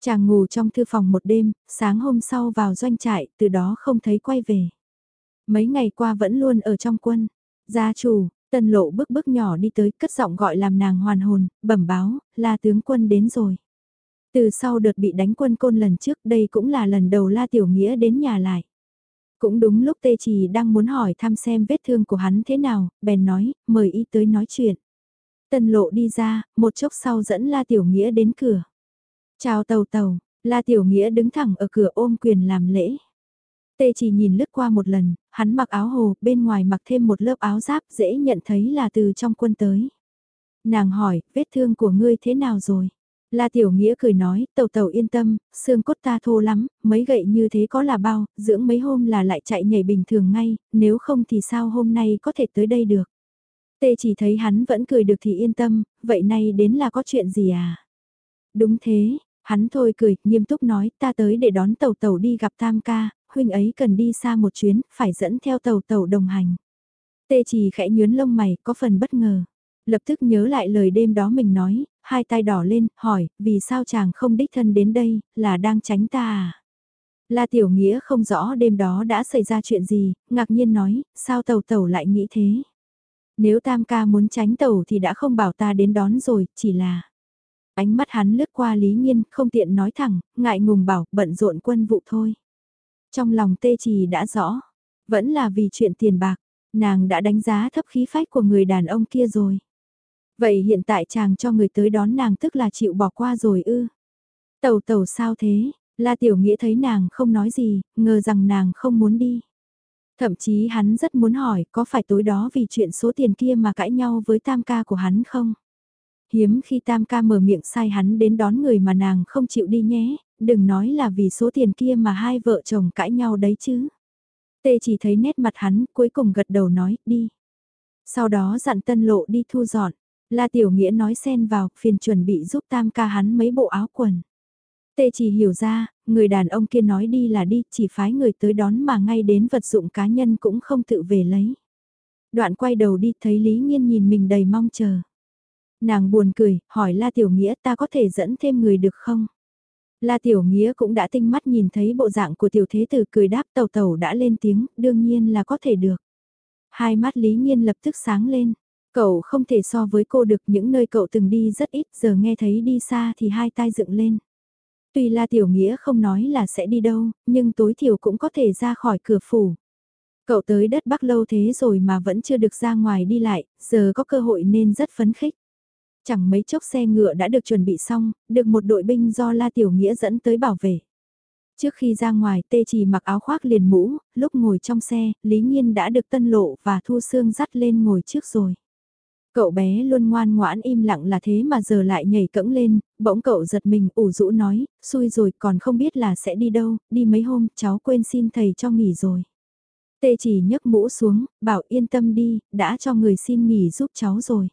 Chàng ngủ trong thư phòng một đêm, sáng hôm sau vào doanh trại, từ đó không thấy quay về. Mấy ngày qua vẫn luôn ở trong quân. Gia chủ, tân lộ bước bước nhỏ đi tới cất giọng gọi làm nàng hoàn hồn, bẩm báo, là tướng quân đến rồi. Từ sau đợt bị đánh quân côn lần trước đây cũng là lần đầu La Tiểu Nghĩa đến nhà lại. Cũng đúng lúc Tê Trì đang muốn hỏi thăm xem vết thương của hắn thế nào, bèn nói, mời y tới nói chuyện. Tần lộ đi ra, một chốc sau dẫn La Tiểu Nghĩa đến cửa. Chào tàu tàu, La Tiểu Nghĩa đứng thẳng ở cửa ôm quyền làm lễ. Tê chỉ nhìn lướt qua một lần, hắn mặc áo hồ, bên ngoài mặc thêm một lớp áo giáp dễ nhận thấy là từ trong quân tới. Nàng hỏi, vết thương của ngươi thế nào rồi? La Tiểu Nghĩa cười nói, tàu tàu yên tâm, xương cốt ta thô lắm, mấy gậy như thế có là bao, dưỡng mấy hôm là lại chạy nhảy bình thường ngay, nếu không thì sao hôm nay có thể tới đây được. Tê chỉ thấy hắn vẫn cười được thì yên tâm, vậy nay đến là có chuyện gì à? Đúng thế, hắn thôi cười, nghiêm túc nói, ta tới để đón tàu tàu đi gặp Tam ca, huynh ấy cần đi xa một chuyến, phải dẫn theo tàu tàu đồng hành. Tê chỉ khẽ nhướn lông mày, có phần bất ngờ. Lập tức nhớ lại lời đêm đó mình nói, hai tay đỏ lên, hỏi, vì sao chàng không đích thân đến đây, là đang tránh ta à? La Tiểu Nghĩa không rõ đêm đó đã xảy ra chuyện gì, ngạc nhiên nói, sao tàu tàu lại nghĩ thế? Nếu Tam ca muốn tránh tàu thì đã không bảo ta đến đón rồi, chỉ là... Ánh mắt hắn lướt qua Lý Nhiên, không tiện nói thẳng, ngại ngùng bảo, bận rộn quân vụ thôi. Trong lòng tê trì đã rõ, vẫn là vì chuyện tiền bạc, nàng đã đánh giá thấp khí phách của người đàn ông kia rồi. Vậy hiện tại chàng cho người tới đón nàng tức là chịu bỏ qua rồi ư. tẩu tẩu sao thế, La Tiểu Nghĩa thấy nàng không nói gì, ngờ rằng nàng không muốn đi. Thậm chí hắn rất muốn hỏi có phải tối đó vì chuyện số tiền kia mà cãi nhau với tam ca của hắn không? Hiếm khi tam ca mở miệng sai hắn đến đón người mà nàng không chịu đi nhé, đừng nói là vì số tiền kia mà hai vợ chồng cãi nhau đấy chứ. Tê chỉ thấy nét mặt hắn cuối cùng gật đầu nói đi. Sau đó dặn tân lộ đi thu dọn. La Tiểu Nghĩa nói xen vào, phiền chuẩn bị giúp tam ca hắn mấy bộ áo quần. Tê chỉ hiểu ra, người đàn ông kia nói đi là đi, chỉ phái người tới đón mà ngay đến vật dụng cá nhân cũng không tự về lấy. Đoạn quay đầu đi thấy Lý Nhiên nhìn mình đầy mong chờ. Nàng buồn cười, hỏi La Tiểu Nghĩa ta có thể dẫn thêm người được không? La Tiểu Nghĩa cũng đã tinh mắt nhìn thấy bộ dạng của tiểu thế tử cười đáp tàu tàu đã lên tiếng, đương nhiên là có thể được. Hai mắt Lý Nhiên lập tức sáng lên, cậu không thể so với cô được những nơi cậu từng đi rất ít giờ nghe thấy đi xa thì hai tai dựng lên. Tuy La Tiểu Nghĩa không nói là sẽ đi đâu, nhưng tối thiểu cũng có thể ra khỏi cửa phủ. Cậu tới đất Bắc lâu thế rồi mà vẫn chưa được ra ngoài đi lại, giờ có cơ hội nên rất phấn khích. Chẳng mấy chốc xe ngựa đã được chuẩn bị xong, được một đội binh do La Tiểu Nghĩa dẫn tới bảo vệ. Trước khi ra ngoài tê chỉ mặc áo khoác liền mũ, lúc ngồi trong xe, Lý Nhiên đã được tân lộ và thu xương dắt lên ngồi trước rồi. Cậu bé luôn ngoan ngoãn im lặng là thế mà giờ lại nhảy cẫng lên, bỗng cậu giật mình ủ rũ nói, xui rồi còn không biết là sẽ đi đâu, đi mấy hôm, cháu quên xin thầy cho nghỉ rồi. Tê chỉ nhấc mũ xuống, bảo yên tâm đi, đã cho người xin nghỉ giúp cháu rồi.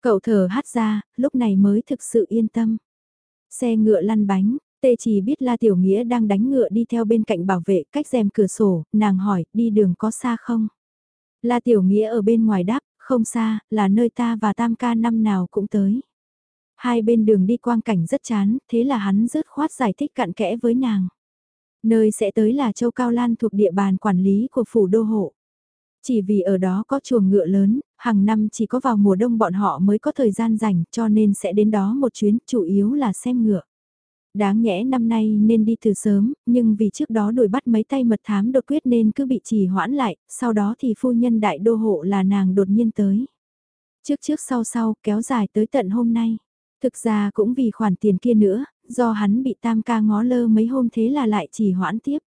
Cậu thở hát ra, lúc này mới thực sự yên tâm. Xe ngựa lăn bánh, tê chỉ biết La Tiểu Nghĩa đang đánh ngựa đi theo bên cạnh bảo vệ cách rèm cửa sổ, nàng hỏi, đi đường có xa không? La Tiểu Nghĩa ở bên ngoài đáp, không xa, là nơi ta và Tam ca năm nào cũng tới. Hai bên đường đi quang cảnh rất chán, thế là hắn rớt khoát giải thích cặn kẽ với nàng. Nơi sẽ tới là Châu Cao Lan thuộc địa bàn quản lý của phủ đô hộ. Chỉ vì ở đó có chuồng ngựa lớn, hàng năm chỉ có vào mùa đông bọn họ mới có thời gian rảnh cho nên sẽ đến đó một chuyến chủ yếu là xem ngựa. Đáng nhẽ năm nay nên đi từ sớm, nhưng vì trước đó đuổi bắt mấy tay mật thám đột quyết nên cứ bị trì hoãn lại, sau đó thì phu nhân đại đô hộ là nàng đột nhiên tới. Trước trước sau sau kéo dài tới tận hôm nay. Thực ra cũng vì khoản tiền kia nữa, do hắn bị tam ca ngó lơ mấy hôm thế là lại trì hoãn tiếp.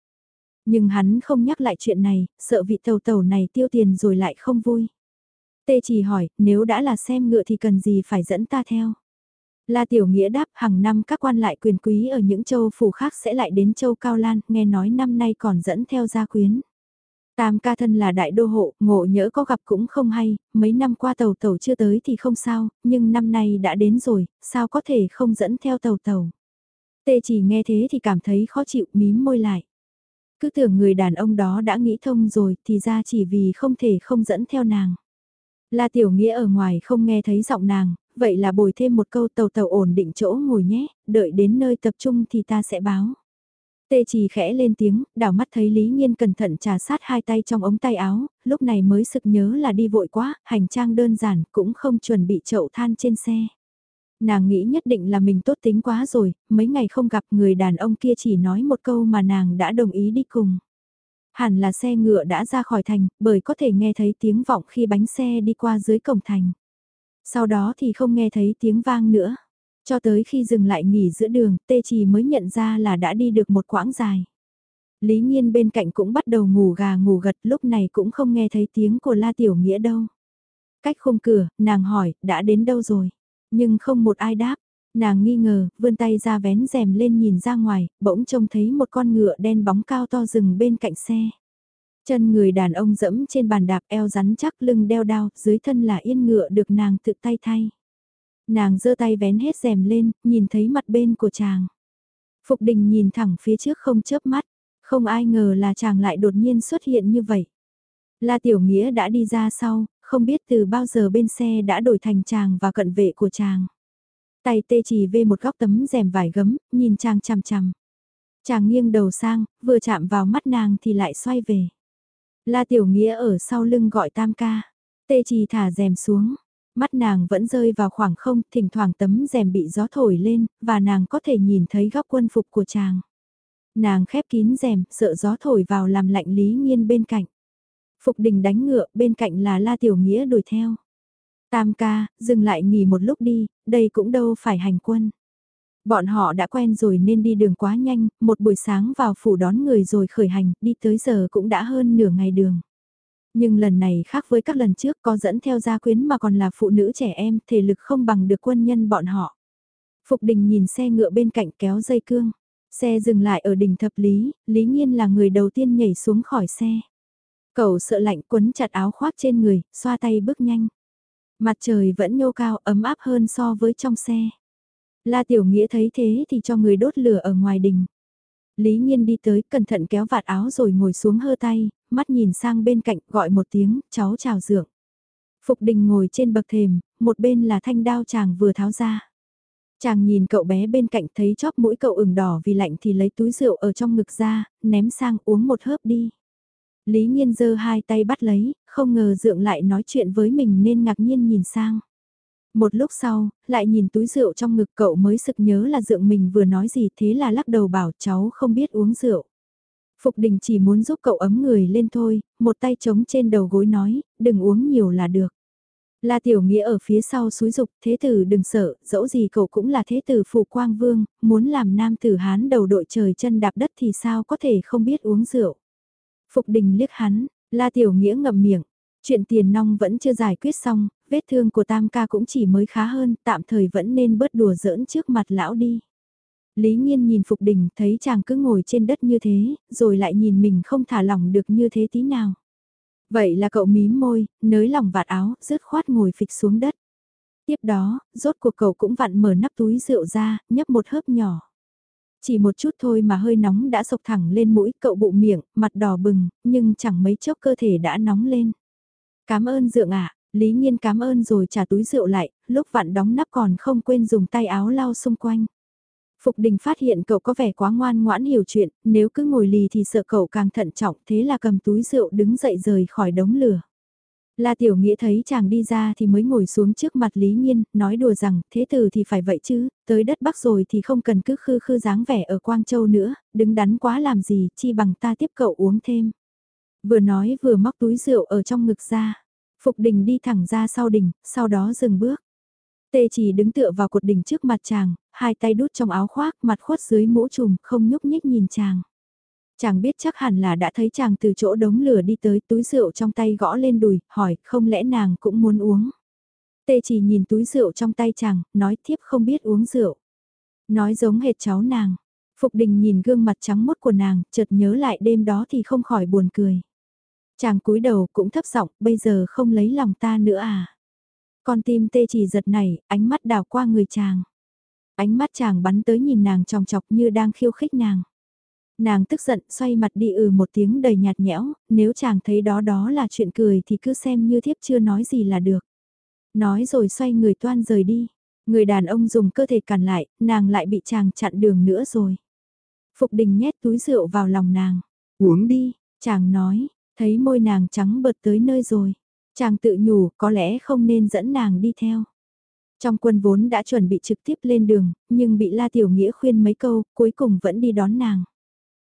Nhưng hắn không nhắc lại chuyện này, sợ vị tàu tàu này tiêu tiền rồi lại không vui. Tê chỉ hỏi, nếu đã là xem ngựa thì cần gì phải dẫn ta theo? La Tiểu Nghĩa đáp hàng năm các quan lại quyền quý ở những châu phủ khác sẽ lại đến châu Cao Lan, nghe nói năm nay còn dẫn theo gia quyến. Tam ca thân là đại đô hộ, ngộ nhỡ có gặp cũng không hay, mấy năm qua tàu tàu chưa tới thì không sao, nhưng năm nay đã đến rồi, sao có thể không dẫn theo tàu tàu. Tê chỉ nghe thế thì cảm thấy khó chịu mím môi lại. Cứ tưởng người đàn ông đó đã nghĩ thông rồi thì ra chỉ vì không thể không dẫn theo nàng. La Tiểu Nghĩa ở ngoài không nghe thấy giọng nàng, vậy là bồi thêm một câu tàu tàu ổn định chỗ ngồi nhé, đợi đến nơi tập trung thì ta sẽ báo. Tê chỉ khẽ lên tiếng, đảo mắt thấy Lý Nhiên cẩn thận trà sát hai tay trong ống tay áo, lúc này mới sực nhớ là đi vội quá, hành trang đơn giản, cũng không chuẩn bị chậu than trên xe. Nàng nghĩ nhất định là mình tốt tính quá rồi, mấy ngày không gặp người đàn ông kia chỉ nói một câu mà nàng đã đồng ý đi cùng. Hẳn là xe ngựa đã ra khỏi thành, bởi có thể nghe thấy tiếng vọng khi bánh xe đi qua dưới cổng thành. Sau đó thì không nghe thấy tiếng vang nữa. Cho tới khi dừng lại nghỉ giữa đường, tê trì mới nhận ra là đã đi được một quãng dài. Lý Nhiên bên cạnh cũng bắt đầu ngủ gà ngủ gật lúc này cũng không nghe thấy tiếng của La Tiểu Nghĩa đâu. Cách khung cửa, nàng hỏi, đã đến đâu rồi? Nhưng không một ai đáp. Nàng nghi ngờ, vươn tay ra vén rèm lên nhìn ra ngoài, bỗng trông thấy một con ngựa đen bóng cao to rừng bên cạnh xe. Chân người đàn ông dẫm trên bàn đạp eo rắn chắc lưng đeo đao, dưới thân là yên ngựa được nàng tự tay thay. Nàng giơ tay vén hết rèm lên, nhìn thấy mặt bên của chàng. Phục đình nhìn thẳng phía trước không chớp mắt, không ai ngờ là chàng lại đột nhiên xuất hiện như vậy. La Tiểu Nghĩa đã đi ra sau, không biết từ bao giờ bên xe đã đổi thành chàng và cận vệ của chàng. Tay tê chỉ về một góc tấm rèm vải gấm, nhìn chàng chằm chằm. Chàng nghiêng đầu sang, vừa chạm vào mắt nàng thì lại xoay về. La Tiểu Nghĩa ở sau lưng gọi tam ca. Tê Trì thả rèm xuống. Mắt nàng vẫn rơi vào khoảng không, thỉnh thoảng tấm rèm bị gió thổi lên, và nàng có thể nhìn thấy góc quân phục của chàng. Nàng khép kín rèm, sợ gió thổi vào làm lạnh lý Nhiên bên cạnh. Phục đình đánh ngựa, bên cạnh là La Tiểu Nghĩa đuổi theo. Tam ca, dừng lại nghỉ một lúc đi, đây cũng đâu phải hành quân. Bọn họ đã quen rồi nên đi đường quá nhanh, một buổi sáng vào phủ đón người rồi khởi hành, đi tới giờ cũng đã hơn nửa ngày đường. Nhưng lần này khác với các lần trước có dẫn theo gia quyến mà còn là phụ nữ trẻ em, thể lực không bằng được quân nhân bọn họ. Phục đình nhìn xe ngựa bên cạnh kéo dây cương. Xe dừng lại ở đỉnh thập lý, Lý Nhiên là người đầu tiên nhảy xuống khỏi xe. Cậu sợ lạnh quấn chặt áo khoác trên người, xoa tay bước nhanh. Mặt trời vẫn nhô cao ấm áp hơn so với trong xe. La Tiểu Nghĩa thấy thế thì cho người đốt lửa ở ngoài đình. Lý Nhiên đi tới cẩn thận kéo vạt áo rồi ngồi xuống hơ tay, mắt nhìn sang bên cạnh gọi một tiếng, cháu chào dượng. Phục đình ngồi trên bậc thềm, một bên là thanh đao chàng vừa tháo ra. Chàng nhìn cậu bé bên cạnh thấy chóp mũi cậu ửng đỏ vì lạnh thì lấy túi rượu ở trong ngực ra, ném sang uống một hớp đi. Lý Nhiên giơ hai tay bắt lấy, không ngờ dượng lại nói chuyện với mình nên ngạc nhiên nhìn sang. Một lúc sau, lại nhìn túi rượu trong ngực cậu mới sực nhớ là dượng mình vừa nói gì thế là lắc đầu bảo cháu không biết uống rượu. Phục đình chỉ muốn giúp cậu ấm người lên thôi, một tay trống trên đầu gối nói, đừng uống nhiều là được. La Tiểu Nghĩa ở phía sau suối dục, thế tử đừng sợ, dẫu gì cậu cũng là thế tử phụ quang vương, muốn làm nam tử Hán đầu đội trời chân đạp đất thì sao có thể không biết uống rượu. Phục đình liếc hắn, La Tiểu Nghĩa ngậm miệng, chuyện tiền nong vẫn chưa giải quyết xong, vết thương của Tam ca cũng chỉ mới khá hơn, tạm thời vẫn nên bớt đùa giỡn trước mặt lão đi. Lý Nhiên nhìn Phục Đình thấy chàng cứ ngồi trên đất như thế, rồi lại nhìn mình không thả lỏng được như thế tí nào. Vậy là cậu mím môi, nới lỏng vạt áo, rứt khoát ngồi phịch xuống đất. Tiếp đó, rốt cuộc cậu cũng vặn mở nắp túi rượu ra, nhấp một hớp nhỏ. Chỉ một chút thôi mà hơi nóng đã sộc thẳng lên mũi, cậu bụ miệng, mặt đỏ bừng, nhưng chẳng mấy chốc cơ thể đã nóng lên. Cảm ơn dượng ạ, Lý Nhiên cảm ơn rồi trả túi rượu lại, lúc vặn đóng nắp còn không quên dùng tay áo lau xung quanh. Phục đình phát hiện cậu có vẻ quá ngoan ngoãn hiểu chuyện, nếu cứ ngồi lì thì sợ cậu càng thận trọng thế là cầm túi rượu đứng dậy rời khỏi đống lửa. La Tiểu Nghĩa thấy chàng đi ra thì mới ngồi xuống trước mặt Lý Nhiên, nói đùa rằng, thế tử thì phải vậy chứ, tới đất Bắc rồi thì không cần cứ khư khư dáng vẻ ở Quang Châu nữa, đứng đắn quá làm gì, chi bằng ta tiếp cậu uống thêm. Vừa nói vừa móc túi rượu ở trong ngực ra. Phục đình đi thẳng ra sau đỉnh, sau đó dừng bước. Tê chỉ đứng tựa vào cột đỉnh trước mặt chàng, hai tay đút trong áo khoác, mặt khuất dưới mũ trùm, không nhúc nhích nhìn chàng. Chàng biết chắc hẳn là đã thấy chàng từ chỗ đống lửa đi tới túi rượu trong tay gõ lên đùi, hỏi không lẽ nàng cũng muốn uống. Tê chỉ nhìn túi rượu trong tay chàng, nói thiếp không biết uống rượu. Nói giống hệt cháu nàng. Phục đình nhìn gương mặt trắng mốt của nàng, chợt nhớ lại đêm đó thì không khỏi buồn cười. Chàng cúi đầu cũng thấp giọng, bây giờ không lấy lòng ta nữa à. Con tim tê chỉ giật này, ánh mắt đào qua người chàng. Ánh mắt chàng bắn tới nhìn nàng tròng chọc như đang khiêu khích nàng. Nàng tức giận xoay mặt đi ừ một tiếng đầy nhạt nhẽo, nếu chàng thấy đó đó là chuyện cười thì cứ xem như thiếp chưa nói gì là được. Nói rồi xoay người toan rời đi. Người đàn ông dùng cơ thể cản lại, nàng lại bị chàng chặn đường nữa rồi. Phục đình nhét túi rượu vào lòng nàng. Uống đi, chàng nói, thấy môi nàng trắng bật tới nơi rồi. Chàng tự nhủ có lẽ không nên dẫn nàng đi theo. Trong quân vốn đã chuẩn bị trực tiếp lên đường, nhưng bị La Tiểu Nghĩa khuyên mấy câu, cuối cùng vẫn đi đón nàng.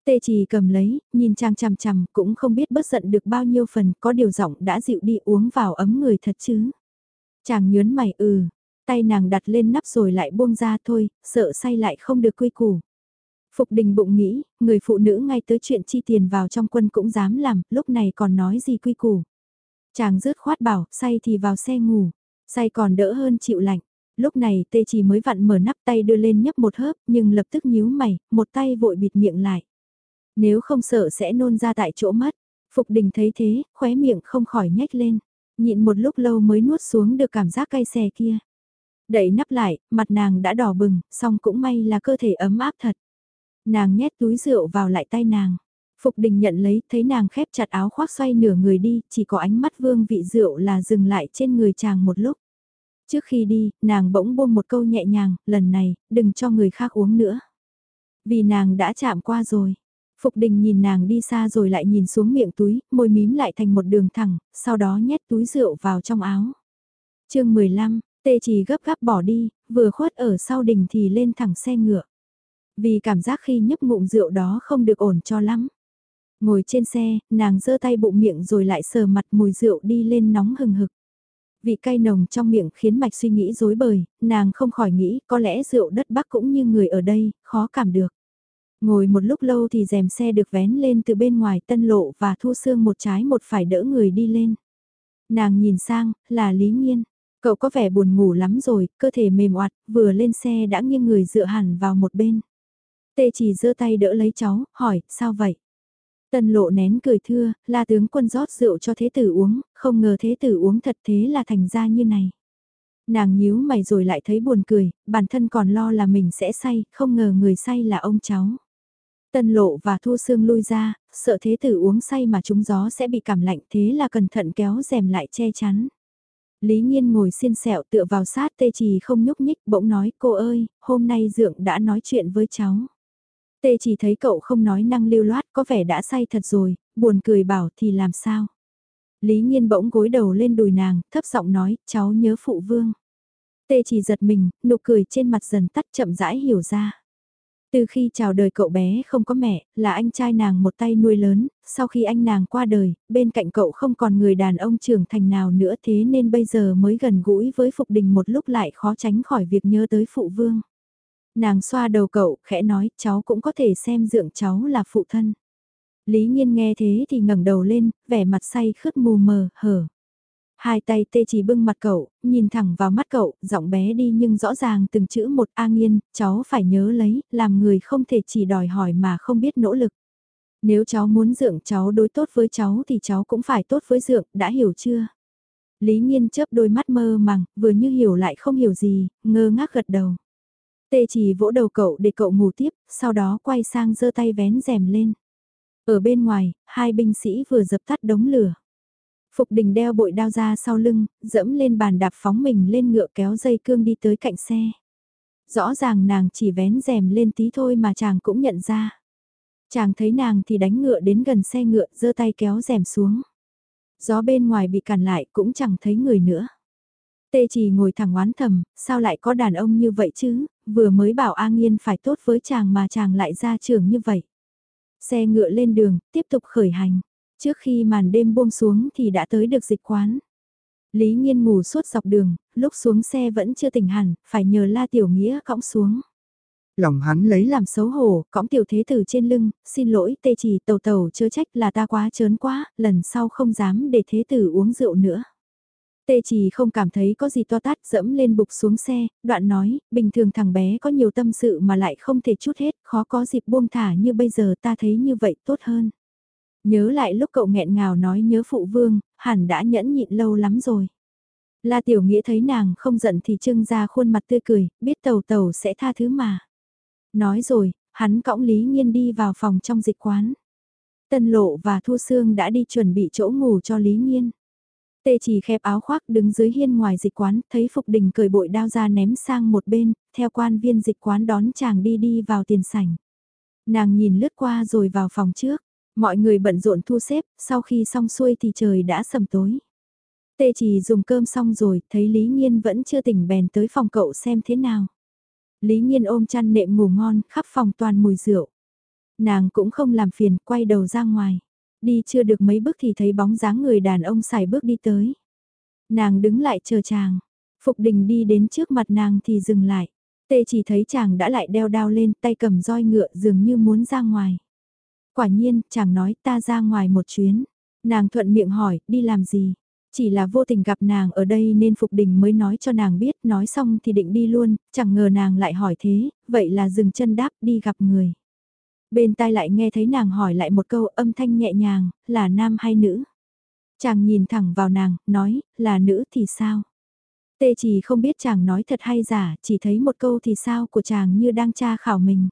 Tê chỉ cầm lấy, nhìn chàng chằm chằm, cũng không biết bất giận được bao nhiêu phần, có điều giọng đã dịu đi uống vào ấm người thật chứ. Chàng nhớn mày ừ, tay nàng đặt lên nắp rồi lại buông ra thôi, sợ say lại không được quy củ. Phục đình bụng nghĩ, người phụ nữ ngay tới chuyện chi tiền vào trong quân cũng dám làm, lúc này còn nói gì quy củ. Chàng rớt khoát bảo, say thì vào xe ngủ, say còn đỡ hơn chịu lạnh. Lúc này tê chỉ mới vặn mở nắp tay đưa lên nhấp một hớp, nhưng lập tức nhíu mày, một tay vội bịt miệng lại. Nếu không sợ sẽ nôn ra tại chỗ mất. Phục đình thấy thế, khóe miệng không khỏi nhếch lên. Nhịn một lúc lâu mới nuốt xuống được cảm giác cay xè kia. Đẩy nắp lại, mặt nàng đã đỏ bừng, song cũng may là cơ thể ấm áp thật. Nàng nhét túi rượu vào lại tay nàng. Phục đình nhận lấy, thấy nàng khép chặt áo khoác xoay nửa người đi, chỉ có ánh mắt vương vị rượu là dừng lại trên người chàng một lúc. Trước khi đi, nàng bỗng buông một câu nhẹ nhàng, lần này, đừng cho người khác uống nữa. Vì nàng đã chạm qua rồi. Phục đình nhìn nàng đi xa rồi lại nhìn xuống miệng túi, môi mím lại thành một đường thẳng, sau đó nhét túi rượu vào trong áo. chương 15, tê chỉ gấp gáp bỏ đi, vừa khuất ở sau đình thì lên thẳng xe ngựa. Vì cảm giác khi nhấp ngụm rượu đó không được ổn cho lắm. Ngồi trên xe, nàng giơ tay bụng miệng rồi lại sờ mặt mùi rượu đi lên nóng hừng hực. Vị cay nồng trong miệng khiến mạch suy nghĩ rối bời, nàng không khỏi nghĩ có lẽ rượu đất bắc cũng như người ở đây, khó cảm được. Ngồi một lúc lâu thì rèm xe được vén lên từ bên ngoài tân lộ và thu xương một trái một phải đỡ người đi lên. Nàng nhìn sang, là Lý Nhiên. Cậu có vẻ buồn ngủ lắm rồi, cơ thể mềm oặt, vừa lên xe đã nghiêng người dựa hẳn vào một bên. Tê chỉ giơ tay đỡ lấy cháu, hỏi, sao vậy? Tân lộ nén cười thưa, là tướng quân rót rượu cho thế tử uống, không ngờ thế tử uống thật thế là thành ra như này. Nàng nhíu mày rồi lại thấy buồn cười, bản thân còn lo là mình sẽ say, không ngờ người say là ông cháu. Tân lộ và thu xương lui ra, sợ thế tử uống say mà trúng gió sẽ bị cảm lạnh thế là cẩn thận kéo rèm lại che chắn. Lý Nhiên ngồi xiên sẹo tựa vào sát tê trì không nhúc nhích bỗng nói cô ơi, hôm nay dượng đã nói chuyện với cháu. Tê chỉ thấy cậu không nói năng lưu loát có vẻ đã say thật rồi, buồn cười bảo thì làm sao. Lý Nhiên bỗng gối đầu lên đùi nàng, thấp giọng nói, cháu nhớ phụ vương. Tê chỉ giật mình, nụ cười trên mặt dần tắt chậm rãi hiểu ra. Từ khi chào đời cậu bé không có mẹ, là anh trai nàng một tay nuôi lớn, sau khi anh nàng qua đời, bên cạnh cậu không còn người đàn ông trưởng thành nào nữa thế nên bây giờ mới gần gũi với Phục Đình một lúc lại khó tránh khỏi việc nhớ tới phụ vương. Nàng xoa đầu cậu, khẽ nói, cháu cũng có thể xem dượng cháu là phụ thân. Lý Nhiên nghe thế thì ngẩng đầu lên, vẻ mặt say khướt mù mờ, hở. Hai tay tê chỉ bưng mặt cậu, nhìn thẳng vào mắt cậu, giọng bé đi nhưng rõ ràng từng chữ một A nghiên, cháu phải nhớ lấy, làm người không thể chỉ đòi hỏi mà không biết nỗ lực. Nếu cháu muốn dượng cháu đối tốt với cháu thì cháu cũng phải tốt với dượng, đã hiểu chưa? Lý Nhiên chớp đôi mắt mơ màng, vừa như hiểu lại không hiểu gì, ngơ ngác gật đầu. Tê chỉ vỗ đầu cậu để cậu ngủ tiếp, sau đó quay sang giơ tay vén rèm lên. Ở bên ngoài, hai binh sĩ vừa dập tắt đống lửa. Phục đình đeo bội đao ra sau lưng, dẫm lên bàn đạp phóng mình lên ngựa kéo dây cương đi tới cạnh xe. Rõ ràng nàng chỉ vén rèm lên tí thôi mà chàng cũng nhận ra. Chàng thấy nàng thì đánh ngựa đến gần xe ngựa, giơ tay kéo rèm xuống. Gió bên ngoài bị cản lại cũng chẳng thấy người nữa. Tê chỉ ngồi thẳng oán thầm, sao lại có đàn ông như vậy chứ, vừa mới bảo A Nghiên phải tốt với chàng mà chàng lại ra trường như vậy. Xe ngựa lên đường, tiếp tục khởi hành. Trước khi màn đêm buông xuống thì đã tới được dịch quán. Lý Nhiên ngủ suốt dọc đường, lúc xuống xe vẫn chưa tỉnh hẳn, phải nhờ La Tiểu Nghĩa cõng xuống. Lòng hắn lấy làm xấu hổ, cõng tiểu thế tử trên lưng, xin lỗi tê chỉ tàu tàu chớ trách là ta quá chớn quá, lần sau không dám để thế tử uống rượu nữa. Tê chỉ không cảm thấy có gì to tát dẫm lên bục xuống xe, đoạn nói, bình thường thằng bé có nhiều tâm sự mà lại không thể chút hết, khó có dịp buông thả như bây giờ ta thấy như vậy tốt hơn. Nhớ lại lúc cậu nghẹn ngào nói nhớ phụ vương, hẳn đã nhẫn nhịn lâu lắm rồi. La Tiểu Nghĩa thấy nàng không giận thì trưng ra khuôn mặt tươi cười, biết tàu tàu sẽ tha thứ mà. Nói rồi, hắn cõng Lý Nhiên đi vào phòng trong dịch quán. Tân Lộ và Thu Sương đã đi chuẩn bị chỗ ngủ cho Lý Nhiên. Tê chỉ khép áo khoác đứng dưới hiên ngoài dịch quán, thấy Phục Đình cởi bội đao ra ném sang một bên, theo quan viên dịch quán đón chàng đi đi vào tiền sảnh. Nàng nhìn lướt qua rồi vào phòng trước, mọi người bận rộn thu xếp, sau khi xong xuôi thì trời đã sầm tối. Tê chỉ dùng cơm xong rồi, thấy Lý Nhiên vẫn chưa tỉnh bèn tới phòng cậu xem thế nào. Lý Nhiên ôm chăn nệm ngủ ngon, khắp phòng toàn mùi rượu. Nàng cũng không làm phiền, quay đầu ra ngoài. Đi chưa được mấy bước thì thấy bóng dáng người đàn ông xài bước đi tới. Nàng đứng lại chờ chàng. Phục đình đi đến trước mặt nàng thì dừng lại. Tê chỉ thấy chàng đã lại đeo đao lên tay cầm roi ngựa dường như muốn ra ngoài. Quả nhiên, chàng nói ta ra ngoài một chuyến. Nàng thuận miệng hỏi, đi làm gì? Chỉ là vô tình gặp nàng ở đây nên Phục Đình mới nói cho nàng biết, nói xong thì định đi luôn, chẳng ngờ nàng lại hỏi thế, vậy là dừng chân đáp đi gặp người. Bên tai lại nghe thấy nàng hỏi lại một câu âm thanh nhẹ nhàng, là nam hay nữ? Chàng nhìn thẳng vào nàng, nói, là nữ thì sao? Tê chỉ không biết chàng nói thật hay giả, chỉ thấy một câu thì sao của chàng như đang tra khảo mình.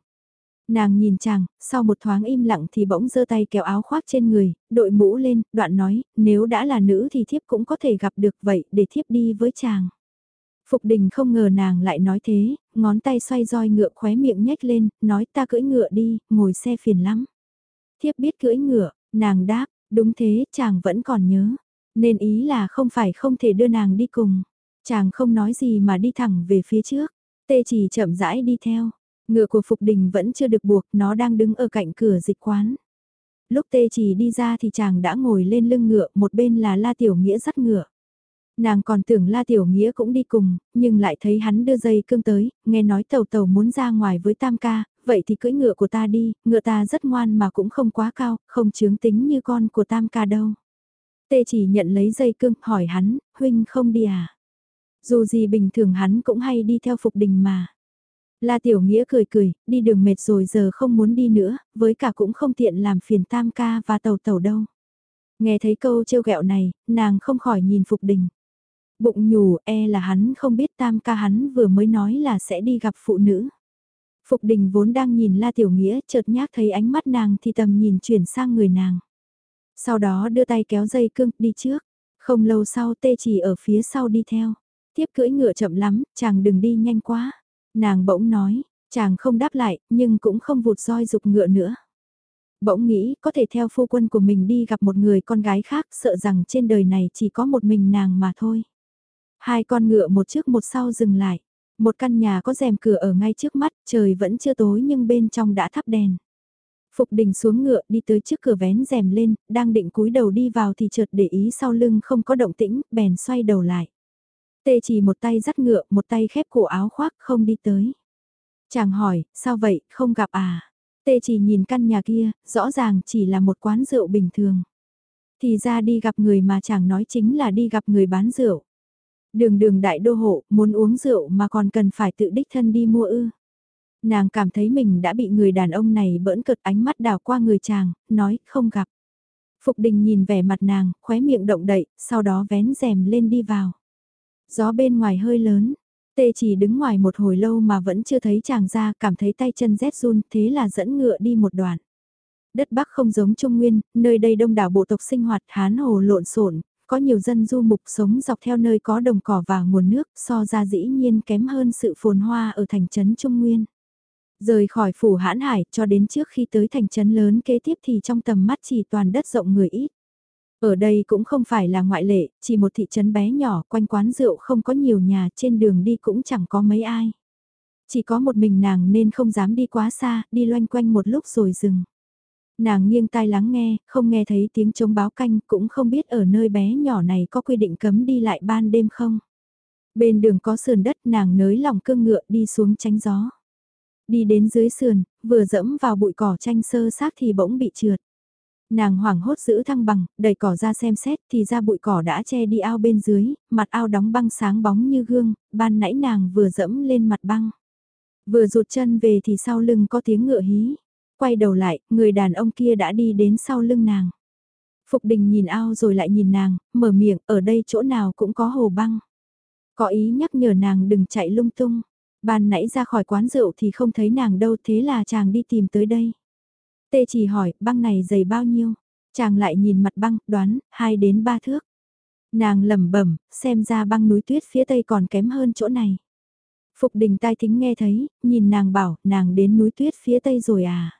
Nàng nhìn chàng, sau một thoáng im lặng thì bỗng giơ tay kéo áo khoác trên người, đội mũ lên, đoạn nói, nếu đã là nữ thì thiếp cũng có thể gặp được vậy, để thiếp đi với chàng. Phục đình không ngờ nàng lại nói thế, ngón tay xoay roi ngựa khóe miệng nhếch lên, nói ta cưỡi ngựa đi, ngồi xe phiền lắm. Thiếp biết cưỡi ngựa, nàng đáp, đúng thế, chàng vẫn còn nhớ. Nên ý là không phải không thể đưa nàng đi cùng. Chàng không nói gì mà đi thẳng về phía trước. Tê chỉ chậm rãi đi theo. Ngựa của Phục Đình vẫn chưa được buộc, nó đang đứng ở cạnh cửa dịch quán. Lúc tê chỉ đi ra thì chàng đã ngồi lên lưng ngựa, một bên là La Tiểu Nghĩa dắt ngựa. Nàng còn tưởng La Tiểu Nghĩa cũng đi cùng, nhưng lại thấy hắn đưa dây cương tới, nghe nói tàu tàu muốn ra ngoài với tam ca, vậy thì cưỡi ngựa của ta đi, ngựa ta rất ngoan mà cũng không quá cao, không chướng tính như con của tam ca đâu. Tê chỉ nhận lấy dây cương, hỏi hắn, huynh không đi à? Dù gì bình thường hắn cũng hay đi theo phục đình mà. La Tiểu Nghĩa cười cười, đi đường mệt rồi giờ không muốn đi nữa, với cả cũng không tiện làm phiền tam ca và tàu tàu đâu. Nghe thấy câu trêu ghẹo này, nàng không khỏi nhìn Phục Đình. Bụng nhủ e là hắn không biết tam ca hắn vừa mới nói là sẽ đi gặp phụ nữ. Phục Đình vốn đang nhìn La Tiểu Nghĩa chợt nhác thấy ánh mắt nàng thì tầm nhìn chuyển sang người nàng. Sau đó đưa tay kéo dây cương đi trước. Không lâu sau tê chỉ ở phía sau đi theo. Tiếp cưỡi ngựa chậm lắm, chàng đừng đi nhanh quá. Nàng bỗng nói, chàng không đáp lại, nhưng cũng không vụt roi dục ngựa nữa. Bỗng nghĩ có thể theo phu quân của mình đi gặp một người con gái khác sợ rằng trên đời này chỉ có một mình nàng mà thôi. Hai con ngựa một trước một sau dừng lại. Một căn nhà có rèm cửa ở ngay trước mắt, trời vẫn chưa tối nhưng bên trong đã thắp đèn. Phục đình xuống ngựa đi tới trước cửa vén rèm lên, đang định cúi đầu đi vào thì chợt để ý sau lưng không có động tĩnh, bèn xoay đầu lại. Tê chỉ một tay dắt ngựa, một tay khép cổ áo khoác không đi tới. Chàng hỏi, sao vậy, không gặp à? Tê chỉ nhìn căn nhà kia, rõ ràng chỉ là một quán rượu bình thường. Thì ra đi gặp người mà chàng nói chính là đi gặp người bán rượu. Đường đường đại đô hộ, muốn uống rượu mà còn cần phải tự đích thân đi mua ư. Nàng cảm thấy mình đã bị người đàn ông này bỡn cợt ánh mắt đào qua người chàng, nói không gặp. Phục đình nhìn vẻ mặt nàng, khóe miệng động đậy, sau đó vén rèm lên đi vào. Gió bên ngoài hơi lớn, tê chỉ đứng ngoài một hồi lâu mà vẫn chưa thấy chàng ra, cảm thấy tay chân rét run, thế là dẫn ngựa đi một đoạn. Đất Bắc không giống Trung Nguyên, nơi đây đông đảo bộ tộc sinh hoạt hán hồ lộn xộn, có nhiều dân du mục sống dọc theo nơi có đồng cỏ và nguồn nước, so ra dĩ nhiên kém hơn sự phồn hoa ở thành trấn Trung Nguyên. Rời khỏi phủ hãn hải cho đến trước khi tới thành trấn lớn kế tiếp thì trong tầm mắt chỉ toàn đất rộng người ít. Ở đây cũng không phải là ngoại lệ, chỉ một thị trấn bé nhỏ quanh quán rượu không có nhiều nhà trên đường đi cũng chẳng có mấy ai. Chỉ có một mình nàng nên không dám đi quá xa, đi loanh quanh một lúc rồi dừng. Nàng nghiêng tai lắng nghe, không nghe thấy tiếng trống báo canh, cũng không biết ở nơi bé nhỏ này có quy định cấm đi lại ban đêm không. Bên đường có sườn đất nàng nới lòng cương ngựa đi xuống tránh gió. Đi đến dưới sườn, vừa dẫm vào bụi cỏ tranh sơ xác thì bỗng bị trượt. Nàng hoảng hốt giữ thăng bằng, đẩy cỏ ra xem xét thì ra bụi cỏ đã che đi ao bên dưới, mặt ao đóng băng sáng bóng như gương, ban nãy nàng vừa dẫm lên mặt băng. Vừa rụt chân về thì sau lưng có tiếng ngựa hí. Quay đầu lại, người đàn ông kia đã đi đến sau lưng nàng. Phục đình nhìn ao rồi lại nhìn nàng, mở miệng, ở đây chỗ nào cũng có hồ băng. Có ý nhắc nhở nàng đừng chạy lung tung. Ban nãy ra khỏi quán rượu thì không thấy nàng đâu thế là chàng đi tìm tới đây. Tê chỉ hỏi, băng này dày bao nhiêu? Chàng lại nhìn mặt băng, đoán, 2 đến 3 thước. Nàng lẩm bẩm, xem ra băng núi tuyết phía tây còn kém hơn chỗ này. Phục đình tai thính nghe thấy, nhìn nàng bảo, nàng đến núi tuyết phía tây rồi à?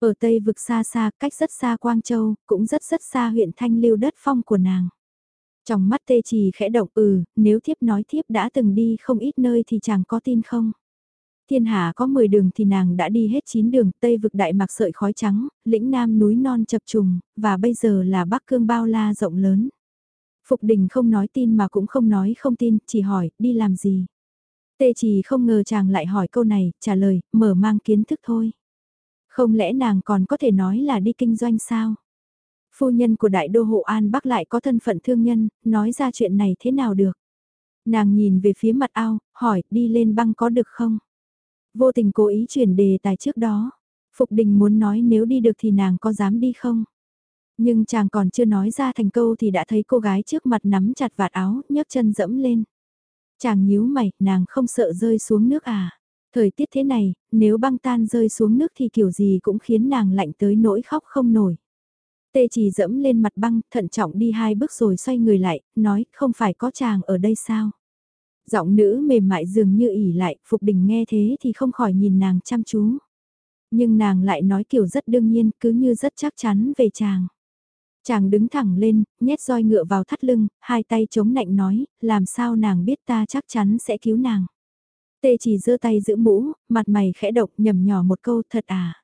Ở tây vực xa xa, cách rất xa Quang Châu, cũng rất rất xa huyện Thanh Lưu đất phong của nàng. Trong mắt tê trì khẽ động ừ, nếu thiếp nói thiếp đã từng đi không ít nơi thì chàng có tin không? Thiên hạ có 10 đường thì nàng đã đi hết 9 đường, Tây vực đại mạc sợi khói trắng, lĩnh nam núi non chập trùng, và bây giờ là Bắc Cương bao la rộng lớn. Phục đình không nói tin mà cũng không nói không tin, chỉ hỏi, đi làm gì? Tê trì không ngờ chàng lại hỏi câu này, trả lời, mở mang kiến thức thôi. Không lẽ nàng còn có thể nói là đi kinh doanh sao? Phu nhân của đại đô hộ An Bắc lại có thân phận thương nhân, nói ra chuyện này thế nào được? Nàng nhìn về phía mặt ao, hỏi, đi lên băng có được không? Vô tình cố ý chuyển đề tài trước đó. Phục đình muốn nói nếu đi được thì nàng có dám đi không? Nhưng chàng còn chưa nói ra thành câu thì đã thấy cô gái trước mặt nắm chặt vạt áo, nhấc chân dẫm lên. Chàng nhíu mày, nàng không sợ rơi xuống nước à? Thời tiết thế này, nếu băng tan rơi xuống nước thì kiểu gì cũng khiến nàng lạnh tới nỗi khóc không nổi. Tê chỉ dẫm lên mặt băng, thận trọng đi hai bước rồi xoay người lại, nói không phải có chàng ở đây sao? Giọng nữ mềm mại dường như ỉ lại, Phục Đình nghe thế thì không khỏi nhìn nàng chăm chú. Nhưng nàng lại nói kiểu rất đương nhiên, cứ như rất chắc chắn về chàng. Chàng đứng thẳng lên, nhét roi ngựa vào thắt lưng, hai tay chống nạnh nói, làm sao nàng biết ta chắc chắn sẽ cứu nàng. Tê chỉ giơ tay giữ mũ, mặt mày khẽ độc nhầm nhỏ một câu thật à.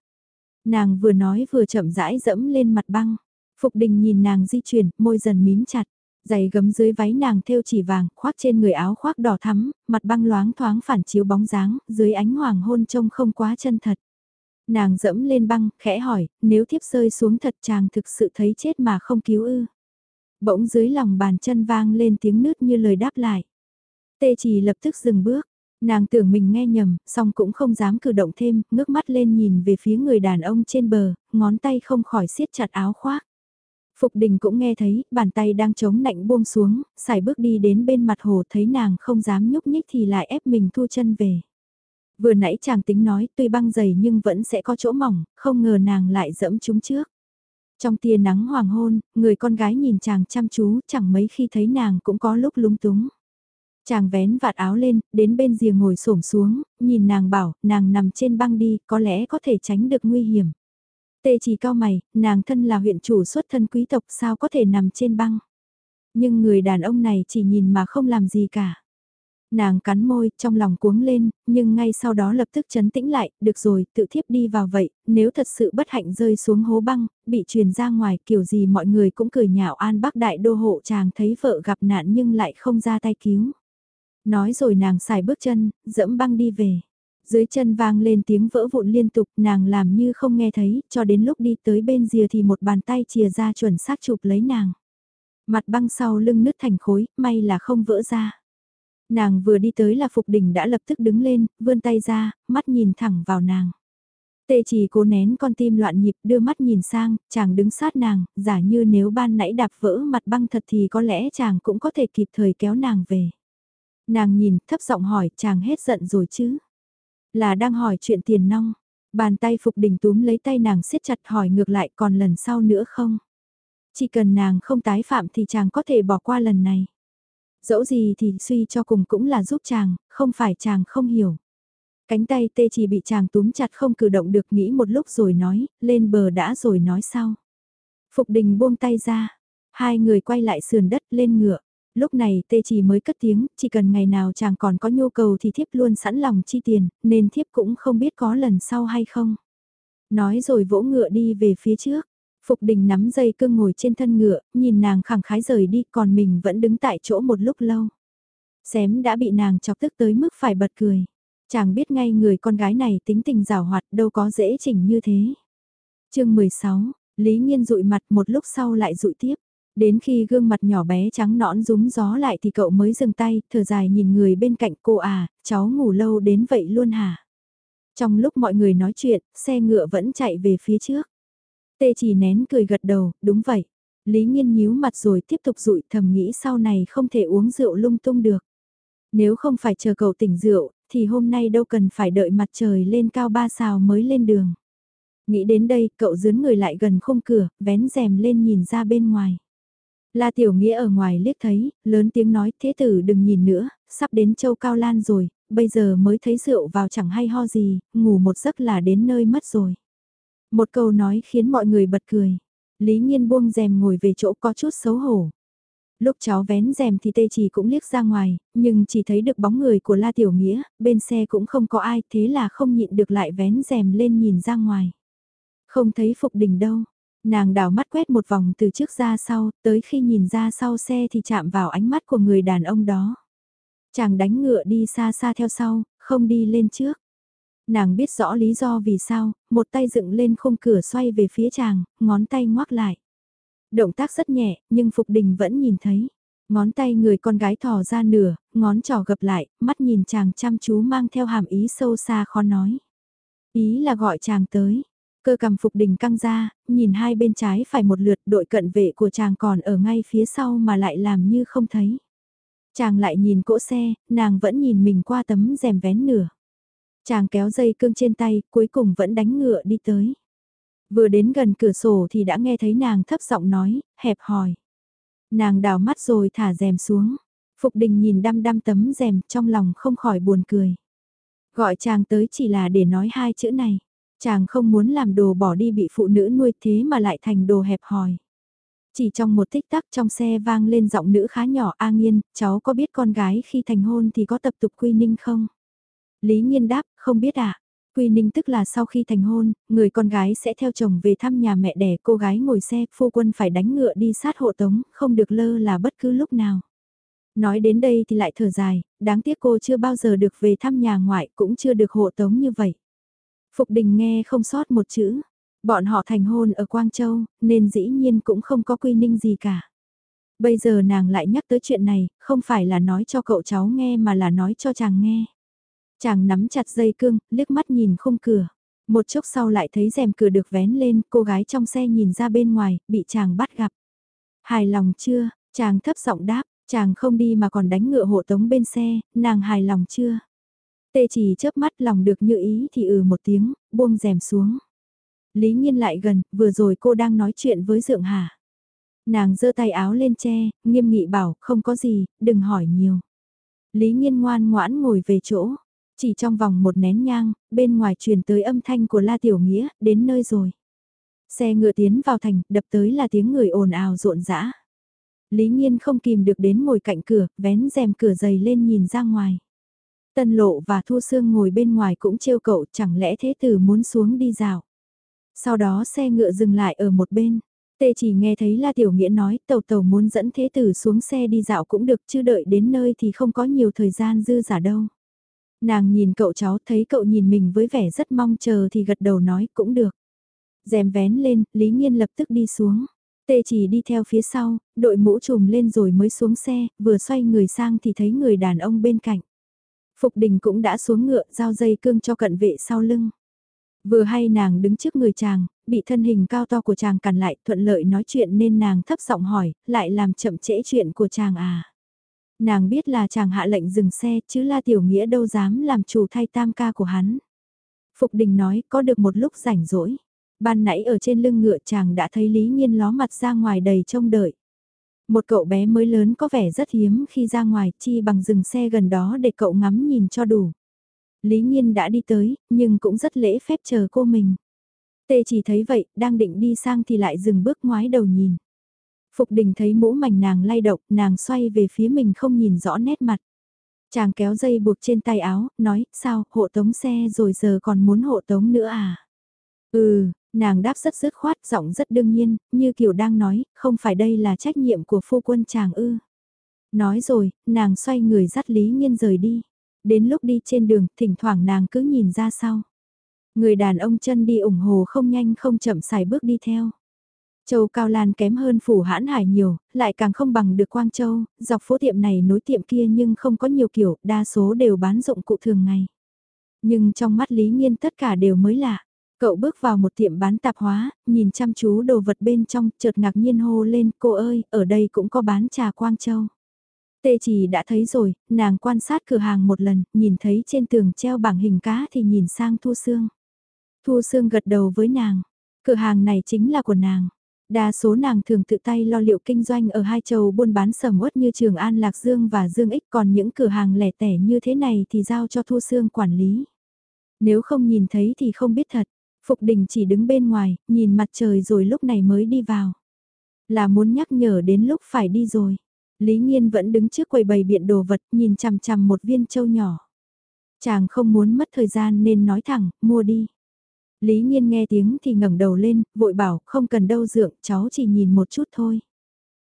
Nàng vừa nói vừa chậm rãi dẫm lên mặt băng. Phục đình nhìn nàng di chuyển, môi dần mím chặt. Giày gấm dưới váy nàng thêu chỉ vàng, khoác trên người áo khoác đỏ thắm, mặt băng loáng thoáng phản chiếu bóng dáng, dưới ánh hoàng hôn trông không quá chân thật. Nàng dẫm lên băng, khẽ hỏi, nếu thiếp rơi xuống thật chàng thực sự thấy chết mà không cứu ư. Bỗng dưới lòng bàn chân vang lên tiếng nứt như lời đáp lại. Tê chỉ lập tức dừng bước, nàng tưởng mình nghe nhầm, song cũng không dám cử động thêm, ngước mắt lên nhìn về phía người đàn ông trên bờ, ngón tay không khỏi siết chặt áo khoác. Phục đình cũng nghe thấy, bàn tay đang chống nạnh buông xuống, xài bước đi đến bên mặt hồ thấy nàng không dám nhúc nhích thì lại ép mình thu chân về. Vừa nãy chàng tính nói tuy băng dày nhưng vẫn sẽ có chỗ mỏng, không ngờ nàng lại dẫm chúng trước. Trong tia nắng hoàng hôn, người con gái nhìn chàng chăm chú, chẳng mấy khi thấy nàng cũng có lúc lúng túng. Chàng vén vạt áo lên, đến bên rìa ngồi xổm xuống, nhìn nàng bảo, nàng nằm trên băng đi, có lẽ có thể tránh được nguy hiểm. Tê chỉ cao mày, nàng thân là huyện chủ xuất thân quý tộc sao có thể nằm trên băng. Nhưng người đàn ông này chỉ nhìn mà không làm gì cả. Nàng cắn môi, trong lòng cuống lên, nhưng ngay sau đó lập tức chấn tĩnh lại, được rồi, tự thiếp đi vào vậy, nếu thật sự bất hạnh rơi xuống hố băng, bị truyền ra ngoài kiểu gì mọi người cũng cười nhạo an bác đại đô hộ chàng thấy vợ gặp nạn nhưng lại không ra tay cứu. Nói rồi nàng xài bước chân, dẫm băng đi về. Dưới chân vang lên tiếng vỡ vụn liên tục nàng làm như không nghe thấy, cho đến lúc đi tới bên rìa thì một bàn tay chìa ra chuẩn xác chụp lấy nàng. Mặt băng sau lưng nứt thành khối, may là không vỡ ra. Nàng vừa đi tới là Phục Đình đã lập tức đứng lên, vươn tay ra, mắt nhìn thẳng vào nàng. Tê chỉ cố nén con tim loạn nhịp đưa mắt nhìn sang, chàng đứng sát nàng, giả như nếu ban nãy đạp vỡ mặt băng thật thì có lẽ chàng cũng có thể kịp thời kéo nàng về. Nàng nhìn, thấp giọng hỏi, chàng hết giận rồi chứ? Là đang hỏi chuyện tiền nong. Bàn tay Phục Đình túm lấy tay nàng siết chặt hỏi ngược lại còn lần sau nữa không? Chỉ cần nàng không tái phạm thì chàng có thể bỏ qua lần này. Dẫu gì thì suy cho cùng cũng là giúp chàng, không phải chàng không hiểu. Cánh tay tê chỉ bị chàng túm chặt không cử động được nghĩ một lúc rồi nói, lên bờ đã rồi nói sau. Phục đình buông tay ra, hai người quay lại sườn đất lên ngựa lúc này tê chỉ mới cất tiếng, chỉ cần ngày nào chàng còn có nhu cầu thì thiếp luôn sẵn lòng chi tiền, nên thiếp cũng không biết có lần sau hay không. Nói rồi vỗ ngựa đi về phía trước. Phục đình nắm dây cương ngồi trên thân ngựa, nhìn nàng khẳng khái rời đi còn mình vẫn đứng tại chỗ một lúc lâu. Xém đã bị nàng chọc tức tới mức phải bật cười. Chàng biết ngay người con gái này tính tình rào hoạt đâu có dễ chỉnh như thế. chương 16, Lý Nhiên dụi mặt một lúc sau lại dụi tiếp. Đến khi gương mặt nhỏ bé trắng nõn rúng gió lại thì cậu mới dừng tay, thở dài nhìn người bên cạnh cô à, cháu ngủ lâu đến vậy luôn hả? Trong lúc mọi người nói chuyện, xe ngựa vẫn chạy về phía trước. Tê chỉ nén cười gật đầu, đúng vậy. Lý Nhiên nhíu mặt rồi tiếp tục rụi thầm nghĩ sau này không thể uống rượu lung tung được. Nếu không phải chờ cậu tỉnh rượu, thì hôm nay đâu cần phải đợi mặt trời lên cao ba sao mới lên đường. Nghĩ đến đây, cậu dướn người lại gần khung cửa, vén rèm lên nhìn ra bên ngoài. La Tiểu Nghĩa ở ngoài liếc thấy, lớn tiếng nói thế tử đừng nhìn nữa, sắp đến châu Cao Lan rồi, bây giờ mới thấy rượu vào chẳng hay ho gì, ngủ một giấc là đến nơi mất rồi. Một câu nói khiến mọi người bật cười. Lý Nhiên buông rèm ngồi về chỗ có chút xấu hổ. Lúc cháu vén rèm thì tê chỉ cũng liếc ra ngoài, nhưng chỉ thấy được bóng người của La Tiểu Nghĩa, bên xe cũng không có ai thế là không nhịn được lại vén rèm lên nhìn ra ngoài. Không thấy Phục Đình đâu, Nàng đào mắt quét một vòng từ trước ra sau, tới khi nhìn ra sau xe thì chạm vào ánh mắt của người đàn ông đó. Chàng đánh ngựa đi xa xa theo sau, không đi lên trước. Nàng biết rõ lý do vì sao, một tay dựng lên khung cửa xoay về phía chàng, ngón tay ngoắc lại. Động tác rất nhẹ, nhưng Phục Đình vẫn nhìn thấy. Ngón tay người con gái thò ra nửa, ngón trỏ gập lại, mắt nhìn chàng chăm chú mang theo hàm ý sâu xa khó nói. Ý là gọi chàng tới, Cơ cầm phục đình căng ra, nhìn hai bên trái phải một lượt đội cận vệ của chàng còn ở ngay phía sau mà lại làm như không thấy. Chàng lại nhìn cỗ xe, nàng vẫn nhìn mình qua tấm rèm vén nửa. Chàng kéo dây cương trên tay, cuối cùng vẫn đánh ngựa đi tới. Vừa đến gần cửa sổ thì đã nghe thấy nàng thấp giọng nói, hẹp hòi. Nàng đào mắt rồi thả rèm xuống. Phục đình nhìn đăm đăm tấm rèm trong lòng không khỏi buồn cười. Gọi chàng tới chỉ là để nói hai chữ này. Chàng không muốn làm đồ bỏ đi bị phụ nữ nuôi thế mà lại thành đồ hẹp hòi. Chỉ trong một tích tắc trong xe vang lên giọng nữ khá nhỏ A Nghiên, cháu có biết con gái khi thành hôn thì có tập tục quy ninh không? Lý Nghiên đáp, không biết ạ. À? Quy Ninh tức là sau khi thành hôn, người con gái sẽ theo chồng về thăm nhà mẹ đẻ, cô gái ngồi xe, phu quân phải đánh ngựa đi sát hộ tống, không được lơ là bất cứ lúc nào. Nói đến đây thì lại thở dài, đáng tiếc cô chưa bao giờ được về thăm nhà ngoại, cũng chưa được hộ tống như vậy. Phục đình nghe không sót một chữ, bọn họ thành hôn ở Quang Châu, nên dĩ nhiên cũng không có Quy Ninh gì cả. Bây giờ nàng lại nhắc tới chuyện này, không phải là nói cho cậu cháu nghe mà là nói cho chàng nghe. Chàng nắm chặt dây cương, liếc mắt nhìn khung cửa. Một chốc sau lại thấy rèm cửa được vén lên, cô gái trong xe nhìn ra bên ngoài, bị chàng bắt gặp. Hài lòng chưa, chàng thấp giọng đáp, chàng không đi mà còn đánh ngựa hộ tống bên xe, nàng hài lòng chưa? Tê chỉ chớp mắt lòng được như ý thì ừ một tiếng, buông rèm xuống. Lý Nhiên lại gần, vừa rồi cô đang nói chuyện với Dượng Hà. Nàng giơ tay áo lên che, nghiêm nghị bảo, không có gì, đừng hỏi nhiều. Lý Nhiên ngoan ngoãn ngồi về chỗ. Chỉ trong vòng một nén nhang, bên ngoài truyền tới âm thanh của La Tiểu Nghĩa, đến nơi rồi. Xe ngựa tiến vào thành, đập tới là tiếng người ồn ào rộn rã. Lý Nhiên không kìm được đến ngồi cạnh cửa, vén rèm cửa dày lên nhìn ra ngoài. Tân Lộ và Thu Sương ngồi bên ngoài cũng trêu cậu chẳng lẽ thế tử muốn xuống đi dạo. Sau đó xe ngựa dừng lại ở một bên. Tê chỉ nghe thấy La Tiểu Nghĩa nói tàu tàu muốn dẫn thế tử xuống xe đi dạo cũng được chứ đợi đến nơi thì không có nhiều thời gian dư giả đâu. Nàng nhìn cậu cháu thấy cậu nhìn mình với vẻ rất mong chờ thì gật đầu nói cũng được. Dèm vén lên, Lý Nhiên lập tức đi xuống. Tê chỉ đi theo phía sau, đội mũ trùm lên rồi mới xuống xe, vừa xoay người sang thì thấy người đàn ông bên cạnh. Phục đình cũng đã xuống ngựa, giao dây cương cho cận vệ sau lưng. Vừa hay nàng đứng trước người chàng, bị thân hình cao to của chàng cản lại thuận lợi nói chuyện nên nàng thấp giọng hỏi, lại làm chậm trễ chuyện của chàng à. Nàng biết là chàng hạ lệnh dừng xe chứ La Tiểu Nghĩa đâu dám làm chủ thay tam ca của hắn. Phục đình nói có được một lúc rảnh rỗi. Ban nãy ở trên lưng ngựa chàng đã thấy Lý Nhiên ló mặt ra ngoài đầy trông đợi. Một cậu bé mới lớn có vẻ rất hiếm khi ra ngoài chi bằng dừng xe gần đó để cậu ngắm nhìn cho đủ. Lý Nhiên đã đi tới, nhưng cũng rất lễ phép chờ cô mình. Tê chỉ thấy vậy, đang định đi sang thì lại dừng bước ngoái đầu nhìn. Phục đình thấy mũ mảnh nàng lay động, nàng xoay về phía mình không nhìn rõ nét mặt. Chàng kéo dây buộc trên tay áo, nói, sao, hộ tống xe rồi giờ còn muốn hộ tống nữa à? Ừ, nàng đáp rất dứt khoát, giọng rất đương nhiên, như kiểu đang nói, không phải đây là trách nhiệm của phu quân chàng ư. Nói rồi, nàng xoay người dắt Lý Nhiên rời đi. Đến lúc đi trên đường, thỉnh thoảng nàng cứ nhìn ra sau. Người đàn ông chân đi ủng hồ không nhanh không chậm xài bước đi theo. Châu Cao Lan kém hơn phủ hãn hải nhiều, lại càng không bằng được Quang Châu, dọc phố tiệm này nối tiệm kia nhưng không có nhiều kiểu, đa số đều bán dụng cụ thường ngày. Nhưng trong mắt Lý Nhiên tất cả đều mới lạ. Cậu bước vào một tiệm bán tạp hóa, nhìn chăm chú đồ vật bên trong, chợt ngạc nhiên hô lên, cô ơi, ở đây cũng có bán trà Quang Châu. Tê chỉ đã thấy rồi, nàng quan sát cửa hàng một lần, nhìn thấy trên tường treo bảng hình cá thì nhìn sang Thu Sương. Thu Sương gật đầu với nàng, cửa hàng này chính là của nàng. Đa số nàng thường tự tay lo liệu kinh doanh ở hai châu buôn bán sầm uất như Trường An Lạc Dương và Dương Ích còn những cửa hàng lẻ tẻ như thế này thì giao cho Thu Sương quản lý. Nếu không nhìn thấy thì không biết thật, Phục Đình chỉ đứng bên ngoài, nhìn mặt trời rồi lúc này mới đi vào. Là muốn nhắc nhở đến lúc phải đi rồi. Lý Nhiên vẫn đứng trước quầy bày biện đồ vật nhìn chằm chằm một viên châu nhỏ. Chàng không muốn mất thời gian nên nói thẳng, mua đi. Lý Nhiên nghe tiếng thì ngẩng đầu lên, vội bảo không cần đâu dượng, cháu chỉ nhìn một chút thôi.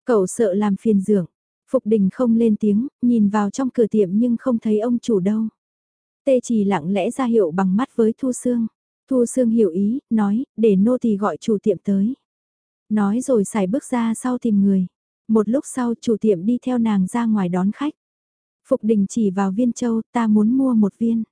Cậu sợ làm phiền dượng. Phục đình không lên tiếng, nhìn vào trong cửa tiệm nhưng không thấy ông chủ đâu. Tê chỉ lặng lẽ ra hiệu bằng mắt với Thu Sương. Thu Sương hiểu ý, nói, để nô thì gọi chủ tiệm tới. Nói rồi xài bước ra sau tìm người. Một lúc sau chủ tiệm đi theo nàng ra ngoài đón khách. Phục đình chỉ vào viên châu, ta muốn mua một viên.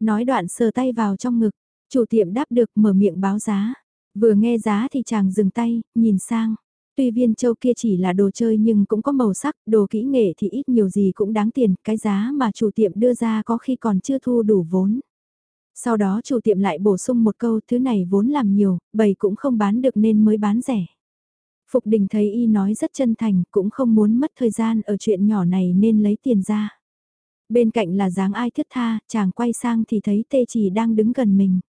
Nói đoạn sờ tay vào trong ngực, chủ tiệm đáp được mở miệng báo giá. Vừa nghe giá thì chàng dừng tay, nhìn sang. Tuy viên châu kia chỉ là đồ chơi nhưng cũng có màu sắc, đồ kỹ nghệ thì ít nhiều gì cũng đáng tiền, cái giá mà chủ tiệm đưa ra có khi còn chưa thu đủ vốn. Sau đó chủ tiệm lại bổ sung một câu thứ này vốn làm nhiều, bầy cũng không bán được nên mới bán rẻ. Phục đình thấy y nói rất chân thành, cũng không muốn mất thời gian ở chuyện nhỏ này nên lấy tiền ra. Bên cạnh là dáng ai thức tha, chàng quay sang thì thấy tê chỉ đang đứng gần mình.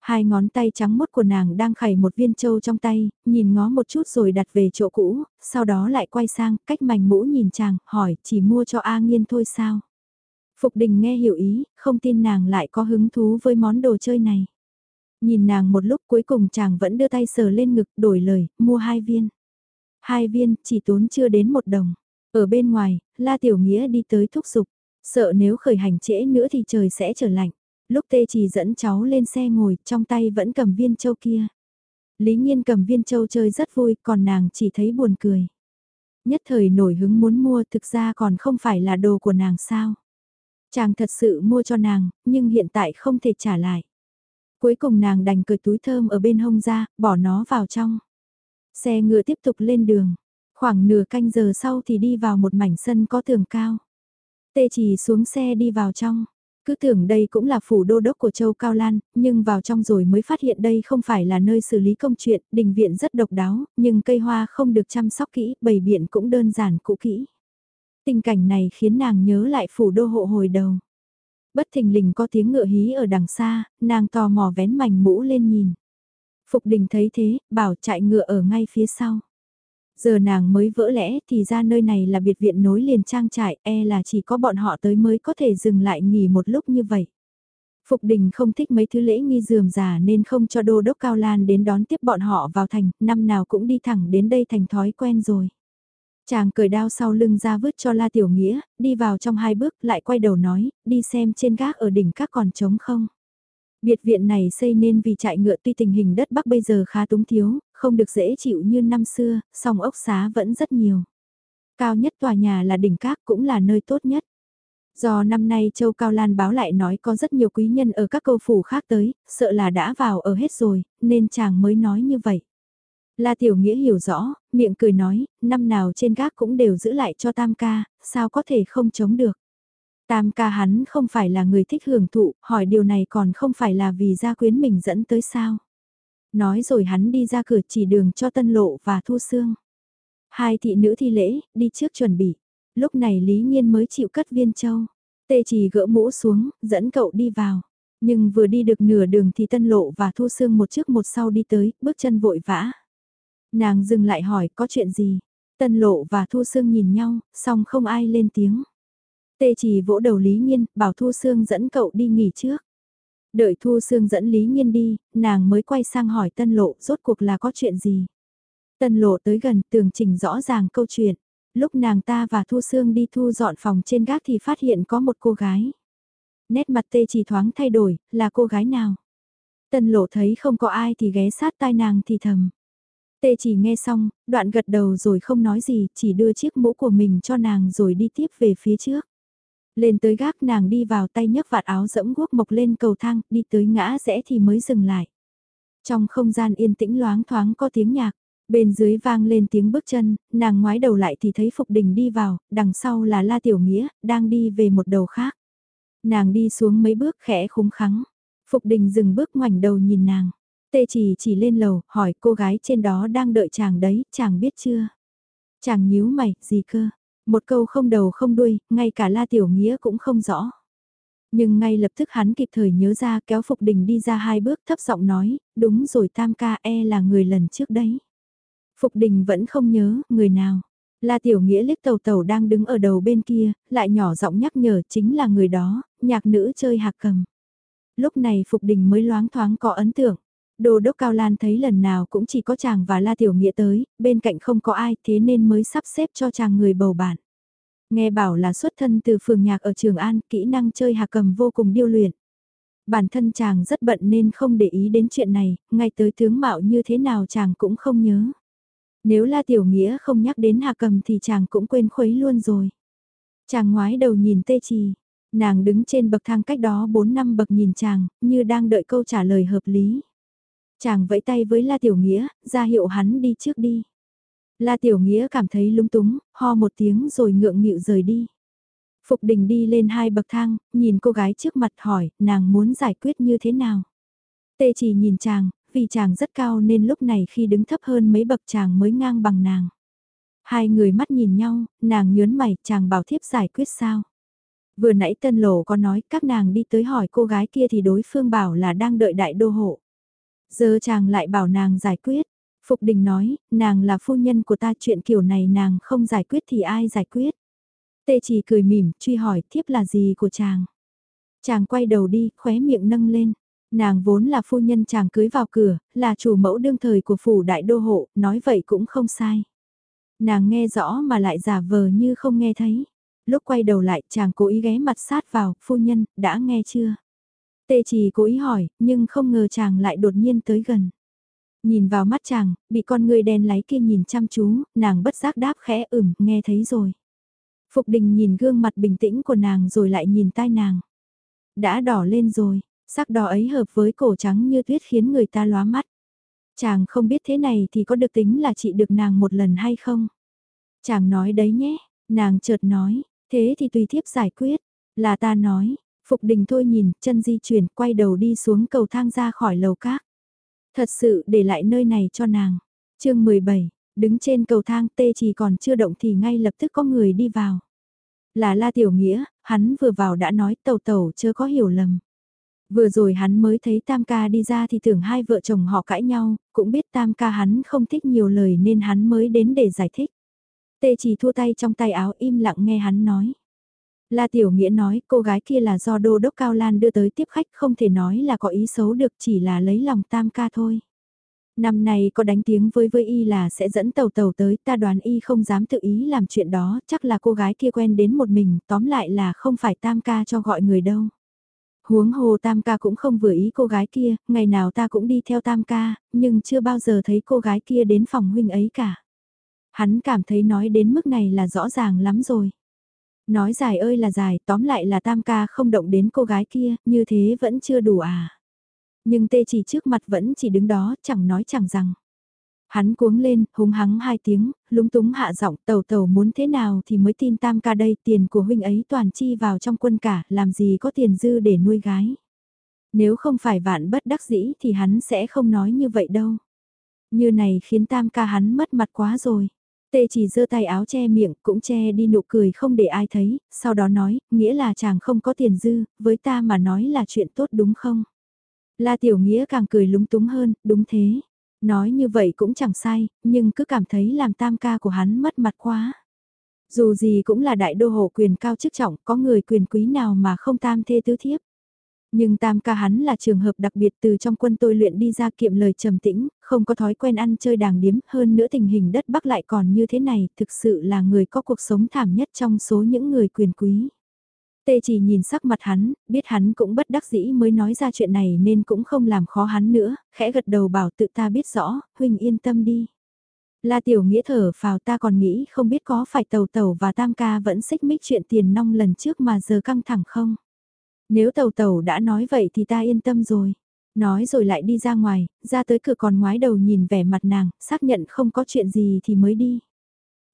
Hai ngón tay trắng mốt của nàng đang khẩy một viên châu trong tay, nhìn ngó một chút rồi đặt về chỗ cũ, sau đó lại quay sang, cách mảnh mũ nhìn chàng, hỏi chỉ mua cho A Nghiên thôi sao. Phục đình nghe hiểu ý, không tin nàng lại có hứng thú với món đồ chơi này. Nhìn nàng một lúc cuối cùng chàng vẫn đưa tay sờ lên ngực đổi lời, mua hai viên. Hai viên, chỉ tốn chưa đến một đồng. Ở bên ngoài, La Tiểu Nghĩa đi tới thúc giục, sợ nếu khởi hành trễ nữa thì trời sẽ trở lạnh. Lúc tê chỉ dẫn cháu lên xe ngồi, trong tay vẫn cầm viên châu kia. Lý Nhiên cầm viên châu chơi rất vui, còn nàng chỉ thấy buồn cười. Nhất thời nổi hứng muốn mua thực ra còn không phải là đồ của nàng sao. Chàng thật sự mua cho nàng, nhưng hiện tại không thể trả lại. Cuối cùng nàng đành cởi túi thơm ở bên hông ra, bỏ nó vào trong. Xe ngựa tiếp tục lên đường. Khoảng nửa canh giờ sau thì đi vào một mảnh sân có tường cao. Tê chỉ xuống xe đi vào trong. Cứ tưởng đây cũng là phủ đô đốc của Châu Cao Lan, nhưng vào trong rồi mới phát hiện đây không phải là nơi xử lý công chuyện, đình viện rất độc đáo, nhưng cây hoa không được chăm sóc kỹ, bầy biện cũng đơn giản cũ kỹ. Tình cảnh này khiến nàng nhớ lại phủ đô hộ hồi đầu. Bất thình lình có tiếng ngựa hí ở đằng xa, nàng tò mò vén mảnh mũ lên nhìn. Phục đình thấy thế, bảo chạy ngựa ở ngay phía sau. Giờ nàng mới vỡ lẽ thì ra nơi này là biệt viện nối liền trang trại e là chỉ có bọn họ tới mới có thể dừng lại nghỉ một lúc như vậy. Phục đình không thích mấy thứ lễ nghi dườm già nên không cho đô đốc Cao Lan đến đón tiếp bọn họ vào thành, năm nào cũng đi thẳng đến đây thành thói quen rồi. Chàng cởi đao sau lưng ra vứt cho La Tiểu Nghĩa, đi vào trong hai bước lại quay đầu nói, đi xem trên gác ở đỉnh các còn trống không. Biệt viện này xây nên vì trại ngựa tuy tình hình đất Bắc bây giờ khá túng thiếu, không được dễ chịu như năm xưa, song ốc xá vẫn rất nhiều. Cao nhất tòa nhà là đỉnh các cũng là nơi tốt nhất. Do năm nay Châu Cao Lan báo lại nói có rất nhiều quý nhân ở các câu phủ khác tới, sợ là đã vào ở hết rồi, nên chàng mới nói như vậy. La Tiểu Nghĩa hiểu rõ, miệng cười nói, năm nào trên gác cũng đều giữ lại cho tam ca, sao có thể không chống được. Tam ca hắn không phải là người thích hưởng thụ, hỏi điều này còn không phải là vì gia quyến mình dẫn tới sao. Nói rồi hắn đi ra cửa chỉ đường cho tân lộ và thu xương. Hai thị nữ thi lễ, đi trước chuẩn bị. Lúc này Lý Nhiên mới chịu cất viên châu. Tê chỉ gỡ mũ xuống, dẫn cậu đi vào. Nhưng vừa đi được nửa đường thì tân lộ và thu xương một trước một sau đi tới, bước chân vội vã. Nàng dừng lại hỏi có chuyện gì. Tân lộ và thu xương nhìn nhau, song không ai lên tiếng. Tê chỉ vỗ đầu Lý Nhiên, bảo Thu Sương dẫn cậu đi nghỉ trước. Đợi Thu Sương dẫn Lý Nhiên đi, nàng mới quay sang hỏi Tân Lộ rốt cuộc là có chuyện gì. Tân Lộ tới gần tường trình rõ ràng câu chuyện. Lúc nàng ta và Thu Sương đi thu dọn phòng trên gác thì phát hiện có một cô gái. Nét mặt tê chỉ thoáng thay đổi, là cô gái nào? Tân Lộ thấy không có ai thì ghé sát tai nàng thì thầm. Tê chỉ nghe xong, đoạn gật đầu rồi không nói gì, chỉ đưa chiếc mũ của mình cho nàng rồi đi tiếp về phía trước. Lên tới gác nàng đi vào tay nhấc vạt áo dẫm guốc mộc lên cầu thang, đi tới ngã rẽ thì mới dừng lại. Trong không gian yên tĩnh loáng thoáng có tiếng nhạc, bên dưới vang lên tiếng bước chân, nàng ngoái đầu lại thì thấy Phục Đình đi vào, đằng sau là La Tiểu Nghĩa, đang đi về một đầu khác. Nàng đi xuống mấy bước khẽ khúng khắng. Phục Đình dừng bước ngoảnh đầu nhìn nàng. Tê chỉ chỉ lên lầu, hỏi cô gái trên đó đang đợi chàng đấy, chàng biết chưa? Chàng nhíu mày, gì cơ? Một câu không đầu không đuôi, ngay cả La Tiểu Nghĩa cũng không rõ. Nhưng ngay lập tức hắn kịp thời nhớ ra kéo Phục Đình đi ra hai bước thấp giọng nói, đúng rồi Tam ca e là người lần trước đấy. Phục Đình vẫn không nhớ, người nào. La Tiểu Nghĩa liếc tàu tàu đang đứng ở đầu bên kia, lại nhỏ giọng nhắc nhở chính là người đó, nhạc nữ chơi hạc cầm. Lúc này Phục Đình mới loáng thoáng có ấn tượng. Đồ đốc Cao Lan thấy lần nào cũng chỉ có chàng và La Tiểu Nghĩa tới, bên cạnh không có ai thế nên mới sắp xếp cho chàng người bầu bạn. Nghe bảo là xuất thân từ phường nhạc ở Trường An, kỹ năng chơi hạ cầm vô cùng điêu luyện. Bản thân chàng rất bận nên không để ý đến chuyện này, ngay tới tướng mạo như thế nào chàng cũng không nhớ. Nếu La Tiểu Nghĩa không nhắc đến hạ cầm thì chàng cũng quên khuấy luôn rồi. Chàng ngoái đầu nhìn tê trì, nàng đứng trên bậc thang cách đó 4 năm bậc nhìn chàng, như đang đợi câu trả lời hợp lý. Chàng vẫy tay với La Tiểu Nghĩa, ra hiệu hắn đi trước đi. La Tiểu Nghĩa cảm thấy lung túng, ho một tiếng rồi ngượng nghịu rời đi. Phục đình đi lên hai bậc thang, nhìn cô gái trước mặt hỏi, nàng muốn giải quyết như thế nào? Tê chỉ nhìn chàng, vì chàng rất cao nên lúc này khi đứng thấp hơn mấy bậc chàng mới ngang bằng nàng. Hai người mắt nhìn nhau, nàng nhớn mày, chàng bảo thiếp giải quyết sao? Vừa nãy tân lộ có nói các nàng đi tới hỏi cô gái kia thì đối phương bảo là đang đợi đại đô hộ. Giờ chàng lại bảo nàng giải quyết. Phục đình nói, nàng là phu nhân của ta chuyện kiểu này nàng không giải quyết thì ai giải quyết. Tê chỉ cười mỉm, truy hỏi thiếp là gì của chàng. Chàng quay đầu đi, khóe miệng nâng lên. Nàng vốn là phu nhân chàng cưới vào cửa, là chủ mẫu đương thời của phủ đại đô hộ, nói vậy cũng không sai. Nàng nghe rõ mà lại giả vờ như không nghe thấy. Lúc quay đầu lại chàng cố ý ghé mặt sát vào, phu nhân, đã nghe chưa? Tê chỉ cố ý hỏi, nhưng không ngờ chàng lại đột nhiên tới gần. Nhìn vào mắt chàng, bị con người đen láy kia nhìn chăm chú, nàng bất giác đáp khẽ ửm, nghe thấy rồi. Phục đình nhìn gương mặt bình tĩnh của nàng rồi lại nhìn tai nàng. Đã đỏ lên rồi, sắc đỏ ấy hợp với cổ trắng như tuyết khiến người ta lóa mắt. Chàng không biết thế này thì có được tính là chị được nàng một lần hay không? Chàng nói đấy nhé, nàng chợt nói, thế thì tùy thiếp giải quyết, là ta nói, Phục đình thôi nhìn, chân di chuyển, quay đầu đi xuống cầu thang ra khỏi lầu cát. Thật sự để lại nơi này cho nàng. chương 17, đứng trên cầu thang tê chỉ còn chưa động thì ngay lập tức có người đi vào. Là La Tiểu Nghĩa, hắn vừa vào đã nói tàu tàu chớ có hiểu lầm. Vừa rồi hắn mới thấy Tam ca đi ra thì tưởng hai vợ chồng họ cãi nhau, cũng biết Tam ca hắn không thích nhiều lời nên hắn mới đến để giải thích. Tê chỉ thua tay trong tay áo im lặng nghe hắn nói. La Tiểu Nghĩa nói cô gái kia là do đô đốc Cao Lan đưa tới tiếp khách không thể nói là có ý xấu được chỉ là lấy lòng tam ca thôi. Năm nay có đánh tiếng với với y là sẽ dẫn tàu tàu tới ta đoán y không dám tự ý làm chuyện đó chắc là cô gái kia quen đến một mình tóm lại là không phải tam ca cho gọi người đâu. Huống hồ tam ca cũng không vừa ý cô gái kia, ngày nào ta cũng đi theo tam ca, nhưng chưa bao giờ thấy cô gái kia đến phòng huynh ấy cả. Hắn cảm thấy nói đến mức này là rõ ràng lắm rồi. Nói dài ơi là dài, tóm lại là tam ca không động đến cô gái kia, như thế vẫn chưa đủ à. Nhưng tê chỉ trước mặt vẫn chỉ đứng đó, chẳng nói chẳng rằng. Hắn cuống lên, húng hắng hai tiếng, lúng túng hạ giọng tàu tàu muốn thế nào thì mới tin tam ca đây, tiền của huynh ấy toàn chi vào trong quân cả, làm gì có tiền dư để nuôi gái. Nếu không phải vạn bất đắc dĩ thì hắn sẽ không nói như vậy đâu. Như này khiến tam ca hắn mất mặt quá rồi. Tê chỉ giơ tay áo che miệng, cũng che đi nụ cười không để ai thấy, sau đó nói, nghĩa là chàng không có tiền dư, với ta mà nói là chuyện tốt đúng không? La Tiểu Nghĩa càng cười lúng túng hơn, đúng thế. Nói như vậy cũng chẳng sai, nhưng cứ cảm thấy làm tam ca của hắn mất mặt quá. Dù gì cũng là đại đô hộ quyền cao chức trọng, có người quyền quý nào mà không tam thê tứ thiếp. Nhưng tam ca hắn là trường hợp đặc biệt từ trong quân tôi luyện đi ra kiệm lời trầm tĩnh, không có thói quen ăn chơi đàng điếm hơn nữa tình hình đất Bắc lại còn như thế này, thực sự là người có cuộc sống thảm nhất trong số những người quyền quý. Tê chỉ nhìn sắc mặt hắn, biết hắn cũng bất đắc dĩ mới nói ra chuyện này nên cũng không làm khó hắn nữa, khẽ gật đầu bảo tự ta biết rõ, huynh yên tâm đi. La tiểu nghĩa thở phào ta còn nghĩ không biết có phải tàu tàu và tam ca vẫn xích mích chuyện tiền nong lần trước mà giờ căng thẳng không. Nếu tàu tàu đã nói vậy thì ta yên tâm rồi. Nói rồi lại đi ra ngoài, ra tới cửa còn ngoái đầu nhìn vẻ mặt nàng, xác nhận không có chuyện gì thì mới đi.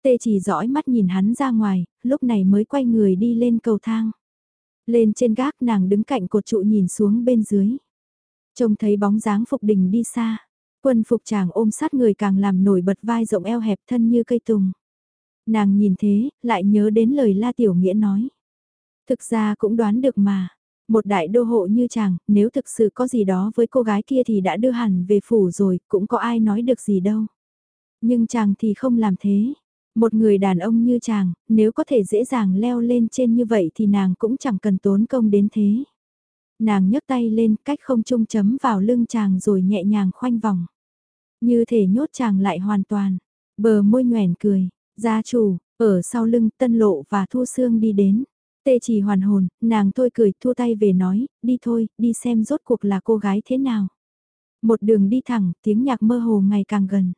Tê chỉ dõi mắt nhìn hắn ra ngoài, lúc này mới quay người đi lên cầu thang. Lên trên gác nàng đứng cạnh cột trụ nhìn xuống bên dưới. Trông thấy bóng dáng Phục Đình đi xa. Quân Phục chàng ôm sát người càng làm nổi bật vai rộng eo hẹp thân như cây tùng. Nàng nhìn thế, lại nhớ đến lời La Tiểu Nghĩa nói. Thực ra cũng đoán được mà, một đại đô hộ như chàng, nếu thực sự có gì đó với cô gái kia thì đã đưa hẳn về phủ rồi, cũng có ai nói được gì đâu. Nhưng chàng thì không làm thế. Một người đàn ông như chàng, nếu có thể dễ dàng leo lên trên như vậy thì nàng cũng chẳng cần tốn công đến thế. Nàng nhấc tay lên cách không trung chấm vào lưng chàng rồi nhẹ nhàng khoanh vòng. Như thể nhốt chàng lại hoàn toàn. Bờ môi nhoèn cười, gia chủ, ở sau lưng tân lộ và thu xương đi đến. Tê chỉ hoàn hồn, nàng thôi cười thua tay về nói, đi thôi, đi xem rốt cuộc là cô gái thế nào. Một đường đi thẳng, tiếng nhạc mơ hồ ngày càng gần.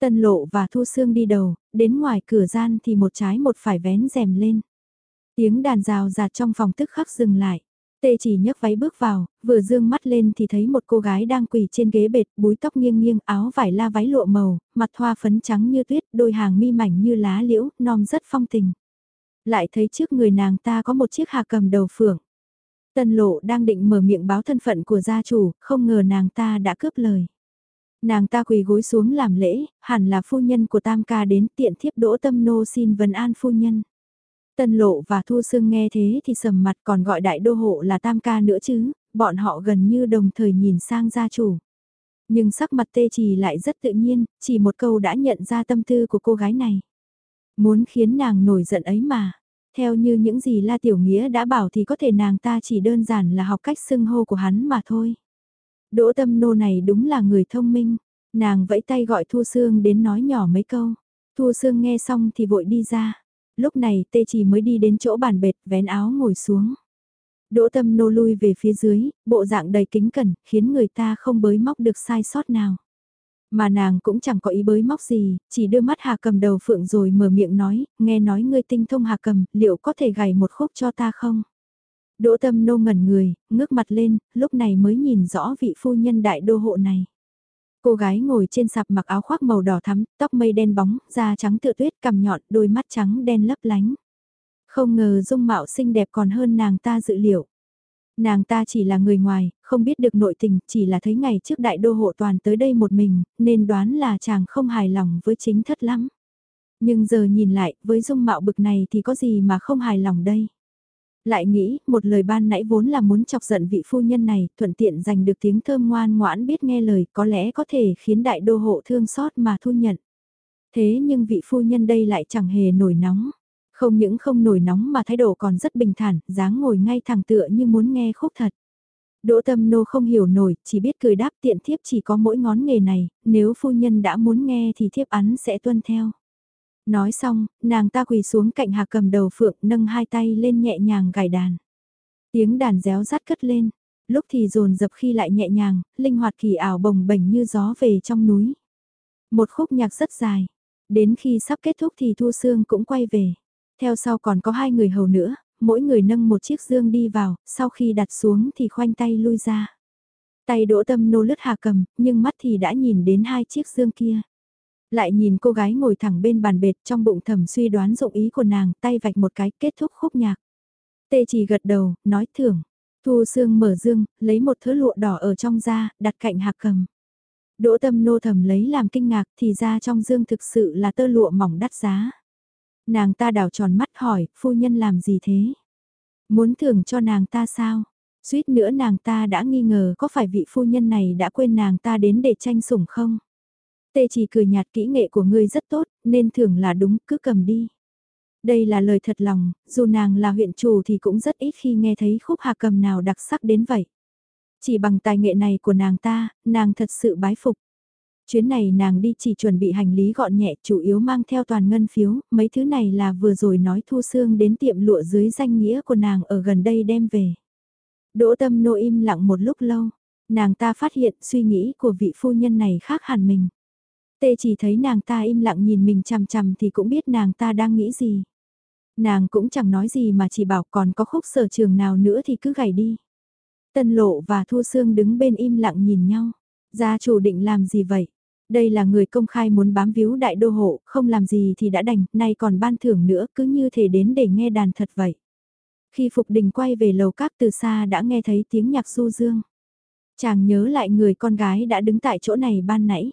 Tân lộ và thu xương đi đầu, đến ngoài cửa gian thì một trái một phải vén rèm lên. Tiếng đàn rào rạt trong phòng tức khắc dừng lại. Tê chỉ nhấc váy bước vào, vừa dương mắt lên thì thấy một cô gái đang quỳ trên ghế bệt, búi tóc nghiêng nghiêng, áo vải la váy lụa màu, mặt hoa phấn trắng như tuyết, đôi hàng mi mảnh như lá liễu, non rất phong tình. Lại thấy trước người nàng ta có một chiếc hà cầm đầu phượng. Tân lộ đang định mở miệng báo thân phận của gia chủ, không ngờ nàng ta đã cướp lời. Nàng ta quỳ gối xuống làm lễ, hẳn là phu nhân của tam ca đến tiện thiếp đỗ tâm nô xin vân an phu nhân. Tân lộ và thu sương nghe thế thì sầm mặt còn gọi đại đô hộ là tam ca nữa chứ, bọn họ gần như đồng thời nhìn sang gia chủ. Nhưng sắc mặt tê trì lại rất tự nhiên, chỉ một câu đã nhận ra tâm tư của cô gái này. Muốn khiến nàng nổi giận ấy mà. Theo như những gì La Tiểu Nghĩa đã bảo thì có thể nàng ta chỉ đơn giản là học cách xưng hô của hắn mà thôi. Đỗ tâm nô này đúng là người thông minh. Nàng vẫy tay gọi Thu Sương đến nói nhỏ mấy câu. Thu Sương nghe xong thì vội đi ra. Lúc này tê chỉ mới đi đến chỗ bàn bệt vén áo ngồi xuống. Đỗ tâm nô lui về phía dưới, bộ dạng đầy kính cẩn, khiến người ta không bới móc được sai sót nào. Mà nàng cũng chẳng có ý bới móc gì, chỉ đưa mắt Hà cầm đầu phượng rồi mở miệng nói, nghe nói ngươi tinh thông Hà cầm, liệu có thể gảy một khúc cho ta không? Đỗ tâm nô ngẩn người, ngước mặt lên, lúc này mới nhìn rõ vị phu nhân đại đô hộ này. Cô gái ngồi trên sạp mặc áo khoác màu đỏ thắm, tóc mây đen bóng, da trắng tựa tuyết cằm nhọn, đôi mắt trắng đen lấp lánh. Không ngờ dung mạo xinh đẹp còn hơn nàng ta dự liệu. Nàng ta chỉ là người ngoài, không biết được nội tình, chỉ là thấy ngày trước đại đô hộ toàn tới đây một mình, nên đoán là chàng không hài lòng với chính thất lắm. Nhưng giờ nhìn lại, với dung mạo bực này thì có gì mà không hài lòng đây. Lại nghĩ, một lời ban nãy vốn là muốn chọc giận vị phu nhân này, thuận tiện giành được tiếng thơm ngoan ngoãn biết nghe lời, có lẽ có thể khiến đại đô hộ thương xót mà thu nhận. Thế nhưng vị phu nhân đây lại chẳng hề nổi nóng. Không những không nổi nóng mà thái độ còn rất bình thản, dáng ngồi ngay thẳng tựa như muốn nghe khúc thật. Đỗ tâm nô không hiểu nổi, chỉ biết cười đáp tiện thiếp chỉ có mỗi ngón nghề này, nếu phu nhân đã muốn nghe thì thiếp án sẽ tuân theo. Nói xong, nàng ta quỳ xuống cạnh hạc cầm đầu phượng nâng hai tay lên nhẹ nhàng gảy đàn. Tiếng đàn réo rát cất lên, lúc thì rồn dập khi lại nhẹ nhàng, linh hoạt kỳ ảo bồng bềnh như gió về trong núi. Một khúc nhạc rất dài, đến khi sắp kết thúc thì Thu Sương cũng quay về. Theo sau còn có hai người hầu nữa, mỗi người nâng một chiếc dương đi vào, sau khi đặt xuống thì khoanh tay lui ra. Tay đỗ tâm nô lướt hạ cầm, nhưng mắt thì đã nhìn đến hai chiếc dương kia. Lại nhìn cô gái ngồi thẳng bên bàn bệt trong bụng thầm suy đoán dụng ý của nàng, tay vạch một cái kết thúc khúc nhạc. Tê chỉ gật đầu, nói thưởng. Thu Sương mở dương, lấy một thứ lụa đỏ ở trong da, đặt cạnh hạc cầm. Đỗ tâm nô thầm lấy làm kinh ngạc thì ra trong dương thực sự là tơ lụa mỏng đắt giá. Nàng ta đảo tròn mắt hỏi, phu nhân làm gì thế? Muốn thưởng cho nàng ta sao? Suýt nữa nàng ta đã nghi ngờ có phải vị phu nhân này đã quên nàng ta đến để tranh sủng không? Tê chỉ cười nhạt kỹ nghệ của ngươi rất tốt, nên thưởng là đúng, cứ cầm đi. Đây là lời thật lòng, dù nàng là huyện chủ thì cũng rất ít khi nghe thấy khúc hà cầm nào đặc sắc đến vậy. Chỉ bằng tài nghệ này của nàng ta, nàng thật sự bái phục. Chuyến này nàng đi chỉ chuẩn bị hành lý gọn nhẹ chủ yếu mang theo toàn ngân phiếu, mấy thứ này là vừa rồi nói thu xương đến tiệm lụa dưới danh nghĩa của nàng ở gần đây đem về. Đỗ tâm nô im lặng một lúc lâu, nàng ta phát hiện suy nghĩ của vị phu nhân này khác hẳn mình. Tê chỉ thấy nàng ta im lặng nhìn mình chằm chằm thì cũng biết nàng ta đang nghĩ gì. Nàng cũng chẳng nói gì mà chỉ bảo còn có khúc sở trường nào nữa thì cứ gảy đi. Tân lộ và Thu Sương đứng bên im lặng nhìn nhau. Gia chủ định làm gì vậy? Đây là người công khai muốn bám víu đại đô hộ, không làm gì thì đã đành, nay còn ban thưởng nữa, cứ như thể đến để nghe đàn thật vậy. Khi Phục Đình quay về lầu các từ xa đã nghe thấy tiếng nhạc du dương. Chàng nhớ lại người con gái đã đứng tại chỗ này ban nãy.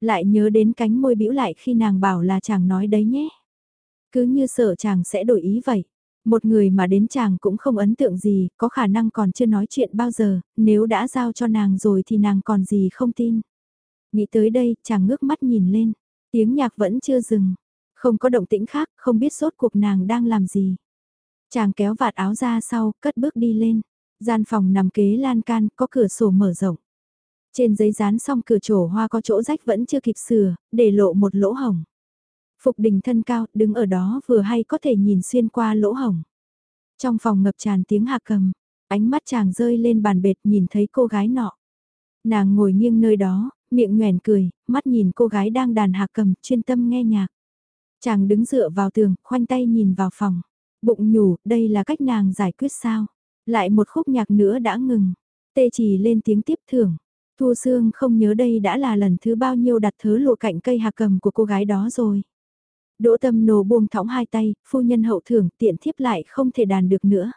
Lại nhớ đến cánh môi bĩu lại khi nàng bảo là chàng nói đấy nhé. Cứ như sợ chàng sẽ đổi ý vậy. Một người mà đến chàng cũng không ấn tượng gì, có khả năng còn chưa nói chuyện bao giờ, nếu đã giao cho nàng rồi thì nàng còn gì không tin. Nghĩ tới đây, chàng ngước mắt nhìn lên, tiếng nhạc vẫn chưa dừng, không có động tĩnh khác, không biết sốt cuộc nàng đang làm gì. Chàng kéo vạt áo ra sau, cất bước đi lên. Gian phòng nằm kế lan can, có cửa sổ mở rộng. Trên giấy dán xong cửa sổ hoa có chỗ rách vẫn chưa kịp sửa, để lộ một lỗ hồng. Phục đình thân cao, đứng ở đó vừa hay có thể nhìn xuyên qua lỗ hồng. Trong phòng ngập tràn tiếng hạ cầm, ánh mắt chàng rơi lên bàn bệt nhìn thấy cô gái nọ. Nàng ngồi nghiêng nơi đó, miệng nhoèn cười, mắt nhìn cô gái đang đàn hạ cầm, chuyên tâm nghe nhạc. Chàng đứng dựa vào tường, khoanh tay nhìn vào phòng. Bụng nhủ, đây là cách nàng giải quyết sao? Lại một khúc nhạc nữa đã ngừng. Tê chỉ lên tiếng tiếp thưởng. Thu Sương không nhớ đây đã là lần thứ bao nhiêu đặt thớ lụa cạnh cây hạc cầm của cô gái đó rồi. Đỗ tâm nồ buông thõng hai tay, phu nhân hậu thưởng tiện thiếp lại không thể đàn được nữa.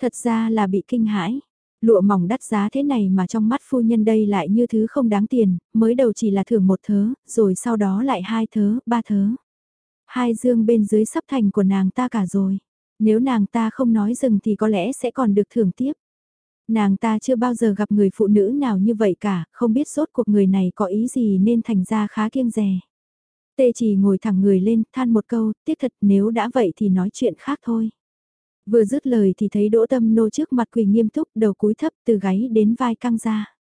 Thật ra là bị kinh hãi. Lụa mỏng đắt giá thế này mà trong mắt phu nhân đây lại như thứ không đáng tiền, mới đầu chỉ là thưởng một thớ, rồi sau đó lại hai thớ, ba thớ. Hai dương bên dưới sắp thành của nàng ta cả rồi. Nếu nàng ta không nói dừng thì có lẽ sẽ còn được thưởng tiếp. Nàng ta chưa bao giờ gặp người phụ nữ nào như vậy cả, không biết sốt cuộc người này có ý gì nên thành ra khá kiêng rè. Tê chỉ ngồi thẳng người lên, than một câu, tiếc thật nếu đã vậy thì nói chuyện khác thôi. Vừa dứt lời thì thấy đỗ tâm nô trước mặt quỳ nghiêm túc, đầu cúi thấp từ gáy đến vai căng ra.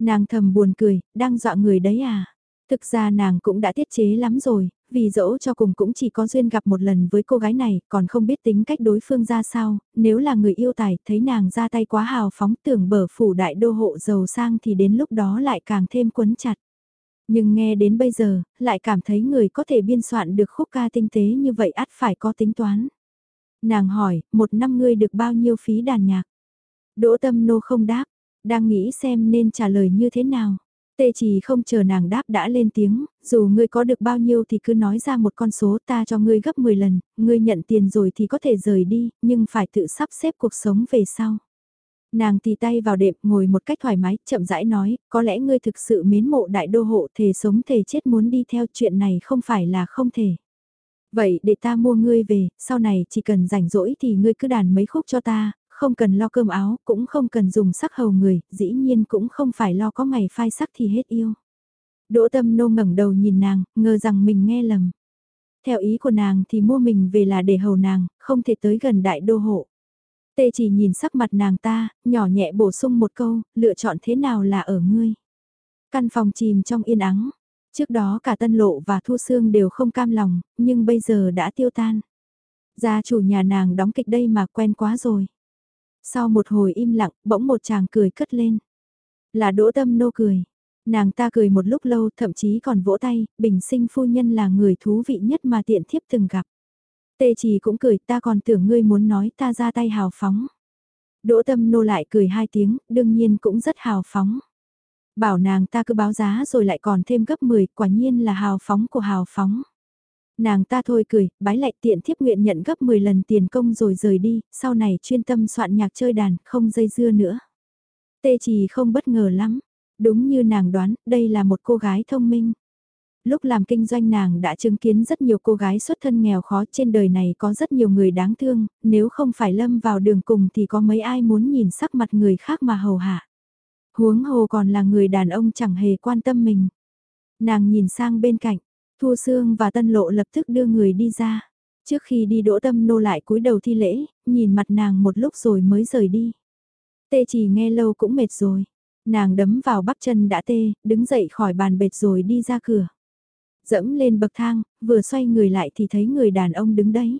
Nàng thầm buồn cười, đang dọa người đấy à. Thực ra nàng cũng đã tiết chế lắm rồi, vì dẫu cho cùng cũng chỉ có duyên gặp một lần với cô gái này, còn không biết tính cách đối phương ra sao, nếu là người yêu tài, thấy nàng ra tay quá hào phóng tưởng bở phủ đại đô hộ giàu sang thì đến lúc đó lại càng thêm quấn chặt. Nhưng nghe đến bây giờ, lại cảm thấy người có thể biên soạn được khúc ca tinh tế như vậy ắt phải có tính toán. Nàng hỏi, một năm ngươi được bao nhiêu phí đàn nhạc? Đỗ tâm nô không đáp, đang nghĩ xem nên trả lời như thế nào. Tê chỉ không chờ nàng đáp đã lên tiếng, dù ngươi có được bao nhiêu thì cứ nói ra một con số ta cho ngươi gấp 10 lần, ngươi nhận tiền rồi thì có thể rời đi, nhưng phải tự sắp xếp cuộc sống về sau. Nàng tì tay vào đệm ngồi một cách thoải mái, chậm rãi nói, có lẽ ngươi thực sự mến mộ đại đô hộ thề sống thề chết muốn đi theo chuyện này không phải là không thể. Vậy để ta mua ngươi về, sau này chỉ cần rảnh rỗi thì ngươi cứ đàn mấy khúc cho ta, không cần lo cơm áo, cũng không cần dùng sắc hầu người, dĩ nhiên cũng không phải lo có ngày phai sắc thì hết yêu. Đỗ tâm nô ngẩng đầu nhìn nàng, ngờ rằng mình nghe lầm. Theo ý của nàng thì mua mình về là để hầu nàng, không thể tới gần đại đô hộ. Tê chỉ nhìn sắc mặt nàng ta, nhỏ nhẹ bổ sung một câu, lựa chọn thế nào là ở ngươi. Căn phòng chìm trong yên ắng, trước đó cả tân lộ và thu xương đều không cam lòng, nhưng bây giờ đã tiêu tan. Gia chủ nhà nàng đóng kịch đây mà quen quá rồi. Sau một hồi im lặng, bỗng một chàng cười cất lên. Là đỗ tâm nô cười. Nàng ta cười một lúc lâu thậm chí còn vỗ tay, bình sinh phu nhân là người thú vị nhất mà tiện thiếp từng gặp. Tê chỉ cũng cười ta còn tưởng ngươi muốn nói ta ra tay hào phóng. Đỗ tâm nô lại cười hai tiếng, đương nhiên cũng rất hào phóng. Bảo nàng ta cứ báo giá rồi lại còn thêm gấp 10, quả nhiên là hào phóng của hào phóng. Nàng ta thôi cười, bái lại tiện thiếp nguyện nhận gấp 10 lần tiền công rồi rời đi, sau này chuyên tâm soạn nhạc chơi đàn, không dây dưa nữa. Tê chỉ không bất ngờ lắm, đúng như nàng đoán, đây là một cô gái thông minh. Lúc làm kinh doanh nàng đã chứng kiến rất nhiều cô gái xuất thân nghèo khó trên đời này có rất nhiều người đáng thương, nếu không phải lâm vào đường cùng thì có mấy ai muốn nhìn sắc mặt người khác mà hầu hạ. Huống hồ còn là người đàn ông chẳng hề quan tâm mình. Nàng nhìn sang bên cạnh, Thu Sương và Tân Lộ lập tức đưa người đi ra. Trước khi đi đỗ tâm nô lại cúi đầu thi lễ, nhìn mặt nàng một lúc rồi mới rời đi. Tê chỉ nghe lâu cũng mệt rồi. Nàng đấm vào bắp chân đã tê, đứng dậy khỏi bàn bệt rồi đi ra cửa. Dẫm lên bậc thang, vừa xoay người lại thì thấy người đàn ông đứng đấy.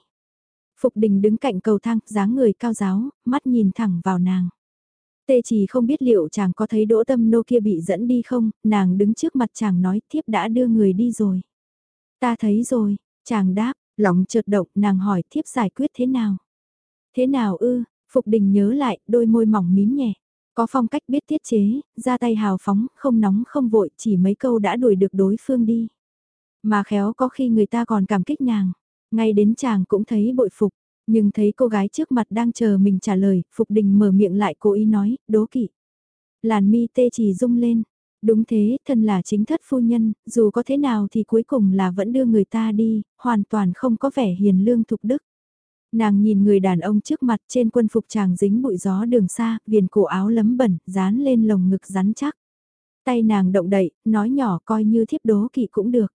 Phục đình đứng cạnh cầu thang, dáng người cao giáo, mắt nhìn thẳng vào nàng. Tê chỉ không biết liệu chàng có thấy đỗ tâm nô kia bị dẫn đi không, nàng đứng trước mặt chàng nói thiếp đã đưa người đi rồi. Ta thấy rồi, chàng đáp, lòng chợt động nàng hỏi thiếp giải quyết thế nào. Thế nào ư, Phục Đình nhớ lại, đôi môi mỏng mím nhẹ. Có phong cách biết tiết chế, ra tay hào phóng, không nóng không vội, chỉ mấy câu đã đuổi được đối phương đi. Mà khéo có khi người ta còn cảm kích nàng, ngay đến chàng cũng thấy bội phục, nhưng thấy cô gái trước mặt đang chờ mình trả lời, Phục Đình mở miệng lại cố ý nói, đố kỵ. Làn mi tê chỉ rung lên, Đúng thế, thân là chính thất phu nhân, dù có thế nào thì cuối cùng là vẫn đưa người ta đi, hoàn toàn không có vẻ hiền lương thục đức. Nàng nhìn người đàn ông trước mặt trên quân phục chàng dính bụi gió đường xa, viền cổ áo lấm bẩn, dán lên lồng ngực rắn chắc. Tay nàng động đậy, nói nhỏ coi như thiếp đố kỵ cũng được.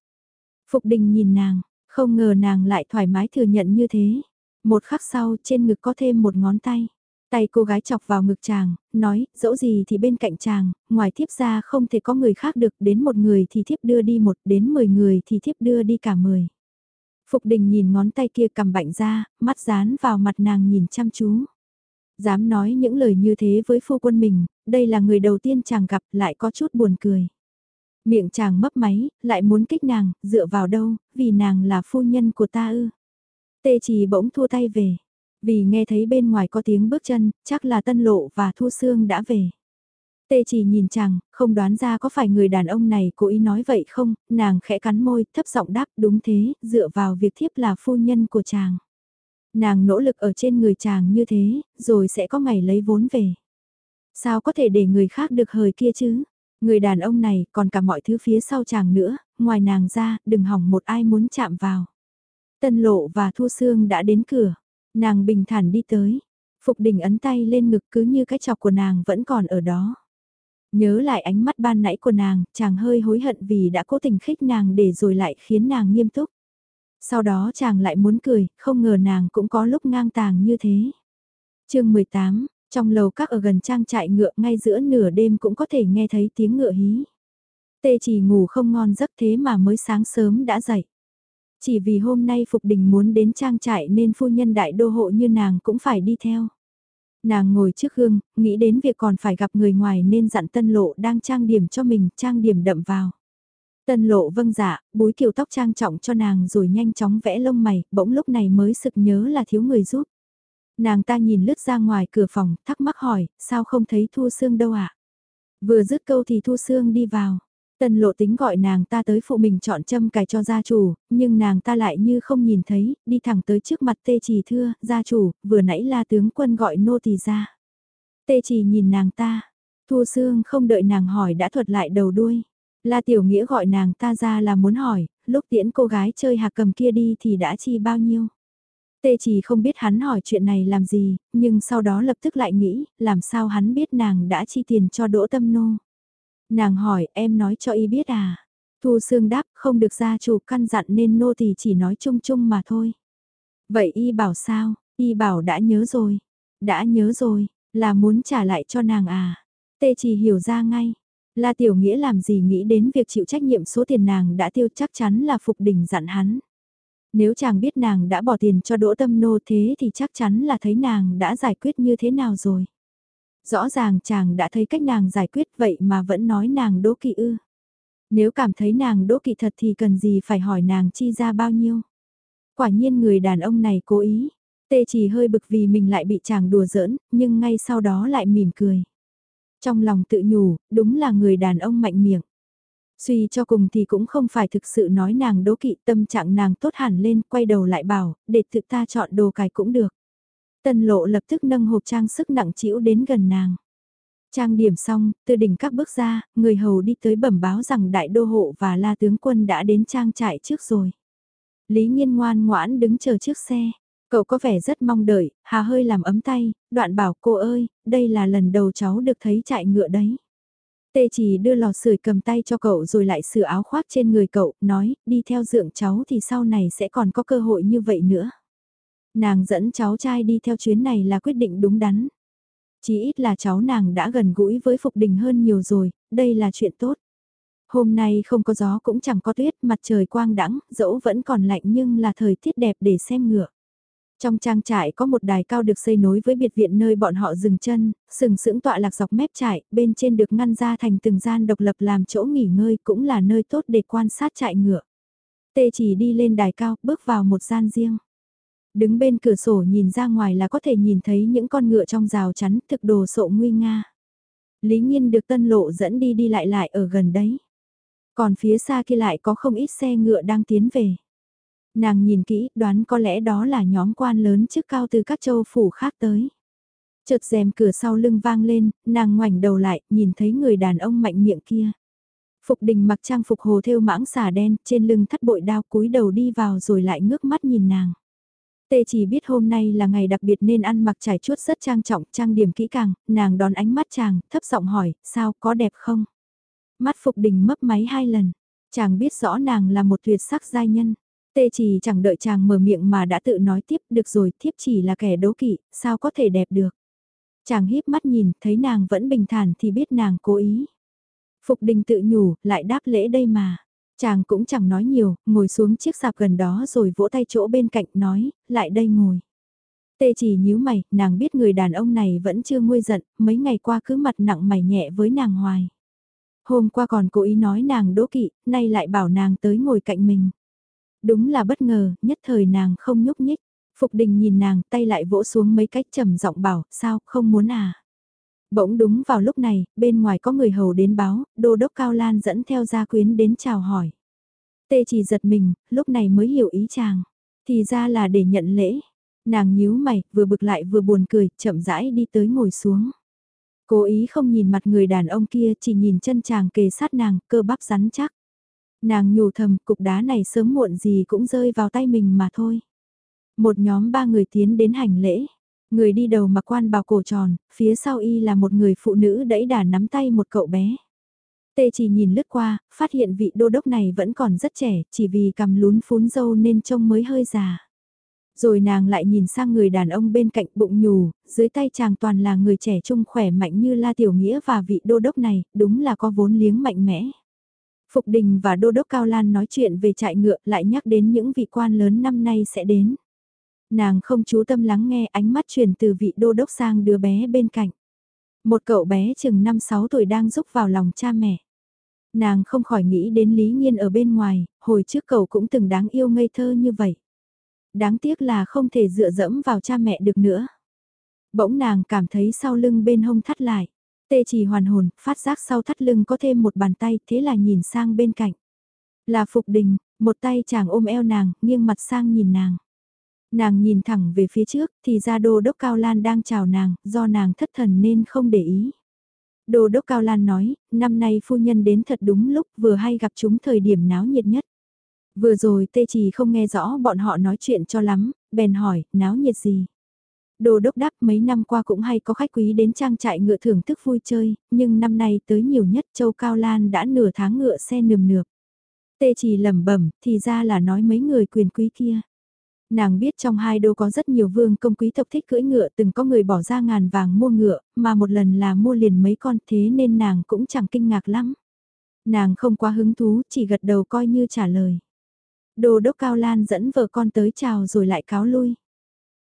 Phục đình nhìn nàng, không ngờ nàng lại thoải mái thừa nhận như thế. Một khắc sau trên ngực có thêm một ngón tay. Tay cô gái chọc vào ngực chàng, nói, dẫu gì thì bên cạnh chàng, ngoài thiếp ra không thể có người khác được, đến một người thì thiếp đưa đi một, đến mười người thì thiếp đưa đi cả mười. Phục đình nhìn ngón tay kia cầm bạnh ra, mắt dán vào mặt nàng nhìn chăm chú. Dám nói những lời như thế với phu quân mình, đây là người đầu tiên chàng gặp lại có chút buồn cười. Miệng chàng mấp máy, lại muốn kích nàng, dựa vào đâu, vì nàng là phu nhân của ta ư. Tê chỉ bỗng thua tay về. Vì nghe thấy bên ngoài có tiếng bước chân, chắc là Tân Lộ và Thu xương đã về. Tê chỉ nhìn chàng, không đoán ra có phải người đàn ông này cố ý nói vậy không, nàng khẽ cắn môi, thấp giọng đáp đúng thế, dựa vào việc thiếp là phu nhân của chàng. Nàng nỗ lực ở trên người chàng như thế, rồi sẽ có ngày lấy vốn về. Sao có thể để người khác được hời kia chứ? Người đàn ông này còn cả mọi thứ phía sau chàng nữa, ngoài nàng ra, đừng hỏng một ai muốn chạm vào. Tân lộ và thu sương đã đến cửa. Nàng bình thản đi tới. Phục đình ấn tay lên ngực cứ như cái chọc của nàng vẫn còn ở đó. Nhớ lại ánh mắt ban nãy của nàng, chàng hơi hối hận vì đã cố tình khích nàng để rồi lại khiến nàng nghiêm túc. Sau đó chàng lại muốn cười, không ngờ nàng cũng có lúc ngang tàng như thế. chương 18, trong lầu các ở gần trang trại ngựa ngay giữa nửa đêm cũng có thể nghe thấy tiếng ngựa hí. Tê chỉ ngủ không ngon giấc thế mà mới sáng sớm đã dậy. Chỉ vì hôm nay Phục Đình muốn đến trang trại nên phu nhân đại đô hộ như nàng cũng phải đi theo. Nàng ngồi trước gương, nghĩ đến việc còn phải gặp người ngoài nên dặn tân lộ đang trang điểm cho mình, trang điểm đậm vào. Tân lộ vâng dạ, búi kiều tóc trang trọng cho nàng rồi nhanh chóng vẽ lông mày, bỗng lúc này mới sực nhớ là thiếu người giúp. Nàng ta nhìn lướt ra ngoài cửa phòng, thắc mắc hỏi, sao không thấy Thu Sương đâu ạ? À? Vừa dứt câu thì Thu Sương đi vào. tần lộ tính gọi nàng ta tới phụ mình chọn châm cài cho gia chủ, nhưng nàng ta lại như không nhìn thấy, đi thẳng tới trước mặt tê trì thưa, gia chủ, vừa nãy là tướng quân gọi nô tỳ ra. Tê trì nhìn nàng ta, Thu Sương không đợi nàng hỏi đã thuật lại đầu đuôi. La Tiểu Nghĩa gọi nàng ta ra là muốn hỏi, lúc tiễn cô gái chơi hạc cầm kia đi thì đã chi bao nhiêu. Tê chỉ không biết hắn hỏi chuyện này làm gì, nhưng sau đó lập tức lại nghĩ, làm sao hắn biết nàng đã chi tiền cho Đỗ Tâm Nô. Nàng hỏi, em nói cho y biết à? Thu Sương đáp, không được gia chủ căn dặn nên nô thì chỉ nói chung chung mà thôi. Vậy y bảo sao? Y bảo đã nhớ rồi. Đã nhớ rồi, là muốn trả lại cho nàng à? Tê chỉ hiểu ra ngay. La Tiểu Nghĩa làm gì nghĩ đến việc chịu trách nhiệm số tiền nàng đã tiêu chắc chắn là Phục Đình dặn hắn. Nếu chàng biết nàng đã bỏ tiền cho Đỗ Tâm Nô thế thì chắc chắn là thấy nàng đã giải quyết như thế nào rồi. Rõ ràng chàng đã thấy cách nàng giải quyết vậy mà vẫn nói nàng đỗ kỵ ư. Nếu cảm thấy nàng đỗ kỵ thật thì cần gì phải hỏi nàng chi ra bao nhiêu. Quả nhiên người đàn ông này cố ý. Tê chỉ hơi bực vì mình lại bị chàng đùa giỡn, nhưng ngay sau đó lại mỉm cười. Trong lòng tự nhủ, đúng là người đàn ông mạnh miệng. Suy cho cùng thì cũng không phải thực sự nói nàng đố kỵ tâm trạng nàng tốt hẳn lên, quay đầu lại bảo, để tự ta chọn đồ cài cũng được. Tân lộ lập tức nâng hộp trang sức nặng trĩu đến gần nàng. Trang điểm xong, từ đỉnh các bước ra, người hầu đi tới bẩm báo rằng đại đô hộ và la tướng quân đã đến trang trại trước rồi. Lý Nhiên ngoan ngoãn đứng chờ trước xe. Cậu có vẻ rất mong đợi, hà hơi làm ấm tay, đoạn bảo cô ơi, đây là lần đầu cháu được thấy trại ngựa đấy. Tê chỉ đưa lò sưởi cầm tay cho cậu rồi lại sửa áo khoác trên người cậu, nói, đi theo dượng cháu thì sau này sẽ còn có cơ hội như vậy nữa. Nàng dẫn cháu trai đi theo chuyến này là quyết định đúng đắn. Chỉ ít là cháu nàng đã gần gũi với Phục Đình hơn nhiều rồi, đây là chuyện tốt. Hôm nay không có gió cũng chẳng có tuyết, mặt trời quang đãng, dẫu vẫn còn lạnh nhưng là thời tiết đẹp để xem ngựa. Trong trang trại có một đài cao được xây nối với biệt viện nơi bọn họ dừng chân, sừng sững tọa lạc dọc mép trại, bên trên được ngăn ra thành từng gian độc lập làm chỗ nghỉ ngơi cũng là nơi tốt để quan sát trại ngựa. Tê chỉ đi lên đài cao, bước vào một gian riêng. Đứng bên cửa sổ nhìn ra ngoài là có thể nhìn thấy những con ngựa trong rào chắn thực đồ sộ nguy nga. Lý Nhiên được tân lộ dẫn đi đi lại lại ở gần đấy. Còn phía xa kia lại có không ít xe ngựa đang tiến về. Nàng nhìn kỹ, đoán có lẽ đó là nhóm quan lớn chức cao từ các châu phủ khác tới. Chợt rèm cửa sau lưng vang lên, nàng ngoảnh đầu lại, nhìn thấy người đàn ông mạnh miệng kia. Phục đình mặc trang phục hồ thêu mãng xà đen, trên lưng thắt bội đao cúi đầu đi vào rồi lại ngước mắt nhìn nàng. Tê chỉ biết hôm nay là ngày đặc biệt nên ăn mặc trải chuốt rất trang trọng, trang điểm kỹ càng, nàng đón ánh mắt chàng, thấp giọng hỏi, sao, có đẹp không? Mắt Phục Đình mấp máy hai lần, chàng biết rõ nàng là một tuyệt sắc giai nhân. Tê chỉ chẳng đợi chàng mở miệng mà đã tự nói tiếp, được rồi, thiếp chỉ là kẻ đố kỵ, sao có thể đẹp được? Chàng híp mắt nhìn, thấy nàng vẫn bình thản thì biết nàng cố ý. Phục Đình tự nhủ, lại đáp lễ đây mà. Chàng cũng chẳng nói nhiều, ngồi xuống chiếc sạp gần đó rồi vỗ tay chỗ bên cạnh nói, lại đây ngồi. Tê chỉ nhíu mày, nàng biết người đàn ông này vẫn chưa nguôi giận, mấy ngày qua cứ mặt nặng mày nhẹ với nàng hoài. Hôm qua còn cố ý nói nàng đố kỵ, nay lại bảo nàng tới ngồi cạnh mình. Đúng là bất ngờ, nhất thời nàng không nhúc nhích. Phục đình nhìn nàng tay lại vỗ xuống mấy cách trầm giọng bảo, sao, không muốn à. Bỗng đúng vào lúc này, bên ngoài có người hầu đến báo, đô đốc Cao Lan dẫn theo gia quyến đến chào hỏi. Tê chỉ giật mình, lúc này mới hiểu ý chàng. Thì ra là để nhận lễ. Nàng nhíu mày, vừa bực lại vừa buồn cười, chậm rãi đi tới ngồi xuống. Cố ý không nhìn mặt người đàn ông kia, chỉ nhìn chân chàng kề sát nàng, cơ bắp rắn chắc. Nàng nhủ thầm, cục đá này sớm muộn gì cũng rơi vào tay mình mà thôi. Một nhóm ba người tiến đến hành lễ. Người đi đầu mặc quan bào cổ tròn, phía sau y là một người phụ nữ đẫy đà nắm tay một cậu bé. Tê chỉ nhìn lướt qua, phát hiện vị đô đốc này vẫn còn rất trẻ, chỉ vì cầm lún phún dâu nên trông mới hơi già. Rồi nàng lại nhìn sang người đàn ông bên cạnh bụng nhù, dưới tay chàng toàn là người trẻ trung khỏe mạnh như La Tiểu Nghĩa và vị đô đốc này, đúng là có vốn liếng mạnh mẽ. Phục Đình và Đô Đốc Cao Lan nói chuyện về trại ngựa lại nhắc đến những vị quan lớn năm nay sẽ đến. Nàng không chú tâm lắng nghe ánh mắt truyền từ vị Đô Đốc sang đứa bé bên cạnh. Một cậu bé chừng 5-6 tuổi đang rúc vào lòng cha mẹ. Nàng không khỏi nghĩ đến Lý Nhiên ở bên ngoài, hồi trước cậu cũng từng đáng yêu ngây thơ như vậy. Đáng tiếc là không thể dựa dẫm vào cha mẹ được nữa. Bỗng nàng cảm thấy sau lưng bên hông thắt lại. Tê chỉ hoàn hồn, phát giác sau thắt lưng có thêm một bàn tay, thế là nhìn sang bên cạnh. Là Phục Đình, một tay chàng ôm eo nàng, nghiêng mặt sang nhìn nàng. Nàng nhìn thẳng về phía trước, thì ra đô đốc Cao Lan đang chào nàng, do nàng thất thần nên không để ý. Đô đốc Cao Lan nói, năm nay phu nhân đến thật đúng lúc, vừa hay gặp chúng thời điểm náo nhiệt nhất. Vừa rồi tê chỉ không nghe rõ bọn họ nói chuyện cho lắm, bèn hỏi, náo nhiệt gì? Đồ đốc đáp mấy năm qua cũng hay có khách quý đến trang trại ngựa thưởng thức vui chơi, nhưng năm nay tới nhiều nhất châu Cao Lan đã nửa tháng ngựa xe nườm nượp. Tê chỉ lẩm bẩm, thì ra là nói mấy người quyền quý kia. Nàng biết trong hai đô có rất nhiều vương công quý tộc thích cưỡi ngựa từng có người bỏ ra ngàn vàng mua ngựa, mà một lần là mua liền mấy con thế nên nàng cũng chẳng kinh ngạc lắm. Nàng không quá hứng thú, chỉ gật đầu coi như trả lời. Đô đốc Cao Lan dẫn vợ con tới chào rồi lại cáo lui.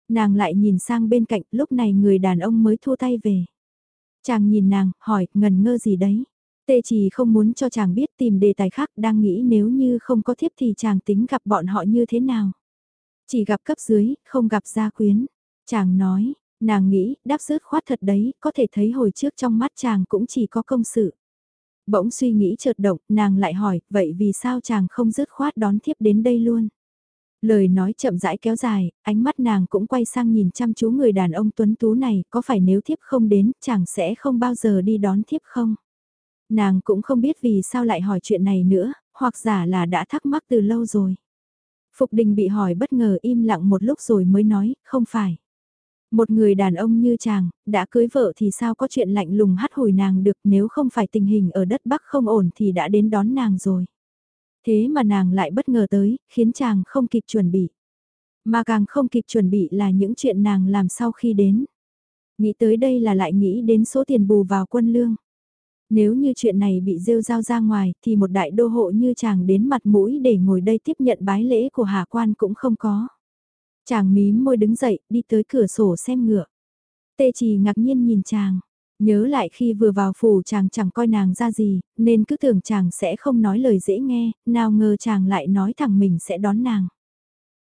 Nàng lại nhìn sang bên cạnh, lúc này người đàn ông mới thua tay về. Chàng nhìn nàng, hỏi, ngần ngơ gì đấy? Tê chỉ không muốn cho chàng biết tìm đề tài khác, đang nghĩ nếu như không có thiếp thì chàng tính gặp bọn họ như thế nào. Chỉ gặp cấp dưới, không gặp gia quyến. Chàng nói, nàng nghĩ, đáp sứt khoát thật đấy, có thể thấy hồi trước trong mắt chàng cũng chỉ có công sự. Bỗng suy nghĩ chợt động, nàng lại hỏi, vậy vì sao chàng không dứt khoát đón thiếp đến đây luôn? Lời nói chậm rãi kéo dài, ánh mắt nàng cũng quay sang nhìn chăm chú người đàn ông tuấn tú này, có phải nếu thiếp không đến, chàng sẽ không bao giờ đi đón thiếp không? Nàng cũng không biết vì sao lại hỏi chuyện này nữa, hoặc giả là đã thắc mắc từ lâu rồi. Phục đình bị hỏi bất ngờ im lặng một lúc rồi mới nói, không phải. Một người đàn ông như chàng, đã cưới vợ thì sao có chuyện lạnh lùng hắt hồi nàng được nếu không phải tình hình ở đất Bắc không ổn thì đã đến đón nàng rồi. Thế mà nàng lại bất ngờ tới, khiến chàng không kịp chuẩn bị. Mà càng không kịp chuẩn bị là những chuyện nàng làm sau khi đến. Nghĩ tới đây là lại nghĩ đến số tiền bù vào quân lương. Nếu như chuyện này bị rêu rao ra ngoài thì một đại đô hộ như chàng đến mặt mũi để ngồi đây tiếp nhận bái lễ của hạ quan cũng không có. Chàng mím môi đứng dậy, đi tới cửa sổ xem ngựa. Tê chỉ ngạc nhiên nhìn chàng. Nhớ lại khi vừa vào phủ chàng chẳng coi nàng ra gì, nên cứ tưởng chàng sẽ không nói lời dễ nghe, nào ngờ chàng lại nói thẳng mình sẽ đón nàng.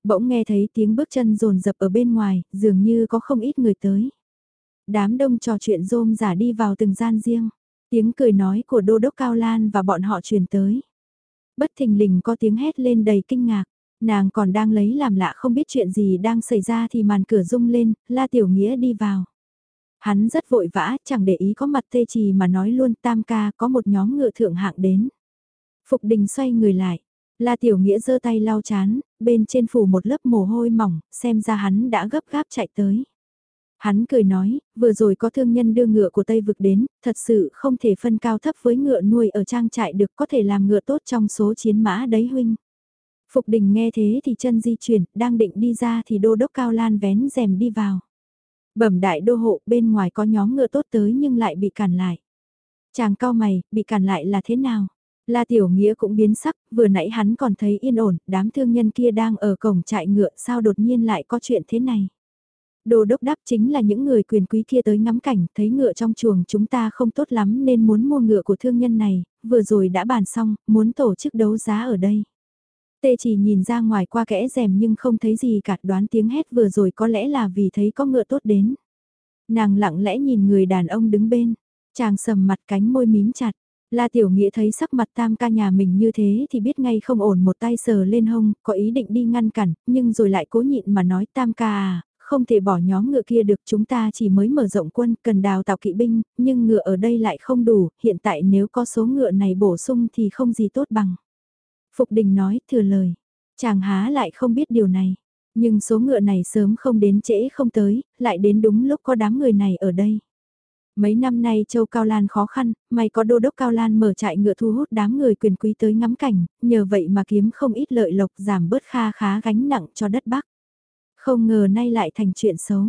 Bỗng nghe thấy tiếng bước chân rồn rập ở bên ngoài, dường như có không ít người tới. Đám đông trò chuyện rôm giả đi vào từng gian riêng. Tiếng cười nói của Đô Đốc Cao Lan và bọn họ truyền tới. Bất thình lình có tiếng hét lên đầy kinh ngạc. Nàng còn đang lấy làm lạ không biết chuyện gì đang xảy ra thì màn cửa rung lên, La Tiểu Nghĩa đi vào. Hắn rất vội vã, chẳng để ý có mặt tê trì mà nói luôn tam ca có một nhóm ngựa thượng hạng đến. Phục đình xoay người lại. La Tiểu Nghĩa giơ tay lau chán, bên trên phủ một lớp mồ hôi mỏng, xem ra hắn đã gấp gáp chạy tới. Hắn cười nói, vừa rồi có thương nhân đưa ngựa của Tây Vực đến, thật sự không thể phân cao thấp với ngựa nuôi ở trang trại được có thể làm ngựa tốt trong số chiến mã đấy huynh. Phục đình nghe thế thì chân di chuyển, đang định đi ra thì đô đốc cao lan vén rèm đi vào. Bẩm đại đô hộ bên ngoài có nhóm ngựa tốt tới nhưng lại bị cản lại. Chàng cao mày, bị cản lại là thế nào? La Tiểu Nghĩa cũng biến sắc, vừa nãy hắn còn thấy yên ổn, đám thương nhân kia đang ở cổng trại ngựa sao đột nhiên lại có chuyện thế này. Đồ đốc đáp chính là những người quyền quý kia tới ngắm cảnh, thấy ngựa trong chuồng chúng ta không tốt lắm nên muốn mua ngựa của thương nhân này, vừa rồi đã bàn xong, muốn tổ chức đấu giá ở đây. Tê chỉ nhìn ra ngoài qua kẽ rèm nhưng không thấy gì cả đoán tiếng hét vừa rồi có lẽ là vì thấy có ngựa tốt đến. Nàng lặng lẽ nhìn người đàn ông đứng bên, chàng sầm mặt cánh môi mím chặt. La Tiểu Nghĩa thấy sắc mặt tam ca nhà mình như thế thì biết ngay không ổn một tay sờ lên hông, có ý định đi ngăn cản, nhưng rồi lại cố nhịn mà nói tam ca à, không thể bỏ nhóm ngựa kia được chúng ta chỉ mới mở rộng quân cần đào tạo kỵ binh, nhưng ngựa ở đây lại không đủ, hiện tại nếu có số ngựa này bổ sung thì không gì tốt bằng. Phục đình nói thừa lời, chàng há lại không biết điều này. Nhưng số ngựa này sớm không đến trễ không tới, lại đến đúng lúc có đám người này ở đây. Mấy năm nay Châu Cao Lan khó khăn, may có đô đốc Cao Lan mở trại ngựa thu hút đám người quyền quý tới ngắm cảnh, nhờ vậy mà kiếm không ít lợi lộc giảm bớt kha khá gánh nặng cho đất Bắc. Không ngờ nay lại thành chuyện xấu.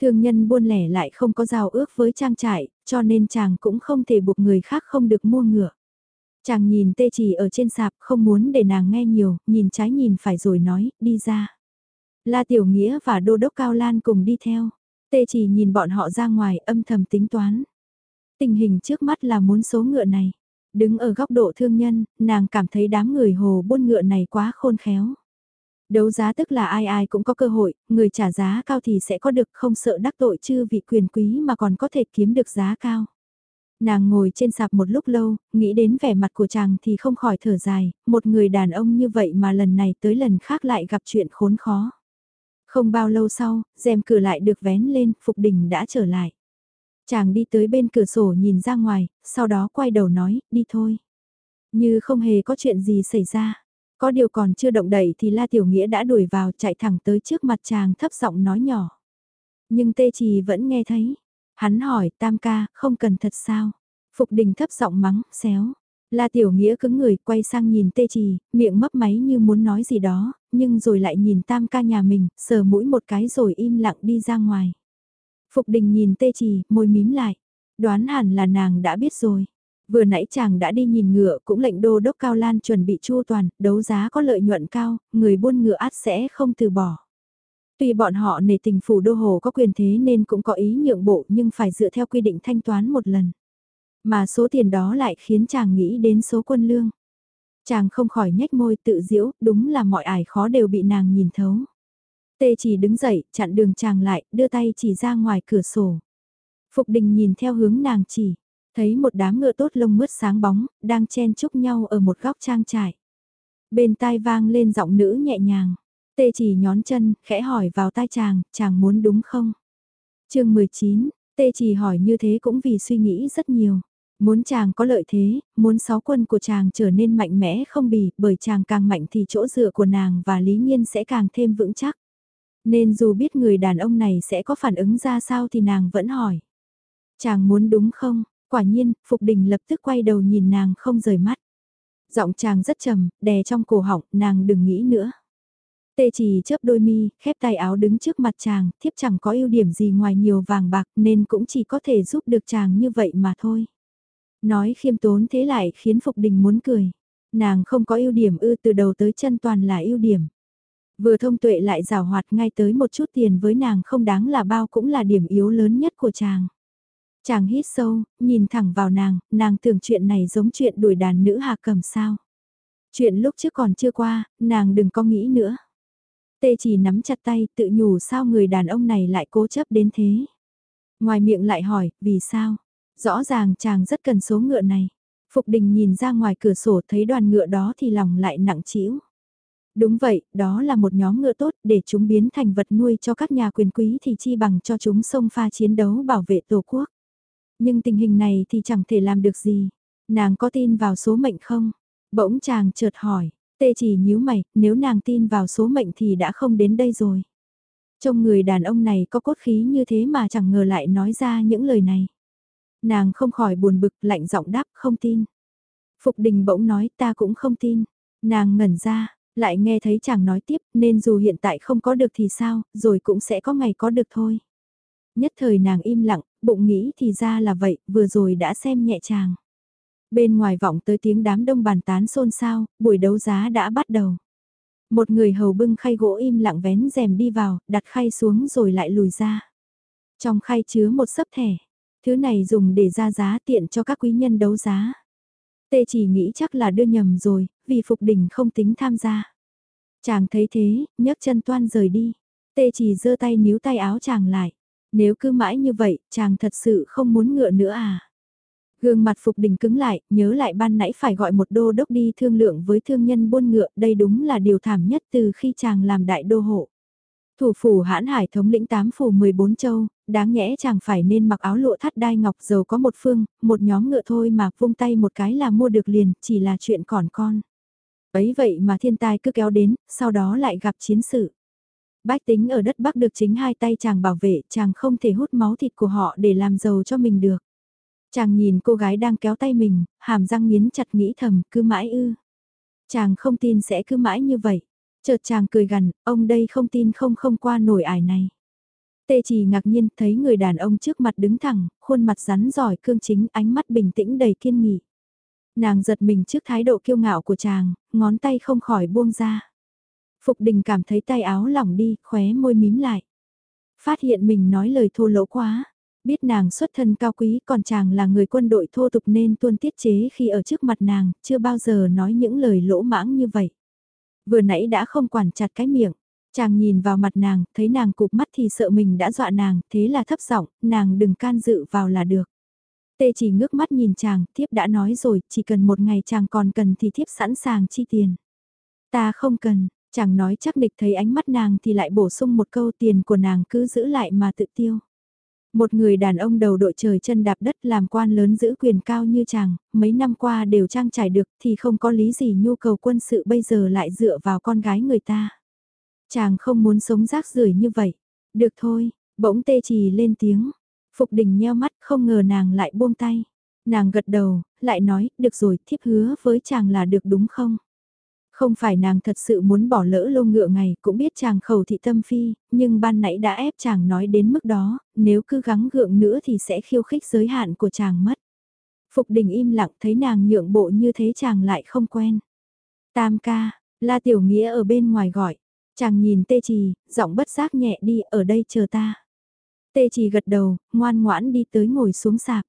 Thương nhân buôn lẻ lại không có giao ước với trang trại, cho nên chàng cũng không thể buộc người khác không được mua ngựa. Chàng nhìn tê chỉ ở trên sạp không muốn để nàng nghe nhiều, nhìn trái nhìn phải rồi nói, đi ra. La Tiểu Nghĩa và Đô Đốc Cao Lan cùng đi theo. Tê chỉ nhìn bọn họ ra ngoài âm thầm tính toán. Tình hình trước mắt là muốn số ngựa này. Đứng ở góc độ thương nhân, nàng cảm thấy đám người hồ buôn ngựa này quá khôn khéo. Đấu giá tức là ai ai cũng có cơ hội, người trả giá cao thì sẽ có được không sợ đắc tội chư vị quyền quý mà còn có thể kiếm được giá cao. Nàng ngồi trên sạp một lúc lâu, nghĩ đến vẻ mặt của chàng thì không khỏi thở dài, một người đàn ông như vậy mà lần này tới lần khác lại gặp chuyện khốn khó. Không bao lâu sau, rèm cửa lại được vén lên, Phục Đình đã trở lại. Chàng đi tới bên cửa sổ nhìn ra ngoài, sau đó quay đầu nói, đi thôi. Như không hề có chuyện gì xảy ra. Có điều còn chưa động đẩy thì La Tiểu Nghĩa đã đuổi vào chạy thẳng tới trước mặt chàng thấp giọng nói nhỏ. Nhưng Tê Trì vẫn nghe thấy. Hắn hỏi tam ca, không cần thật sao? Phục đình thấp giọng mắng, xéo. La Tiểu Nghĩa cứng người quay sang nhìn Tê Trì, miệng mấp máy như muốn nói gì đó, nhưng rồi lại nhìn tam ca nhà mình, sờ mũi một cái rồi im lặng đi ra ngoài. Phục đình nhìn Tê Trì, môi mím lại. Đoán hẳn là nàng đã biết rồi. Vừa nãy chàng đã đi nhìn ngựa cũng lệnh đô đốc Cao Lan chuẩn bị chu toàn, đấu giá có lợi nhuận cao, người buôn ngựa át sẽ không từ bỏ. Tuy bọn họ nề tình phủ đô hồ có quyền thế nên cũng có ý nhượng bộ nhưng phải dựa theo quy định thanh toán một lần. Mà số tiền đó lại khiến chàng nghĩ đến số quân lương. Chàng không khỏi nhếch môi tự diễu, đúng là mọi ải khó đều bị nàng nhìn thấu. Tê chỉ đứng dậy, chặn đường chàng lại, đưa tay chỉ ra ngoài cửa sổ. Phục đình nhìn theo hướng nàng chỉ, thấy một đám ngựa tốt lông mướt sáng bóng, đang chen chúc nhau ở một góc trang trại. Bên tai vang lên giọng nữ nhẹ nhàng, tê chỉ nhón chân, khẽ hỏi vào tai chàng, chàng muốn đúng không? chương 19, tê chỉ hỏi như thế cũng vì suy nghĩ rất nhiều. Muốn chàng có lợi thế, muốn sáu quân của chàng trở nên mạnh mẽ không bì, bởi chàng càng mạnh thì chỗ dựa của nàng và Lý Nhiên sẽ càng thêm vững chắc. Nên dù biết người đàn ông này sẽ có phản ứng ra sao thì nàng vẫn hỏi. Chàng muốn đúng không? Quả nhiên, Phục Đình lập tức quay đầu nhìn nàng không rời mắt. Giọng chàng rất trầm, đè trong cổ họng, nàng đừng nghĩ nữa. Tê chỉ chớp đôi mi, khép tay áo đứng trước mặt chàng, thiếp chẳng có ưu điểm gì ngoài nhiều vàng bạc nên cũng chỉ có thể giúp được chàng như vậy mà thôi. Nói khiêm tốn thế lại khiến Phục Đình muốn cười. Nàng không có ưu điểm ư từ đầu tới chân toàn là ưu điểm. Vừa thông tuệ lại rào hoạt ngay tới một chút tiền với nàng không đáng là bao cũng là điểm yếu lớn nhất của chàng. Chàng hít sâu, nhìn thẳng vào nàng, nàng tưởng chuyện này giống chuyện đuổi đàn nữ hạ cầm sao. Chuyện lúc trước còn chưa qua, nàng đừng có nghĩ nữa. Tê chỉ nắm chặt tay tự nhủ sao người đàn ông này lại cố chấp đến thế. Ngoài miệng lại hỏi, vì sao? Rõ ràng chàng rất cần số ngựa này. Phục đình nhìn ra ngoài cửa sổ thấy đoàn ngựa đó thì lòng lại nặng trĩu. Đúng vậy, đó là một nhóm ngựa tốt để chúng biến thành vật nuôi cho các nhà quyền quý thì chi bằng cho chúng xông pha chiến đấu bảo vệ tổ quốc. Nhưng tình hình này thì chẳng thể làm được gì. Nàng có tin vào số mệnh không? Bỗng chàng chợt hỏi, tê chỉ nhíu mày, nếu nàng tin vào số mệnh thì đã không đến đây rồi. Trông người đàn ông này có cốt khí như thế mà chẳng ngờ lại nói ra những lời này. Nàng không khỏi buồn bực lạnh giọng đáp không tin. Phục đình bỗng nói ta cũng không tin. Nàng ngẩn ra, lại nghe thấy chàng nói tiếp nên dù hiện tại không có được thì sao, rồi cũng sẽ có ngày có được thôi. Nhất thời nàng im lặng, bụng nghĩ thì ra là vậy, vừa rồi đã xem nhẹ chàng. Bên ngoài vọng tới tiếng đám đông bàn tán xôn xao, buổi đấu giá đã bắt đầu. Một người hầu bưng khay gỗ im lặng vén rèm đi vào, đặt khay xuống rồi lại lùi ra. Trong khay chứa một sấp thẻ, thứ này dùng để ra giá tiện cho các quý nhân đấu giá. Tê chỉ nghĩ chắc là đưa nhầm rồi, vì Phục Đình không tính tham gia. Chàng thấy thế, nhấc chân toan rời đi. Tê chỉ giơ tay níu tay áo chàng lại. Nếu cứ mãi như vậy, chàng thật sự không muốn ngựa nữa à? Gương mặt Phục Đình cứng lại, nhớ lại ban nãy phải gọi một đô đốc đi thương lượng với thương nhân buôn ngựa, đây đúng là điều thảm nhất từ khi chàng làm đại đô hộ. Thủ phủ hãn hải thống lĩnh tám phủ 14 châu, đáng nhẽ chàng phải nên mặc áo lụa thắt đai ngọc dầu có một phương, một nhóm ngựa thôi mà vung tay một cái là mua được liền, chỉ là chuyện còn con. Ấy vậy mà thiên tai cứ kéo đến, sau đó lại gặp chiến sự. Bách tính ở đất Bắc được chính hai tay chàng bảo vệ, chàng không thể hút máu thịt của họ để làm giàu cho mình được. Chàng nhìn cô gái đang kéo tay mình, hàm răng nghiến chặt nghĩ thầm, cứ mãi ư. Chàng không tin sẽ cứ mãi như vậy. Chợt chàng cười gần, ông đây không tin không không qua nổi ải này. Tê chỉ ngạc nhiên thấy người đàn ông trước mặt đứng thẳng, khuôn mặt rắn giỏi cương chính ánh mắt bình tĩnh đầy kiên nghị. Nàng giật mình trước thái độ kiêu ngạo của chàng, ngón tay không khỏi buông ra. Phục đình cảm thấy tay áo lỏng đi, khóe môi mím lại. Phát hiện mình nói lời thô lỗ quá. Biết nàng xuất thân cao quý còn chàng là người quân đội thô tục nên tuân tiết chế khi ở trước mặt nàng, chưa bao giờ nói những lời lỗ mãng như vậy. Vừa nãy đã không quản chặt cái miệng, chàng nhìn vào mặt nàng, thấy nàng cụp mắt thì sợ mình đã dọa nàng, thế là thấp giọng, nàng đừng can dự vào là được. Tê chỉ ngước mắt nhìn chàng, thiếp đã nói rồi, chỉ cần một ngày chàng còn cần thì thiếp sẵn sàng chi tiền. Ta không cần, chàng nói chắc địch thấy ánh mắt nàng thì lại bổ sung một câu tiền của nàng cứ giữ lại mà tự tiêu. Một người đàn ông đầu đội trời chân đạp đất làm quan lớn giữ quyền cao như chàng, mấy năm qua đều trang trải được thì không có lý gì nhu cầu quân sự bây giờ lại dựa vào con gái người ta. Chàng không muốn sống rác rưởi như vậy. Được thôi, bỗng tê trì lên tiếng. Phục đình nheo mắt không ngờ nàng lại buông tay. Nàng gật đầu, lại nói, được rồi, thiếp hứa với chàng là được đúng không? Không phải nàng thật sự muốn bỏ lỡ lô ngựa ngày, cũng biết chàng khẩu thị tâm phi, nhưng ban nãy đã ép chàng nói đến mức đó, nếu cứ gắng gượng nữa thì sẽ khiêu khích giới hạn của chàng mất. Phục đình im lặng thấy nàng nhượng bộ như thế chàng lại không quen. Tam ca, la tiểu nghĩa ở bên ngoài gọi, chàng nhìn tê trì, giọng bất giác nhẹ đi ở đây chờ ta. Tê trì gật đầu, ngoan ngoãn đi tới ngồi xuống sạp.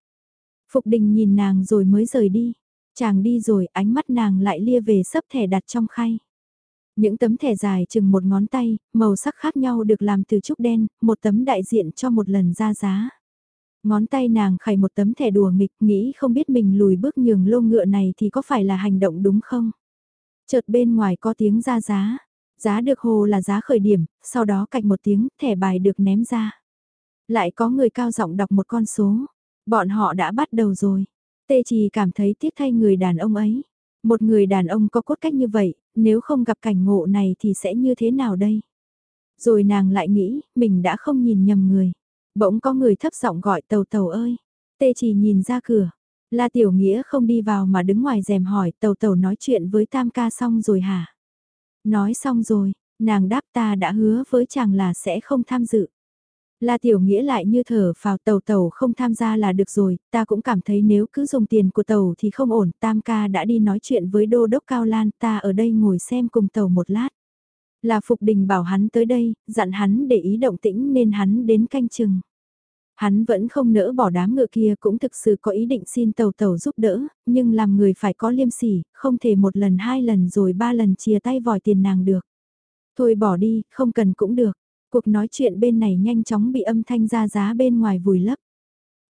Phục đình nhìn nàng rồi mới rời đi. Chàng đi rồi, ánh mắt nàng lại lia về sấp thẻ đặt trong khay. Những tấm thẻ dài chừng một ngón tay, màu sắc khác nhau được làm từ trúc đen, một tấm đại diện cho một lần ra giá. Ngón tay nàng khải một tấm thẻ đùa nghịch, nghĩ không biết mình lùi bước nhường lô ngựa này thì có phải là hành động đúng không? Chợt bên ngoài có tiếng ra giá. Giá được hồ là giá khởi điểm, sau đó cạch một tiếng, thẻ bài được ném ra. Lại có người cao giọng đọc một con số. Bọn họ đã bắt đầu rồi. Tê chỉ cảm thấy tiếc thay người đàn ông ấy. Một người đàn ông có cốt cách như vậy, nếu không gặp cảnh ngộ này thì sẽ như thế nào đây? Rồi nàng lại nghĩ, mình đã không nhìn nhầm người. Bỗng có người thấp giọng gọi tàu tàu ơi. Tê chỉ nhìn ra cửa. La Tiểu Nghĩa không đi vào mà đứng ngoài rèm hỏi tàu tàu nói chuyện với Tam ca xong rồi hả? Nói xong rồi, nàng đáp ta đã hứa với chàng là sẽ không tham dự. La Tiểu Nghĩa lại như thở vào tàu tàu không tham gia là được rồi, ta cũng cảm thấy nếu cứ dùng tiền của tàu thì không ổn, Tam ca đã đi nói chuyện với đô đốc Cao Lan, ta ở đây ngồi xem cùng tàu một lát. Là Phục Đình bảo hắn tới đây, dặn hắn để ý động tĩnh nên hắn đến canh chừng. Hắn vẫn không nỡ bỏ đám ngựa kia cũng thực sự có ý định xin tàu tàu giúp đỡ, nhưng làm người phải có liêm sỉ, không thể một lần hai lần rồi ba lần chia tay vòi tiền nàng được. Thôi bỏ đi, không cần cũng được. Cuộc nói chuyện bên này nhanh chóng bị âm thanh ra giá bên ngoài vùi lấp.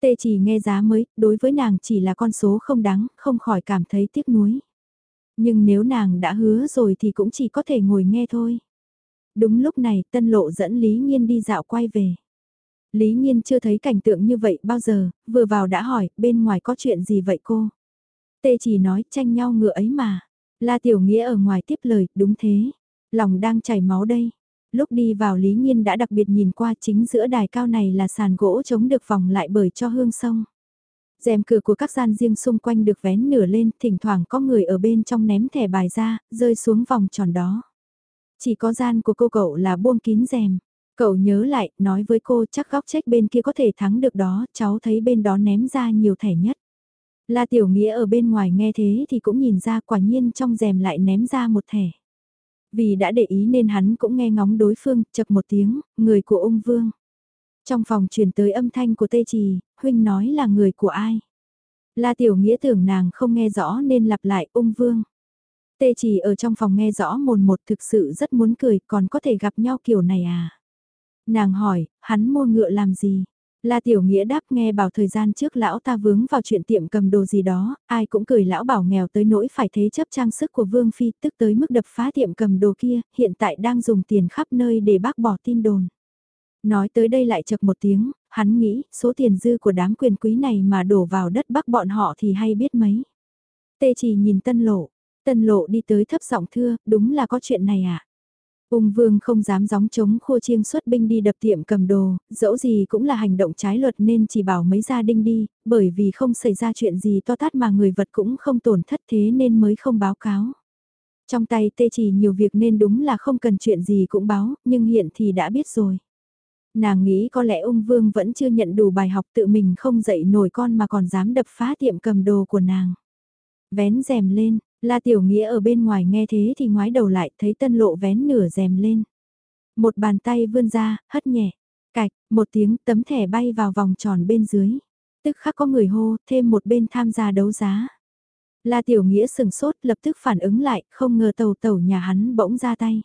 Tê chỉ nghe giá mới, đối với nàng chỉ là con số không đáng, không khỏi cảm thấy tiếc nuối. Nhưng nếu nàng đã hứa rồi thì cũng chỉ có thể ngồi nghe thôi. Đúng lúc này tân lộ dẫn Lý Nhiên đi dạo quay về. Lý Nhiên chưa thấy cảnh tượng như vậy bao giờ, vừa vào đã hỏi, bên ngoài có chuyện gì vậy cô? Tê chỉ nói tranh nhau ngựa ấy mà. La Tiểu Nghĩa ở ngoài tiếp lời, đúng thế. Lòng đang chảy máu đây. Lúc đi vào Lý Nhiên đã đặc biệt nhìn qua chính giữa đài cao này là sàn gỗ chống được vòng lại bởi cho hương sông. rèm cửa của các gian riêng xung quanh được vén nửa lên, thỉnh thoảng có người ở bên trong ném thẻ bài ra, rơi xuống vòng tròn đó. Chỉ có gian của cô cậu là buông kín rèm. Cậu nhớ lại, nói với cô chắc góc trách bên kia có thể thắng được đó, cháu thấy bên đó ném ra nhiều thẻ nhất. La Tiểu Nghĩa ở bên ngoài nghe thế thì cũng nhìn ra quả nhiên trong rèm lại ném ra một thẻ. Vì đã để ý nên hắn cũng nghe ngóng đối phương, chật một tiếng, người của ung vương. Trong phòng truyền tới âm thanh của Tê Trì, huynh nói là người của ai? La Tiểu Nghĩa tưởng nàng không nghe rõ nên lặp lại ung vương. Tê Trì ở trong phòng nghe rõ mồn một thực sự rất muốn cười còn có thể gặp nhau kiểu này à? Nàng hỏi, hắn mua ngựa làm gì? La Tiểu Nghĩa đáp nghe bảo thời gian trước lão ta vướng vào chuyện tiệm cầm đồ gì đó, ai cũng cười lão bảo nghèo tới nỗi phải thế chấp trang sức của Vương Phi tức tới mức đập phá tiệm cầm đồ kia, hiện tại đang dùng tiền khắp nơi để bác bỏ tin đồn. Nói tới đây lại chật một tiếng, hắn nghĩ số tiền dư của đám quyền quý này mà đổ vào đất bắc bọn họ thì hay biết mấy. Tê chỉ nhìn tân lộ, tân lộ đi tới thấp giọng thưa, đúng là có chuyện này à? Ung vương không dám gióng chống khô chiêng xuất binh đi đập tiệm cầm đồ, dẫu gì cũng là hành động trái luật nên chỉ bảo mấy gia đình đi, bởi vì không xảy ra chuyện gì to tát mà người vật cũng không tổn thất thế nên mới không báo cáo. Trong tay tê chỉ nhiều việc nên đúng là không cần chuyện gì cũng báo, nhưng hiện thì đã biết rồi. Nàng nghĩ có lẽ ung vương vẫn chưa nhận đủ bài học tự mình không dạy nổi con mà còn dám đập phá tiệm cầm đồ của nàng. Vén rèm lên, La Tiểu Nghĩa ở bên ngoài nghe thế thì ngoái đầu lại thấy tân lộ vén nửa rèm lên. Một bàn tay vươn ra, hất nhẹ. Cạch, một tiếng tấm thẻ bay vào vòng tròn bên dưới. Tức khắc có người hô, thêm một bên tham gia đấu giá. La Tiểu Nghĩa sừng sốt lập tức phản ứng lại, không ngờ tàu tàu nhà hắn bỗng ra tay.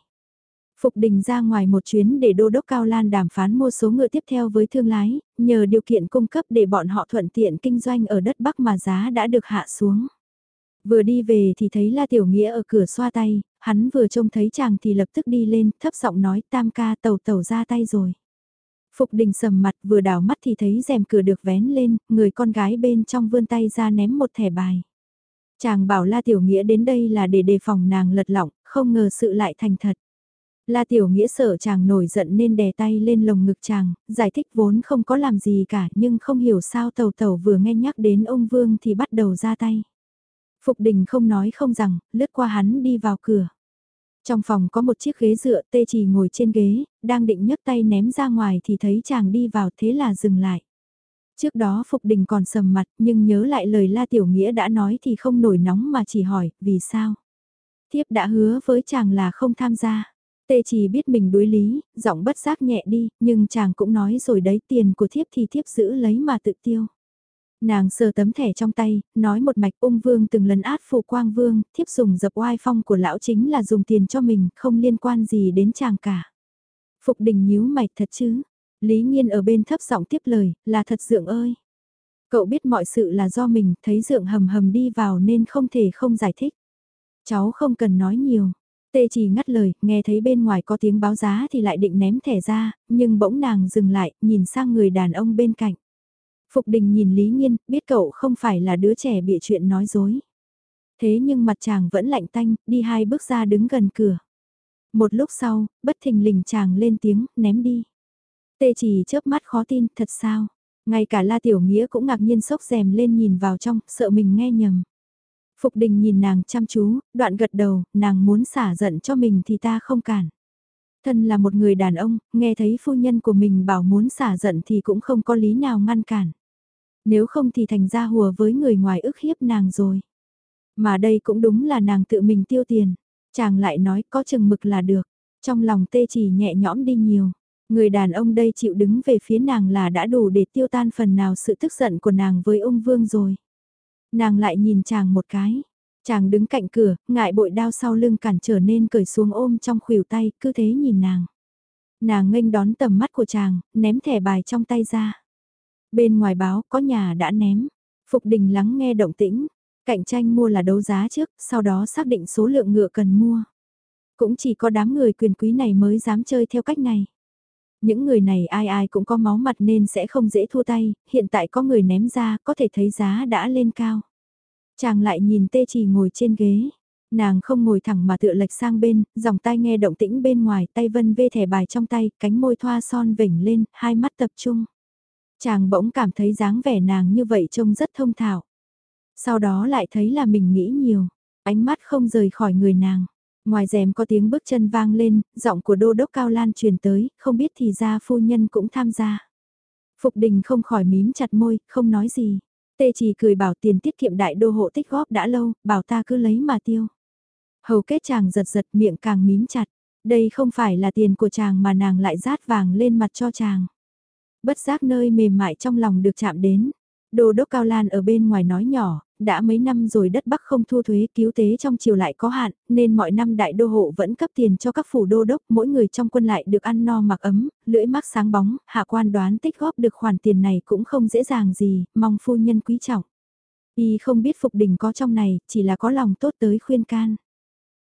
Phục đình ra ngoài một chuyến để đô đốc Cao Lan đàm phán mua số ngựa tiếp theo với thương lái, nhờ điều kiện cung cấp để bọn họ thuận tiện kinh doanh ở đất Bắc mà giá đã được hạ xuống. Vừa đi về thì thấy La Tiểu Nghĩa ở cửa xoa tay, hắn vừa trông thấy chàng thì lập tức đi lên, thấp giọng nói tam ca tàu tàu ra tay rồi. Phục đình sầm mặt vừa đảo mắt thì thấy rèm cửa được vén lên, người con gái bên trong vươn tay ra ném một thẻ bài. Chàng bảo La Tiểu Nghĩa đến đây là để đề phòng nàng lật lọng, không ngờ sự lại thành thật. La Tiểu Nghĩa sợ chàng nổi giận nên đè tay lên lồng ngực chàng, giải thích vốn không có làm gì cả nhưng không hiểu sao tàu tàu vừa nghe nhắc đến ông Vương thì bắt đầu ra tay. Phục đình không nói không rằng, lướt qua hắn đi vào cửa. Trong phòng có một chiếc ghế dựa tê trì ngồi trên ghế, đang định nhấc tay ném ra ngoài thì thấy chàng đi vào thế là dừng lại. Trước đó Phục Đình còn sầm mặt nhưng nhớ lại lời La Tiểu Nghĩa đã nói thì không nổi nóng mà chỉ hỏi, vì sao? Tiếp đã hứa với chàng là không tham gia. Tê chỉ biết mình đối lý, giọng bất giác nhẹ đi, nhưng chàng cũng nói rồi đấy tiền của thiếp thì thiếp giữ lấy mà tự tiêu. Nàng sờ tấm thẻ trong tay, nói một mạch ung vương từng lần át phụ quang vương, thiếp dùng dập oai phong của lão chính là dùng tiền cho mình, không liên quan gì đến chàng cả. Phục đình nhíu mạch thật chứ, Lý Nhiên ở bên thấp giọng tiếp lời, là thật dượng ơi. Cậu biết mọi sự là do mình, thấy dượng hầm hầm đi vào nên không thể không giải thích. Cháu không cần nói nhiều. Tê chỉ ngắt lời, nghe thấy bên ngoài có tiếng báo giá thì lại định ném thẻ ra, nhưng bỗng nàng dừng lại, nhìn sang người đàn ông bên cạnh. Phục đình nhìn Lý Nhiên, biết cậu không phải là đứa trẻ bịa chuyện nói dối. Thế nhưng mặt chàng vẫn lạnh tanh, đi hai bước ra đứng gần cửa. Một lúc sau, bất thình lình chàng lên tiếng, ném đi. Tê chỉ chớp mắt khó tin, thật sao? Ngay cả La Tiểu Nghĩa cũng ngạc nhiên sốc rèm lên nhìn vào trong, sợ mình nghe nhầm. Phục đình nhìn nàng chăm chú, đoạn gật đầu, nàng muốn xả giận cho mình thì ta không cản. Thân là một người đàn ông, nghe thấy phu nhân của mình bảo muốn xả giận thì cũng không có lý nào ngăn cản. Nếu không thì thành ra hùa với người ngoài ức hiếp nàng rồi. Mà đây cũng đúng là nàng tự mình tiêu tiền. Chàng lại nói có chừng mực là được. Trong lòng tê chỉ nhẹ nhõm đi nhiều. Người đàn ông đây chịu đứng về phía nàng là đã đủ để tiêu tan phần nào sự tức giận của nàng với ông Vương rồi. Nàng lại nhìn chàng một cái. Chàng đứng cạnh cửa, ngại bội đao sau lưng cản trở nên cởi xuống ôm trong khuỷu tay, cứ thế nhìn nàng. Nàng nghênh đón tầm mắt của chàng, ném thẻ bài trong tay ra. Bên ngoài báo có nhà đã ném. Phục đình lắng nghe động tĩnh. Cạnh tranh mua là đấu giá trước, sau đó xác định số lượng ngựa cần mua. Cũng chỉ có đám người quyền quý này mới dám chơi theo cách này. Những người này ai ai cũng có máu mặt nên sẽ không dễ thua tay, hiện tại có người ném ra, có thể thấy giá đã lên cao. Chàng lại nhìn tê chỉ ngồi trên ghế. Nàng không ngồi thẳng mà tựa lệch sang bên, dòng tay nghe động tĩnh bên ngoài, tay vân vê thẻ bài trong tay, cánh môi thoa son vểnh lên, hai mắt tập trung. Chàng bỗng cảm thấy dáng vẻ nàng như vậy trông rất thông thạo. Sau đó lại thấy là mình nghĩ nhiều, ánh mắt không rời khỏi người nàng. Ngoài rèm có tiếng bước chân vang lên, giọng của đô đốc Cao Lan truyền tới, không biết thì ra phu nhân cũng tham gia. Phục đình không khỏi mím chặt môi, không nói gì. Tê chỉ cười bảo tiền tiết kiệm đại đô hộ tích góp đã lâu, bảo ta cứ lấy mà tiêu. Hầu kết chàng giật giật miệng càng mím chặt. Đây không phải là tiền của chàng mà nàng lại rát vàng lên mặt cho chàng. Bất giác nơi mềm mại trong lòng được chạm đến. Đô đốc Cao Lan ở bên ngoài nói nhỏ, đã mấy năm rồi đất Bắc không thu thuế cứu tế trong chiều lại có hạn, nên mọi năm đại đô hộ vẫn cấp tiền cho các phủ đô đốc, mỗi người trong quân lại được ăn no mặc ấm, lưỡi mắt sáng bóng, hạ quan đoán tích góp được khoản tiền này cũng không dễ dàng gì, mong phu nhân quý trọng. Y không biết Phục Đình có trong này, chỉ là có lòng tốt tới khuyên can.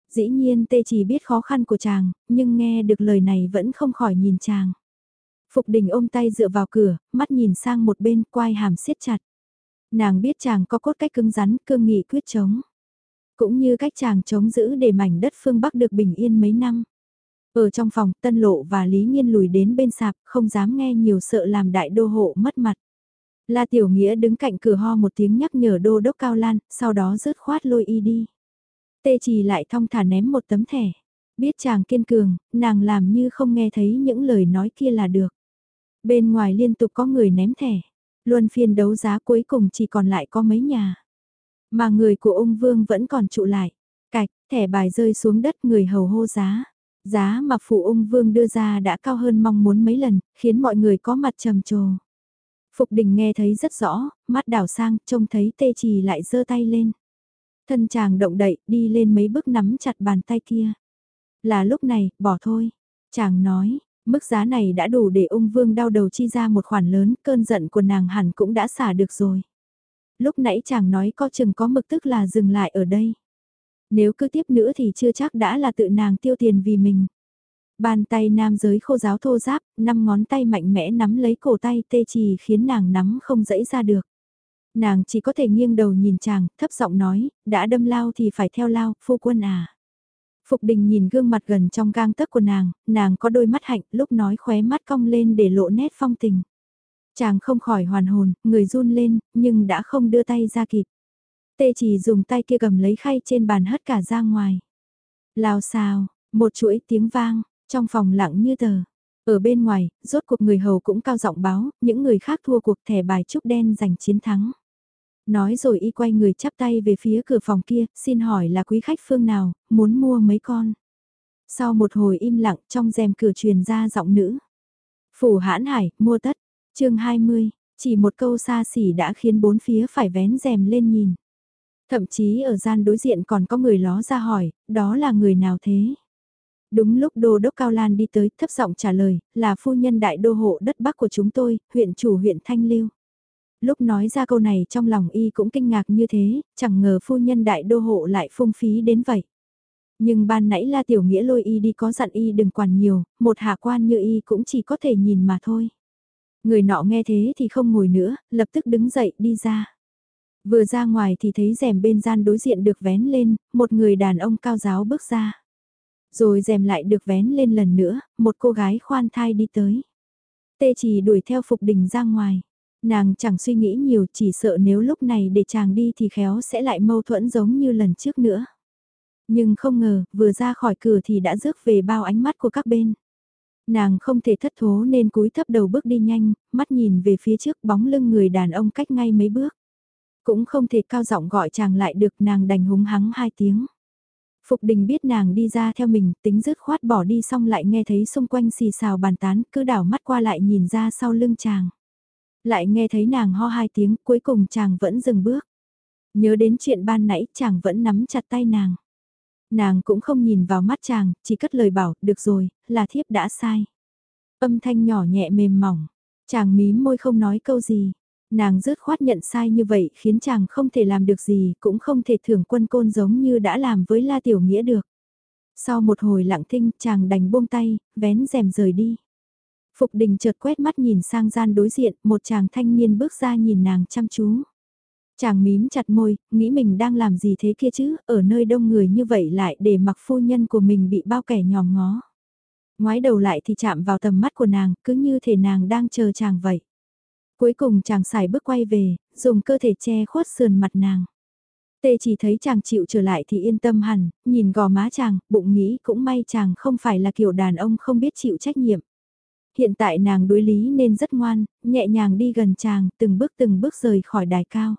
Dĩ nhiên tê chỉ biết khó khăn của chàng, nhưng nghe được lời này vẫn không khỏi nhìn chàng. Phục Đình ôm tay dựa vào cửa, mắt nhìn sang một bên quai hàm siết chặt. Nàng biết chàng có cốt cách cứng rắn, cương nghị quyết chống. Cũng như cách chàng chống giữ để mảnh đất phương Bắc được bình yên mấy năm. Ở trong phòng, Tân Lộ và Lý Nhiên lùi đến bên sạp, không dám nghe nhiều sợ làm đại đô hộ mất mặt. La Tiểu Nghĩa đứng cạnh cửa ho một tiếng nhắc nhở đô đốc Cao Lan, sau đó rớt khoát lôi y đi. Tê Trì lại thong thả ném một tấm thẻ. Biết chàng kiên cường, nàng làm như không nghe thấy những lời nói kia là được. Bên ngoài liên tục có người ném thẻ. Luân phiên đấu giá cuối cùng chỉ còn lại có mấy nhà. Mà người của ung vương vẫn còn trụ lại. Cạch, thẻ bài rơi xuống đất người hầu hô giá. Giá mà phụ ung vương đưa ra đã cao hơn mong muốn mấy lần, khiến mọi người có mặt trầm trồ. Phục đình nghe thấy rất rõ, mắt đảo sang, trông thấy tê trì lại giơ tay lên. Thân chàng động đậy, đi lên mấy bước nắm chặt bàn tay kia. Là lúc này, bỏ thôi. Chàng nói, mức giá này đã đủ để ung vương đau đầu chi ra một khoản lớn, cơn giận của nàng hẳn cũng đã xả được rồi. Lúc nãy chàng nói có chừng có mực tức là dừng lại ở đây. Nếu cứ tiếp nữa thì chưa chắc đã là tự nàng tiêu tiền vì mình. Bàn tay nam giới khô giáo thô giáp, năm ngón tay mạnh mẽ nắm lấy cổ tay tê trì khiến nàng nắm không dẫy ra được. Nàng chỉ có thể nghiêng đầu nhìn chàng, thấp giọng nói, đã đâm lao thì phải theo lao, phu quân à. Phục đình nhìn gương mặt gần trong gang tấc của nàng, nàng có đôi mắt hạnh, lúc nói khóe mắt cong lên để lộ nét phong tình. Chàng không khỏi hoàn hồn, người run lên, nhưng đã không đưa tay ra kịp. Tê chỉ dùng tay kia cầm lấy khay trên bàn hất cả ra ngoài. Lào xào, một chuỗi tiếng vang, trong phòng lặng như tờ. Ở bên ngoài, rốt cuộc người hầu cũng cao giọng báo, những người khác thua cuộc thẻ bài trúc đen giành chiến thắng. Nói rồi y quay người chắp tay về phía cửa phòng kia, xin hỏi là quý khách phương nào, muốn mua mấy con. Sau một hồi im lặng trong rèm cửa truyền ra giọng nữ. Phủ hãn hải, mua tất, chương 20, chỉ một câu xa xỉ đã khiến bốn phía phải vén rèm lên nhìn. Thậm chí ở gian đối diện còn có người ló ra hỏi, đó là người nào thế? Đúng lúc đô đốc Cao Lan đi tới thấp giọng trả lời, là phu nhân đại đô hộ đất bắc của chúng tôi, huyện chủ huyện Thanh Lưu. Lúc nói ra câu này trong lòng y cũng kinh ngạc như thế, chẳng ngờ phu nhân đại đô hộ lại phung phí đến vậy. Nhưng ban nãy la tiểu nghĩa lôi y đi có dặn y đừng quản nhiều, một hạ quan như y cũng chỉ có thể nhìn mà thôi. Người nọ nghe thế thì không ngồi nữa, lập tức đứng dậy đi ra. Vừa ra ngoài thì thấy rèm bên gian đối diện được vén lên, một người đàn ông cao giáo bước ra. Rồi rèm lại được vén lên lần nữa, một cô gái khoan thai đi tới. Tê chỉ đuổi theo Phục Đình ra ngoài. Nàng chẳng suy nghĩ nhiều chỉ sợ nếu lúc này để chàng đi thì khéo sẽ lại mâu thuẫn giống như lần trước nữa. Nhưng không ngờ, vừa ra khỏi cửa thì đã rước về bao ánh mắt của các bên. Nàng không thể thất thố nên cúi thấp đầu bước đi nhanh, mắt nhìn về phía trước bóng lưng người đàn ông cách ngay mấy bước. Cũng không thể cao giọng gọi chàng lại được nàng đành húng hắng hai tiếng. Phục đình biết nàng đi ra theo mình, tính dứt khoát bỏ đi xong lại nghe thấy xung quanh xì xào bàn tán, cứ đảo mắt qua lại nhìn ra sau lưng chàng. Lại nghe thấy nàng ho hai tiếng, cuối cùng chàng vẫn dừng bước. Nhớ đến chuyện ban nãy chàng vẫn nắm chặt tay nàng. Nàng cũng không nhìn vào mắt chàng, chỉ cất lời bảo, được rồi, là thiếp đã sai. Âm thanh nhỏ nhẹ mềm mỏng, chàng mím môi không nói câu gì. Nàng rớt khoát nhận sai như vậy khiến chàng không thể làm được gì, cũng không thể thưởng quân côn giống như đã làm với La Tiểu Nghĩa được. Sau một hồi lặng thinh, chàng đành buông tay, vén rèm rời đi. Phục đình chợt quét mắt nhìn sang gian đối diện, một chàng thanh niên bước ra nhìn nàng chăm chú. Chàng mím chặt môi, nghĩ mình đang làm gì thế kia chứ, ở nơi đông người như vậy lại để mặc phu nhân của mình bị bao kẻ nhòm ngó. Ngoái đầu lại thì chạm vào tầm mắt của nàng, cứ như thể nàng đang chờ chàng vậy. Cuối cùng chàng xài bước quay về, dùng cơ thể che khuất sườn mặt nàng. Tê chỉ thấy chàng chịu trở lại thì yên tâm hẳn, nhìn gò má chàng, bụng nghĩ cũng may chàng không phải là kiểu đàn ông không biết chịu trách nhiệm. Hiện tại nàng đối lý nên rất ngoan, nhẹ nhàng đi gần chàng, từng bước từng bước rời khỏi đài cao.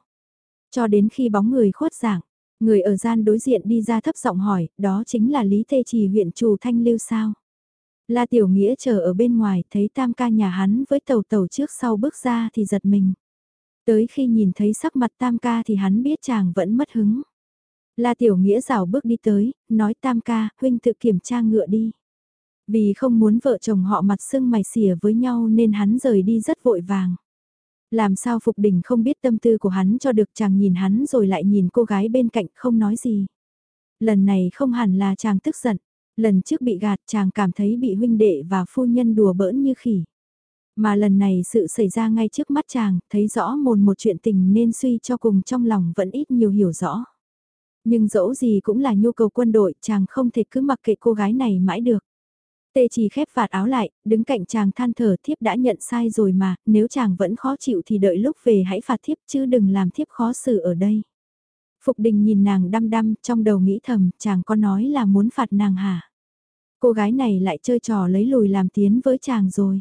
Cho đến khi bóng người khuất dạng, người ở gian đối diện đi ra thấp giọng hỏi, đó chính là Lý Tê Trì huyện chủ Thanh Lưu sao? La Tiểu Nghĩa chờ ở bên ngoài, thấy tam ca nhà hắn với tàu tàu trước sau bước ra thì giật mình. Tới khi nhìn thấy sắc mặt tam ca thì hắn biết chàng vẫn mất hứng. La Tiểu Nghĩa rào bước đi tới, nói tam ca, huynh tự kiểm tra ngựa đi. Vì không muốn vợ chồng họ mặt sưng mày xỉa với nhau nên hắn rời đi rất vội vàng. Làm sao Phục Đình không biết tâm tư của hắn cho được chàng nhìn hắn rồi lại nhìn cô gái bên cạnh không nói gì. Lần này không hẳn là chàng tức giận, lần trước bị gạt chàng cảm thấy bị huynh đệ và phu nhân đùa bỡn như khỉ. Mà lần này sự xảy ra ngay trước mắt chàng, thấy rõ mồn một chuyện tình nên suy cho cùng trong lòng vẫn ít nhiều hiểu rõ. Nhưng dẫu gì cũng là nhu cầu quân đội, chàng không thể cứ mặc kệ cô gái này mãi được. Tê chỉ khép vạt áo lại, đứng cạnh chàng than thở thiếp đã nhận sai rồi mà, nếu chàng vẫn khó chịu thì đợi lúc về hãy phạt thiếp chứ đừng làm thiếp khó xử ở đây. Phục đình nhìn nàng đăm đăm, trong đầu nghĩ thầm, chàng có nói là muốn phạt nàng hả? Cô gái này lại chơi trò lấy lùi làm tiến với chàng rồi.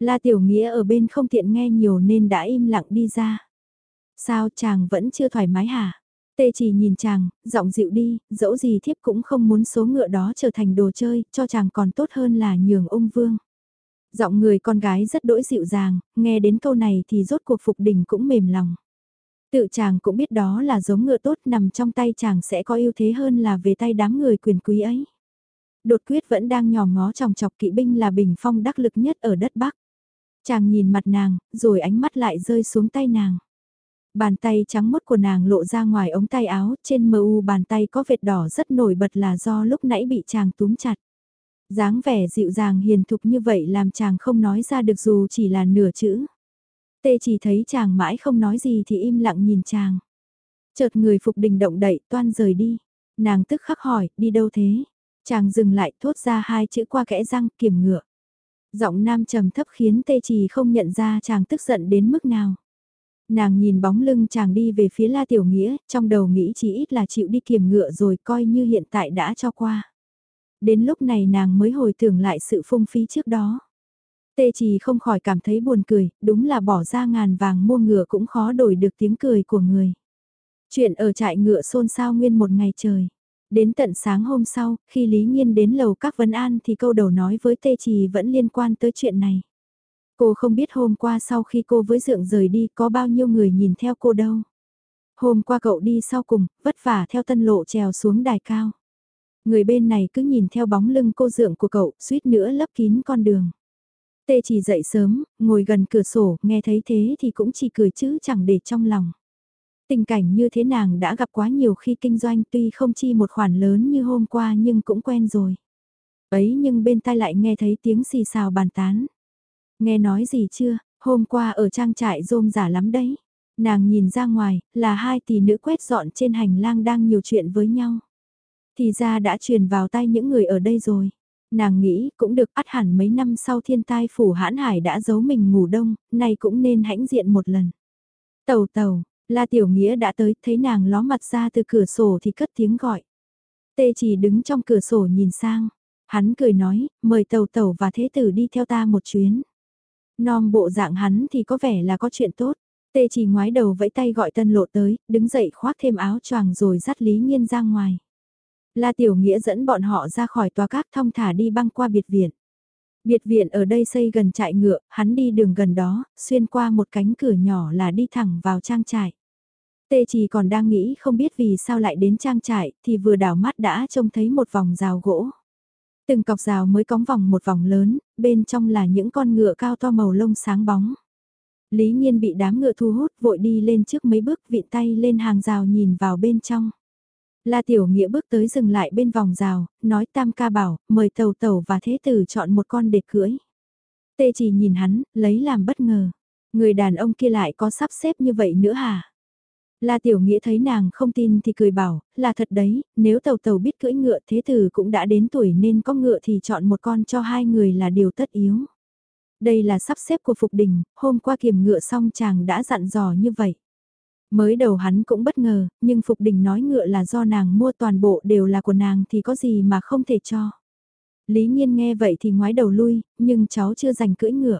La Tiểu Nghĩa ở bên không tiện nghe nhiều nên đã im lặng đi ra. Sao chàng vẫn chưa thoải mái hả? Tê chỉ nhìn chàng, giọng dịu đi, dẫu gì thiếp cũng không muốn số ngựa đó trở thành đồ chơi, cho chàng còn tốt hơn là nhường ung vương. Giọng người con gái rất đỗi dịu dàng, nghe đến câu này thì rốt cuộc phục đình cũng mềm lòng. Tự chàng cũng biết đó là giống ngựa tốt nằm trong tay chàng sẽ có ưu thế hơn là về tay đám người quyền quý ấy. Đột quyết vẫn đang nhòm ngó chòng chọc kỵ binh là bình phong đắc lực nhất ở đất Bắc. Chàng nhìn mặt nàng, rồi ánh mắt lại rơi xuống tay nàng. Bàn tay trắng mốt của nàng lộ ra ngoài ống tay áo, trên mờ u bàn tay có vệt đỏ rất nổi bật là do lúc nãy bị chàng túm chặt. dáng vẻ dịu dàng hiền thục như vậy làm chàng không nói ra được dù chỉ là nửa chữ. Tê chỉ thấy chàng mãi không nói gì thì im lặng nhìn chàng. Chợt người phục đình động đậy toan rời đi. Nàng tức khắc hỏi, đi đâu thế? Chàng dừng lại thốt ra hai chữ qua kẽ răng kiểm ngựa. Giọng nam trầm thấp khiến tê trì không nhận ra chàng tức giận đến mức nào. Nàng nhìn bóng lưng chàng đi về phía La Tiểu Nghĩa, trong đầu nghĩ chỉ ít là chịu đi kiểm ngựa rồi coi như hiện tại đã cho qua. Đến lúc này nàng mới hồi tưởng lại sự phung phí trước đó. Tê chỉ không khỏi cảm thấy buồn cười, đúng là bỏ ra ngàn vàng mua ngựa cũng khó đổi được tiếng cười của người. Chuyện ở trại ngựa xôn xao nguyên một ngày trời. Đến tận sáng hôm sau, khi Lý Nhiên đến lầu các vấn an thì câu đầu nói với Tê Trì vẫn liên quan tới chuyện này. Cô không biết hôm qua sau khi cô với Dượng rời đi có bao nhiêu người nhìn theo cô đâu. Hôm qua cậu đi sau cùng, vất vả theo tân lộ trèo xuống đài cao. Người bên này cứ nhìn theo bóng lưng cô Dượng của cậu, suýt nữa lấp kín con đường. Tê chỉ dậy sớm, ngồi gần cửa sổ, nghe thấy thế thì cũng chỉ cười chứ chẳng để trong lòng. Tình cảnh như thế nàng đã gặp quá nhiều khi kinh doanh tuy không chi một khoản lớn như hôm qua nhưng cũng quen rồi. Ấy nhưng bên tai lại nghe thấy tiếng xì xào bàn tán. Nghe nói gì chưa, hôm qua ở trang trại rôm giả lắm đấy. Nàng nhìn ra ngoài, là hai tỷ nữ quét dọn trên hành lang đang nhiều chuyện với nhau. Thì ra đã truyền vào tay những người ở đây rồi. Nàng nghĩ cũng được ắt hẳn mấy năm sau thiên tai phủ hãn hải đã giấu mình ngủ đông, nay cũng nên hãnh diện một lần. Tàu tàu, La Tiểu Nghĩa đã tới, thấy nàng ló mặt ra từ cửa sổ thì cất tiếng gọi. Tê chỉ đứng trong cửa sổ nhìn sang. Hắn cười nói, mời tàu tàu và thế tử đi theo ta một chuyến. Non bộ dạng hắn thì có vẻ là có chuyện tốt. Tê chỉ ngoái đầu vẫy tay gọi tân lộ tới, đứng dậy khoác thêm áo choàng rồi dắt Lý Nhiên ra ngoài. La Tiểu Nghĩa dẫn bọn họ ra khỏi tòa các thông thả đi băng qua biệt viện. Biệt viện ở đây xây gần trại ngựa, hắn đi đường gần đó, xuyên qua một cánh cửa nhỏ là đi thẳng vào trang trại. Tê chỉ còn đang nghĩ không biết vì sao lại đến trang trại, thì vừa đảo mắt đã trông thấy một vòng rào gỗ. Từng cọc rào mới cóng vòng một vòng lớn, bên trong là những con ngựa cao to màu lông sáng bóng. Lý Nhiên bị đám ngựa thu hút vội đi lên trước mấy bước vịn tay lên hàng rào nhìn vào bên trong. La Tiểu Nghĩa bước tới dừng lại bên vòng rào, nói tam ca bảo, mời tàu tàu và thế tử chọn một con để cưỡi. Tê chỉ nhìn hắn, lấy làm bất ngờ. Người đàn ông kia lại có sắp xếp như vậy nữa hả? La Tiểu Nghĩa thấy nàng không tin thì cười bảo, là thật đấy, nếu tàu tàu biết cưỡi ngựa thế tử cũng đã đến tuổi nên có ngựa thì chọn một con cho hai người là điều tất yếu. Đây là sắp xếp của Phục Đình, hôm qua kiểm ngựa xong chàng đã dặn dò như vậy. Mới đầu hắn cũng bất ngờ, nhưng Phục Đình nói ngựa là do nàng mua toàn bộ đều là của nàng thì có gì mà không thể cho. Lý Nhiên nghe vậy thì ngoái đầu lui, nhưng cháu chưa giành cưỡi ngựa.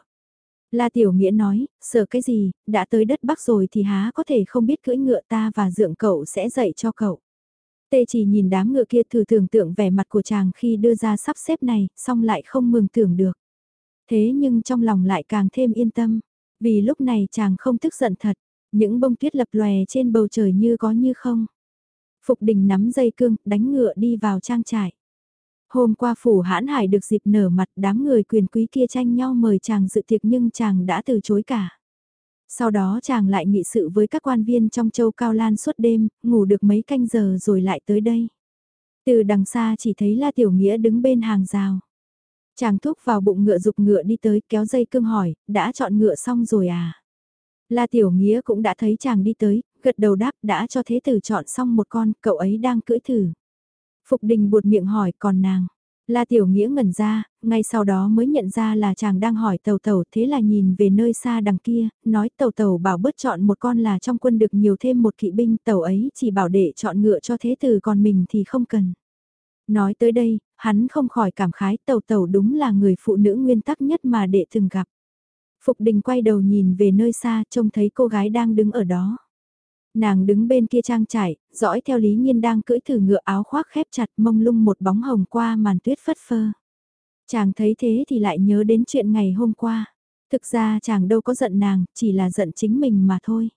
La Tiểu Nghĩa nói, sợ cái gì, đã tới đất Bắc rồi thì há có thể không biết cưỡi ngựa ta và dượng cậu sẽ dạy cho cậu. Tê chỉ nhìn đám ngựa kia thử tưởng tượng vẻ mặt của chàng khi đưa ra sắp xếp này, xong lại không mừng tưởng được. Thế nhưng trong lòng lại càng thêm yên tâm, vì lúc này chàng không tức giận thật, những bông tuyết lập lòe trên bầu trời như có như không. Phục đình nắm dây cương, đánh ngựa đi vào trang trại. Hôm qua phủ hãn hải được dịp nở mặt đám người quyền quý kia tranh nhau mời chàng dự tiệc nhưng chàng đã từ chối cả. Sau đó chàng lại nghị sự với các quan viên trong châu Cao Lan suốt đêm, ngủ được mấy canh giờ rồi lại tới đây. Từ đằng xa chỉ thấy La Tiểu Nghĩa đứng bên hàng rào. Chàng thúc vào bụng ngựa dục ngựa đi tới kéo dây cương hỏi, đã chọn ngựa xong rồi à? La Tiểu Nghĩa cũng đã thấy chàng đi tới, gật đầu đáp đã cho thế tử chọn xong một con, cậu ấy đang cưỡi thử. Phục đình buột miệng hỏi còn nàng, La Tiểu Nghĩa ngẩn ra, ngay sau đó mới nhận ra là chàng đang hỏi tàu tàu thế là nhìn về nơi xa đằng kia, nói tàu tàu bảo bớt chọn một con là trong quân được nhiều thêm một kỵ binh tàu ấy chỉ bảo để chọn ngựa cho thế tử còn mình thì không cần. Nói tới đây, hắn không khỏi cảm khái tàu tàu đúng là người phụ nữ nguyên tắc nhất mà đệ từng gặp. Phục đình quay đầu nhìn về nơi xa trông thấy cô gái đang đứng ở đó. Nàng đứng bên kia trang trải, dõi theo Lý Nhiên đang cưỡi thử ngựa áo khoác khép chặt mông lung một bóng hồng qua màn tuyết phất phơ. Chàng thấy thế thì lại nhớ đến chuyện ngày hôm qua. Thực ra chàng đâu có giận nàng, chỉ là giận chính mình mà thôi.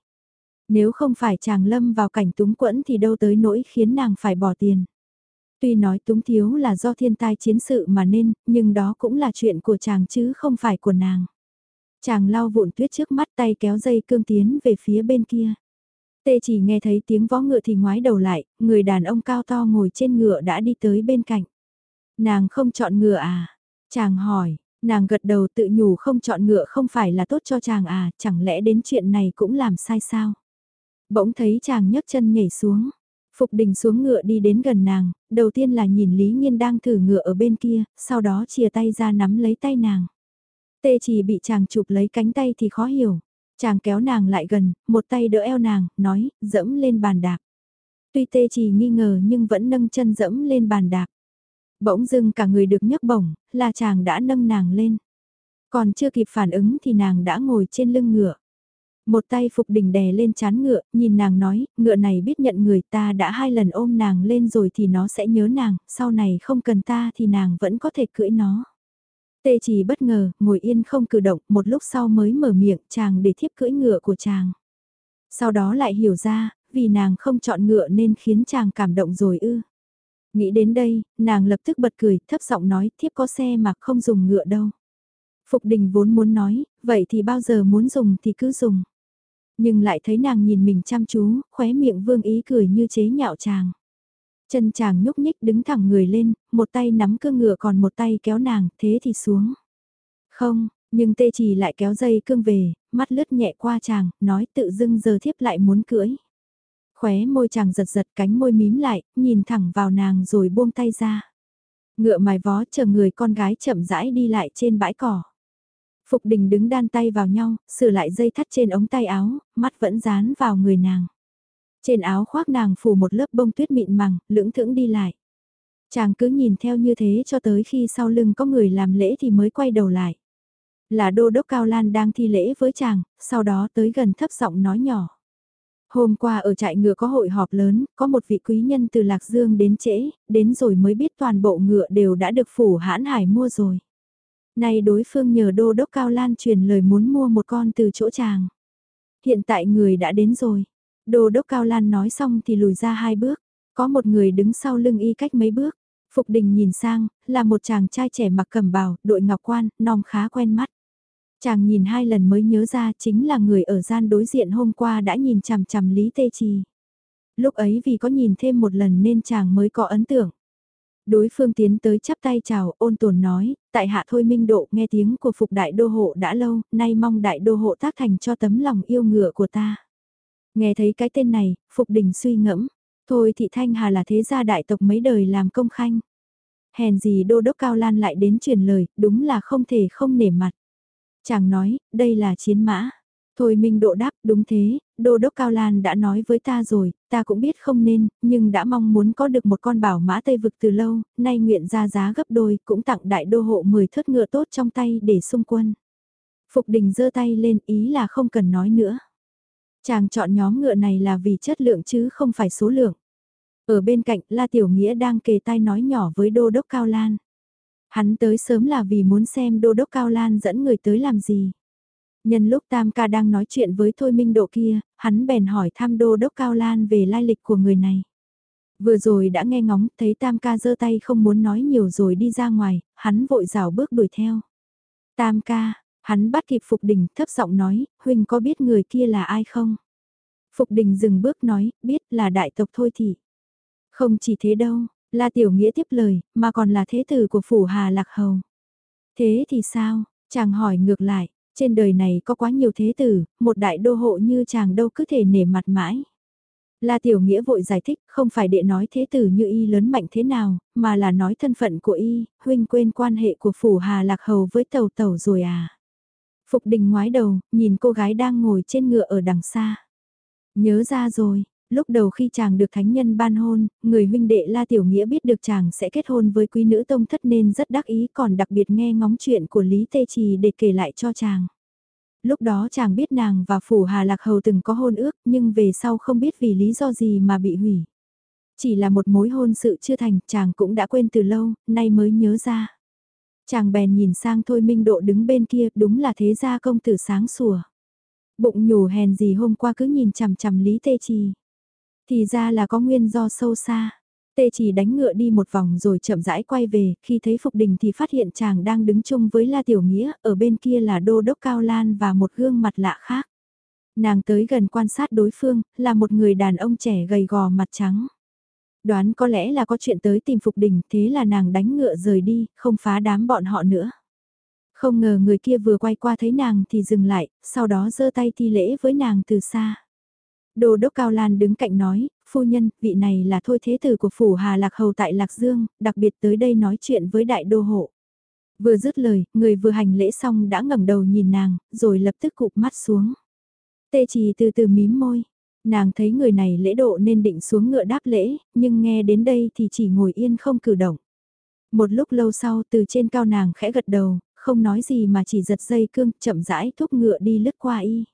Nếu không phải chàng lâm vào cảnh túng quẫn thì đâu tới nỗi khiến nàng phải bỏ tiền. Tuy nói túng thiếu là do thiên tai chiến sự mà nên, nhưng đó cũng là chuyện của chàng chứ không phải của nàng. Chàng lau vụn tuyết trước mắt tay kéo dây cương tiến về phía bên kia. Tê chỉ nghe thấy tiếng vó ngựa thì ngoái đầu lại, người đàn ông cao to ngồi trên ngựa đã đi tới bên cạnh. Nàng không chọn ngựa à? Chàng hỏi, nàng gật đầu tự nhủ không chọn ngựa không phải là tốt cho chàng à, chẳng lẽ đến chuyện này cũng làm sai sao? Bỗng thấy chàng nhấc chân nhảy xuống. Phục đình xuống ngựa đi đến gần nàng, đầu tiên là nhìn Lý Nhiên đang thử ngựa ở bên kia, sau đó chia tay ra nắm lấy tay nàng. Tê chỉ bị chàng chụp lấy cánh tay thì khó hiểu. Chàng kéo nàng lại gần, một tay đỡ eo nàng, nói, dẫm lên bàn đạp. Tuy tê chỉ nghi ngờ nhưng vẫn nâng chân dẫm lên bàn đạp. Bỗng dưng cả người được nhấc bổng, là chàng đã nâng nàng lên. Còn chưa kịp phản ứng thì nàng đã ngồi trên lưng ngựa. Một tay phục đỉnh đè lên chán ngựa, nhìn nàng nói, ngựa này biết nhận người ta đã hai lần ôm nàng lên rồi thì nó sẽ nhớ nàng, sau này không cần ta thì nàng vẫn có thể cưỡi nó. Tê chỉ bất ngờ, ngồi yên không cử động, một lúc sau mới mở miệng chàng để thiếp cưỡi ngựa của chàng. Sau đó lại hiểu ra, vì nàng không chọn ngựa nên khiến chàng cảm động rồi ư. Nghĩ đến đây, nàng lập tức bật cười, thấp giọng nói, thiếp có xe mà không dùng ngựa đâu. Phục đình vốn muốn nói, vậy thì bao giờ muốn dùng thì cứ dùng. Nhưng lại thấy nàng nhìn mình chăm chú, khóe miệng vương ý cười như chế nhạo chàng. Chân chàng nhúc nhích đứng thẳng người lên, một tay nắm cương ngựa còn một tay kéo nàng, thế thì xuống. Không, nhưng tê chỉ lại kéo dây cương về, mắt lướt nhẹ qua chàng, nói tự dưng giờ thiếp lại muốn cưỡi. Khóe môi chàng giật giật cánh môi mím lại, nhìn thẳng vào nàng rồi buông tay ra. Ngựa mài vó chờ người con gái chậm rãi đi lại trên bãi cỏ. Phục đình đứng đan tay vào nhau, sửa lại dây thắt trên ống tay áo, mắt vẫn dán vào người nàng. Trên áo khoác nàng phủ một lớp bông tuyết mịn màng, lưỡng thững đi lại. Chàng cứ nhìn theo như thế cho tới khi sau lưng có người làm lễ thì mới quay đầu lại. Là đô đốc Cao Lan đang thi lễ với chàng, sau đó tới gần thấp giọng nói nhỏ. Hôm qua ở trại ngựa có hội họp lớn, có một vị quý nhân từ Lạc Dương đến trễ, đến rồi mới biết toàn bộ ngựa đều đã được phủ hãn hải mua rồi. Nay đối phương nhờ đô đốc Cao Lan truyền lời muốn mua một con từ chỗ chàng. Hiện tại người đã đến rồi. Đô đốc Cao Lan nói xong thì lùi ra hai bước. Có một người đứng sau lưng y cách mấy bước. Phục đình nhìn sang, là một chàng trai trẻ mặc cẩm bào, đội ngọc quan, non khá quen mắt. Chàng nhìn hai lần mới nhớ ra chính là người ở gian đối diện hôm qua đã nhìn chằm chằm Lý Tê Trì. Lúc ấy vì có nhìn thêm một lần nên chàng mới có ấn tượng. Đối phương tiến tới chắp tay chào, ôn tồn nói, tại hạ thôi minh độ nghe tiếng của phục đại đô hộ đã lâu, nay mong đại đô hộ tác thành cho tấm lòng yêu ngựa của ta. Nghe thấy cái tên này, phục đình suy ngẫm, thôi thị thanh hà là thế gia đại tộc mấy đời làm công khanh. Hèn gì đô đốc cao lan lại đến truyền lời, đúng là không thể không nể mặt. Chàng nói, đây là chiến mã. Thôi Minh Độ đáp, đúng thế, Đô Đốc Cao Lan đã nói với ta rồi, ta cũng biết không nên, nhưng đã mong muốn có được một con bảo mã Tây Vực từ lâu, nay nguyện ra giá gấp đôi, cũng tặng đại đô hộ 10 thớt ngựa tốt trong tay để xung quân. Phục đình giơ tay lên ý là không cần nói nữa. Chàng chọn nhóm ngựa này là vì chất lượng chứ không phải số lượng. Ở bên cạnh, La Tiểu Nghĩa đang kề tai nói nhỏ với Đô Đốc Cao Lan. Hắn tới sớm là vì muốn xem Đô Đốc Cao Lan dẫn người tới làm gì. Nhân lúc Tam Ca đang nói chuyện với Thôi Minh Độ kia, hắn bèn hỏi thăm Đô Đốc Cao Lan về lai lịch của người này. Vừa rồi đã nghe ngóng, thấy Tam Ca giơ tay không muốn nói nhiều rồi đi ra ngoài, hắn vội rào bước đuổi theo. Tam Ca, hắn bắt kịp Phục Đình thấp giọng nói, Huynh có biết người kia là ai không? Phục Đình dừng bước nói, biết là đại tộc thôi thì. Không chỉ thế đâu, La Tiểu Nghĩa tiếp lời, mà còn là thế tử của Phủ Hà Lạc Hầu. Thế thì sao? Chàng hỏi ngược lại, trên đời này có quá nhiều thế tử, một đại đô hộ như chàng đâu cứ thể nể mặt mãi. La Tiểu Nghĩa vội giải thích, không phải đệ nói thế tử như y lớn mạnh thế nào, mà là nói thân phận của y, huynh quên quan hệ của phủ Hà Lạc Hầu với tàu tàu rồi à. Phục đình ngoái đầu, nhìn cô gái đang ngồi trên ngựa ở đằng xa. Nhớ ra rồi, lúc đầu khi chàng được thánh nhân ban hôn, người huynh đệ La Tiểu Nghĩa biết được chàng sẽ kết hôn với quý nữ tông thất nên rất đắc ý còn đặc biệt nghe ngóng chuyện của Lý Tê Trì để kể lại cho chàng. Lúc đó chàng biết nàng và Phủ Hà Lạc Hầu từng có hôn ước nhưng về sau không biết vì lý do gì mà bị hủy. Chỉ là một mối hôn sự chưa thành chàng cũng đã quên từ lâu, nay mới nhớ ra. Chàng bèn nhìn sang Thôi Minh Độ đứng bên kia đúng là thế gia công tử sáng sủa. Bụng nhủ hèn gì hôm qua cứ nhìn chằm chằm Lý Tê Trì. Thì ra là có nguyên do sâu xa. Tê chỉ đánh ngựa đi một vòng rồi chậm rãi quay về, khi thấy Phục Đình thì phát hiện chàng đang đứng chung với La Tiểu Nghĩa, ở bên kia là Đô Đốc Cao Lan và một gương mặt lạ khác. Nàng tới gần quan sát đối phương, là một người đàn ông trẻ gầy gò mặt trắng. Đoán có lẽ là có chuyện tới tìm Phục Đình, thế là nàng đánh ngựa rời đi, không phá đám bọn họ nữa. Không ngờ người kia vừa quay qua thấy nàng thì dừng lại, sau đó giơ tay thi lễ với nàng từ xa. đồ đốc Cao Lan đứng cạnh nói, phu nhân, vị này là thôi thế tử của phủ Hà Lạc Hầu tại Lạc Dương, đặc biệt tới đây nói chuyện với đại đô hộ. Vừa dứt lời, người vừa hành lễ xong đã ngẩng đầu nhìn nàng, rồi lập tức cụp mắt xuống. Tê trì từ từ mím môi, nàng thấy người này lễ độ nên định xuống ngựa đáp lễ, nhưng nghe đến đây thì chỉ ngồi yên không cử động. Một lúc lâu sau từ trên cao nàng khẽ gật đầu, không nói gì mà chỉ giật dây cương chậm rãi thúc ngựa đi lướt qua y.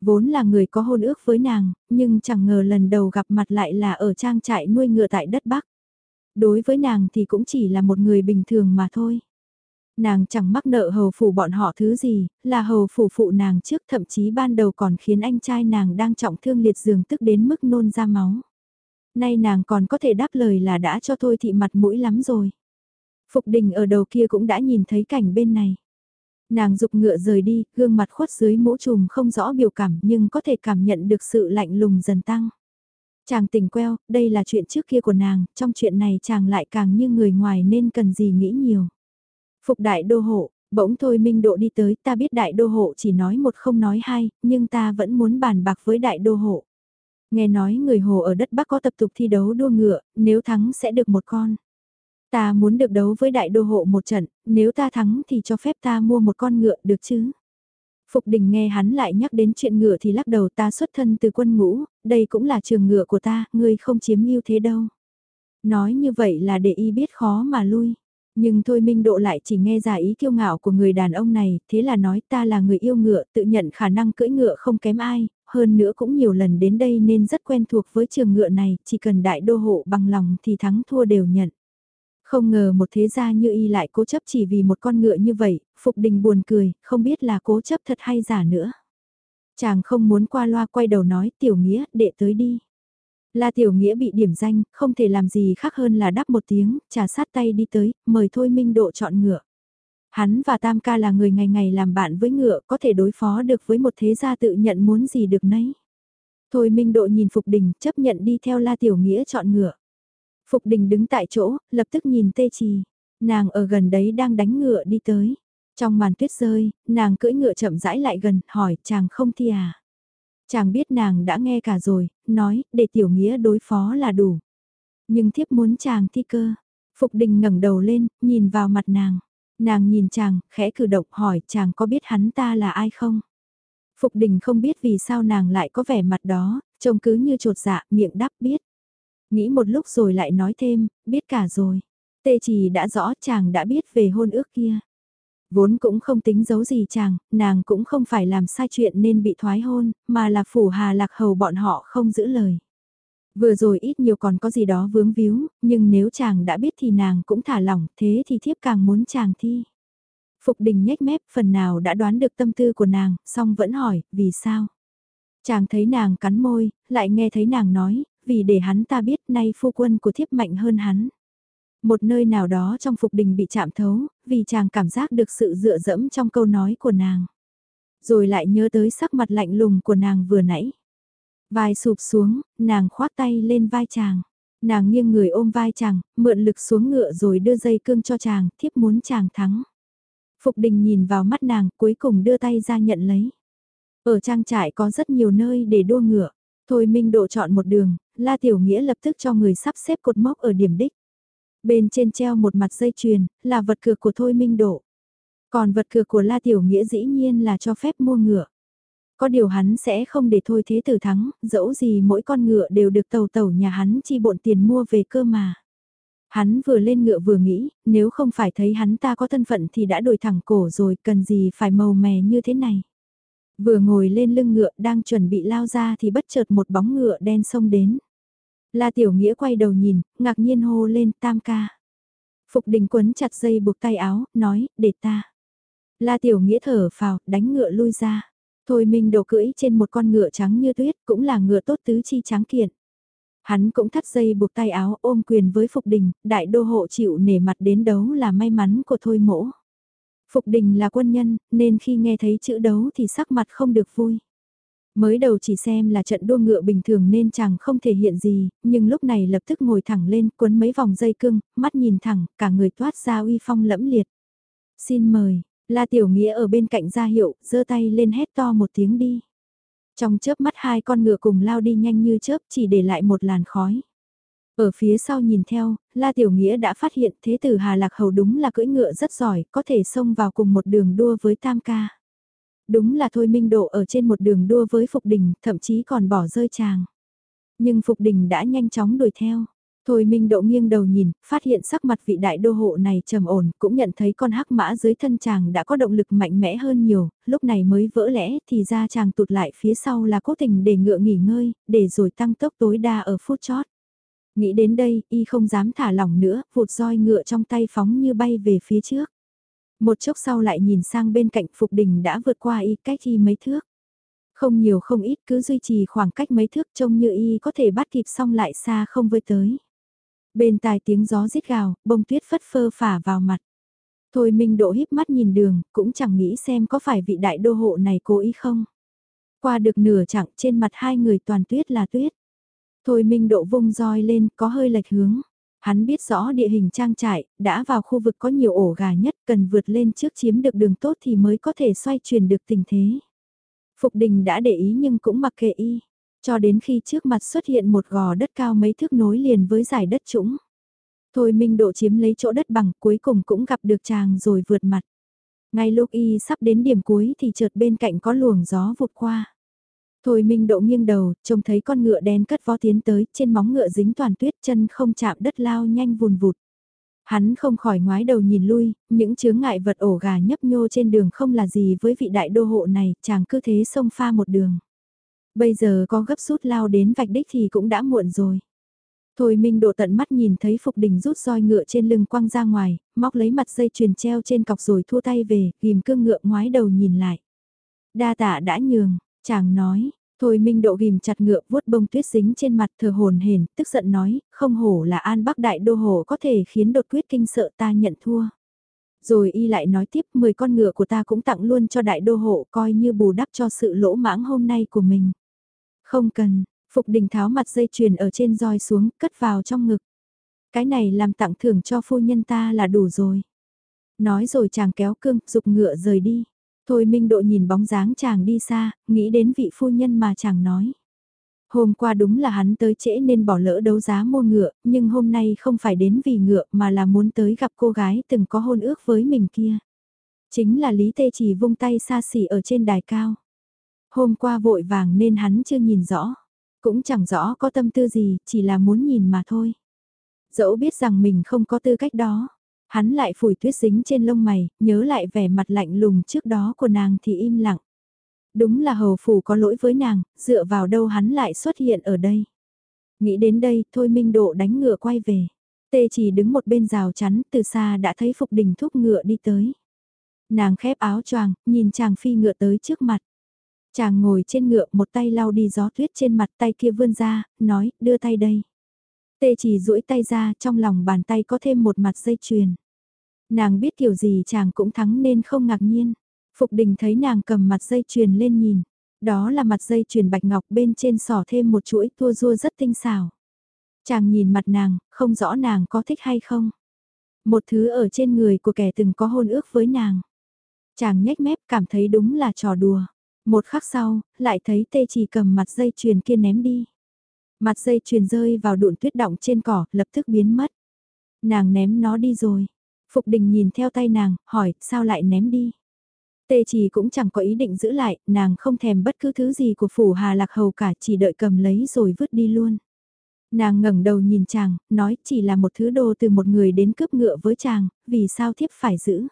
Vốn là người có hôn ước với nàng, nhưng chẳng ngờ lần đầu gặp mặt lại là ở trang trại nuôi ngựa tại đất Bắc. Đối với nàng thì cũng chỉ là một người bình thường mà thôi. Nàng chẳng mắc nợ hầu phủ bọn họ thứ gì, là hầu phủ phụ nàng trước thậm chí ban đầu còn khiến anh trai nàng đang trọng thương liệt giường tức đến mức nôn ra máu. Nay nàng còn có thể đáp lời là đã cho thôi thị mặt mũi lắm rồi. Phục đình ở đầu kia cũng đã nhìn thấy cảnh bên này. Nàng dục ngựa rời đi, gương mặt khuất dưới mũ trùm không rõ biểu cảm nhưng có thể cảm nhận được sự lạnh lùng dần tăng. Chàng tỉnh queo, đây là chuyện trước kia của nàng, trong chuyện này chàng lại càng như người ngoài nên cần gì nghĩ nhiều. Phục đại đô hộ, bỗng thôi minh độ đi tới, ta biết đại đô hộ chỉ nói một không nói hai, nhưng ta vẫn muốn bàn bạc với đại đô hộ. Nghe nói người hồ ở đất Bắc có tập tục thi đấu đua ngựa, nếu thắng sẽ được một con. Ta muốn được đấu với đại đô hộ một trận, nếu ta thắng thì cho phép ta mua một con ngựa được chứ? Phục đình nghe hắn lại nhắc đến chuyện ngựa thì lắc đầu ta xuất thân từ quân ngũ, đây cũng là trường ngựa của ta, ngươi không chiếm ưu thế đâu. Nói như vậy là để y biết khó mà lui. Nhưng thôi Minh Độ lại chỉ nghe ra ý kiêu ngạo của người đàn ông này, thế là nói ta là người yêu ngựa, tự nhận khả năng cưỡi ngựa không kém ai, hơn nữa cũng nhiều lần đến đây nên rất quen thuộc với trường ngựa này, chỉ cần đại đô hộ bằng lòng thì thắng thua đều nhận. Không ngờ một thế gia như y lại cố chấp chỉ vì một con ngựa như vậy, Phục Đình buồn cười, không biết là cố chấp thật hay giả nữa. Chàng không muốn qua loa quay đầu nói tiểu nghĩa, đệ tới đi. La tiểu nghĩa bị điểm danh, không thể làm gì khác hơn là đáp một tiếng, trà sát tay đi tới, mời Thôi Minh Độ chọn ngựa. Hắn và Tam ca là người ngày ngày làm bạn với ngựa, có thể đối phó được với một thế gia tự nhận muốn gì được nấy. Thôi Minh Độ nhìn Phục Đình, chấp nhận đi theo La Tiểu Nghĩa chọn ngựa. Phục đình đứng tại chỗ, lập tức nhìn tê trì. Nàng ở gần đấy đang đánh ngựa đi tới. Trong màn tuyết rơi, nàng cưỡi ngựa chậm rãi lại gần, hỏi chàng không thi à. Chàng biết nàng đã nghe cả rồi, nói, để tiểu nghĩa đối phó là đủ. Nhưng thiếp muốn chàng thi cơ. Phục đình ngẩng đầu lên, nhìn vào mặt nàng. Nàng nhìn chàng, khẽ cử động hỏi chàng có biết hắn ta là ai không? Phục đình không biết vì sao nàng lại có vẻ mặt đó, trông cứ như trột dạ, miệng đáp biết. Nghĩ một lúc rồi lại nói thêm, biết cả rồi. Tê chỉ đã rõ chàng đã biết về hôn ước kia. Vốn cũng không tính giấu gì chàng, nàng cũng không phải làm sai chuyện nên bị thoái hôn, mà là phủ hà lạc hầu bọn họ không giữ lời. Vừa rồi ít nhiều còn có gì đó vướng víu, nhưng nếu chàng đã biết thì nàng cũng thả lỏng, thế thì thiếp càng muốn chàng thi. Phục đình nhếch mép phần nào đã đoán được tâm tư của nàng, song vẫn hỏi, vì sao? Chàng thấy nàng cắn môi, lại nghe thấy nàng nói, vì để hắn ta biết nay phu quân của thiếp mạnh hơn hắn. Một nơi nào đó trong phục đình bị chạm thấu, vì chàng cảm giác được sự dựa dẫm trong câu nói của nàng. Rồi lại nhớ tới sắc mặt lạnh lùng của nàng vừa nãy. Vai sụp xuống, nàng khoác tay lên vai chàng. Nàng nghiêng người ôm vai chàng, mượn lực xuống ngựa rồi đưa dây cương cho chàng, thiếp muốn chàng thắng. Phục đình nhìn vào mắt nàng, cuối cùng đưa tay ra nhận lấy. Ở trang trại có rất nhiều nơi để đua ngựa. Thôi Minh Độ chọn một đường, La Tiểu Nghĩa lập tức cho người sắp xếp cột mốc ở điểm đích. Bên trên treo một mặt dây chuyền, là vật cược của Thôi Minh Độ. Còn vật cược của La Tiểu Nghĩa dĩ nhiên là cho phép mua ngựa. Có điều hắn sẽ không để Thôi Thế Tử thắng, dẫu gì mỗi con ngựa đều được tàu tàu nhà hắn chi bộn tiền mua về cơ mà. Hắn vừa lên ngựa vừa nghĩ, nếu không phải thấy hắn ta có thân phận thì đã đổi thẳng cổ rồi, cần gì phải màu mè như thế này. Vừa ngồi lên lưng ngựa đang chuẩn bị lao ra thì bất chợt một bóng ngựa đen xông đến. La Tiểu Nghĩa quay đầu nhìn, ngạc nhiên hô lên tam ca. Phục đình quấn chặt dây buộc tay áo, nói, để ta. La Tiểu Nghĩa thở phào, đánh ngựa lui ra. Thôi Minh đổ cưỡi trên một con ngựa trắng như tuyết, cũng là ngựa tốt tứ chi trắng kiện. Hắn cũng thắt dây buộc tay áo ôm quyền với Phục Đình, đại đô hộ chịu nể mặt đến đấu là may mắn của Thôi Mỗ. Phục Đình là quân nhân, nên khi nghe thấy chữ đấu thì sắc mặt không được vui. Mới đầu chỉ xem là trận đua ngựa bình thường nên chàng không thể hiện gì, nhưng lúc này lập tức ngồi thẳng lên cuốn mấy vòng dây cưng, mắt nhìn thẳng, cả người toát ra uy phong lẫm liệt. Xin mời, La Tiểu Nghĩa ở bên cạnh ra hiệu, giơ tay lên hét to một tiếng đi. Trong chớp mắt hai con ngựa cùng lao đi nhanh như chớp chỉ để lại một làn khói. Ở phía sau nhìn theo, La Tiểu Nghĩa đã phát hiện thế tử Hà Lạc Hầu đúng là cưỡi ngựa rất giỏi, có thể xông vào cùng một đường đua với Tam Ca. Đúng là Thôi Minh Độ ở trên một đường đua với Phục Đình, thậm chí còn bỏ rơi chàng. Nhưng Phục Đình đã nhanh chóng đuổi theo. Thôi Minh Độ nghiêng đầu nhìn, phát hiện sắc mặt vị đại đô hộ này trầm ổn, cũng nhận thấy con hắc mã dưới thân chàng đã có động lực mạnh mẽ hơn nhiều, lúc này mới vỡ lẽ thì ra chàng tụt lại phía sau là cố tình để ngựa nghỉ ngơi, để rồi tăng tốc tối đa ở phút chót. Nghĩ đến đây, y không dám thả lỏng nữa, vụt roi ngựa trong tay phóng như bay về phía trước. Một chốc sau lại nhìn sang bên cạnh Phục Đình đã vượt qua y cách y mấy thước. Không nhiều không ít cứ duy trì khoảng cách mấy thước trông như y có thể bắt kịp xong lại xa không với tới. Bên tai tiếng gió rít gào, bông tuyết phất phơ phả vào mặt. Thôi Minh Độ híp mắt nhìn đường, cũng chẳng nghĩ xem có phải vị đại đô hộ này cố ý không. Qua được nửa chặng trên mặt hai người toàn tuyết là tuyết. Thôi Minh Độ vung roi lên, có hơi lệch hướng. Hắn biết rõ địa hình trang trại, đã vào khu vực có nhiều ổ gà nhất, cần vượt lên trước chiếm được đường tốt thì mới có thể xoay chuyển được tình thế. Phục đình đã để ý nhưng cũng mặc kệ y, cho đến khi trước mặt xuất hiện một gò đất cao mấy thước nối liền với giải đất trũng. Thôi Minh Độ chiếm lấy chỗ đất bằng cuối cùng cũng gặp được chàng rồi vượt mặt. Ngay lúc y sắp đến điểm cuối thì chợt bên cạnh có luồng gió vụt qua. Thôi Minh Độ nghiêng đầu, trông thấy con ngựa đen cất vó tiến tới, trên móng ngựa dính toàn tuyết chân không chạm đất lao nhanh vùn vụt. Hắn không khỏi ngoái đầu nhìn lui, những chướng ngại vật ổ gà nhấp nhô trên đường không là gì với vị đại đô hộ này, chàng cứ thế xông pha một đường. Bây giờ có gấp rút lao đến vạch đích thì cũng đã muộn rồi. Thôi Minh Độ tận mắt nhìn thấy Phục Đình rút roi ngựa trên lưng quăng ra ngoài, móc lấy mặt dây chuyền treo trên cọc rồi thua tay về, ghim cương ngựa ngoái đầu nhìn lại. Đa tạ đã nhường, chàng nói, Thôi Minh Độ ghim chặt ngựa vuốt bông tuyết dính trên mặt thờ hồn hển, tức giận nói, không hổ là an bắc đại đô hồ có thể khiến đột quyết kinh sợ ta nhận thua. Rồi y lại nói tiếp 10 con ngựa của ta cũng tặng luôn cho đại đô hộ coi như bù đắp cho sự lỗ mãng hôm nay của mình. Không cần, Phục Đình tháo mặt dây chuyền ở trên roi xuống, cất vào trong ngực. Cái này làm tặng thưởng cho phu nhân ta là đủ rồi. Nói rồi chàng kéo cương, dục ngựa rời đi. Thôi Minh Độ nhìn bóng dáng chàng đi xa, nghĩ đến vị phu nhân mà chàng nói. Hôm qua đúng là hắn tới trễ nên bỏ lỡ đấu giá mua ngựa, nhưng hôm nay không phải đến vì ngựa mà là muốn tới gặp cô gái từng có hôn ước với mình kia. Chính là Lý Tê chỉ vung tay xa xỉ ở trên đài cao. Hôm qua vội vàng nên hắn chưa nhìn rõ, cũng chẳng rõ có tâm tư gì, chỉ là muốn nhìn mà thôi. Dẫu biết rằng mình không có tư cách đó, Hắn lại phủi tuyết dính trên lông mày, nhớ lại vẻ mặt lạnh lùng trước đó của nàng thì im lặng. Đúng là hầu phủ có lỗi với nàng, dựa vào đâu hắn lại xuất hiện ở đây. Nghĩ đến đây, thôi minh độ đánh ngựa quay về. Tê chỉ đứng một bên rào chắn, từ xa đã thấy Phục Đình thúc ngựa đi tới. Nàng khép áo choàng, nhìn chàng phi ngựa tới trước mặt. Chàng ngồi trên ngựa một tay lau đi gió tuyết trên mặt tay kia vươn ra, nói, đưa tay đây. Tê chỉ duỗi tay ra trong lòng bàn tay có thêm một mặt dây chuyền. Nàng biết kiểu gì chàng cũng thắng nên không ngạc nhiên. Phục đình thấy nàng cầm mặt dây chuyền lên nhìn. Đó là mặt dây chuyền bạch ngọc bên trên sỏ thêm một chuỗi tua rua rất tinh xảo. Chàng nhìn mặt nàng, không rõ nàng có thích hay không. Một thứ ở trên người của kẻ từng có hôn ước với nàng. Chàng nhếch mép cảm thấy đúng là trò đùa. Một khắc sau, lại thấy tê chỉ cầm mặt dây chuyền kia ném đi. Mặt dây chuyền rơi vào đụn tuyết động trên cỏ, lập tức biến mất. Nàng ném nó đi rồi. Phục đình nhìn theo tay nàng, hỏi, sao lại ném đi? Tê chỉ cũng chẳng có ý định giữ lại, nàng không thèm bất cứ thứ gì của phủ hà lạc hầu cả, chỉ đợi cầm lấy rồi vứt đi luôn. Nàng ngẩng đầu nhìn chàng, nói chỉ là một thứ đồ từ một người đến cướp ngựa với chàng, vì sao thiếp phải giữ.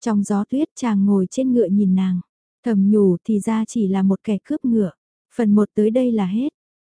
Trong gió tuyết chàng ngồi trên ngựa nhìn nàng, thầm nhủ thì ra chỉ là một kẻ cướp ngựa. Phần 1 tới đây là hết.